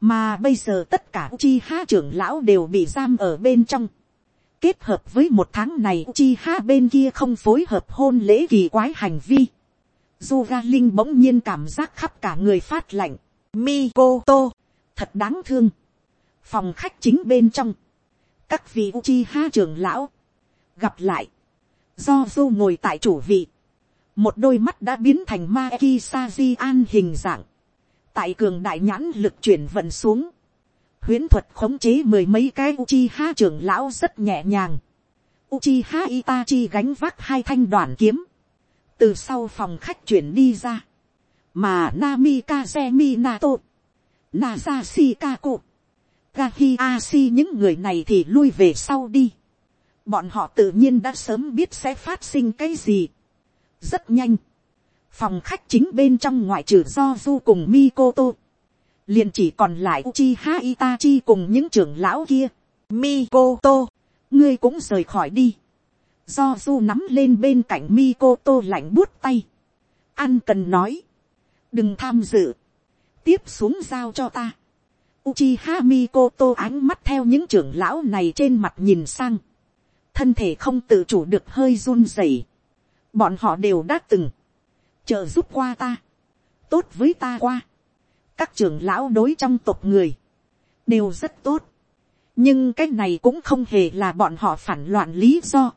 Mà bây giờ tất cả Uchiha trưởng lão đều bị giam ở bên trong kết hợp với một tháng này chi ha bên kia không phối hợp hôn lễ kỳ quái hành vi. Du Linh bỗng nhiên cảm giác khắp cả người phát lạnh. Mikoto, thật đáng thương. Phòng khách chính bên trong. Các vị Uchiha trưởng lão. Gặp lại. Do Du ngồi tại chủ vị. Một đôi mắt đã biến thành ma Saji an hình dạng. Tại cường đại nhãn lực chuyển vận xuống. Huyễn thuật khống chế mười mấy cái Uchiha trưởng lão rất nhẹ nhàng. Uchiha Itachi gánh vác hai thanh đoạn kiếm. Từ sau phòng khách chuyển đi ra. Mà Namikaze Minato. Nato. Nazashi Kako. Gahiashi những người này thì lui về sau đi. Bọn họ tự nhiên đã sớm biết sẽ phát sinh cái gì. Rất nhanh. Phòng khách chính bên trong ngoại trừ do du cùng Mikoto liền chỉ còn lại Uchiha Itachi cùng những trưởng lão kia. Mikoto, ngươi cũng rời khỏi đi. Do du nắm lên bên cạnh Mikoto lạnh buốt tay. an cần nói. Đừng tham dự. Tiếp xuống giao cho ta. Uchiha Mikoto ánh mắt theo những trưởng lão này trên mặt nhìn sang. Thân thể không tự chủ được hơi run rẩy. Bọn họ đều đã từng. Trợ giúp qua ta. Tốt với ta qua. Các trưởng lão đối trong tộc người. Đều rất tốt. Nhưng cái này cũng không hề là bọn họ phản loạn lý do.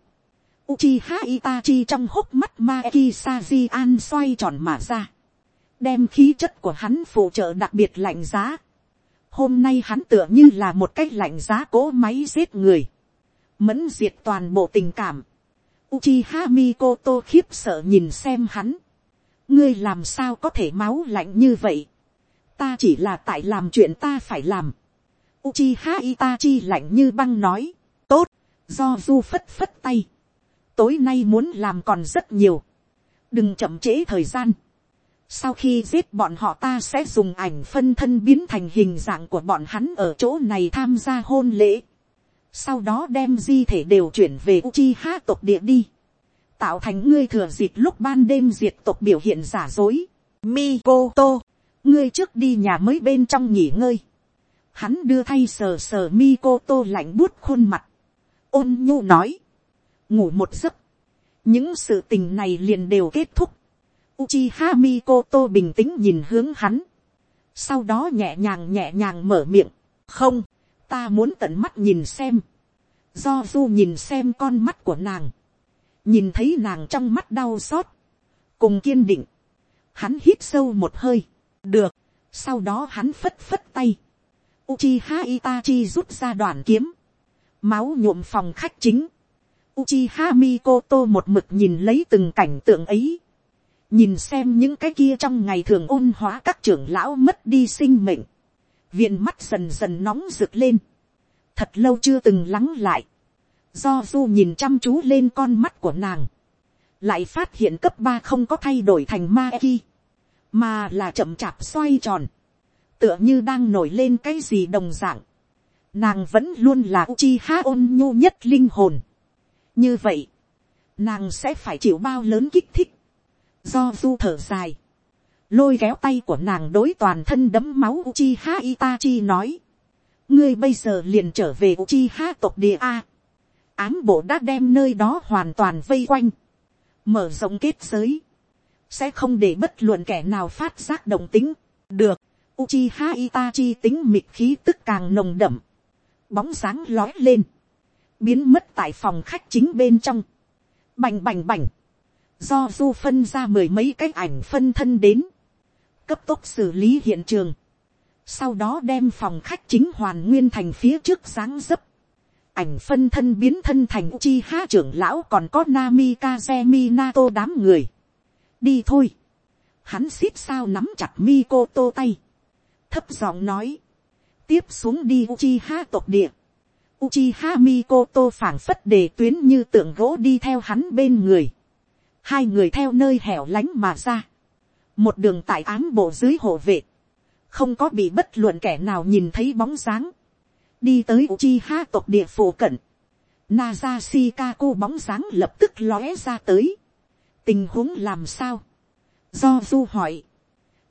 Uchiha Itachi trong hốc mắt Maeki Saji An xoay tròn mà ra. Đem khí chất của hắn phụ trợ đặc biệt lạnh giá Hôm nay hắn tựa như là một cách lạnh giá cố máy giết người. Mẫn diệt toàn bộ tình cảm. Uchiha Mikoto khiếp sợ nhìn xem hắn. Ngươi làm sao có thể máu lạnh như vậy. Ta chỉ là tại làm chuyện ta phải làm. Uchiha Itachi lạnh như băng nói. Tốt, do du phất phất tay. Tối nay muốn làm còn rất nhiều. Đừng chậm trễ thời gian sau khi giết bọn họ ta sẽ dùng ảnh phân thân biến thành hình dạng của bọn hắn ở chỗ này tham gia hôn lễ. Sau đó đem di thể đều chuyển về Uchiha tộc địa đi. Tạo thành ngươi thừa dịp lúc ban đêm diệt tộc biểu hiện giả dối. Mikoto, ngươi trước đi nhà mới bên trong nghỉ ngơi. Hắn đưa thay sờ sờ mi cô tô lạnh buốt khuôn mặt. Ôn nhu nói. Ngủ một giấc. Những sự tình này liền đều kết thúc Uchiha Mikoto bình tĩnh nhìn hướng hắn. Sau đó nhẹ nhàng nhẹ nhàng mở miệng. Không, ta muốn tận mắt nhìn xem. Do du nhìn xem con mắt của nàng. Nhìn thấy nàng trong mắt đau xót. Cùng kiên định. Hắn hít sâu một hơi. Được. Sau đó hắn phất phất tay. Uchiha Itachi rút ra đoàn kiếm. Máu nhuộm phòng khách chính. Uchiha Mikoto một mực nhìn lấy từng cảnh tượng ấy nhìn xem những cái kia trong ngày thường ôn hóa các trưởng lão mất đi sinh mệnh, viện mắt dần dần nóng rực lên, thật lâu chưa từng lắng lại, do du nhìn chăm chú lên con mắt của nàng, lại phát hiện cấp ba không có thay đổi thành ma ki, mà là chậm chạp xoay tròn, tựa như đang nổi lên cái gì đồng dạng, nàng vẫn luôn là Uchiha ôn nhu nhất linh hồn. như vậy, nàng sẽ phải chịu bao lớn kích thích, do du thở dài, lôi kéo tay của nàng đối toàn thân đấm máu Uchiha Itachi nói, ngươi bây giờ liền trở về Uchiha tộc địa A. Ám bộ đã đem nơi đó hoàn toàn vây quanh, mở rộng kết giới, sẽ không để bất luận kẻ nào phát giác động tính, được, Uchiha Itachi tính mịt khí tức càng nồng đậm, bóng sáng lói lên, biến mất tại phòng khách chính bên trong, bành bành bành, do du phân ra mười mấy cái ảnh phân thân đến, cấp tốc xử lý hiện trường, sau đó đem phòng khách chính hoàn nguyên thành phía trước sáng dấp, ảnh phân thân biến thân thành chi ha trưởng lão còn có Nami Kazemi Nato đám người đi thôi, hắn xít sao nắm chặt Mikoto tay, thấp giọng nói, tiếp xuống đi Uchiha tộc địa. Uchiha Mikoto phảng phất để tuyến như tượng gỗ đi theo hắn bên người. Hai người theo nơi hẻo lánh mà ra, một đường tại ám bộ dưới hộ vệ, không có bị bất luận kẻ nào nhìn thấy bóng dáng, đi tới Uchiha tộc địa phủ cận, Naza Shikaku bóng dáng lập tức lóe ra tới, tình huống làm sao, do du hỏi,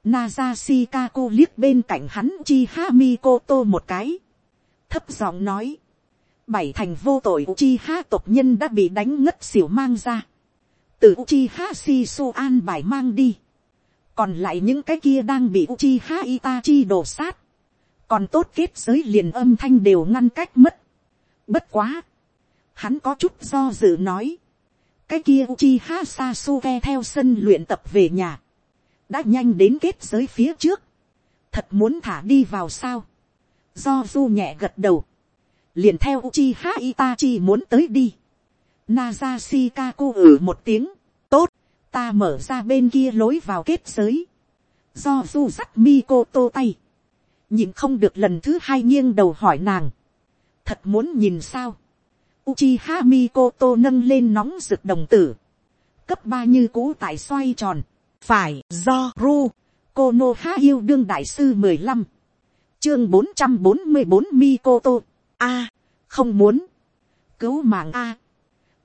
Naza Shikako liếc bên cạnh hắn chi Ha Mikoto một cái, thấp giọng nói, bảy thành vô tội Uchiha tộc nhân đã bị đánh ngất xỉu mang ra. Từ Uchiha Shisu an bài mang đi. Còn lại những cái kia đang bị Uchiha Itachi đổ sát. Còn tốt kết giới liền âm thanh đều ngăn cách mất. Bất quá. Hắn có chút do dự nói. Cái kia Uchiha Sasuke theo sân luyện tập về nhà. Đã nhanh đến kết giới phía trước. Thật muốn thả đi vào sao. Do du nhẹ gật đầu liền theo Uchiha Itachi muốn tới đi. Naza Shikaku ử ừ một tiếng, tốt, ta mở ra bên kia lối vào kết giới. Do du dắt Mikoto tay, nhìn không được lần thứ hai nghiêng đầu hỏi nàng. Thật muốn nhìn sao. Uchiha Mikoto nâng lên nóng rực đồng tử. Cấp ba như cũ tại xoay tròn. Phải, do Ru. Konoha yêu đương đại sư mười lăm. Chương bốn trăm bốn mươi bốn Mikoto. A, không muốn, cứu mạng a,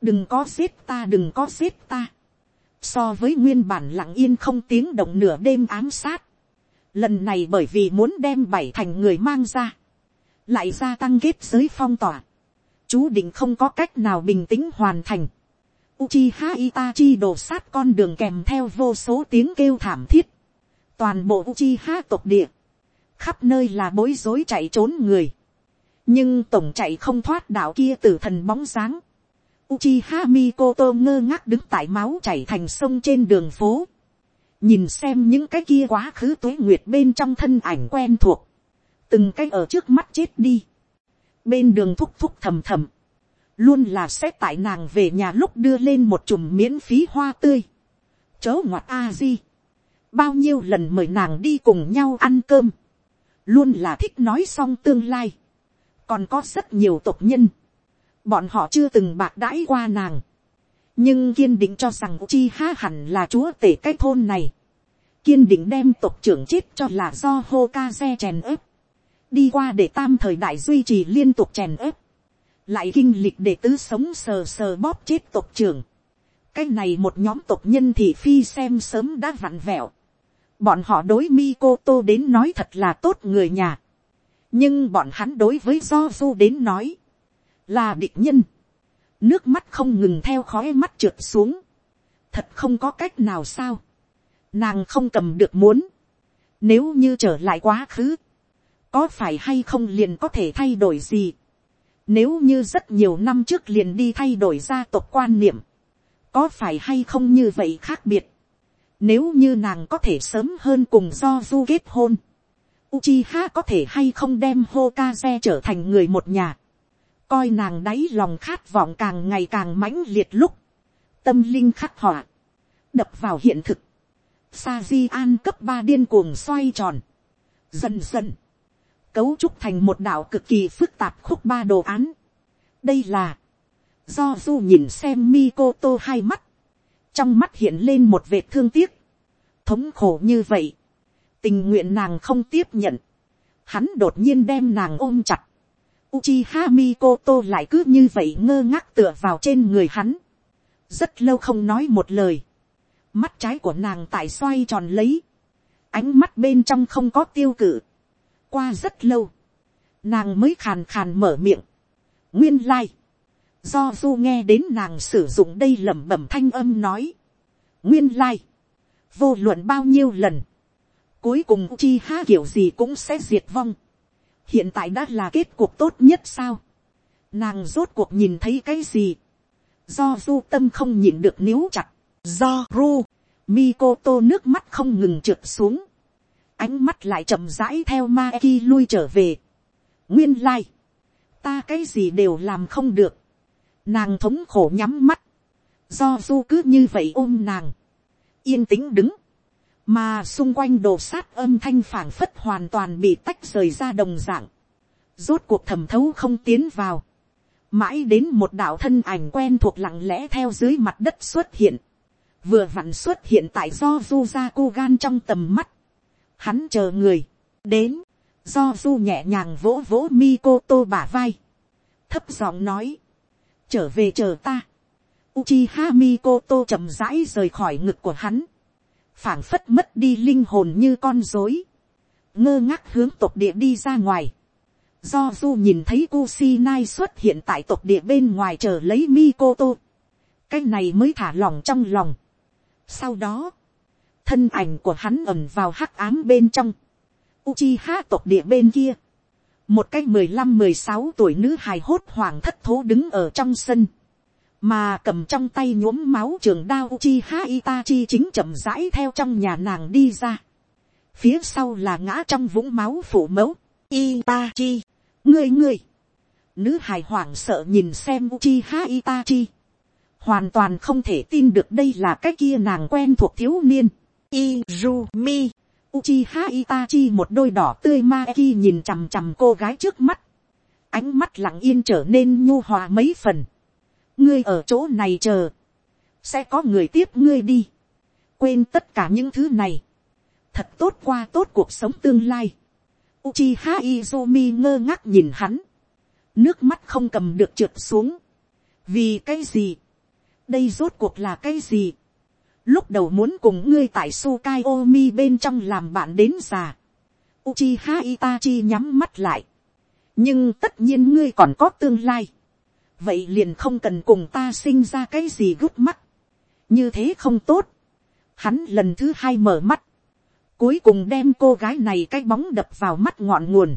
đừng có giết ta đừng có giết ta, so với nguyên bản lặng yên không tiếng động nửa đêm ám sát, lần này bởi vì muốn đem bảy thành người mang ra, lại gia tăng kết giới phong tỏa, chú định không có cách nào bình tĩnh hoàn thành. Uchiha Itachi đổ sát con đường kèm theo vô số tiếng kêu thảm thiết. Toàn bộ Uchiha tộc địa. Khắp nơi là bối rối chạy trốn người nhưng tổng chạy không thoát đạo kia tử thần bóng dáng. Uchiha Mikoto ngơ ngác đứng tại máu chảy thành sông trên đường phố. Nhìn xem những cái kia quá khứ tuế nguyệt bên trong thân ảnh quen thuộc. Từng cái ở trước mắt chết đi. Bên đường thúc thúc thầm thầm. Luôn là sẽ tại nàng về nhà lúc đưa lên một chùm miễn phí hoa tươi. Chớ ngoặt A-di. Bao nhiêu lần mời nàng đi cùng nhau ăn cơm. Luôn là thích nói xong tương lai còn có rất nhiều tộc nhân, bọn họ chưa từng bạc đãi qua nàng, nhưng kiên định cho rằng chi ha hẳn là chúa tể cái thôn này, kiên định đem tộc trưởng chết cho là do hô ca xe chèn ớp, đi qua để tam thời đại duy trì liên tục chèn ớp, lại kinh lịch để tứ sống sờ sờ bóp chết tộc trưởng, cái này một nhóm tộc nhân thì phi xem sớm đã vặn vẹo, bọn họ đối mi cô tô đến nói thật là tốt người nhà, nhưng bọn hắn đối với do du đến nói, là địch nhân, nước mắt không ngừng theo khói mắt trượt xuống, thật không có cách nào sao, nàng không cầm được muốn, nếu như trở lại quá khứ, có phải hay không liền có thể thay đổi gì, nếu như rất nhiều năm trước liền đi thay đổi gia tộc quan niệm, có phải hay không như vậy khác biệt, nếu như nàng có thể sớm hơn cùng do du kết hôn, Uchiha có thể hay không đem Hokage trở thành người một nhà. Coi nàng đáy lòng khát vọng càng ngày càng mãnh liệt lúc. Tâm linh khắc họa. Đập vào hiện thực. Sa An cấp ba điên cuồng xoay tròn. Dần dần. Cấu trúc thành một đạo cực kỳ phức tạp khúc ba đồ án. Đây là. Do Du nhìn xem Mikoto hai mắt. Trong mắt hiện lên một vệt thương tiếc. Thống khổ như vậy tình nguyện nàng không tiếp nhận, hắn đột nhiên đem nàng ôm chặt, Uchiha Mikoto lại cứ như vậy ngơ ngác tựa vào trên người hắn, rất lâu không nói một lời, mắt trái của nàng tại xoay tròn lấy, ánh mắt bên trong không có tiêu cự, qua rất lâu, nàng mới khàn khàn mở miệng, nguyên lai, do du nghe đến nàng sử dụng đây lẩm bẩm thanh âm nói, nguyên lai, vô luận bao nhiêu lần, Cuối cùng chi ha kiểu gì cũng sẽ diệt vong. Hiện tại đã là kết cuộc tốt nhất sao. Nàng rốt cuộc nhìn thấy cái gì. Do du tâm không nhìn được níu chặt. Do ru. mi cô tô nước mắt không ngừng trượt xuống. Ánh mắt lại chậm rãi theo ma ki lui trở về. Nguyên lai. Ta cái gì đều làm không được. Nàng thống khổ nhắm mắt. Do du cứ như vậy ôm nàng. Yên tĩnh đứng mà xung quanh đồ sát âm thanh phảng phất hoàn toàn bị tách rời ra đồng dạng, rốt cuộc thẩm thấu không tiến vào, mãi đến một đạo thân ảnh quen thuộc lặng lẽ theo dưới mặt đất xuất hiện, vừa vặn xuất hiện tại do du ra cô gan trong tầm mắt, hắn chờ người, đến, do du nhẹ nhàng vỗ vỗ mi cô tô bả vai, thấp giọng nói, trở về chờ ta, Uchiha Mikoto chậm rãi rời khỏi ngực của hắn. Phảng phất mất đi linh hồn như con dối, ngơ ngác hướng tộc địa đi ra ngoài, Do du nhìn thấy Kusinai xuất hiện tại tộc địa bên ngoài chờ lấy Mikoto. Cái này mới thả lòng trong lòng. Sau đó, thân ảnh của hắn ẩn vào hắc ám bên trong. Uchiha tộc địa bên kia. Một cái mười lăm mười sáu tuổi nữ hài hốt hoảng thất thố đứng ở trong sân. Mà cầm trong tay nhuốm máu trường đao Uchiha Itachi chính chậm rãi theo trong nhà nàng đi ra. Phía sau là ngã trong vũng máu phủ mẫu. Itachi ngươi ngươi, nữ hài hoảng sợ nhìn xem Uchiha Itachi, hoàn toàn không thể tin được đây là cái kia nàng quen thuộc thiếu niên, Izumi, Uchiha Itachi một đôi đỏ tươi ma nhìn chằm chằm cô gái trước mắt, ánh mắt lặng yên trở nên nhu hòa mấy phần, ngươi ở chỗ này chờ, sẽ có người tiếp ngươi đi, quên tất cả những thứ này, thật tốt qua tốt cuộc sống tương lai, Uchiha Izumi ngơ ngác nhìn hắn. Nước mắt không cầm được trượt xuống. Vì cái gì? Đây rốt cuộc là cái gì? Lúc đầu muốn cùng ngươi tại Sukai Omi bên trong làm bạn đến già. Uchiha Itachi nhắm mắt lại. Nhưng tất nhiên ngươi còn có tương lai. Vậy liền không cần cùng ta sinh ra cái gì gút mắt. Như thế không tốt. Hắn lần thứ hai mở mắt Cuối cùng đem cô gái này cái bóng đập vào mắt ngọn nguồn.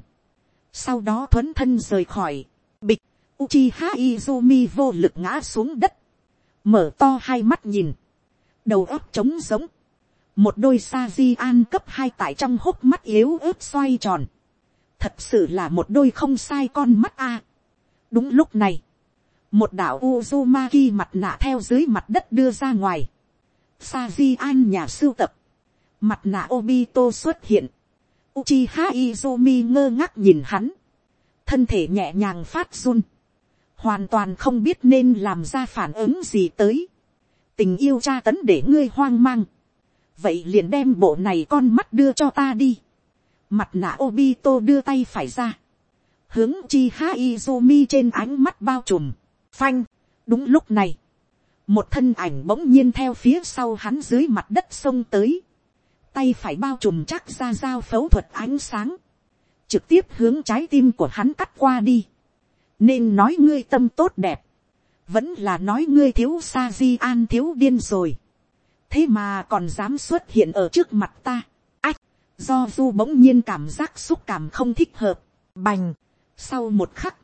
Sau đó thuấn thân rời khỏi. Bịch. Uchiha Izumi vô lực ngã xuống đất. Mở to hai mắt nhìn. Đầu óc trống giống. Một đôi sa di an cấp hai tại trong hốc mắt yếu ớt xoay tròn. Thật sự là một đôi không sai con mắt a. Đúng lúc này. Một đạo Uzumaki mặt nạ theo dưới mặt đất đưa ra ngoài. Sa di an nhà sưu tập Mặt nạ Obito xuất hiện. Uchiha Izumi ngơ ngác nhìn hắn. Thân thể nhẹ nhàng phát run. Hoàn toàn không biết nên làm ra phản ứng gì tới. Tình yêu tra tấn để ngươi hoang mang. Vậy liền đem bộ này con mắt đưa cho ta đi. Mặt nạ Obito đưa tay phải ra. Hướng chi ha Izumi trên ánh mắt bao trùm. Phanh. Đúng lúc này. Một thân ảnh bỗng nhiên theo phía sau hắn dưới mặt đất sông tới tay phải bao trùm chắc ra dao phẫu thuật ánh sáng, trực tiếp hướng trái tim của hắn cắt qua đi, nên nói ngươi tâm tốt đẹp, vẫn là nói ngươi thiếu sa di an thiếu điên rồi, thế mà còn dám xuất hiện ở trước mặt ta, ách, do du bỗng nhiên cảm giác xúc cảm không thích hợp, bành, sau một khắc,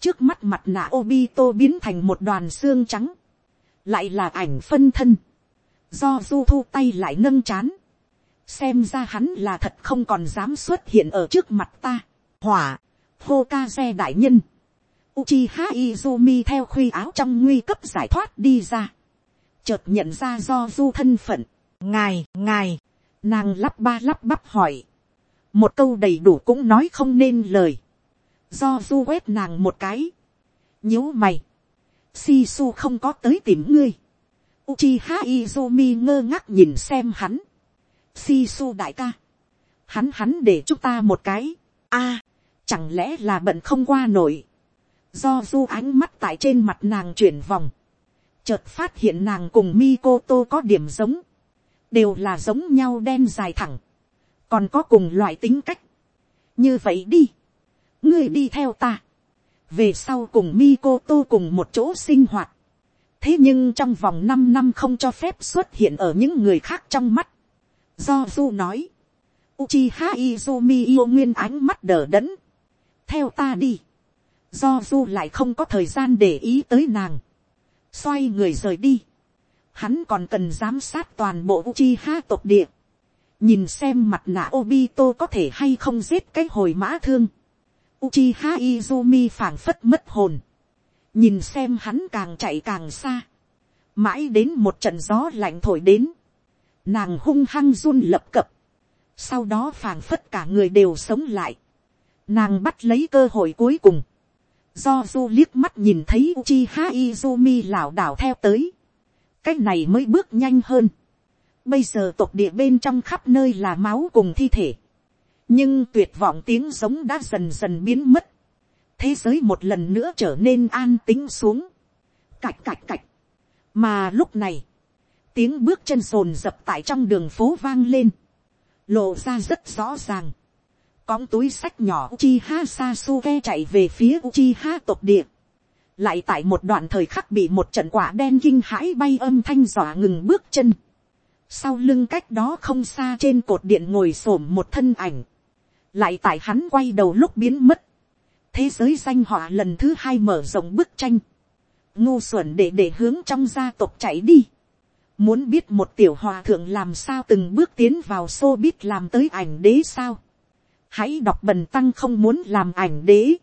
trước mắt mặt nạ Obito biến thành một đoàn xương trắng, lại là ảnh phân thân, do du thu tay lại nâng chán, xem ra hắn là thật không còn dám xuất hiện ở trước mặt ta. hỏa, hô ca xe đại nhân, Uchiha Izumi theo khuy áo trong nguy cấp giải thoát đi ra. Chợt nhận ra do du thân phận. Ngài, ngài, nàng lắp ba lắp bắp hỏi. Một câu đầy đủ cũng nói không nên lời. Do du quét nàng một cái. nhíu mày. Sisu không có tới tìm ngươi. Uchiha Izumi ngơ ngác nhìn xem hắn si su đại ca, hắn hắn để chúng ta một cái, a, chẳng lẽ là bận không qua nổi, do du ánh mắt tại trên mặt nàng chuyển vòng, chợt phát hiện nàng cùng Mikoto có điểm giống, đều là giống nhau đen dài thẳng, còn có cùng loại tính cách. như vậy đi, ngươi đi theo ta, về sau cùng Mikoto cùng một chỗ sinh hoạt, thế nhưng trong vòng năm năm không cho phép xuất hiện ở những người khác trong mắt, Do Du nói. Uchiha Izumi yêu nguyên ánh mắt đờ đẫn. Theo ta đi. Do Du lại không có thời gian để ý tới nàng. Xoay người rời đi. Hắn còn cần giám sát toàn bộ Uchiha tộc địa. Nhìn xem mặt nạ Obito có thể hay không giết cái hồi mã thương. Uchiha Izumi phảng phất mất hồn. Nhìn xem hắn càng chạy càng xa. Mãi đến một trận gió lạnh thổi đến nàng hung hăng run lập cập, sau đó phảng phất cả người đều sống lại, nàng bắt lấy cơ hội cuối cùng, do du liếc mắt nhìn thấy Uchiha izumi lảo đảo theo tới, cái này mới bước nhanh hơn, bây giờ tộc địa bên trong khắp nơi là máu cùng thi thể, nhưng tuyệt vọng tiếng giống đã dần dần biến mất, thế giới một lần nữa trở nên an tính xuống, cạch cạch cạch, mà lúc này, tiếng bước chân rồn dập tại trong đường phố vang lên, lộ ra rất rõ ràng, cõng túi sách nhỏ Uchiha Sasuke chạy về phía Uchiha tộc địa. Lại tại một đoạn thời khắc bị một trận quả đen kinh hãi bay âm thanh dọa ngừng bước chân. Sau lưng cách đó không xa trên cột điện ngồi xổm một thân ảnh. Lại tại hắn quay đầu lúc biến mất. Thế giới danh họa lần thứ hai mở rộng bức tranh. Ngu xuẩn để để hướng trong gia tộc chạy đi. Muốn biết một tiểu hòa thượng làm sao từng bước tiến vào xô biết làm tới ảnh đế sao hãy đọc bần tăng không muốn làm ảnh đế.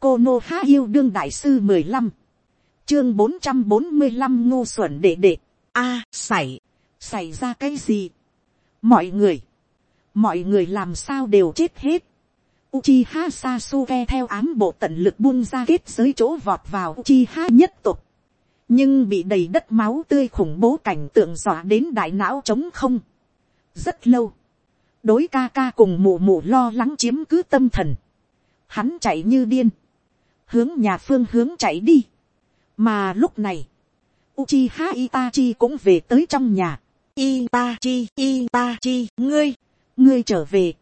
cô nô há yêu đương đại sư mười lăm, chương bốn trăm bốn mươi lăm ngô xuẩn đệ đệ. a, xảy, xảy ra cái gì. mọi người, mọi người làm sao đều chết hết. Uchiha Sasuke theo ám bộ tận lực buông ra kết giới chỗ vọt vào Uchiha nhất tục. Nhưng bị đầy đất máu tươi khủng bố cảnh tượng dọa đến đại não trống không. Rất lâu đối ca ca cùng mụ mụ lo lắng chiếm cứ tâm thần. Hắn chạy như điên. Hướng nhà phương hướng chạy đi. Mà lúc này. Uchiha Itachi cũng về tới trong nhà. Itachi, Itachi, ngươi, ngươi trở về.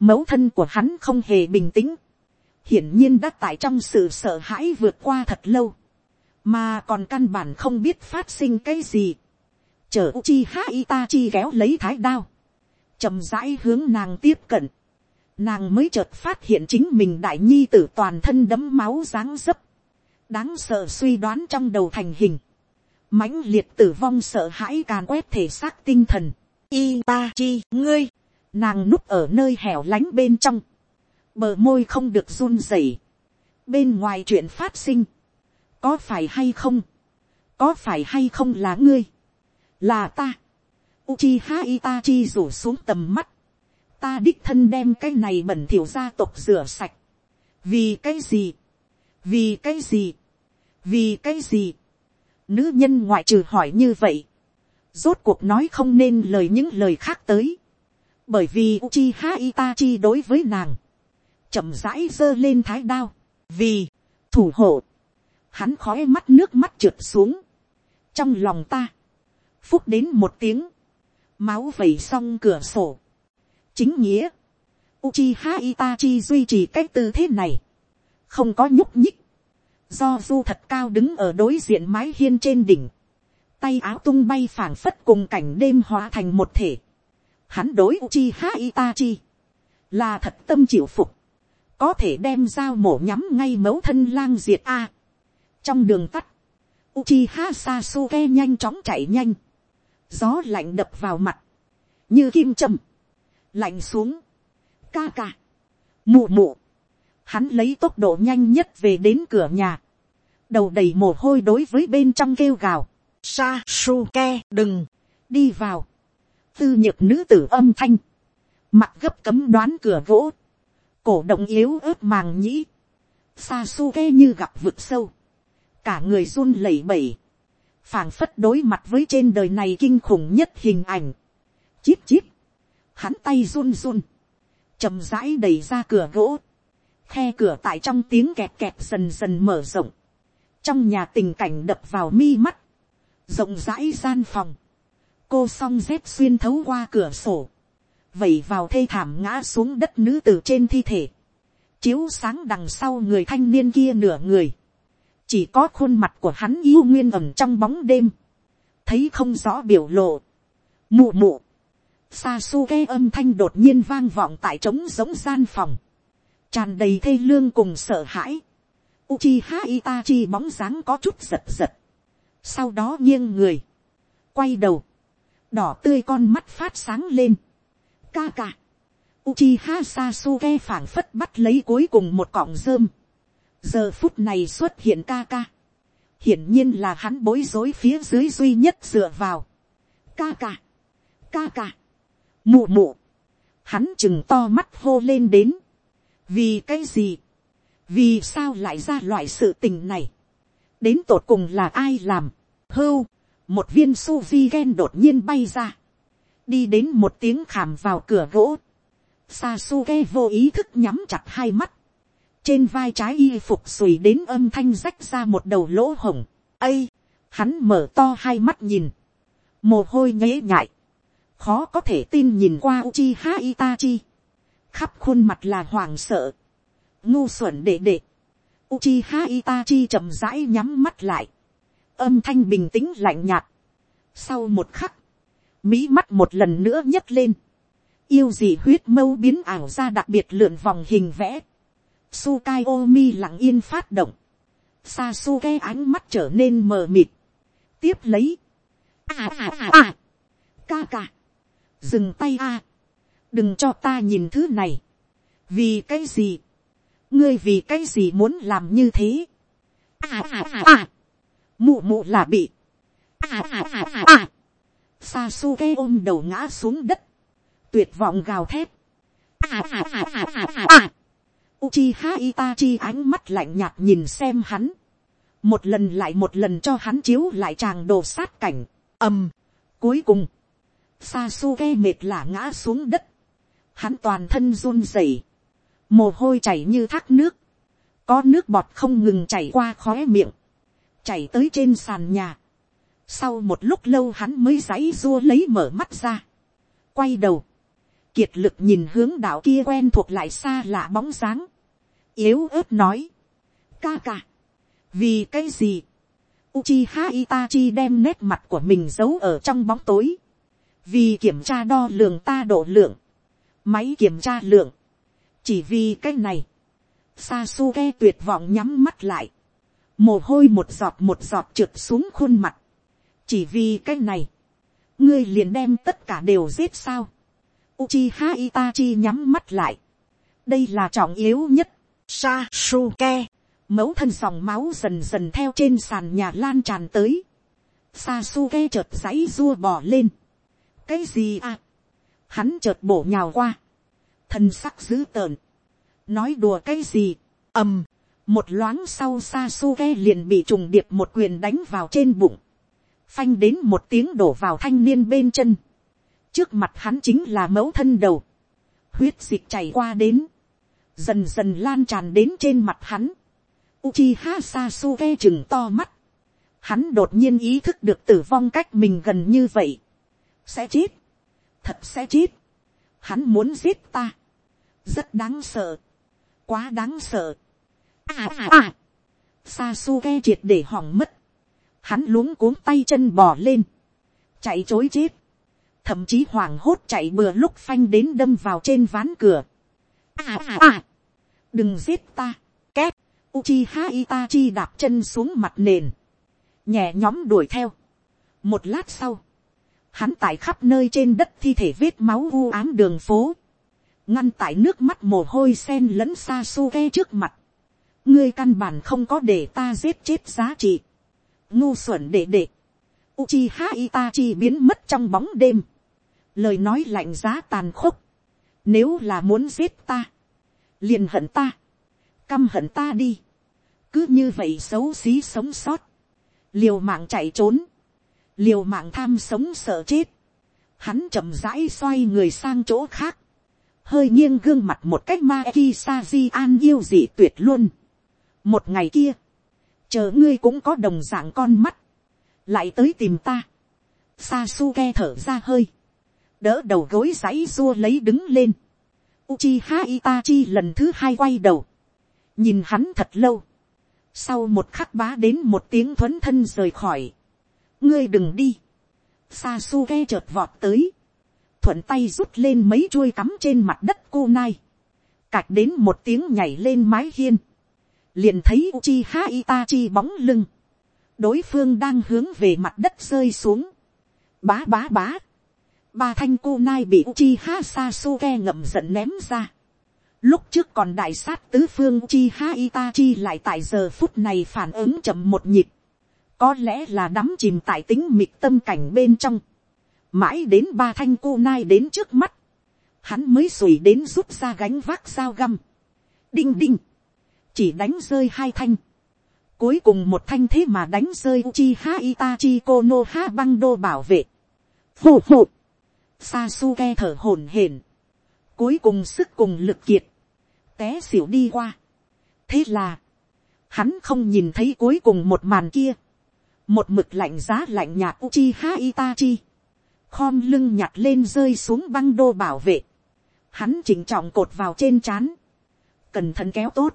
Mẫu thân của hắn không hề bình tĩnh. Hiển nhiên đã tại trong sự sợ hãi vượt qua thật lâu. Mà còn căn bản không biết phát sinh cái gì. Chờ Uchiha Itachi kéo lấy thái đao chậm rãi hướng nàng tiếp cận, nàng mới chợt phát hiện chính mình đại nhi tử toàn thân đấm máu dáng dấp, đáng sợ suy đoán trong đầu thành hình, mãnh liệt tử vong sợ hãi càn quét thể xác tinh thần, y ta chi ngươi, nàng núp ở nơi hẻo lánh bên trong, bờ môi không được run rẩy, bên ngoài chuyện phát sinh, có phải hay không, có phải hay không là ngươi, là ta, Uchiha Itachi rủ xuống tầm mắt. Ta đích thân đem cái này bẩn thỉu gia tộc rửa sạch. Vì cái gì? Vì cái gì? Vì cái gì? Nữ nhân ngoại trừ hỏi như vậy. Rốt cuộc nói không nên lời những lời khác tới. Bởi vì Uchiha Itachi đối với nàng. chậm rãi giơ lên thái đao. Vì, thủ hộ. Hắn khói mắt nước mắt trượt xuống. Trong lòng ta. Phúc đến một tiếng máu vẩy xong cửa sổ. chính nghĩa, Uchiha Itachi duy trì cái tư thế này, không có nhúc nhích, do du thật cao đứng ở đối diện mái hiên trên đỉnh, tay áo tung bay phảng phất cùng cảnh đêm hóa thành một thể. Hắn đối Uchiha Itachi, là thật tâm chịu phục, có thể đem dao mổ nhắm ngay mấu thân lang diệt a. trong đường tắt, Uchiha Sasuke nhanh chóng chạy nhanh, gió lạnh đập vào mặt, như kim châm, lạnh xuống, ca ca, mù mù, hắn lấy tốc độ nhanh nhất về đến cửa nhà, đầu đầy mồ hôi đối với bên trong kêu gào, sa su ke đừng, đi vào, tư nhược nữ tử âm thanh, mặt gấp cấm đoán cửa gỗ, cổ động yếu ớt màng nhĩ, sa su ke như gặp vực sâu, cả người run lẩy bẩy, phảng phất đối mặt với trên đời này kinh khủng nhất hình ảnh. Chíp chíp, hắn tay run run, chậm rãi đẩy ra cửa gỗ, khe cửa tại trong tiếng kẹt kẹt dần dần mở rộng, trong nhà tình cảnh đập vào mi mắt, rộng rãi gian phòng, cô song dép xuyên thấu qua cửa sổ, vẩy vào thê thảm ngã xuống đất nữ từ trên thi thể, chiếu sáng đằng sau người thanh niên kia nửa người, chỉ có khuôn mặt của hắn yêu nguyên ẩm trong bóng đêm, thấy không rõ biểu lộ, mụ mụ, xa su ke âm thanh đột nhiên vang vọng tại trống giống gian phòng, tràn đầy thê lương cùng sợ hãi, Uchiha Itachi bóng dáng có chút giật giật, sau đó nghiêng người, quay đầu, đỏ tươi con mắt phát sáng lên, ca ca, Uchiha Sasuke phảng phất bắt lấy cuối cùng một cọng rơm, giờ phút này xuất hiện ca ca, hiển nhiên là hắn bối rối phía dưới duy nhất dựa vào, ca ca, ca ca, mụ mụ, hắn chừng to mắt hô lên đến, vì cái gì, vì sao lại ra loại sự tình này, đến tột cùng là ai làm, hưu, một viên su vi ghen đột nhiên bay ra, đi đến một tiếng khảm vào cửa gỗ, sa su vô ý thức nhắm chặt hai mắt, trên vai trái y phục xùi đến âm thanh rách ra một đầu lỗ hồng, ây, hắn mở to hai mắt nhìn, mồ hôi nhễ nhại, khó có thể tin nhìn qua Uchiha Itachi, khắp khuôn mặt là hoàng sợ, ngu xuẩn đệ đệ, Uchiha Itachi chậm rãi nhắm mắt lại, âm thanh bình tĩnh lạnh nhạt. Sau một khắc, mỹ mắt một lần nữa nhấc lên, yêu gì huyết mâu biến ảo ra đặc biệt lượn vòng hình vẽ, Sukai Omi lặng yên phát động, Sasuke ánh mắt trở nên mờ mịt, tiếp lấy, à à à à, ca ca, dừng tay a, đừng cho ta nhìn thứ này, vì cái gì, ngươi vì cái gì muốn làm như thế, à à à à, mụ mụ là bị, à à à à à, Sasuke ôm đầu ngã xuống đất, tuyệt vọng gào thét, à à à à à à à, Uchiha Itachi ánh mắt lạnh nhạt nhìn xem hắn, một lần lại một lần cho hắn chiếu lại tràng đồ sát cảnh, ầm, cuối cùng, Sasuke mệt lả ngã xuống đất, hắn toàn thân run rẩy, mồ hôi chảy như thác nước, có nước bọt không ngừng chảy qua khóe miệng, chảy tới trên sàn nhà. Sau một lúc lâu hắn mới giãy rua lấy mở mắt ra, quay đầu, kiệt lực nhìn hướng đạo kia quen thuộc lại xa lạ bóng dáng, yếu ớt nói, ca ca, vì cái gì, Uchiha Itachi đem nét mặt của mình giấu ở trong bóng tối, vì kiểm tra đo lường ta độ lượng, máy kiểm tra lượng, chỉ vì cái này, Sasuke tuyệt vọng nhắm mắt lại, mồ hôi một giọt một giọt trượt xuống khuôn mặt, chỉ vì cái này, ngươi liền đem tất cả đều giết sao, Uchiha Itachi nhắm mắt lại, đây là trọng yếu nhất, Sasuke, mẫu thân dòng máu dần dần theo trên sàn nhà lan tràn tới, Sasuke chợt giấy rua bỏ lên, cái gì à, hắn chợt bổ nhào qua, thân sắc dữ tợn, nói đùa cái gì, ầm, một loáng sau Sasuke liền bị trùng điệp một quyền đánh vào trên bụng, phanh đến một tiếng đổ vào thanh niên bên chân, trước mặt hắn chính là mẫu thân đầu, huyết dịch chảy qua đến, dần dần lan tràn đến trên mặt hắn, Uchiha Sasuke chừng to mắt, hắn đột nhiên ý thức được tử vong cách mình gần như vậy, sẽ chết, thật sẽ chết, hắn muốn giết ta, rất đáng sợ, quá đáng sợ. À à à, Sasuke triệt để hỏng mất, hắn luống cuống tay chân bò lên, chạy chối chết, thậm chí hoảng hốt chạy bừa lúc phanh đến đâm vào trên ván cửa. À à à, đừng giết ta, két, Uchiha Itachi đạp chân xuống mặt nền, nhẹ nhóm đuổi theo. Một lát sau, hắn tại khắp nơi trên đất thi thể vết máu u ám đường phố, ngăn tại nước mắt mồ hôi sen lẫn xa su ve trước mặt, ngươi căn bản không có để ta giết chết giá trị, ngu xuẩn để để, Uchiha Itachi biến mất trong bóng đêm, lời nói lạnh giá tàn khốc, nếu là muốn giết ta, liền hận ta, căm hận ta đi, cứ như vậy xấu xí sống sót, liều mạng chạy trốn, liều mạng tham sống sợ chết, hắn chậm rãi xoay người sang chỗ khác, hơi nghiêng gương mặt một cách ma ki sa di an yêu dị tuyệt luôn. một ngày kia, chờ ngươi cũng có đồng dạng con mắt, lại tới tìm ta, Sasuke thở ra hơi, đỡ đầu gối giấy xua lấy đứng lên, Uchiha Itachi lần thứ hai quay đầu. Nhìn hắn thật lâu. Sau một khắc bá đến một tiếng thuấn thân rời khỏi. Ngươi đừng đi. Sasuke chợt vọt tới thuận tay rút lên mấy chuôi cắm trên mặt đất cô nai, cạch đến một tiếng nhảy lên mái hiên, liền thấy Uchiha Itachi bóng lưng, đối phương đang hướng về mặt đất rơi xuống, bá bá bá, ba thanh cô nai bị Uchiha Sasuke ngậm giận ném ra, lúc trước còn đại sát tứ phương Uchiha Itachi lại tại giờ phút này phản ứng chậm một nhịp, có lẽ là đắm chìm tại tính mịt tâm cảnh bên trong, mãi đến ba thanh cô nai đến trước mắt, hắn mới sủi đến rút ra gánh vác dao găm, đinh đinh, chỉ đánh rơi hai thanh, cuối cùng một thanh thế mà đánh rơi uchi ha itachi kono ha băng đô bảo vệ, phù phù, Sasuke thở hổn hển, cuối cùng sức cùng lực kiệt, té xỉu đi qua. thế là, hắn không nhìn thấy cuối cùng một màn kia, một mực lạnh giá lạnh nhạt Uchiha Itachi, khom lưng nhặt lên rơi xuống băng đô bảo vệ, hắn chỉnh trọng cột vào trên trán, cẩn thận kéo tốt,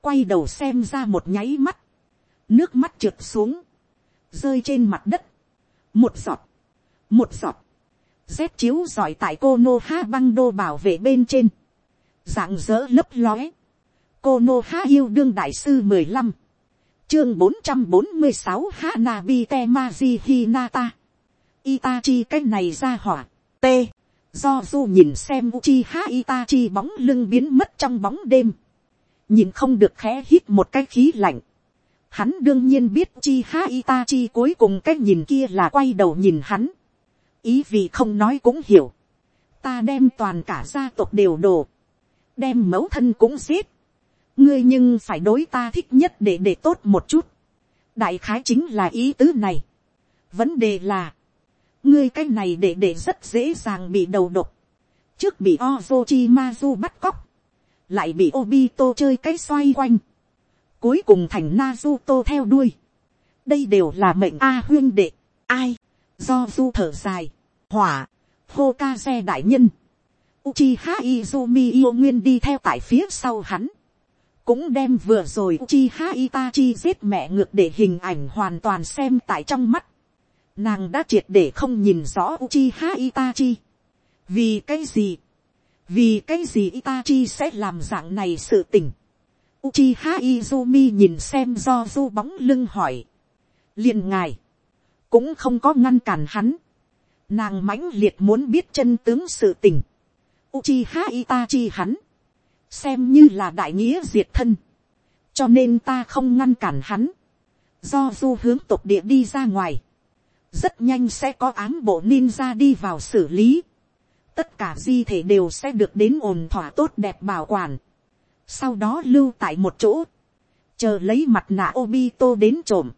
quay đầu xem ra một nháy mắt, nước mắt trượt xuống, rơi trên mặt đất, một giọt, một giọt, rét chiếu giỏi tại cô nô ha băng đô bảo vệ bên trên, dạng dỡ lấp lóe, cô nô ha yêu đương đại sư mười lăm, chương bốn trăm bốn mươi sáu hana bi te ma di hinata, itachi cái này ra hỏa, t, do du nhìn xem uchi ha itachi bóng lưng biến mất trong bóng đêm, nhìn không được khẽ hít một cái khí lạnh, hắn đương nhiên biết chi ha itachi cuối cùng cái nhìn kia là quay đầu nhìn hắn, ý vì không nói cũng hiểu, ta đem toàn cả gia tộc đều đồ, đem mẫu thân cũng giết, ngươi nhưng phải đối ta thích nhất để để tốt một chút, đại khái chính là ý tứ này, vấn đề là, ngươi cái này để để rất dễ dàng bị đầu độc, trước bị ozochi mazu bắt cóc, lại bị obito chơi cái xoay quanh, cuối cùng thành Nazuto theo đuôi, đây đều là mệnh a huyên đệ, ai, do du thở dài, hỏa, Hokage đại nhân, Uchiha Izumi yêu nguyên đi theo tại phía sau hắn, cũng đem vừa rồi Uchiha Itachi giết mẹ ngược để hình ảnh hoàn toàn xem tại trong mắt. Nàng đã triệt để không nhìn rõ Uchiha Itachi. Vì cái gì? Vì cái gì Itachi sẽ làm dạng này sự tình? Uchiha Izumi nhìn xem do du bóng lưng hỏi. liền ngài. Cũng không có ngăn cản hắn. Nàng mãnh liệt muốn biết chân tướng sự tình. Uchiha Itachi hắn. Xem như là đại nghĩa diệt thân. Cho nên ta không ngăn cản hắn. Do du hướng tộc địa đi ra ngoài. Rất nhanh sẽ có ám bộ ninja đi vào xử lý. Tất cả di thể đều sẽ được đến ổn thỏa tốt đẹp bảo quản. Sau đó lưu tại một chỗ. Chờ lấy mặt nạ Obito đến trộm.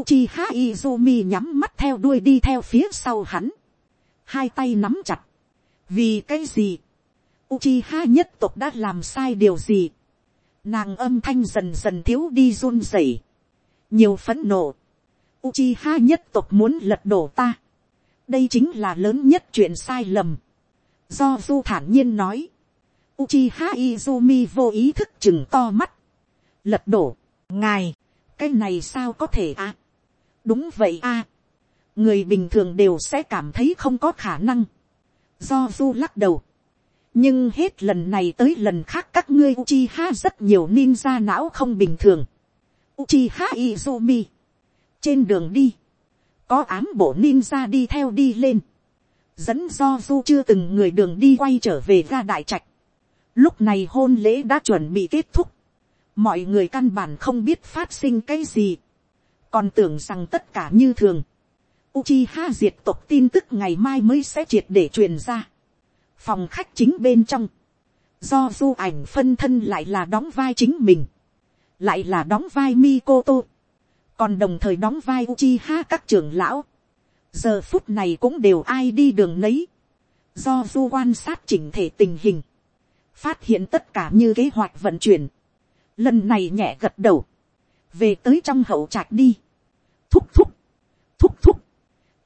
Uchiha Izumi nhắm mắt theo đuôi đi theo phía sau hắn. Hai tay nắm chặt vì cái gì, Uchiha nhất tộc đã làm sai điều gì, nàng âm thanh dần dần thiếu đi run rẩy, nhiều phấn nộ, Uchiha nhất tộc muốn lật đổ ta, đây chính là lớn nhất chuyện sai lầm, do du thản nhiên nói, Uchiha Izumi vô ý thức chừng to mắt, lật đổ, ngài, cái này sao có thể à, đúng vậy à, người bình thường đều sẽ cảm thấy không có khả năng, do du lắc đầu. nhưng hết lần này tới lần khác các ngươi Uchiha rất nhiều ninja não không bình thường. Uchiha Izumi. trên đường đi, có ám bộ ninja đi theo đi lên. dẫn do du chưa từng người đường đi quay trở về ra đại trạch lúc này hôn lễ đã chuẩn bị kết thúc. mọi người căn bản không biết phát sinh cái gì. còn tưởng rằng tất cả như thường Uchiha diệt tộc tin tức ngày mai mới sẽ triệt để truyền ra. Phòng khách chính bên trong. Do du ảnh phân thân lại là đóng vai chính mình. Lại là đóng vai Mikoto. Còn đồng thời đóng vai Uchiha các trưởng lão. Giờ phút này cũng đều ai đi đường nấy. Do du quan sát chỉnh thể tình hình. Phát hiện tất cả như kế hoạch vận chuyển. Lần này nhẹ gật đầu. Về tới trong hậu trạch đi. Thúc thúc. Thúc thúc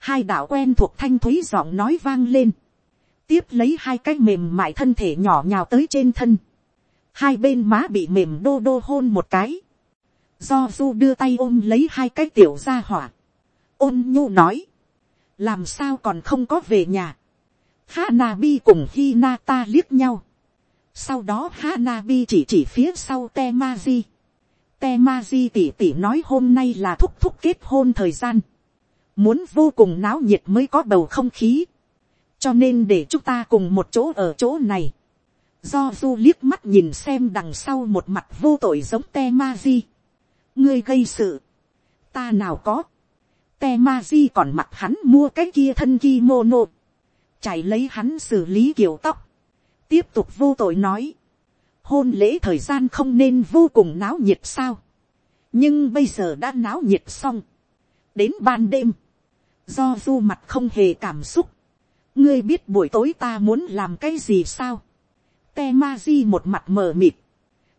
hai đạo quen thuộc thanh thúy giọng nói vang lên, tiếp lấy hai cái mềm mại thân thể nhỏ nhào tới trên thân, hai bên má bị mềm đô đô hôn một cái, do du đưa tay ôm lấy hai cái tiểu ra hỏa, ôn nhu nói, làm sao còn không có về nhà, Hanabi cùng Hinata liếc nhau, sau đó Hanabi chỉ chỉ phía sau Temaji, Temaji tỉ tỉ nói hôm nay là thúc thúc kết hôn thời gian, muốn vô cùng náo nhiệt mới có bầu không khí, cho nên để chúng ta cùng một chỗ ở chỗ này, do du liếc mắt nhìn xem đằng sau một mặt vô tội giống Temaji, ngươi gây sự, ta nào có, Temaji còn mặt hắn mua cái kia thân kimono, chạy lấy hắn xử lý kiểu tóc, tiếp tục vô tội nói, hôn lễ thời gian không nên vô cùng náo nhiệt sao, nhưng bây giờ đã náo nhiệt xong, đến ban đêm, do du mặt không hề cảm xúc, ngươi biết buổi tối ta muốn làm cái gì sao, te ma di một mặt mờ mịt,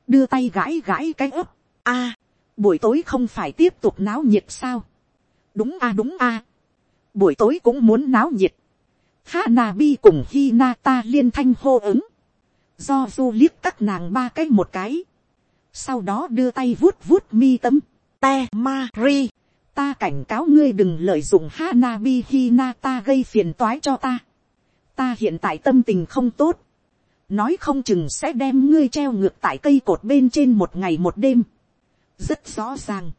đưa tay gãi gãi cái ấp, a, buổi tối không phải tiếp tục náo nhiệt sao, đúng a đúng a, buổi tối cũng muốn náo nhiệt, Hanabi cùng Hinata liên thanh hô ứng. do du liếc các nàng ba cái một cái, sau đó đưa tay vuốt vuốt mi tâm, te ma ri, ta cảnh cáo ngươi đừng lợi dụng Hanabi Hinata gây phiền toái cho ta. Ta hiện tại tâm tình không tốt. Nói không chừng sẽ đem ngươi treo ngược tại cây cột bên trên một ngày một đêm. Rất rõ ràng.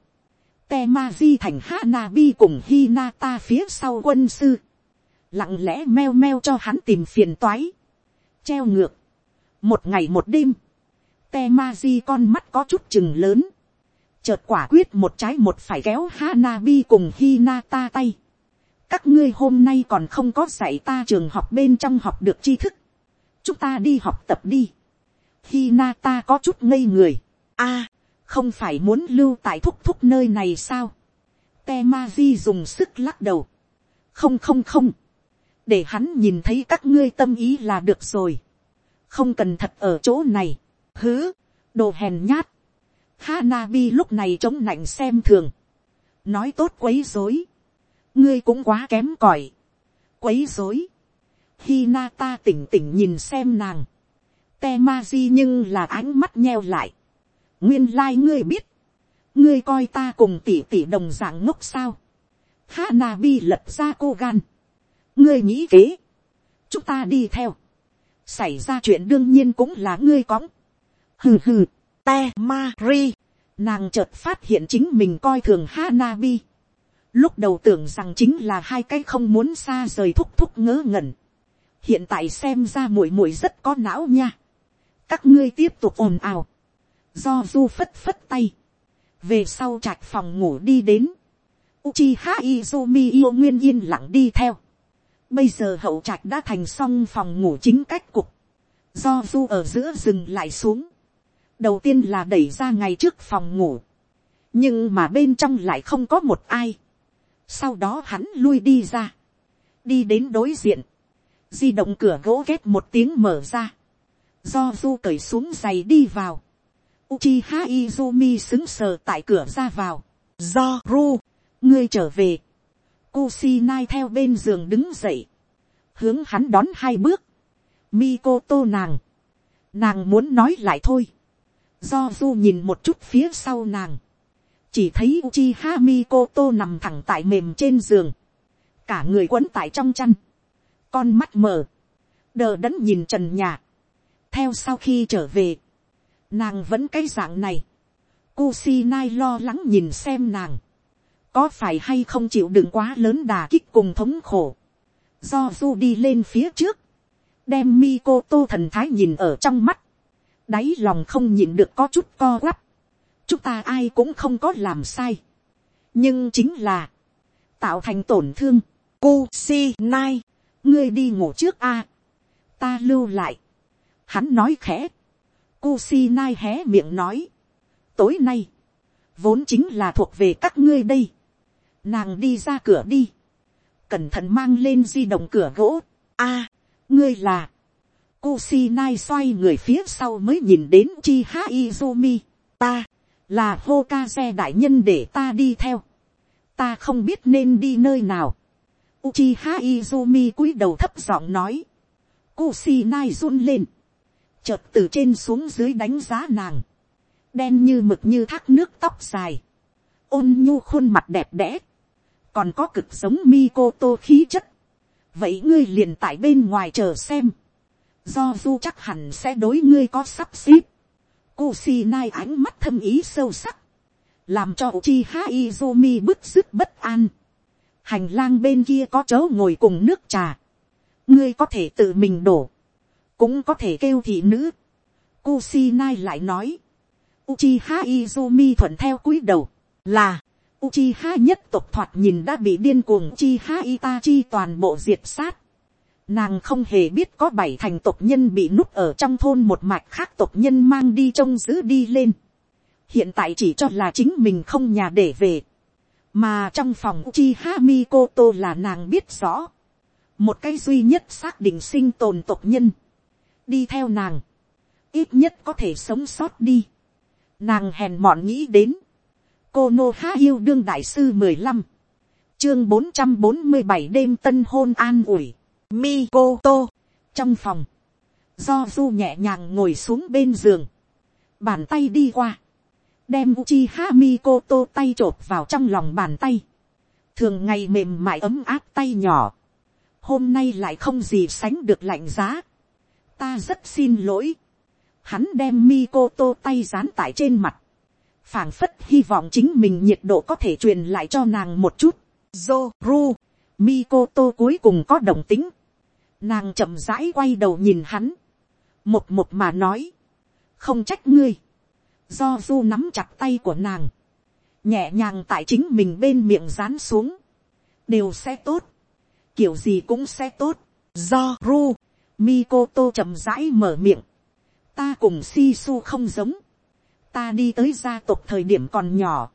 Te Mari thành Hanabi cùng Hinata phía sau quân sư. Lặng lẽ meo meo cho hắn tìm phiền toái. Treo ngược. Một ngày một đêm. Temaji con mắt có chút chừng lớn chợt quả quyết một trái một phải kéo Hanabi cùng Hinata tay. Các ngươi hôm nay còn không có dạy ta trường học bên trong học được tri thức. Chúng ta đi học tập đi. Hinata có chút ngây người. a, không phải muốn lưu tại thúc thúc nơi này sao. Temaji dùng sức lắc đầu. Không không không. Để hắn nhìn thấy các ngươi tâm ý là được rồi. Không cần thật ở chỗ này. Hứ, đồ hèn nhát Hanabi lúc này chống nạnh xem thường. Nói tốt quấy rối. Ngươi cũng quá kém cỏi. Quấy rối. Hinata tỉnh tỉnh nhìn xem nàng. Temaji nhưng là ánh mắt nheo lại. Nguyên lai like ngươi biết. Ngươi coi ta cùng tỷ tỷ đồng dạng ngốc sao. Hanabi lật ra cô gan. Ngươi nghĩ kế. Chúng ta đi theo. Xảy ra chuyện đương nhiên cũng là ngươi cõng. Hừ hừ, te ma ri. Nàng chợt phát hiện chính mình coi thường Hanabi. Lúc đầu tưởng rằng chính là hai cái không muốn xa rời thúc thúc ngớ ngẩn. Hiện tại xem ra muội muội rất có não nha. Các ngươi tiếp tục ồn ào. Do du phất phất tay. Về sau trạch phòng ngủ đi đến. Uchiha Izumi yêu nguyên yên lặng đi theo. Bây giờ hậu trạch đã thành xong phòng ngủ chính cách cục. Do du ở giữa rừng lại xuống đầu tiên là đẩy ra ngày trước phòng ngủ, nhưng mà bên trong lại không có một ai. sau đó hắn lui đi ra, đi đến đối diện, di động cửa gỗ ghép một tiếng mở ra, do du cởi xuống giày đi vào, Uchiha Izumi xứng sờ tại cửa ra vào. Do ru, ngươi trở về. Kusinai theo bên giường đứng dậy. Hướng hắn đón hai bước. Mikoto nàng. Nàng muốn nói lại thôi. Do du nhìn một chút phía sau nàng. Chỉ thấy Uchiha Mikoto nằm thẳng tại mềm trên giường. Cả người quấn tại trong chăn. Con mắt mở. Đờ đẫn nhìn trần nhà. Theo sau khi trở về. Nàng vẫn cái dạng này. Kusinai lo lắng nhìn xem nàng. Có phải hay không chịu đựng quá lớn đà kích cùng thống khổ. Do du đi lên phía trước. Đem mi cô tô thần thái nhìn ở trong mắt đáy lòng không nhịn được có chút co quắp. chúng ta ai cũng không có làm sai. nhưng chính là, tạo thành tổn thương. Cô si nai, ngươi đi ngủ trước a. ta lưu lại. hắn nói khẽ. cô si nai hé miệng nói. tối nay, vốn chính là thuộc về các ngươi đây nàng đi ra cửa đi. cẩn thận mang lên di động cửa gỗ. a, ngươi là, Kusinai xoay người phía sau mới nhìn đến Chiha Izumi. Ta, là Hokage đại nhân để ta đi theo. Ta không biết nên đi nơi nào. Uchiha Izumi cúi đầu thấp giọng nói. Kusinai run lên. Chợt từ trên xuống dưới đánh giá nàng. Đen như mực như thác nước tóc dài. Ôn nhu khuôn mặt đẹp đẽ. Còn có cực giống Mikoto khí chất. Vậy ngươi liền tại bên ngoài chờ xem do du chắc hẳn sẽ đối ngươi có sắp xếp. Kusinai ánh mắt thâm ý sâu sắc, làm cho Uchiha Izumi bức rứt bất an. Hành lang bên kia có chỗ ngồi cùng nước trà. Ngươi có thể tự mình đổ, cũng có thể kêu thị nữ. Kusinai lại nói, Uchiha Izumi thuận theo cúi đầu, là, Uchiha nhất tộc thoạt nhìn đã bị điên cuồng, Uchiha Itachi toàn bộ diệt sát. Nàng không hề biết có bảy thành tộc nhân bị núp ở trong thôn một mạch khác tộc nhân mang đi trông giữ đi lên. Hiện tại chỉ cho là chính mình không nhà để về. Mà trong phòng Uchiha Mikoto là nàng biết rõ. Một cái duy nhất xác định sinh tồn tộc nhân. Đi theo nàng. Ít nhất có thể sống sót đi. Nàng hèn mọn nghĩ đến. Cô Nô Há yêu đương đại sư mười lăm. Chương bốn trăm bốn mươi bảy đêm tân hôn an ủi. Mikoto. Trong phòng. do du nhẹ nhàng ngồi xuống bên giường, bàn tay đi qua, đem Uchi Hamikoto tay trộp vào trong lòng bàn tay, thường ngày mềm mại ấm áp tay nhỏ, hôm nay lại không gì sánh được lạnh giá, ta rất xin lỗi, hắn đem Mikoto tay dán tại trên mặt, phảng phất hy vọng chính mình nhiệt độ có thể truyền lại cho nàng một chút. Zoru, Mikoto cuối cùng có đồng tính. Nàng chậm rãi quay đầu nhìn hắn. Một một mà nói. Không trách ngươi. Do du nắm chặt tay của nàng. Nhẹ nhàng tại chính mình bên miệng dán xuống. Đều sẽ tốt. Kiểu gì cũng sẽ tốt. Do ru. Mikoto chậm rãi mở miệng. Ta cùng Sisu không giống ta đi tới gia tộc thời điểm còn nhỏ,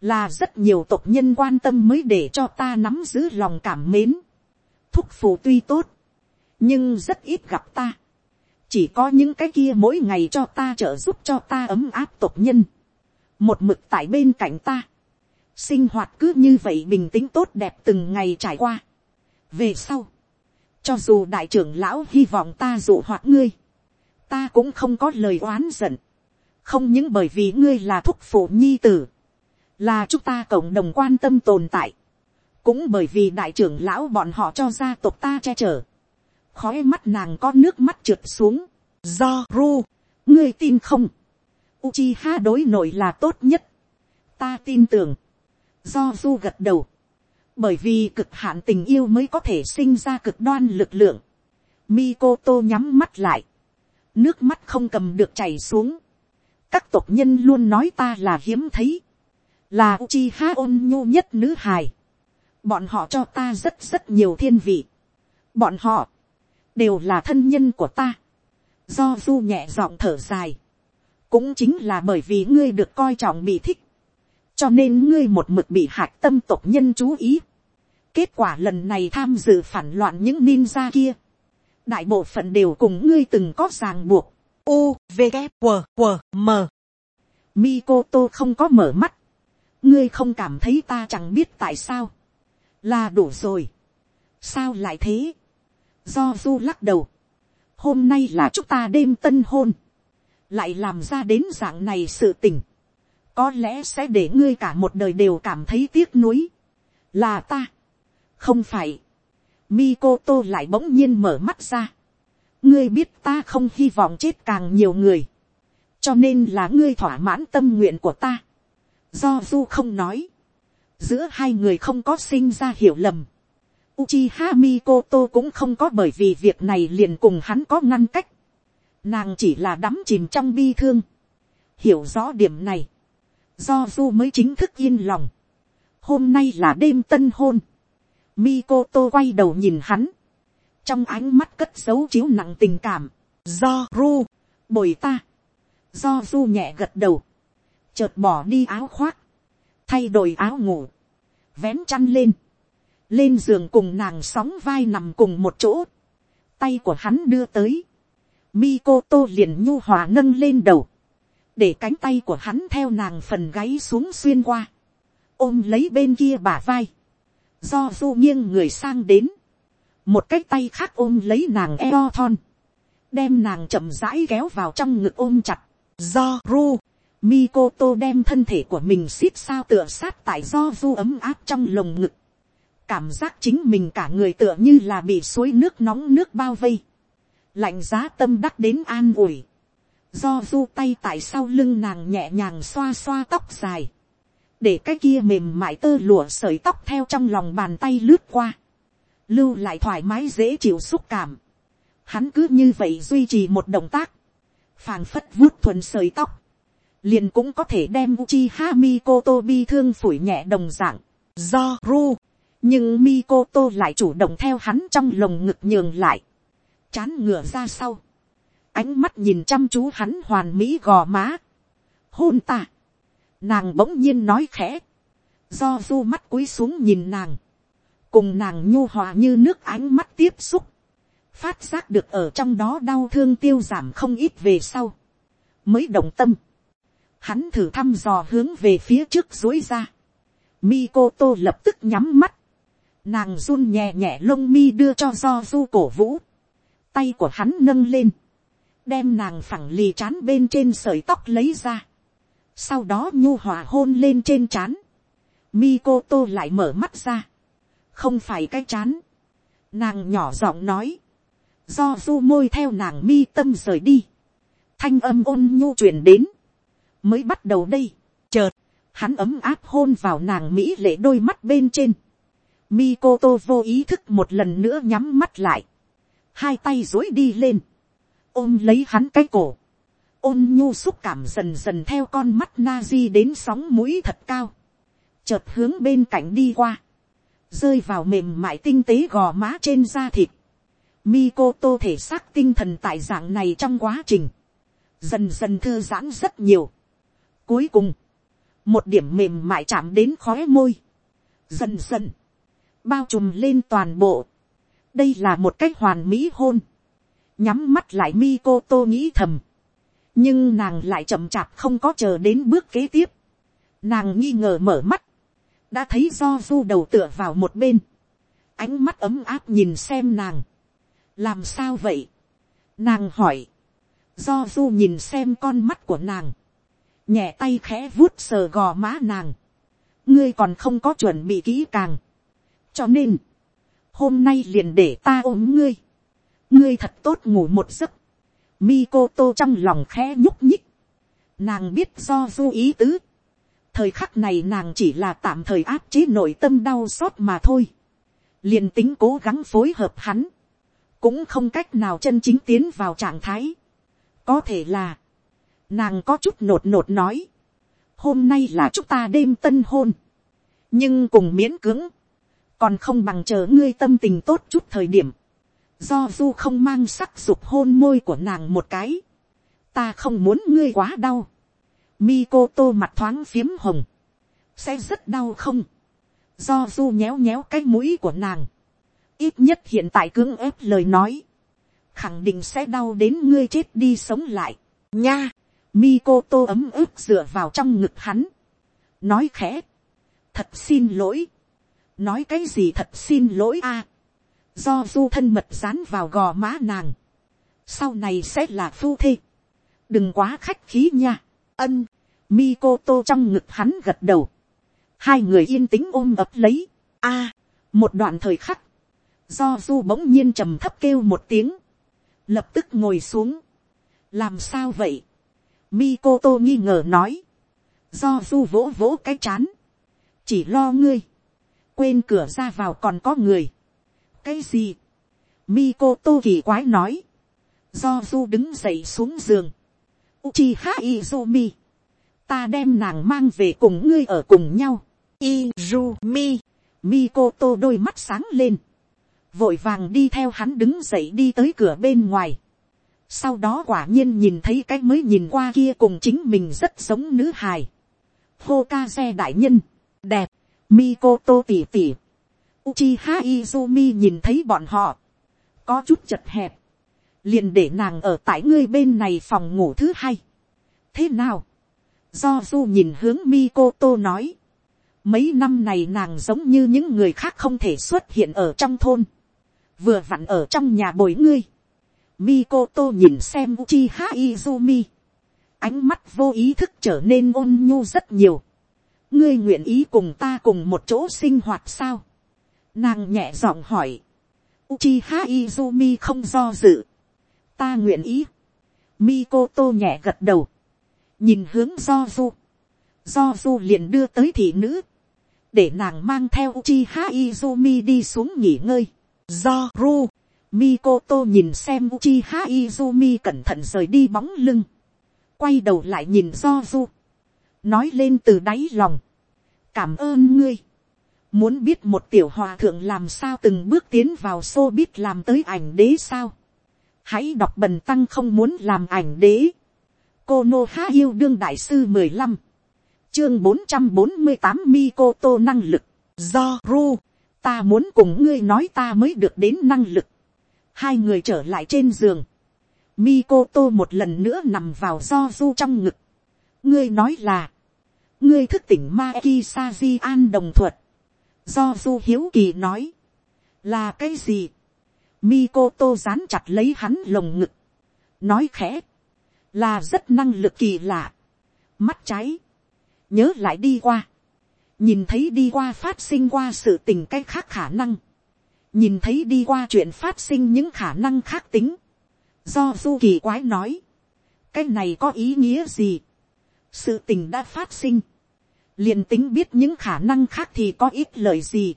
là rất nhiều tộc nhân quan tâm mới để cho ta nắm giữ lòng cảm mến. Thúc phù tuy tốt, nhưng rất ít gặp ta. Chỉ có những cái kia mỗi ngày cho ta trợ giúp cho ta ấm áp tộc nhân. Một mực tại bên cạnh ta. Sinh hoạt cứ như vậy bình tĩnh tốt đẹp từng ngày trải qua. Về sau, cho dù đại trưởng lão hy vọng ta dụ hoạt ngươi, ta cũng không có lời oán giận không những bởi vì ngươi là thúc phụ nhi tử, là chúng ta cộng đồng quan tâm tồn tại, cũng bởi vì đại trưởng lão bọn họ cho gia tộc ta che chở, khói mắt nàng có nước mắt trượt xuống, do ru, ngươi tin không, Uchiha đối nội là tốt nhất, ta tin tưởng, do du gật đầu, bởi vì cực hạn tình yêu mới có thể sinh ra cực đoan lực lượng, Mikoto nhắm mắt lại, nước mắt không cầm được chảy xuống, các tộc nhân luôn nói ta là hiếm thấy, là Uchiha ôn nhu nhất nữ hài. Bọn họ cho ta rất rất nhiều thiên vị. Bọn họ đều là thân nhân của ta. Do du nhẹ giọng thở dài. Cũng chính là bởi vì ngươi được coi trọng bị thích. Cho nên ngươi một mực bị hạc tâm tộc nhân chú ý. Kết quả lần này tham dự phản loạn những ninja kia. Đại bộ phận đều cùng ngươi từng có ràng buộc u v g q q m. Mikoto không có mở mắt. Ngươi không cảm thấy ta chẳng biết tại sao. Là đủ rồi. Sao lại thế? Do du lắc đầu. Hôm nay là chúng ta đêm tân hôn. Lại làm ra đến dạng này sự tình. Có lẽ sẽ để ngươi cả một đời đều cảm thấy tiếc nuối. Là ta. Không phải. Mikoto lại bỗng nhiên mở mắt ra ngươi biết ta không hy vọng chết càng nhiều người, cho nên là ngươi thỏa mãn tâm nguyện của ta. do du không nói, giữa hai người không có sinh ra hiểu lầm. Uchiha Mikoto cũng không có bởi vì việc này liền cùng hắn có ngăn cách. Nàng chỉ là đắm chìm trong bi thương. Hiểu rõ điểm này. Do du mới chính thức yên lòng. Hôm nay là đêm tân hôn. Mikoto quay đầu nhìn hắn trong ánh mắt cất dấu chiếu nặng tình cảm, do ru, bồi ta, do du nhẹ gật đầu, chợt bỏ đi áo khoác, thay đổi áo ngủ, vén chăn lên, lên giường cùng nàng sóng vai nằm cùng một chỗ, tay của hắn đưa tới, Mikoto liền nhu hòa nâng lên đầu, để cánh tay của hắn theo nàng phần gáy xuống xuyên qua, ôm lấy bên kia bả vai, do du nghiêng người sang đến, một cái tay khác ôm lấy nàng eo thon, đem nàng chậm rãi kéo vào trong ngực ôm chặt, do ru, Mikoto đem thân thể của mình xít sao tựa sát tại do du ấm áp trong lồng ngực, cảm giác chính mình cả người tựa như là bị suối nước nóng nước bao vây, lạnh giá tâm đắc đến an ủi, do du tay tại sau lưng nàng nhẹ nhàng xoa xoa tóc dài, để cái kia mềm mại tơ lụa sợi tóc theo trong lòng bàn tay lướt qua, lưu lại thoải mái dễ chịu xúc cảm. Hắn cứ như vậy duy trì một động tác, phàng phất vuốt thuần sợi tóc, liền cũng có thể đem Uchiha Mikoto bi thương phủi nhẹ đồng dạng, do ru, nhưng Mikoto lại chủ động theo hắn trong lồng ngực nhường lại, chán ngửa ra sau, ánh mắt nhìn chăm chú hắn hoàn mỹ gò má, hôn ta, nàng bỗng nhiên nói khẽ, do du mắt cúi xuống nhìn nàng, cùng nàng nhu hòa như nước ánh mắt tiếp xúc, phát giác được ở trong đó đau thương tiêu giảm không ít về sau, mới động tâm, hắn thử thăm dò hướng về phía trước dối ra, mi cô tô lập tức nhắm mắt, nàng run nhẹ nhẹ lông mi đưa cho do du cổ vũ, tay của hắn nâng lên, đem nàng phẳng lì chán bên trên sợi tóc lấy ra, sau đó nhu hòa hôn lên trên chán, tô lại mở mắt ra, không phải cái chán, nàng nhỏ giọng nói, do du môi theo nàng mi tâm rời đi, thanh âm ôn nhu truyền đến, mới bắt đầu đây, chợt, hắn ấm áp hôn vào nàng mỹ lệ đôi mắt bên trên, Mikoto vô ý thức một lần nữa nhắm mắt lại, hai tay dối đi lên, ôm lấy hắn cái cổ, ôn nhu xúc cảm dần dần theo con mắt na di đến sóng mũi thật cao, chợt hướng bên cạnh đi qua, rơi vào mềm mại tinh tế gò má trên da thịt, Mikoto thể xác tinh thần tại dạng này trong quá trình, dần dần thư giãn rất nhiều. Cuối cùng, một điểm mềm mại chạm đến khóe môi, dần dần, bao trùm lên toàn bộ. đây là một cách hoàn mỹ hôn, nhắm mắt lại Mikoto nghĩ thầm, nhưng nàng lại chậm chạp không có chờ đến bước kế tiếp, nàng nghi ngờ mở mắt, đã thấy do du đầu tựa vào một bên, ánh mắt ấm áp nhìn xem nàng, làm sao vậy, nàng hỏi, do du nhìn xem con mắt của nàng, nhẹ tay khẽ vuốt sờ gò má nàng, ngươi còn không có chuẩn bị kỹ càng, cho nên, hôm nay liền để ta ôm ngươi, ngươi thật tốt ngủ một giấc, mi cô tô trong lòng khẽ nhúc nhích, nàng biết do du ý tứ, thời khắc này nàng chỉ là tạm thời áp chế nội tâm đau xót mà thôi, liền tính cố gắng phối hợp hắn, cũng không cách nào chân chính tiến vào trạng thái, có thể là, nàng có chút nột nột nói, hôm nay là chúng ta đêm tân hôn, nhưng cùng miễn cưỡng, còn không bằng chờ ngươi tâm tình tốt chút thời điểm, do du không mang sắc dục hôn môi của nàng một cái, ta không muốn ngươi quá đau, Mikoto mặt thoáng phiếm hồng, sẽ rất đau không, do du nhéo nhéo cái mũi của nàng, ít nhất hiện tại cưỡng ép lời nói, khẳng định sẽ đau đến ngươi chết đi sống lại, nha, Mikoto ấm ức dựa vào trong ngực hắn, nói khẽ, thật xin lỗi, nói cái gì thật xin lỗi a, do du thân mật dán vào gò má nàng, sau này sẽ là phu thê, đừng quá khách khí nha, ân, Mikoto trong ngực hắn gật đầu, hai người yên tĩnh ôm ập lấy, a, một đoạn thời khắc, do du bỗng nhiên trầm thấp kêu một tiếng, lập tức ngồi xuống, làm sao vậy, Mikoto nghi ngờ nói, do du vỗ vỗ cái chán, chỉ lo ngươi, quên cửa ra vào còn có người, cái gì, Mikoto kỳ quái nói, do du đứng dậy xuống giường, Uchiha Izumi, ta đem nàng mang về cùng ngươi ở cùng nhau, Izumi, Mikoto đôi mắt sáng lên, vội vàng đi theo hắn đứng dậy đi tới cửa bên ngoài. Sau đó quả nhiên nhìn thấy cái mới nhìn qua kia cùng chính mình rất giống nữ hài. Hokage đại nhân, đẹp, Mikoto tỉ tỉ. Uchiha Izumi nhìn thấy bọn họ, có chút chật hẹp, liền để nàng ở tại ngươi bên này phòng ngủ thứ hai. thế nào, do du nhìn hướng Mikoto nói, mấy năm này nàng giống như những người khác không thể xuất hiện ở trong thôn vừa vặn ở trong nhà bồi ngươi. Mikoto nhìn xem Uchiha Izumi. Ánh mắt vô ý thức trở nên ôn nhu rất nhiều. Ngươi nguyện ý cùng ta cùng một chỗ sinh hoạt sao? Nàng nhẹ giọng hỏi. Uchiha Izumi không do dự. Ta nguyện ý. Mikoto nhẹ gật đầu. Nhìn hướng do du. Do du liền đưa tới thị nữ. Để nàng mang theo Uchiha Izumi đi xuống nghỉ ngơi do ru, Mikoto nhìn xem Uchiha Izumi cẩn thận rời đi bóng lưng. Quay đầu lại nhìn do du, Nói lên từ đáy lòng. Cảm ơn ngươi. Muốn biết một tiểu hòa thượng làm sao từng bước tiến vào xô biết làm tới ảnh đế sao. Hãy đọc bần tăng không muốn làm ảnh đế. Cô Nô Há yêu đương đại sư mười lăm Chương bốn trăm bốn mươi tám mi cô tô năng lực. Do Ru ta muốn cùng ngươi nói ta mới được đến năng lực. hai người trở lại trên giường. mi cô tô một lần nữa nằm vào do ru trong ngực. ngươi nói là, ngươi thức tỉnh ma ki saji an đồng thuật. do du hiếu kỳ nói, là cái gì. Mikoto dán chặt lấy hắn lồng ngực. nói khẽ, là rất năng lực kỳ lạ, mắt cháy, nhớ lại đi qua, nhìn thấy đi qua phát sinh qua sự tình cách khác khả năng, nhìn thấy đi qua chuyện phát sinh những khả năng khác tính, do du kỳ quái nói, cái này có ý nghĩa gì, sự tình đã phát sinh, liền tính biết những khả năng khác thì có ít lợi gì,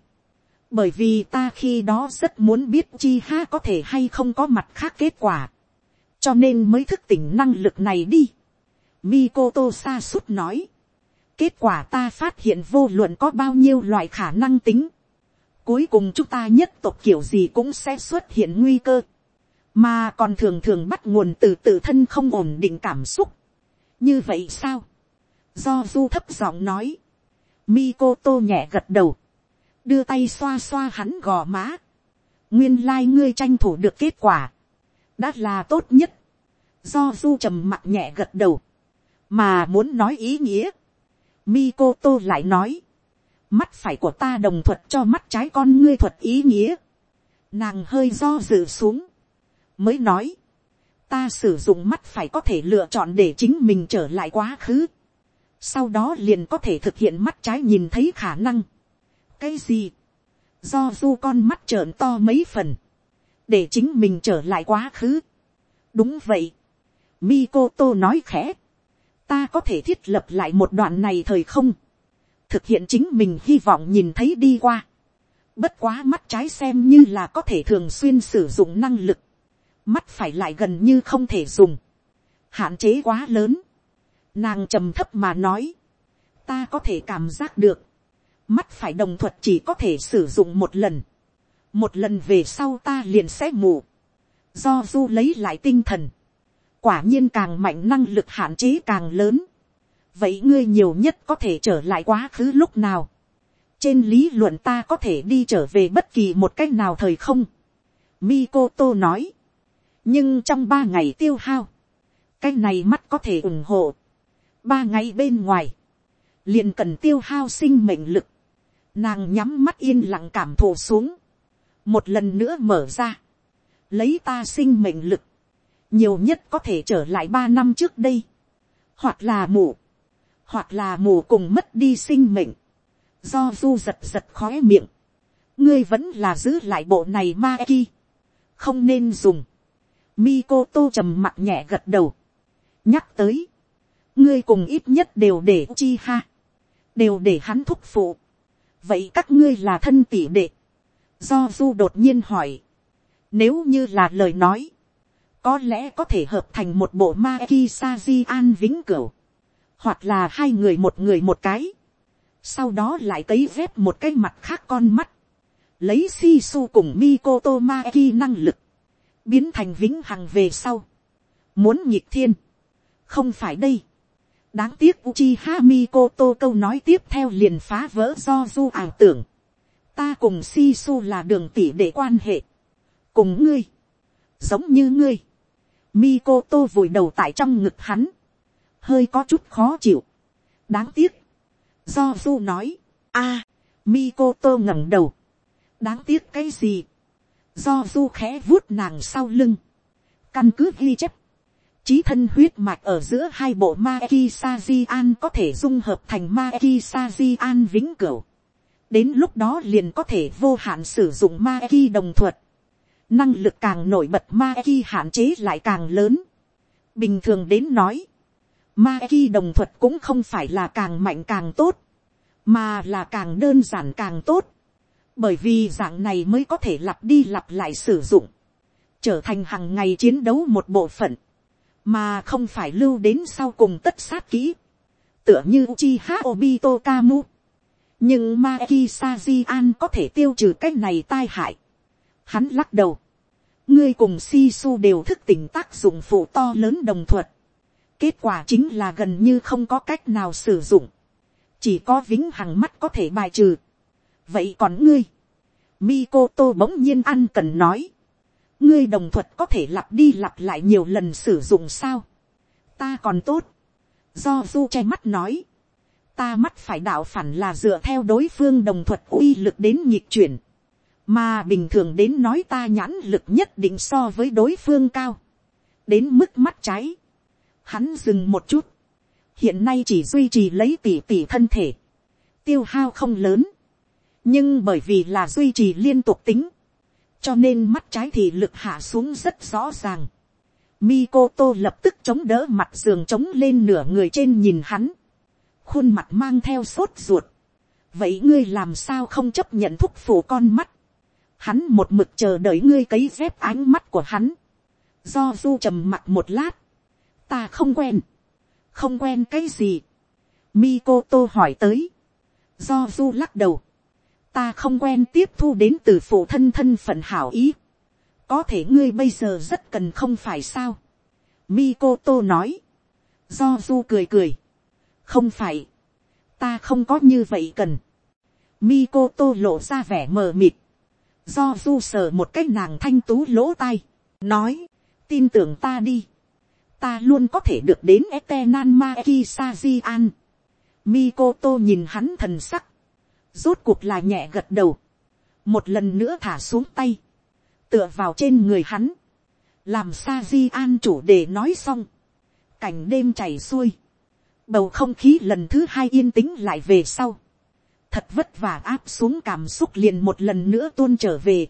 bởi vì ta khi đó rất muốn biết chi ha có thể hay không có mặt khác kết quả, cho nên mới thức tỉnh năng lực này đi. Mikoto sa sút nói, kết quả ta phát hiện vô luận có bao nhiêu loại khả năng tính, cuối cùng chúng ta nhất tộc kiểu gì cũng sẽ xuất hiện nguy cơ, mà còn thường thường bắt nguồn từ tự thân không ổn định cảm xúc. như vậy sao, do du thấp giọng nói, Mikoto nhẹ gật đầu, đưa tay xoa xoa hắn gò má, nguyên lai ngươi tranh thủ được kết quả, đã là tốt nhất, do du trầm mặt nhẹ gật đầu, mà muốn nói ý nghĩa, Mikoto lại nói, mắt phải của ta đồng thuật cho mắt trái con ngươi thuật ý nghĩa, nàng hơi do dự xuống, mới nói, ta sử dụng mắt phải có thể lựa chọn để chính mình trở lại quá khứ, sau đó liền có thể thực hiện mắt trái nhìn thấy khả năng cái gì, do du con mắt trợn to mấy phần, để chính mình trở lại quá khứ. đúng vậy, Mikoto nói khẽ, ta có thể thiết lập lại một đoạn này thời không, thực hiện chính mình hy vọng nhìn thấy đi qua. Bất quá mắt trái xem như là có thể thường xuyên sử dụng năng lực, mắt phải lại gần như không thể dùng, hạn chế quá lớn. Nàng trầm thấp mà nói, ta có thể cảm giác được, mắt phải đồng thuật chỉ có thể sử dụng một lần, một lần về sau ta liền sẽ mù, do du lấy lại tinh thần, quả nhiên càng mạnh năng lực hạn chế càng lớn, vậy ngươi nhiều nhất có thể trở lại quá khứ lúc nào, trên lý luận ta có thể đi trở về bất kỳ một cách nào thời không, Mikoto nói, nhưng trong ba ngày tiêu hao, cái này mắt có thể ủng hộ, ba ngày bên ngoài, liền cần tiêu hao sinh mệnh lực, nàng nhắm mắt yên lặng cảm thụ xuống, một lần nữa mở ra, lấy ta sinh mệnh lực, nhiều nhất có thể trở lại ba năm trước đây, hoặc là mù, hoặc là mù cùng mất đi sinh mệnh, do du giật giật khói miệng, ngươi vẫn là giữ lại bộ này ma ki, không nên dùng, Mikoto trầm mặt nhẹ gật đầu, nhắc tới, ngươi cùng ít nhất đều để chi ha, đều để hắn thúc phụ, vậy các ngươi là thân tỷ đệ, do du đột nhiên hỏi, nếu như là lời nói, có lẽ có thể hợp thành một bộ ma ki sa di an vĩnh cửu, hoặc là hai người một người một cái, sau đó lại cấy vép một cái mặt khác con mắt, lấy si su cùng mikoto ma ki năng lực, biến thành vĩnh hằng về sau, muốn nhịp thiên, không phải đây, đáng tiếc Uchiha Mikoto câu nói tiếp theo liền phá vỡ do du ảo tưởng. Ta cùng Shisu là đường tỷ để quan hệ. Cùng ngươi. Giống như ngươi. Mikoto vùi đầu tại trong ngực hắn. Hơi có chút khó chịu. Đáng tiếc. Do du nói. a, Mikoto ngẩng đầu. Đáng tiếc cái gì? Do du khẽ vuốt nàng sau lưng. Căn cứ ghi chép Chí thân huyết mạch ở giữa hai bộ ma ki sa di an có thể dung hợp thành ma ki sa di an vĩnh cửu. Đến lúc đó liền có thể vô hạn sử dụng ma ki đồng thuật. Năng lực càng nổi bật ma ki hạn chế lại càng lớn. Bình thường đến nói. Ma ki đồng thuật cũng không phải là càng mạnh càng tốt. Mà là càng đơn giản càng tốt. Bởi vì dạng này mới có thể lặp đi lặp lại sử dụng. Trở thành hàng ngày chiến đấu một bộ phận mà không phải lưu đến sau cùng tất sát kỹ, tựa như chi ha obito kamu. nhưng ma ki saji an có thể tiêu trừ cái này tai hại. hắn lắc đầu, ngươi cùng si su đều thức tỉnh tác dụng phụ to lớn đồng thuật. kết quả chính là gần như không có cách nào sử dụng, chỉ có vĩnh hằng mắt có thể bài trừ. vậy còn ngươi, Mikoto bỗng nhiên ăn cần nói ngươi đồng thuật có thể lặp đi lặp lại nhiều lần sử dụng sao. ta còn tốt. do du che mắt nói. ta mắt phải đạo phản là dựa theo đối phương đồng thuật uy lực đến nhịp chuyển. mà bình thường đến nói ta nhãn lực nhất định so với đối phương cao. đến mức mắt cháy, hắn dừng một chút, hiện nay chỉ duy trì lấy tỉ tỉ thân thể, tiêu hao không lớn, nhưng bởi vì là duy trì liên tục tính, cho nên mắt trái thì lực hạ xuống rất rõ ràng. Mikoto lập tức chống đỡ mặt giường chống lên nửa người trên nhìn hắn, khuôn mặt mang theo sốt ruột. vậy ngươi làm sao không chấp nhận thúc phủ con mắt, hắn một mực chờ đợi ngươi cấy dép ánh mắt của hắn, do du trầm mặt một lát, ta không quen, không quen cái gì, Mikoto hỏi tới, do du lắc đầu, ta không quen tiếp thu đến từ phụ thân thân phận hảo ý, có thể ngươi bây giờ rất cần không phải sao, Mikoto nói, do du cười cười, không phải, ta không có như vậy cần, Mikoto lộ ra vẻ mờ mịt, do du sờ một cái nàng thanh tú lỗ tai, nói, tin tưởng ta đi, ta luôn có thể được đến Etenan Maeki Sajian. Mikoto nhìn hắn thần sắc, rốt cuộc là nhẹ gật đầu, một lần nữa thả xuống tay, tựa vào trên người hắn, làm sa di an chủ đề nói xong, cảnh đêm chảy xuôi, bầu không khí lần thứ hai yên tĩnh lại về sau, thật vất vả áp xuống cảm xúc liền một lần nữa tuôn trở về.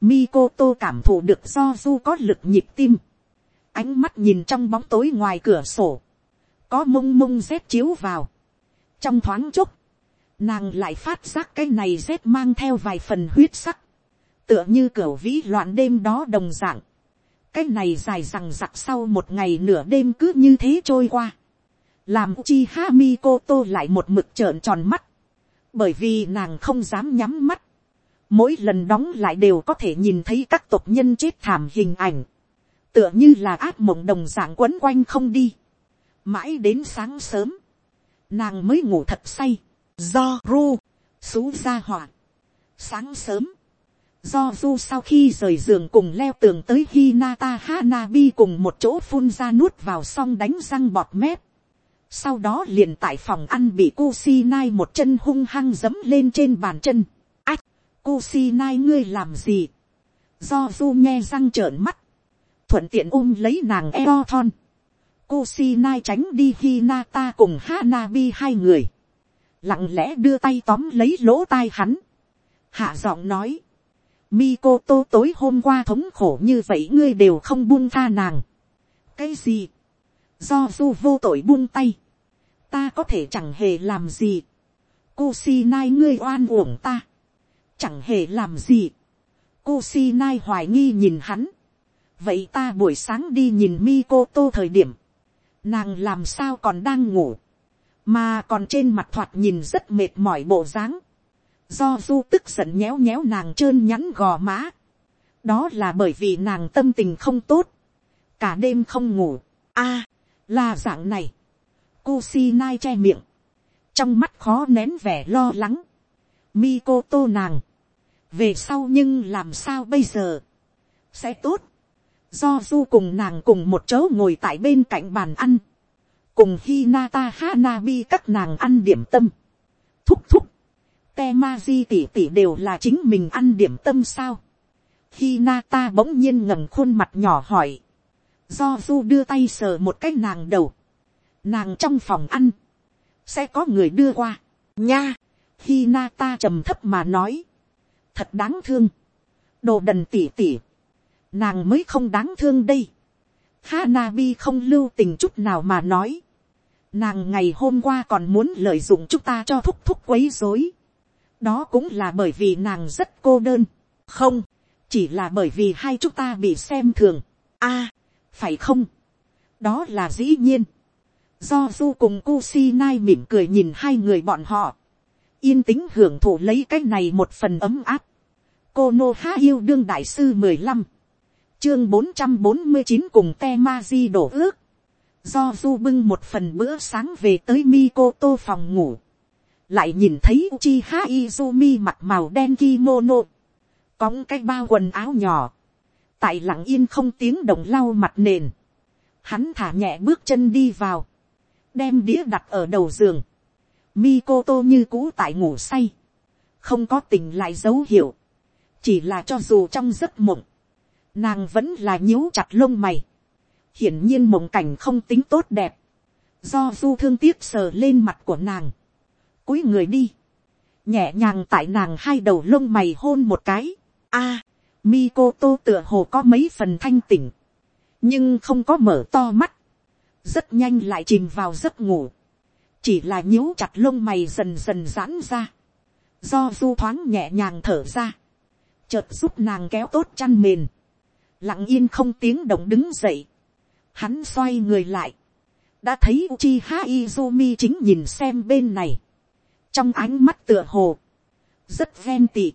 Mikoto cảm thụ được do du có lực nhịp tim. Ánh mắt nhìn trong bóng tối ngoài cửa sổ. Có mông mông rét chiếu vào. Trong thoáng chốc. Nàng lại phát giác cái này rét mang theo vài phần huyết sắc. Tựa như cửa vĩ loạn đêm đó đồng dạng. Cái này dài rằng giặc sau một ngày nửa đêm cứ như thế trôi qua. Làm chi ha tô lại một mực trợn tròn mắt bởi vì nàng không dám nhắm mắt, mỗi lần đóng lại đều có thể nhìn thấy các tộc nhân chết thảm hình ảnh, tựa như là áp mộng đồng dạng quấn quanh không đi, mãi đến sáng sớm, nàng mới ngủ thật say, do ru, xú ra hỏa. sáng sớm, do du sau khi rời giường cùng leo tường tới Hinata Hanabi cùng một chỗ phun ra nuốt vào xong đánh răng bọt mép, sau đó liền tại phòng ăn bị Kusinai một chân hung hăng dấm lên trên bàn chân. Ách, Kusinai ngươi làm gì? Do du nghe răng trợn mắt. Thuận tiện ôm lấy nàng eo thon. Kusinai tránh đi Hinata cùng Hanabi hai người. Lặng lẽ đưa tay tóm lấy lỗ tai hắn. Hạ giọng nói. Mikoto, tối hôm qua thống khổ như vậy ngươi đều không buông tha nàng. Cái gì? Do du vô tội buông tay ta có thể chẳng hề làm gì. cô si nai ngươi oan uổng ta. chẳng hề làm gì. cô si nai hoài nghi nhìn hắn. vậy ta buổi sáng đi nhìn mi cô tô thời điểm. nàng làm sao còn đang ngủ mà còn trên mặt thoạt nhìn rất mệt mỏi bộ dáng. do du tức giận nhéo nhéo nàng trơn nhắn gò má. đó là bởi vì nàng tâm tình không tốt. cả đêm không ngủ. a, là dạng này Kusinai che miệng. Trong mắt khó nén vẻ lo lắng. Mikoto nàng. Về sau nhưng làm sao bây giờ? Sẽ tốt. Do du cùng nàng cùng một chỗ ngồi tại bên cạnh bàn ăn. Cùng khi Nata Hanabi các nàng ăn điểm tâm. Thúc thúc. Temaji tỷ tỷ đều là chính mình ăn điểm tâm sao? Khi Nata bỗng nhiên ngẩng khuôn mặt nhỏ hỏi. Do du đưa tay sờ một cái nàng đầu nàng trong phòng ăn, sẽ có người đưa qua, nha, khi na ta trầm thấp mà nói, thật đáng thương, đồ đần tỉ tỉ, nàng mới không đáng thương đây, Hanabi không lưu tình chút nào mà nói, nàng ngày hôm qua còn muốn lợi dụng chúng ta cho thúc thúc quấy rối. đó cũng là bởi vì nàng rất cô đơn, không, chỉ là bởi vì hai chúng ta bị xem thường, a, phải không, đó là dĩ nhiên, Do du cùng Kusinai mỉm cười nhìn hai người bọn họ. Yên tĩnh hưởng thụ lấy cái này một phần ấm áp. Cô Nô Há yêu đương đại sư mười lăm Chương bốn bốn mươi chín cùng Temaji đổ ước. Do du bưng một phần bữa sáng về tới Mikoto phòng ngủ. Lại nhìn thấy Uchiha Izumi mặc màu đen kimono. Cóng cái bao quần áo nhỏ. Tại lặng yên không tiếng động lau mặt nền. Hắn thả nhẹ bước chân đi vào đem đĩa đặt ở đầu giường, Mikoto như cũ tại ngủ say, không có tình lại dấu hiệu, chỉ là cho dù trong giấc mộng, nàng vẫn là nhíu chặt lông mày, hiển nhiên mộng cảnh không tính tốt đẹp, do du thương tiếc sờ lên mặt của nàng, cúi người đi, nhẹ nhàng tại nàng hai đầu lông mày hôn một cái, a, à, mi cô tô tựa hồ có mấy phần thanh tỉnh, nhưng không có mở to mắt, rất nhanh lại chìm vào giấc ngủ, chỉ là nhíu chặt lông mày dần dần giãn ra, do du thoáng nhẹ nhàng thở ra, chợt giúp nàng kéo tốt chăn mền, lặng yên không tiếng động đứng dậy, hắn xoay người lại, đã thấy Uchiha Izumi chính nhìn xem bên này, trong ánh mắt tựa hồ, rất ghen tị,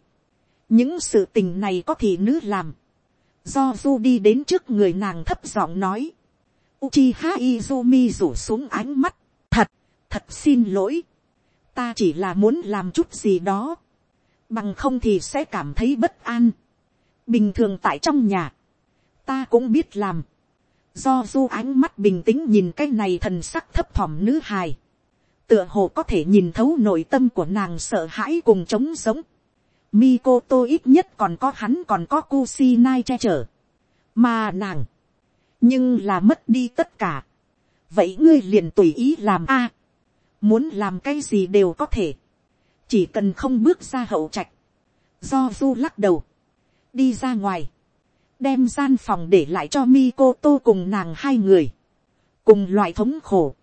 những sự tình này có thì nữ làm, do du đi đến trước người nàng thấp giọng nói, Uchiha Izumi rủ xuống ánh mắt, thật, thật xin lỗi, ta chỉ là muốn làm chút gì đó, bằng không thì sẽ cảm thấy bất an. bình thường tại trong nhà, ta cũng biết làm, do du ánh mắt bình tĩnh nhìn cái này thần sắc thấp thỏm nữ hài, tựa hồ có thể nhìn thấu nội tâm của nàng sợ hãi cùng trống giống. Mikoto ít nhất còn có hắn còn có Kusinai che chở. Mà nàng. Nhưng là mất đi tất cả. Vậy ngươi liền tùy ý làm a Muốn làm cái gì đều có thể. Chỉ cần không bước ra hậu trạch. Do du lắc đầu. Đi ra ngoài. Đem gian phòng để lại cho Mikoto cùng nàng hai người. Cùng loại thống khổ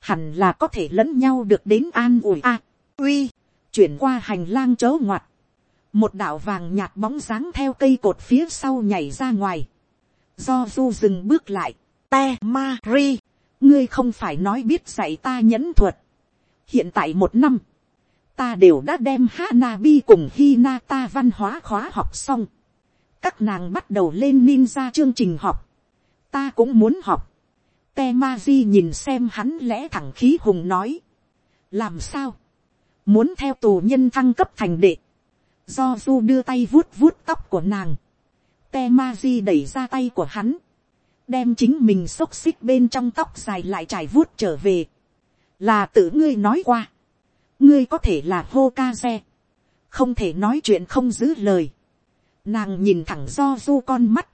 hẳn là có thể lẫn nhau được đến an ủi a. uy, chuyển qua hành lang chớ ngoặt, một đạo vàng nhạt bóng dáng theo cây cột phía sau nhảy ra ngoài, do du dừng bước lại, te ma ri, ngươi không phải nói biết dạy ta nhẫn thuật, hiện tại một năm, ta đều đã đem Hanabi cùng Hinata văn hóa khóa học xong. Các nàng bắt đầu lên ninja chương trình học. Ta cũng muốn học. Te ma di nhìn xem hắn lẽ thẳng khí hùng nói. Làm sao? Muốn theo tù nhân thăng cấp thành đệ. Do du đưa tay vuốt vuốt tóc của nàng. Te ma di đẩy ra tay của hắn. Đem chính mình xốc xích bên trong tóc dài lại trải vuốt trở về. Là tự ngươi nói qua. Ngươi có thể là hô ca xe. Không thể nói chuyện không giữ lời. Nàng nhìn thẳng do du con mắt.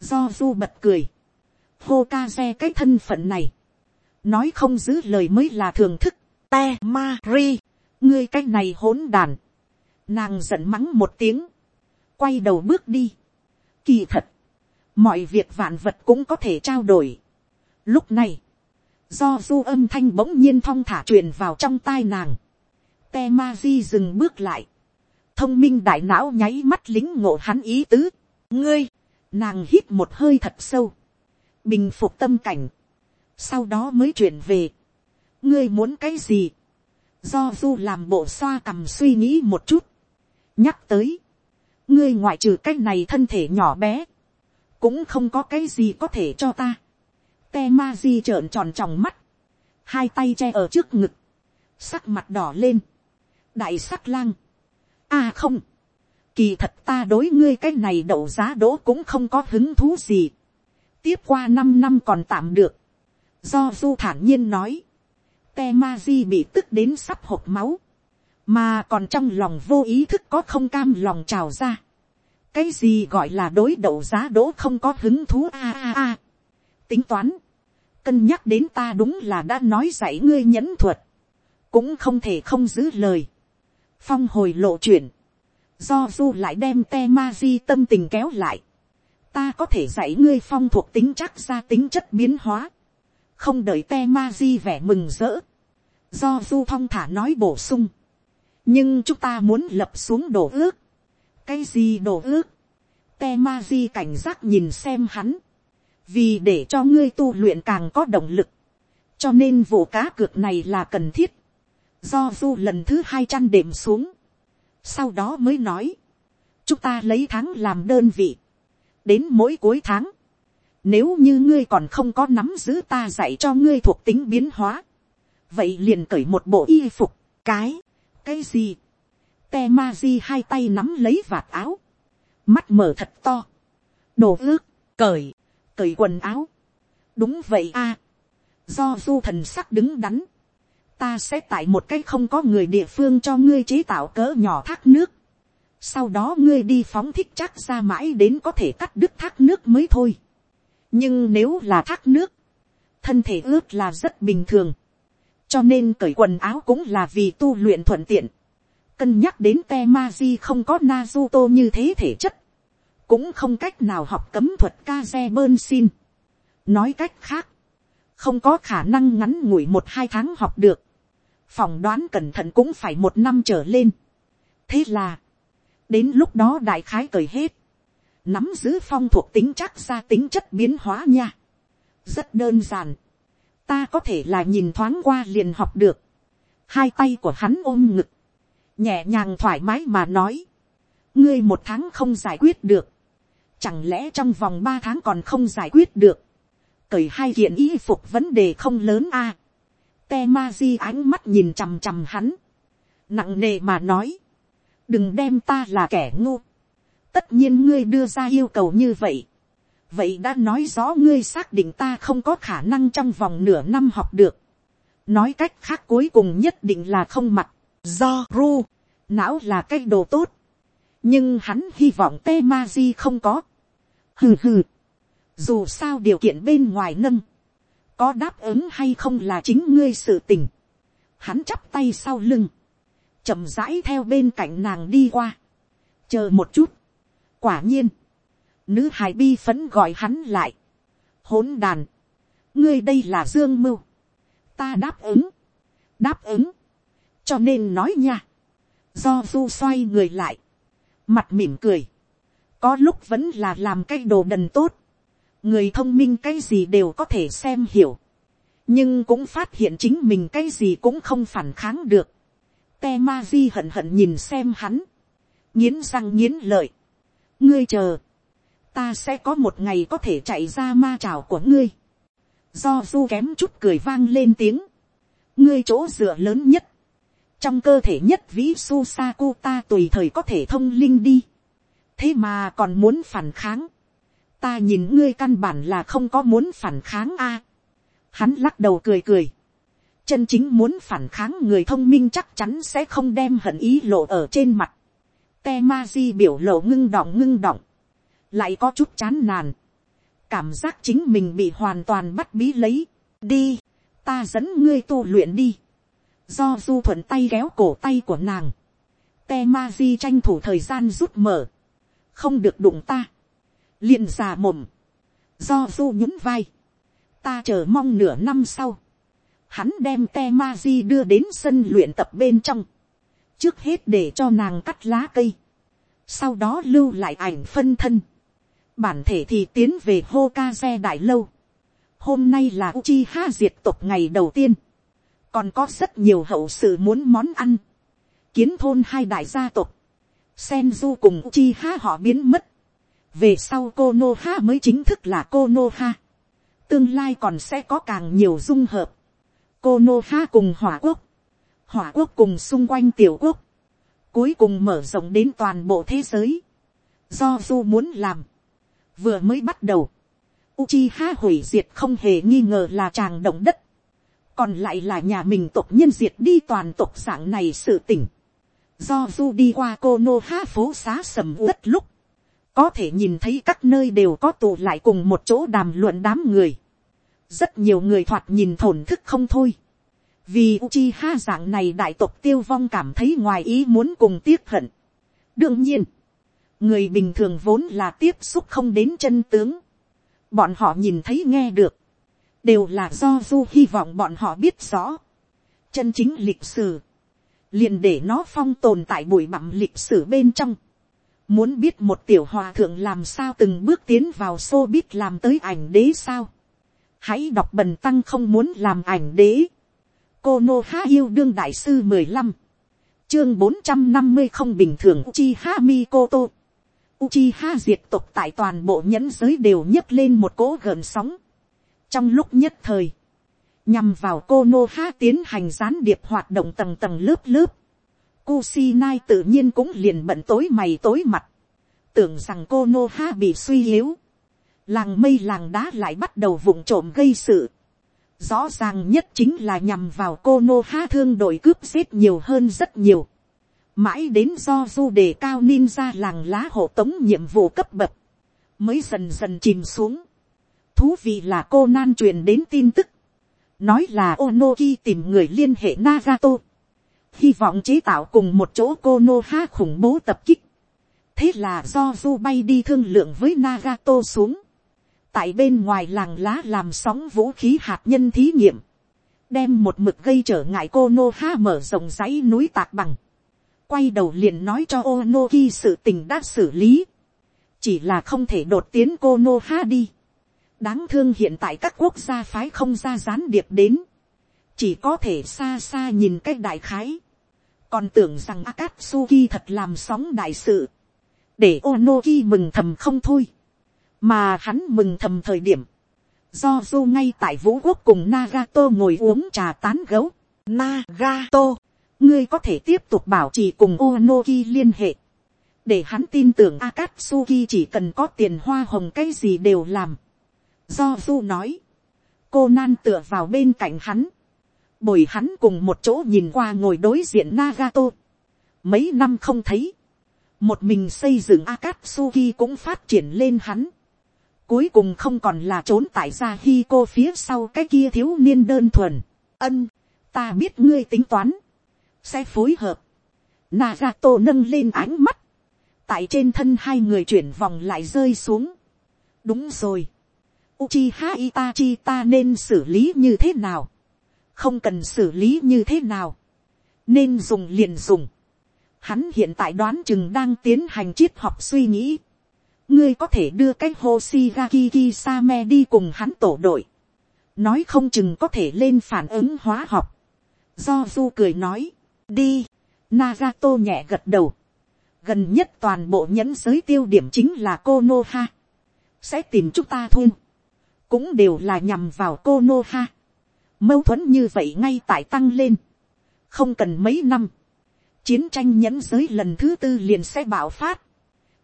Do du bật cười. Hô ca xe cái thân phận này, nói không giữ lời mới là thường thức, te ma ri, ngươi cái này hỗn đàn, nàng giận mắng một tiếng, quay đầu bước đi, kỳ thật, mọi việc vạn vật cũng có thể trao đổi. Lúc này, do du âm thanh bỗng nhiên thong thả truyền vào trong tai nàng, te ma di dừng bước lại, thông minh đại não nháy mắt lính ngộ hắn ý tứ, ngươi, nàng hít một hơi thật sâu, bình phục tâm cảnh, sau đó mới chuyển về. ngươi muốn cái gì, do du làm bộ xoa cầm suy nghĩ một chút, nhắc tới, ngươi ngoại trừ cái này thân thể nhỏ bé, cũng không có cái gì có thể cho ta. te ma di trợn tròn tròng mắt, hai tay che ở trước ngực, sắc mặt đỏ lên, đại sắc lang, à không, kỳ thật ta đối ngươi cái này đậu giá đỗ cũng không có hứng thú gì tiếp qua năm năm còn tạm được. Do du thản nhiên nói. Te ma di bị tức đến sắp hộp máu. Mà còn trong lòng vô ý thức có không cam lòng trào ra. Cái gì gọi là đối đậu giá đỗ không có hứng thú a a a. Tính toán. Cân nhắc đến ta đúng là đã nói dạy ngươi nhẫn thuật. Cũng không thể không giữ lời. Phong hồi lộ chuyển. Do du lại đem te ma di tâm tình kéo lại. Ta có thể dạy ngươi phong thuộc tính chắc ra tính chất biến hóa, không đợi te ma di vẻ mừng rỡ, do du thong thả nói bổ sung, nhưng chúng ta muốn lập xuống đổ ước, cái gì đổ ước, te ma di cảnh giác nhìn xem hắn, vì để cho ngươi tu luyện càng có động lực, cho nên vụ cá cược này là cần thiết, do du lần thứ hai chăn đệm xuống, sau đó mới nói, chúng ta lấy tháng làm đơn vị, đến mỗi cuối tháng, nếu như ngươi còn không có nắm giữ ta dạy cho ngươi thuộc tính biến hóa, vậy liền cởi một bộ y phục, cái, cái gì, te ma di hai tay nắm lấy vạt áo, mắt mở thật to, đồ ước, cởi, cởi quần áo, đúng vậy a, do du thần sắc đứng đắn, ta sẽ tại một cái không có người địa phương cho ngươi chế tạo cỡ nhỏ thác nước, sau đó ngươi đi phóng thích chắc ra mãi đến có thể cắt đứt thác nước mới thôi. nhưng nếu là thác nước, thân thể ướt là rất bình thường, cho nên cởi quần áo cũng là vì tu luyện thuận tiện. cân nhắc đến Temaji không có Naruto như thế thể chất, cũng không cách nào học cấm thuật Kaze bơn xin. nói cách khác, không có khả năng ngắn ngủi một hai tháng học được, phỏng đoán cẩn thận cũng phải một năm trở lên. thế là, đến lúc đó đại khái cởi hết, nắm giữ phong thuộc tính chắc ra tính chất biến hóa nha. rất đơn giản, ta có thể là nhìn thoáng qua liền học được, hai tay của hắn ôm ngực, nhẹ nhàng thoải mái mà nói, ngươi một tháng không giải quyết được, chẳng lẽ trong vòng ba tháng còn không giải quyết được, cởi hai kiện y phục vấn đề không lớn a, à te ma di ánh mắt nhìn chằm chằm hắn, nặng nề mà nói, đừng đem ta là kẻ ngu, tất nhiên ngươi đưa ra yêu cầu như vậy, vậy đã nói rõ ngươi xác định ta không có khả năng trong vòng nửa năm học được. nói cách khác cuối cùng nhất định là không mặt, do ru, não là cái đồ tốt, nhưng hắn hy vọng te ma di không có. hừ hừ, dù sao điều kiện bên ngoài nâng, có đáp ứng hay không là chính ngươi sự tình. hắn chắp tay sau lưng, chậm rãi theo bên cạnh nàng đi qua, chờ một chút, quả nhiên, Nữ hài bi phấn gọi hắn lại. Hỗn đàn. Ngươi đây là dương mưu. Ta đáp ứng. Đáp ứng. Cho nên nói nha. Do du xoay người lại. Mặt mỉm cười. Có lúc vẫn là làm cái đồ đần tốt. Người thông minh cái gì đều có thể xem hiểu. Nhưng cũng phát hiện chính mình cái gì cũng không phản kháng được. Te ma di hận hận nhìn xem hắn. Nghiến răng nghiến lợi. Ngươi chờ ta sẽ có một ngày có thể chạy ra ma trào của ngươi. Do du kém chút cười vang lên tiếng. ngươi chỗ dựa lớn nhất. trong cơ thể nhất vĩ su sa cu ta tùy thời có thể thông linh đi. thế mà còn muốn phản kháng ta nhìn ngươi căn bản là không có muốn phản kháng a. hắn lắc đầu cười cười. chân chính muốn phản kháng người thông minh chắc chắn sẽ không đem hận ý lộ ở trên mặt. te ma di biểu lộ ngưng đọng ngưng đọng. Lại có chút chán nản, cảm giác chính mình bị hoàn toàn bắt bí lấy, đi, ta dẫn ngươi tu luyện đi, do du thuận tay kéo cổ tay của nàng, te ma di tranh thủ thời gian rút mở, không được đụng ta, liền già mồm, do du nhún vai, ta chờ mong nửa năm sau, hắn đem te ma di đưa đến sân luyện tập bên trong, trước hết để cho nàng cắt lá cây, sau đó lưu lại ảnh phân thân, bản thể thì tiến về Hokage đại lâu. Hôm nay là Uchiha diệt tộc ngày đầu tiên. Còn có rất nhiều hậu sự muốn món ăn. Kiến thôn hai đại gia tộc. Senju cùng Uchiha họ biến mất. Về sau cô noha mới chính thức là cô noha Tương lai còn sẽ có càng nhiều dung hợp. cô noha cùng hỏa quốc. Hỏa quốc cùng xung quanh tiểu quốc. Cuối cùng mở rộng đến toàn bộ thế giới. Do Du muốn làm vừa mới bắt đầu, Uchiha hủy diệt không hề nghi ngờ là tràng động đất, còn lại là nhà mình tộc nhân diệt đi toàn tộc dạng này sự tỉnh. Do du đi qua cô nô ha phố xá sầm uất lúc, có thể nhìn thấy các nơi đều có tụ lại cùng một chỗ đàm luận đám người. rất nhiều người thoạt nhìn thổn thức không thôi. vì Uchiha dạng này đại tộc tiêu vong cảm thấy ngoài ý muốn cùng tiếc hận. đương nhiên, người bình thường vốn là tiếp xúc không đến chân tướng, bọn họ nhìn thấy nghe được, đều là do du hy vọng bọn họ biết rõ, chân chính lịch sử, liền để nó phong tồn tại bụi bặm lịch sử bên trong, muốn biết một tiểu hòa thượng làm sao từng bước tiến vào xô biết làm tới ảnh đế sao, hãy đọc bần tăng không muốn làm ảnh đế, cô nô há yêu đương đại sư mười lăm, chương bốn trăm năm mươi không bình thường Uchiha ha mi Uchiha diệt tộc tại toàn bộ nhẫn giới đều nhấc lên một cỗ gợn sóng. Trong lúc nhất thời, nhằm vào Konoha tiến hành gián điệp hoạt động tầng tầng lớp lớp. Kusinai tự nhiên cũng liền bận tối mày tối mặt. Tưởng rằng Konoha bị suy yếu. Làng mây làng đá lại bắt đầu vụng trộm gây sự. Rõ ràng nhất chính là nhằm vào Konoha thương đội cướp giết nhiều hơn rất nhiều mãi đến do du đề cao ninja làng lá hộ tống nhiệm vụ cấp bậc, mới dần dần chìm xuống. thú vị là cô nan truyền đến tin tức, nói là Onoki tìm người liên hệ Nagato, hy vọng chế tạo cùng một chỗ cô nô ha khủng bố tập kích, thế là do du bay đi thương lượng với Nagato xuống, tại bên ngoài làng lá làm sóng vũ khí hạt nhân thí nghiệm, đem một mực gây trở ngại cô nô ha mở rộng dãy núi tạc bằng, quay đầu liền nói cho Onoki sự tình đã xử lý, chỉ là không thể đột tiến cô nô ha đi. đáng thương hiện tại các quốc gia phái không ra gián điệp đến, chỉ có thể xa xa nhìn cách đại khái, còn tưởng rằng Akatsuki thật làm sóng đại sự, để Onoki mừng thầm không thôi, mà hắn mừng thầm thời điểm, do du ngay tại vũ quốc cùng Nagato ngồi uống trà tán gấu, Nagato, ngươi có thể tiếp tục bảo trì cùng Onoki liên hệ, để hắn tin tưởng Akatsuki chỉ cần có tiền hoa hồng cái gì đều làm. Do Du nói, cô nan tựa vào bên cạnh hắn, bồi hắn cùng một chỗ nhìn qua ngồi đối diện Nagato. Mấy năm không thấy, một mình xây dựng Akatsuki cũng phát triển lên hắn. Cuối cùng không còn là trốn tại gia hi cô phía sau cái kia thiếu niên đơn thuần. Ân, ta biết ngươi tính toán, sẽ phối hợp. Nagato nâng lên ánh mắt, tại trên thân hai người chuyển vòng lại rơi xuống. đúng rồi. Uchiha Itachi ta nên xử lý như thế nào không cần xử lý như thế nào. nên dùng liền dùng. hắn hiện tại đoán chừng đang tiến hành triết học suy nghĩ. ngươi có thể đưa cái Hoshigaki Kisame đi cùng hắn tổ đội. nói không chừng có thể lên phản ứng hóa học. do du cười nói, đi. Nagato nhẹ gật đầu gần nhất toàn bộ nhẫn giới tiêu điểm chính là konoha sẽ tìm chúng ta thun cũng đều là nhằm vào konoha mâu thuẫn như vậy ngay tại tăng lên, không cần mấy năm, chiến tranh nhẫn giới lần thứ tư liền sẽ bạo phát,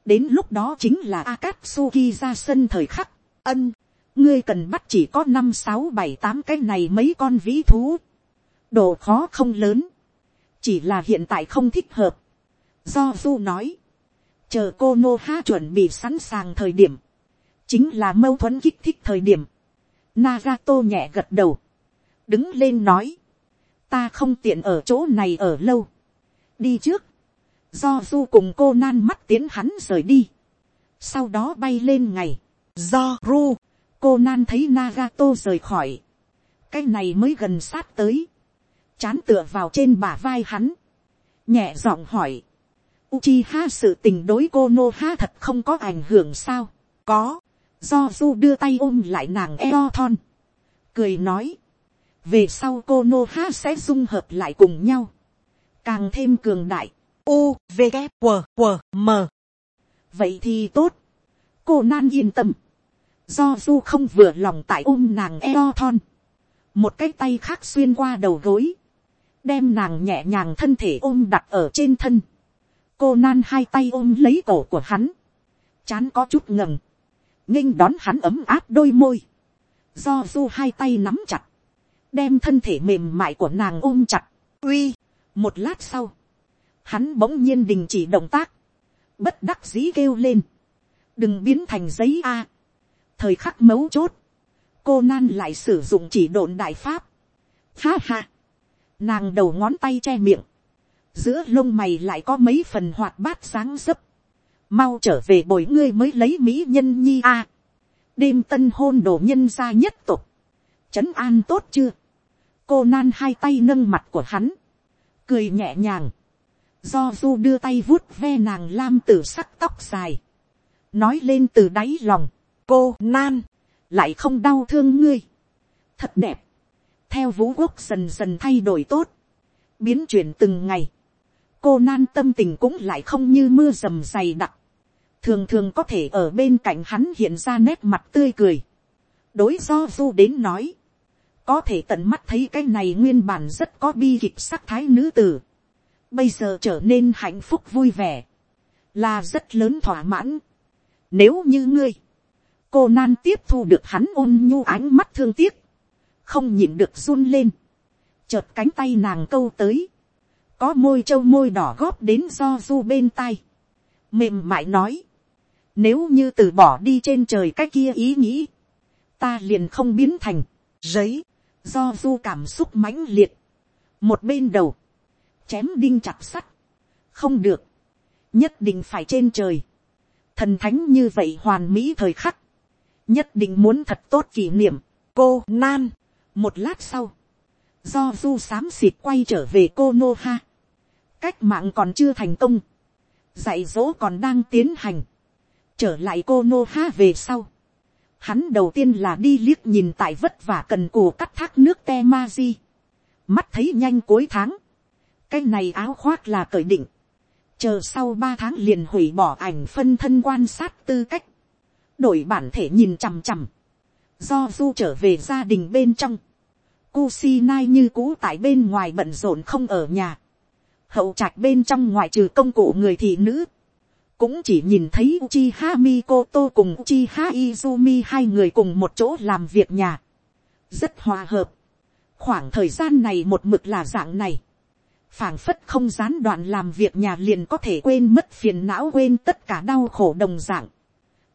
đến lúc đó chính là Akatsuki ra sân thời khắc, ân, ngươi cần bắt chỉ có năm sáu bảy tám cái này mấy con vĩ thú, độ khó không lớn, chỉ là hiện tại không thích hợp, do du nói, chờ cô nô ha chuẩn bị sẵn sàng thời điểm, chính là mâu thuẫn kích thích thời điểm. Nagato nhẹ gật đầu, đứng lên nói, ta không tiện ở chỗ này ở lâu, đi trước, do du cùng cô nan mắt tiến hắn rời đi, sau đó bay lên ngày, do ru, cô nan thấy Nagato rời khỏi, cái này mới gần sát tới, chán tựa vào trên bả vai hắn, nhẹ giọng hỏi, Uchiha sự tình đối cô Nô Ha thật không có ảnh hưởng sao? Có. Do Du đưa tay ôm lại nàng eo thon. Cười nói. Về sau cô Nô Ha sẽ dung hợp lại cùng nhau. Càng thêm cường đại. U, V, g q q M. Vậy thì tốt. Cô Nan yên tâm. Do Du không vừa lòng tại ôm nàng eo thon. Một cái tay khác xuyên qua đầu gối. Đem nàng nhẹ nhàng thân thể ôm đặt ở trên thân cô nan hai tay ôm lấy cổ của hắn, chán có chút ngừng, nghinh đón hắn ấm áp đôi môi, do du hai tay nắm chặt, đem thân thể mềm mại của nàng ôm chặt, uy, một lát sau, hắn bỗng nhiên đình chỉ động tác, bất đắc dĩ kêu lên, đừng biến thành giấy a, thời khắc mấu chốt, cô nan lại sử dụng chỉ độn đại pháp, ha ha, nàng đầu ngón tay che miệng, giữa lông mày lại có mấy phần hoạt bát sáng dấp, mau trở về bồi ngươi mới lấy mỹ nhân nhi a, đêm tân hôn đồ nhân gia nhất tục, trấn an tốt chưa, cô nan hai tay nâng mặt của hắn, cười nhẹ nhàng, do du đưa tay vuốt ve nàng lam tử sắc tóc dài, nói lên từ đáy lòng, cô nan, lại không đau thương ngươi, thật đẹp, theo vũ quốc dần dần thay đổi tốt, biến chuyển từng ngày, cô nan tâm tình cũng lại không như mưa rầm dày đặc, thường thường có thể ở bên cạnh hắn hiện ra nét mặt tươi cười, đối do du đến nói, có thể tận mắt thấy cái này nguyên bản rất có bi kịch sắc thái nữ tử, bây giờ trở nên hạnh phúc vui vẻ, là rất lớn thỏa mãn. Nếu như ngươi, cô nan tiếp thu được hắn ôn nhu ánh mắt thương tiếc, không nhịn được run lên, chợt cánh tay nàng câu tới, có môi trâu môi đỏ góp đến do du bên tai, mềm mại nói, nếu như từ bỏ đi trên trời cái kia ý nghĩ, ta liền không biến thành, giấy, do du cảm xúc mãnh liệt, một bên đầu, chém đinh chặt sắt, không được, nhất định phải trên trời, thần thánh như vậy hoàn mỹ thời khắc, nhất định muốn thật tốt kỷ niệm, cô nan, một lát sau, do du xám xịt quay trở về cô nô ha, cách mạng còn chưa thành công, dạy dỗ còn đang tiến hành, trở lại cô nô ha về sau, hắn đầu tiên là đi liếc nhìn tại vất vả cần cù cắt thác nước te ma di, mắt thấy nhanh cuối tháng, cái này áo khoác là cởi định, chờ sau ba tháng liền hủy bỏ ảnh phân thân quan sát tư cách, đổi bản thể nhìn chằm chằm, do du trở về gia đình bên trong, Kusinai như cũ tại bên ngoài bận rộn không ở nhà, hậu trạch bên trong ngoại trừ công cụ người thị nữ, cũng chỉ nhìn thấy Uchiha Mikoto cùng Uchiha Izumi hai người cùng một chỗ làm việc nhà, rất hòa hợp. khoảng thời gian này một mực là dạng này, phảng phất không gián đoạn làm việc nhà liền có thể quên mất phiền não quên tất cả đau khổ đồng dạng.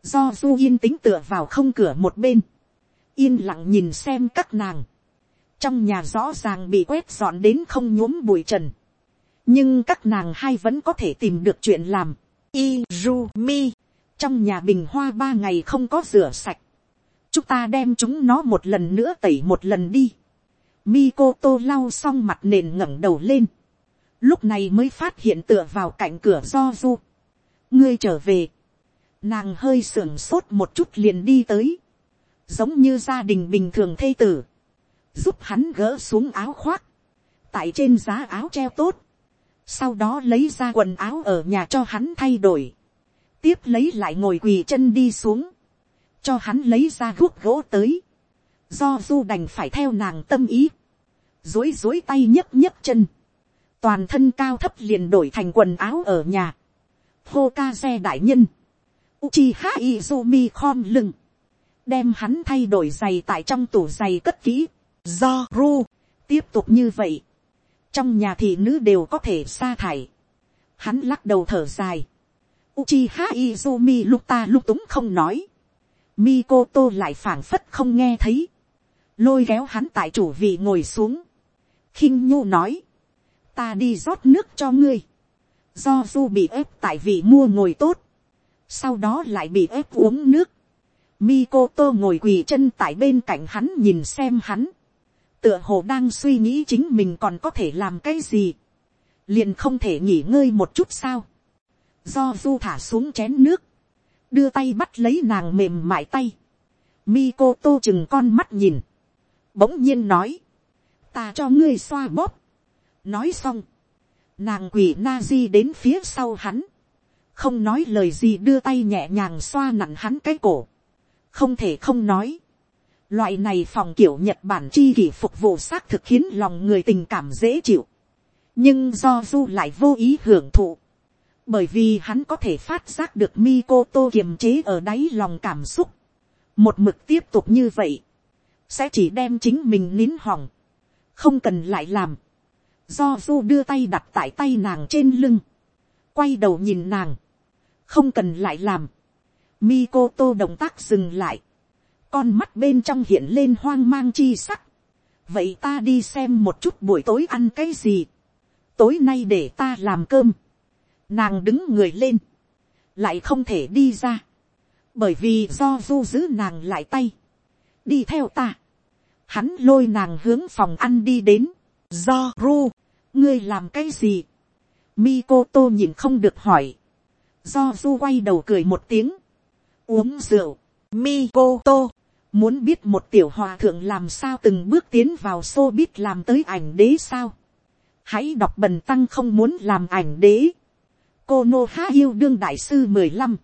Do du yên tính tựa vào không cửa một bên. Yên lặng nhìn xem các nàng. Trong nhà rõ ràng bị quét dọn đến không nhuốm bụi trần. Nhưng các nàng hai vẫn có thể tìm được chuyện làm. Izumi. Trong nhà bình hoa ba ngày không có rửa sạch. Chúng ta đem chúng nó một lần nữa tẩy một lần đi. Mikoto lau xong mặt nền ngẩng đầu lên lúc này mới phát hiện tựa vào cạnh cửa do du. ngươi trở về, nàng hơi sưởng sốt một chút liền đi tới, giống như gia đình bình thường thê tử, giúp hắn gỡ xuống áo khoác, tại trên giá áo treo tốt, sau đó lấy ra quần áo ở nhà cho hắn thay đổi, tiếp lấy lại ngồi quỳ chân đi xuống, cho hắn lấy ra guốc gỗ tới, do du đành phải theo nàng tâm ý, dối dối tay nhấc nhấc chân, toàn thân cao thấp liền đổi thành quần áo ở nhà. hô ca xe đại nhân, Uchiha Izumi khom lưng, đem hắn thay đổi giày tại trong tủ giày cất kỹ, do ru, tiếp tục như vậy, trong nhà thị nữ đều có thể sa thải, hắn lắc đầu thở dài, Uchiha Izumi lúc ta lúc túng không nói, Mikoto lại phảng phất không nghe thấy, lôi kéo hắn tại chủ vị ngồi xuống, khinh nhu nói, ta đi rót nước cho ngươi, do du bị ép tại vị mua ngồi tốt, sau đó lại bị ép uống nước, Mikoto ngồi quỳ chân tại bên cạnh hắn nhìn xem hắn, tựa hồ đang suy nghĩ chính mình còn có thể làm cái gì, liền không thể nghỉ ngơi một chút sao, do du thả xuống chén nước, đưa tay bắt lấy nàng mềm mại tay, Mikoto chừng con mắt nhìn, bỗng nhiên nói, ta cho ngươi xoa bóp, nói xong, nàng quỷ na di đến phía sau hắn, không nói lời gì đưa tay nhẹ nhàng xoa nặn hắn cái cổ, không thể không nói, loại này phòng kiểu nhật bản chi kỷ phục vụ xác thực khiến lòng người tình cảm dễ chịu, nhưng do du lại vô ý hưởng thụ, bởi vì hắn có thể phát giác được Mikoto kiềm chế ở đáy lòng cảm xúc, một mực tiếp tục như vậy, sẽ chỉ đem chính mình nín hỏng, không cần lại làm, do du đưa tay đặt tại tay nàng trên lưng, quay đầu nhìn nàng, không cần lại làm, Mikoto động tác dừng lại, con mắt bên trong hiện lên hoang mang chi sắc, vậy ta đi xem một chút buổi tối ăn cái gì, tối nay để ta làm cơm, nàng đứng người lên, lại không thể đi ra, bởi vì do du giữ nàng lại tay, đi theo ta, hắn lôi nàng hướng phòng ăn đi đến, do ru, ngươi làm cái gì, Mikoto nhìn không được hỏi, do du quay đầu cười một tiếng, uống rượu, Mikoto, muốn biết một tiểu hòa thượng làm sao từng bước tiến vào xô biết làm tới ảnh đế sao, hãy đọc bần tăng không muốn làm ảnh đế, cô nô há yêu đương đại sư mười lăm,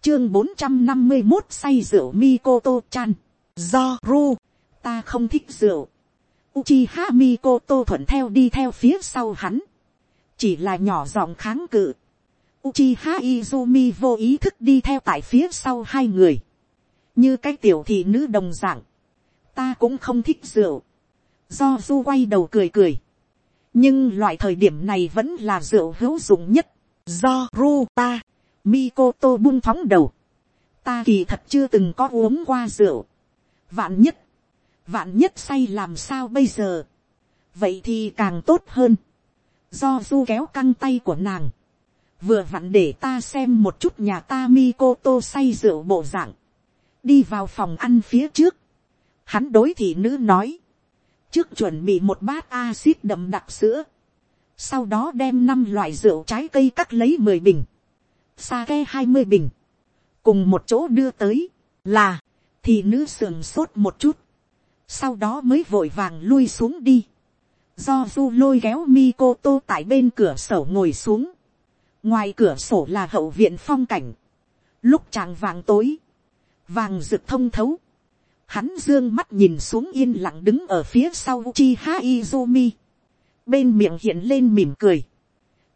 chương bốn trăm năm mươi một say rượu Mikoto chan, do ru, ta không thích rượu, Uchiha Mikoto thuận theo đi theo phía sau hắn. Chỉ là nhỏ giọng kháng cự. Uchiha Izumi vô ý thức đi theo tại phía sau hai người. Như cái tiểu thị nữ đồng dạng. Ta cũng không thích rượu. Do Du quay đầu cười cười. Nhưng loại thời điểm này vẫn là rượu hữu dụng nhất. Do Ru ta. Mikoto buông thóng đầu. Ta kỳ thật chưa từng có uống qua rượu. vạn nhất, vạn nhất say làm sao bây giờ, vậy thì càng tốt hơn, do du kéo căng tay của nàng, vừa vặn để ta xem một chút nhà ta mi cô tô say rượu bộ dạng, đi vào phòng ăn phía trước, hắn đối thị nữ nói, trước chuẩn bị một bát axit đậm đặc sữa, sau đó đem năm loại rượu trái cây cắt lấy mười bình, sa ke hai mươi bình, cùng một chỗ đưa tới, là, thì nữ sườn sốt một chút, sau đó mới vội vàng lui xuống đi, do du lôi kéo mi cô tô tại bên cửa sổ ngồi xuống, ngoài cửa sổ là hậu viện phong cảnh, lúc tràng vàng tối, vàng rực thông thấu, hắn dương mắt nhìn xuống yên lặng đứng ở phía sau chi ha izumi, bên miệng hiện lên mỉm cười,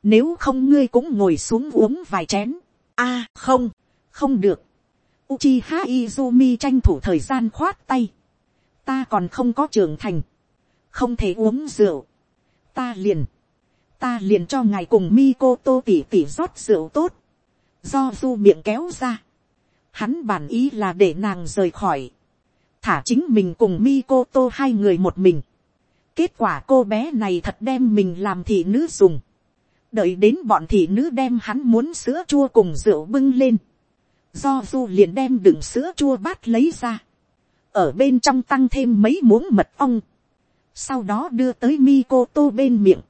nếu không ngươi cũng ngồi xuống uống vài chén, a không, không được, Uchiha Izumi tranh thủ thời gian khoát tay. Ta còn không có trưởng thành. Không thể uống rượu. Ta liền. Ta liền cho ngài cùng Mikoto tỉ tỉ rót rượu tốt. Do du miệng kéo ra. Hắn bản ý là để nàng rời khỏi. Thả chính mình cùng Mikoto hai người một mình. Kết quả cô bé này thật đem mình làm thị nữ dùng. Đợi đến bọn thị nữ đem hắn muốn sữa chua cùng rượu bưng lên do du liền đem đựng sữa chua bát lấy ra, ở bên trong tăng thêm mấy muỗng mật ong, sau đó đưa tới mi cô tô bên miệng,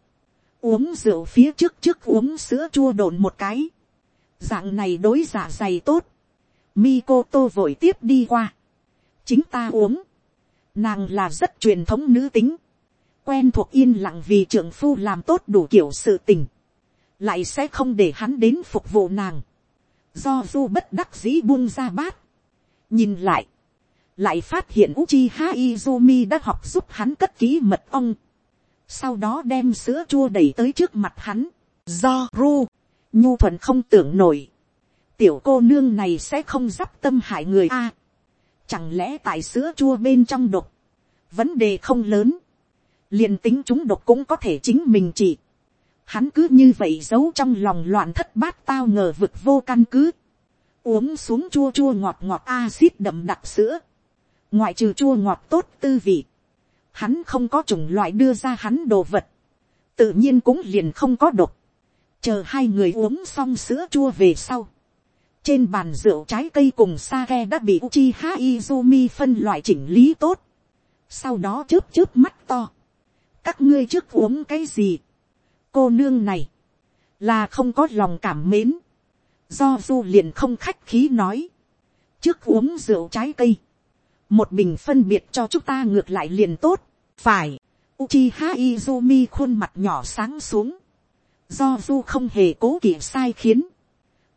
uống rượu phía trước trước uống sữa chua đồn một cái, dạng này đối giả dày tốt, mi cô tô vội tiếp đi qua, chính ta uống, nàng là rất truyền thống nữ tính, quen thuộc yên lặng vì trưởng phu làm tốt đủ kiểu sự tình, lại sẽ không để hắn đến phục vụ nàng. Do du bất đắc dĩ buông ra bát, nhìn lại, lại phát hiện Uchiha Izumi đã học giúp hắn cất ký mật ong, sau đó đem sữa chua đẩy tới trước mặt hắn, do ru, nhu thuận không tưởng nổi, tiểu cô nương này sẽ không d tâm hại người a, chẳng lẽ tại sữa chua bên trong độc, vấn đề không lớn, liền tính chúng độc cũng có thể chính mình chỉ, hắn cứ như vậy giấu trong lòng loạn thất bát tao ngờ vực vô căn cứ, uống xuống chua chua ngọt ngọt axit đậm đặc sữa, ngoại trừ chua ngọt tốt tư vị, hắn không có chủng loại đưa ra hắn đồ vật, tự nhiên cũng liền không có độc, chờ hai người uống xong sữa chua về sau, trên bàn rượu trái cây cùng sa ghe đã bị uchi ha izumi phân loại chỉnh lý tốt, sau đó chớp chớp mắt to, các ngươi trước uống cái gì, cô nương này, là không có lòng cảm mến, do du liền không khách khí nói, trước uống rượu trái cây, một bình phân biệt cho chúng ta ngược lại liền tốt, phải, Uchiha Izumi khuôn mặt nhỏ sáng xuống, do du không hề cố kỵ sai khiến,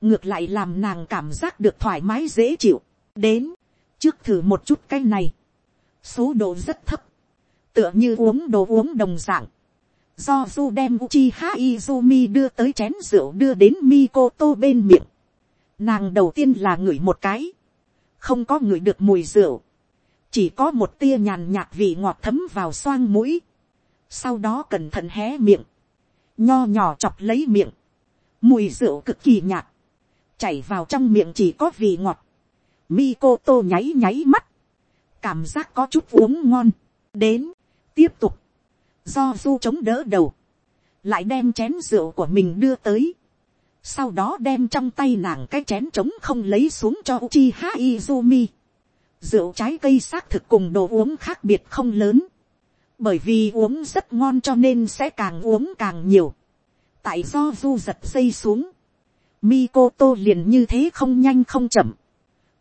ngược lại làm nàng cảm giác được thoải mái dễ chịu, đến, trước thử một chút cái này, số độ rất thấp, tựa như uống đồ uống đồng dạng, do du đem Uchiha Izumi đưa tới chén rượu đưa đến Mikoto bên miệng. Nàng đầu tiên là ngửi một cái. Không có ngửi được mùi rượu. Chỉ có một tia nhàn nhạt vị ngọt thấm vào xoang mũi. Sau đó cẩn thận hé miệng. Nho nhỏ chọc lấy miệng. Mùi rượu cực kỳ nhạt. Chảy vào trong miệng chỉ có vị ngọt. Mikoto nháy nháy mắt. Cảm giác có chút uống ngon. Đến. Tiếp tục do du chống đỡ đầu, lại đem chén rượu của mình đưa tới, sau đó đem trong tay nàng cái chén trống không lấy xuống cho Uchiha Izumi. Rượu trái cây xác thực cùng đồ uống khác biệt không lớn. Bởi vì uống rất ngon cho nên sẽ càng uống càng nhiều. Tại do du giật dây xuống. Mikoto liền như thế không nhanh không chậm.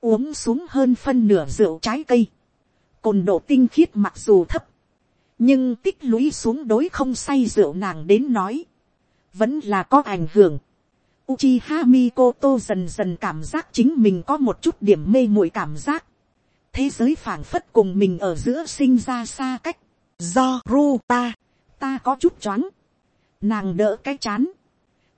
Uống xuống hơn phân nửa rượu trái cây. Cồn độ tinh khiết mặc dù thấp nhưng tích lũy xuống đối không say rượu nàng đến nói, vẫn là có ảnh hưởng. Uchiha Mikoto dần dần cảm giác chính mình có một chút điểm mê muội cảm giác. Thế giới phảng phất cùng mình ở giữa sinh ra xa cách. Do ru ta, ta có chút choáng. Nàng đỡ cái chán.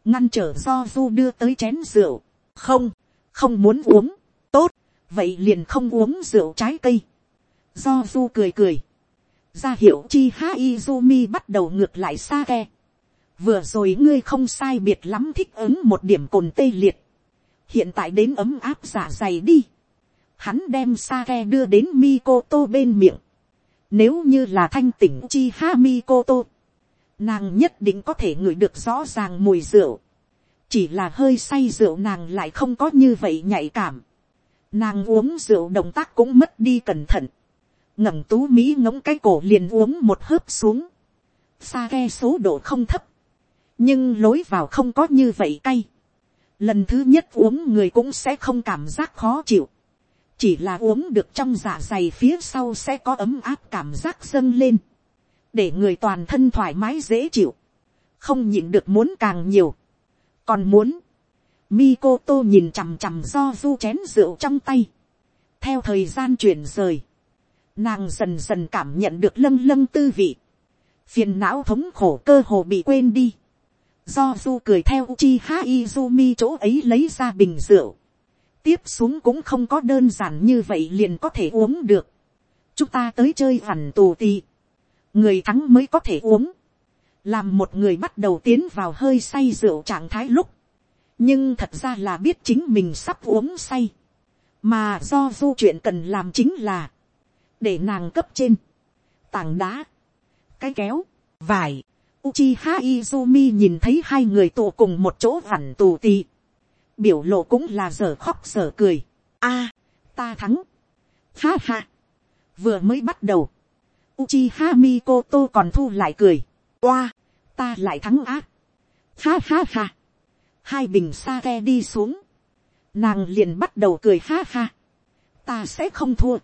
Ngăn trở do du đưa tới chén rượu. Không, không muốn uống. Tốt, vậy liền không uống rượu trái cây. Do du cười cười ra hiệu chi ha izumi bắt đầu ngược lại xa ke. vừa rồi ngươi không sai biệt lắm thích ứng một điểm cồn tê liệt. hiện tại đến ấm áp giả dày đi. hắn đem Sake đưa đến Mikoto bên miệng. Nếu như là thanh tỉnh chi ha Mikoto, nàng nhất định có thể ngửi được rõ ràng mùi rượu. Chỉ là hơi say rượu nàng lại không có như vậy nhạy cảm. Nàng uống rượu động tác cũng mất đi cẩn thận. ngẩng tú Mỹ ngỗng cái cổ liền uống một hớp xuống. Sake số độ không thấp. Nhưng lối vào không có như vậy cay. Lần thứ nhất uống người cũng sẽ không cảm giác khó chịu chỉ là uống được trong dạ dày phía sau sẽ có ấm áp cảm giác dâng lên, để người toàn thân thoải mái dễ chịu, không nhịn được muốn càng nhiều, còn muốn, Mikoto nhìn chằm chằm do du chén rượu trong tay, theo thời gian chuyển rời, nàng dần dần cảm nhận được lâng lâng tư vị, phiền não thống khổ cơ hồ bị quên đi, do du cười theo chi Ha Izumi chỗ ấy lấy ra bình rượu. tiếp xuống cũng không có đơn giản như vậy liền có thể uống được. chúng ta tới chơi hẳn tù tì người thắng mới có thể uống. làm một người bắt đầu tiến vào hơi say rượu trạng thái lúc. nhưng thật ra là biết chính mình sắp uống say. mà do du chuyện cần làm chính là, để nàng cấp trên, tảng đá, cái kéo, vải, Uchiha Izumi nhìn thấy hai người tụ cùng một chỗ vằn tù tì biểu lộ cũng là giờ khóc giờ cười. a, ta thắng. ha ha. vừa mới bắt đầu. Uchiha Mikoto còn thu lại cười. oa, ta lại thắng ác. ha ha ha. hai bình sake đi xuống. nàng liền bắt đầu cười ha ha. ta sẽ không thua.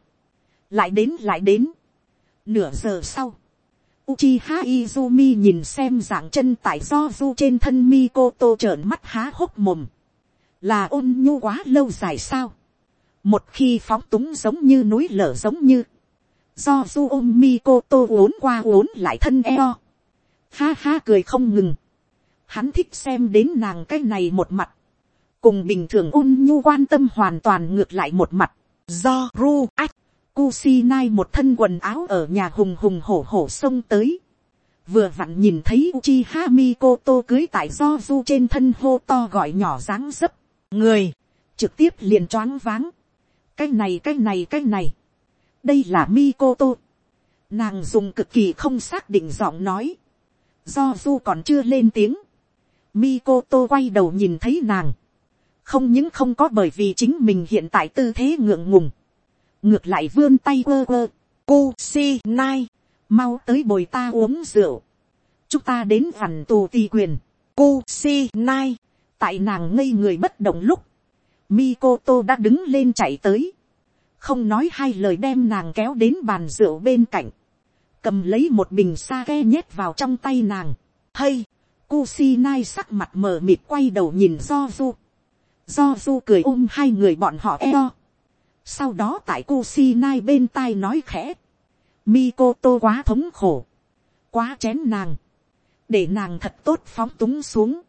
lại đến lại đến. nửa giờ sau. Uchiha Izumi nhìn xem dạng chân tại do du trên thân Mikoto trợn mắt há hốc mồm là ôn nhu quá lâu dài sao, một khi phóng túng giống như núi lở giống như, do du ôm mi cô tô uốn qua uốn lại thân eo, ha ha cười không ngừng, hắn thích xem đến nàng cái này một mặt, cùng bình thường ôn nhu quan tâm hoàn toàn ngược lại một mặt, do ru ách, Kusinai một thân quần áo ở nhà hùng hùng hổ hổ xông tới. Vừa vặn nhìn thấy Uchiha Mikoto cưới tại do du trên thân hô to gọi nhỏ dáng dấp. Người, trực tiếp liền choáng váng, cái này cái này cái này, đây là Mikoto, nàng dùng cực kỳ không xác định giọng nói, do du còn chưa lên tiếng, Mikoto quay đầu nhìn thấy nàng, không những không có bởi vì chính mình hiện tại tư thế ngượng ngùng, ngược lại vươn tay quơ quơ. cô si nai, mau tới bồi ta uống rượu, chúng ta đến vằn tù tì quyền, cô si nai, tại nàng ngây người bất động lúc, Mikoto đã đứng lên chạy tới, không nói hai lời đem nàng kéo đến bàn rượu bên cạnh, cầm lấy một bình sake nhét vào trong tay nàng. Hay, Kusinai sắc mặt mờ mịt quay đầu nhìn do du. Do du cười ôm hai người bọn họ eo. Sau đó tại Kusinai bên tai nói khẽ. Mikoto quá thống khổ. Quá chén nàng. Để nàng thật tốt phóng túng xuống.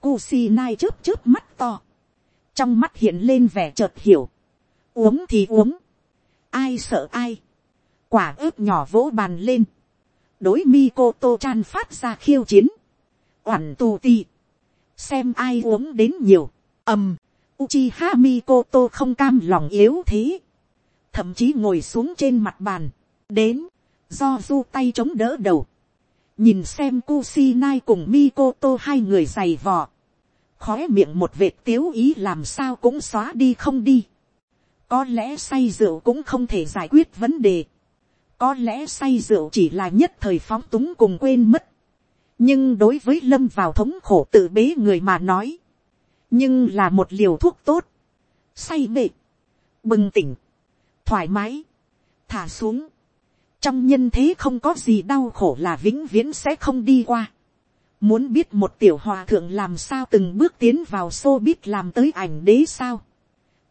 Kusinai chớp chớp mắt to. Trong mắt hiện lên vẻ chợt hiểu. Uống thì uống. Ai sợ ai. Quả ướp nhỏ vỗ bàn lên. Đối mi cô tô chan phát ra khiêu chiến. Oản tù ti. Xem ai uống đến nhiều. ầm. Uchiha tô không cam lòng yếu thế. Thậm chí ngồi xuống trên mặt bàn. Đến. Do du tay chống đỡ đầu nhìn xem Kusinai cùng Mikoto hai người giày vò khói miệng một vệt tiếu ý làm sao cũng xóa đi không đi có lẽ say rượu cũng không thể giải quyết vấn đề. có lẽ say rượu chỉ là nhất thời phóng túng cùng quên mất. nhưng đối với lâm vào thống khổ tự bế người mà nói, nhưng là một liều thuốc tốt, say bệ, bừng tỉnh, thoải mái, thả xuống, trong nhân thế không có gì đau khổ là vĩnh viễn sẽ không đi qua. Muốn biết một tiểu hòa thượng làm sao từng bước tiến vào xô biết làm tới ảnh đế sao.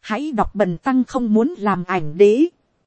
Hãy đọc bần tăng không muốn làm ảnh đế.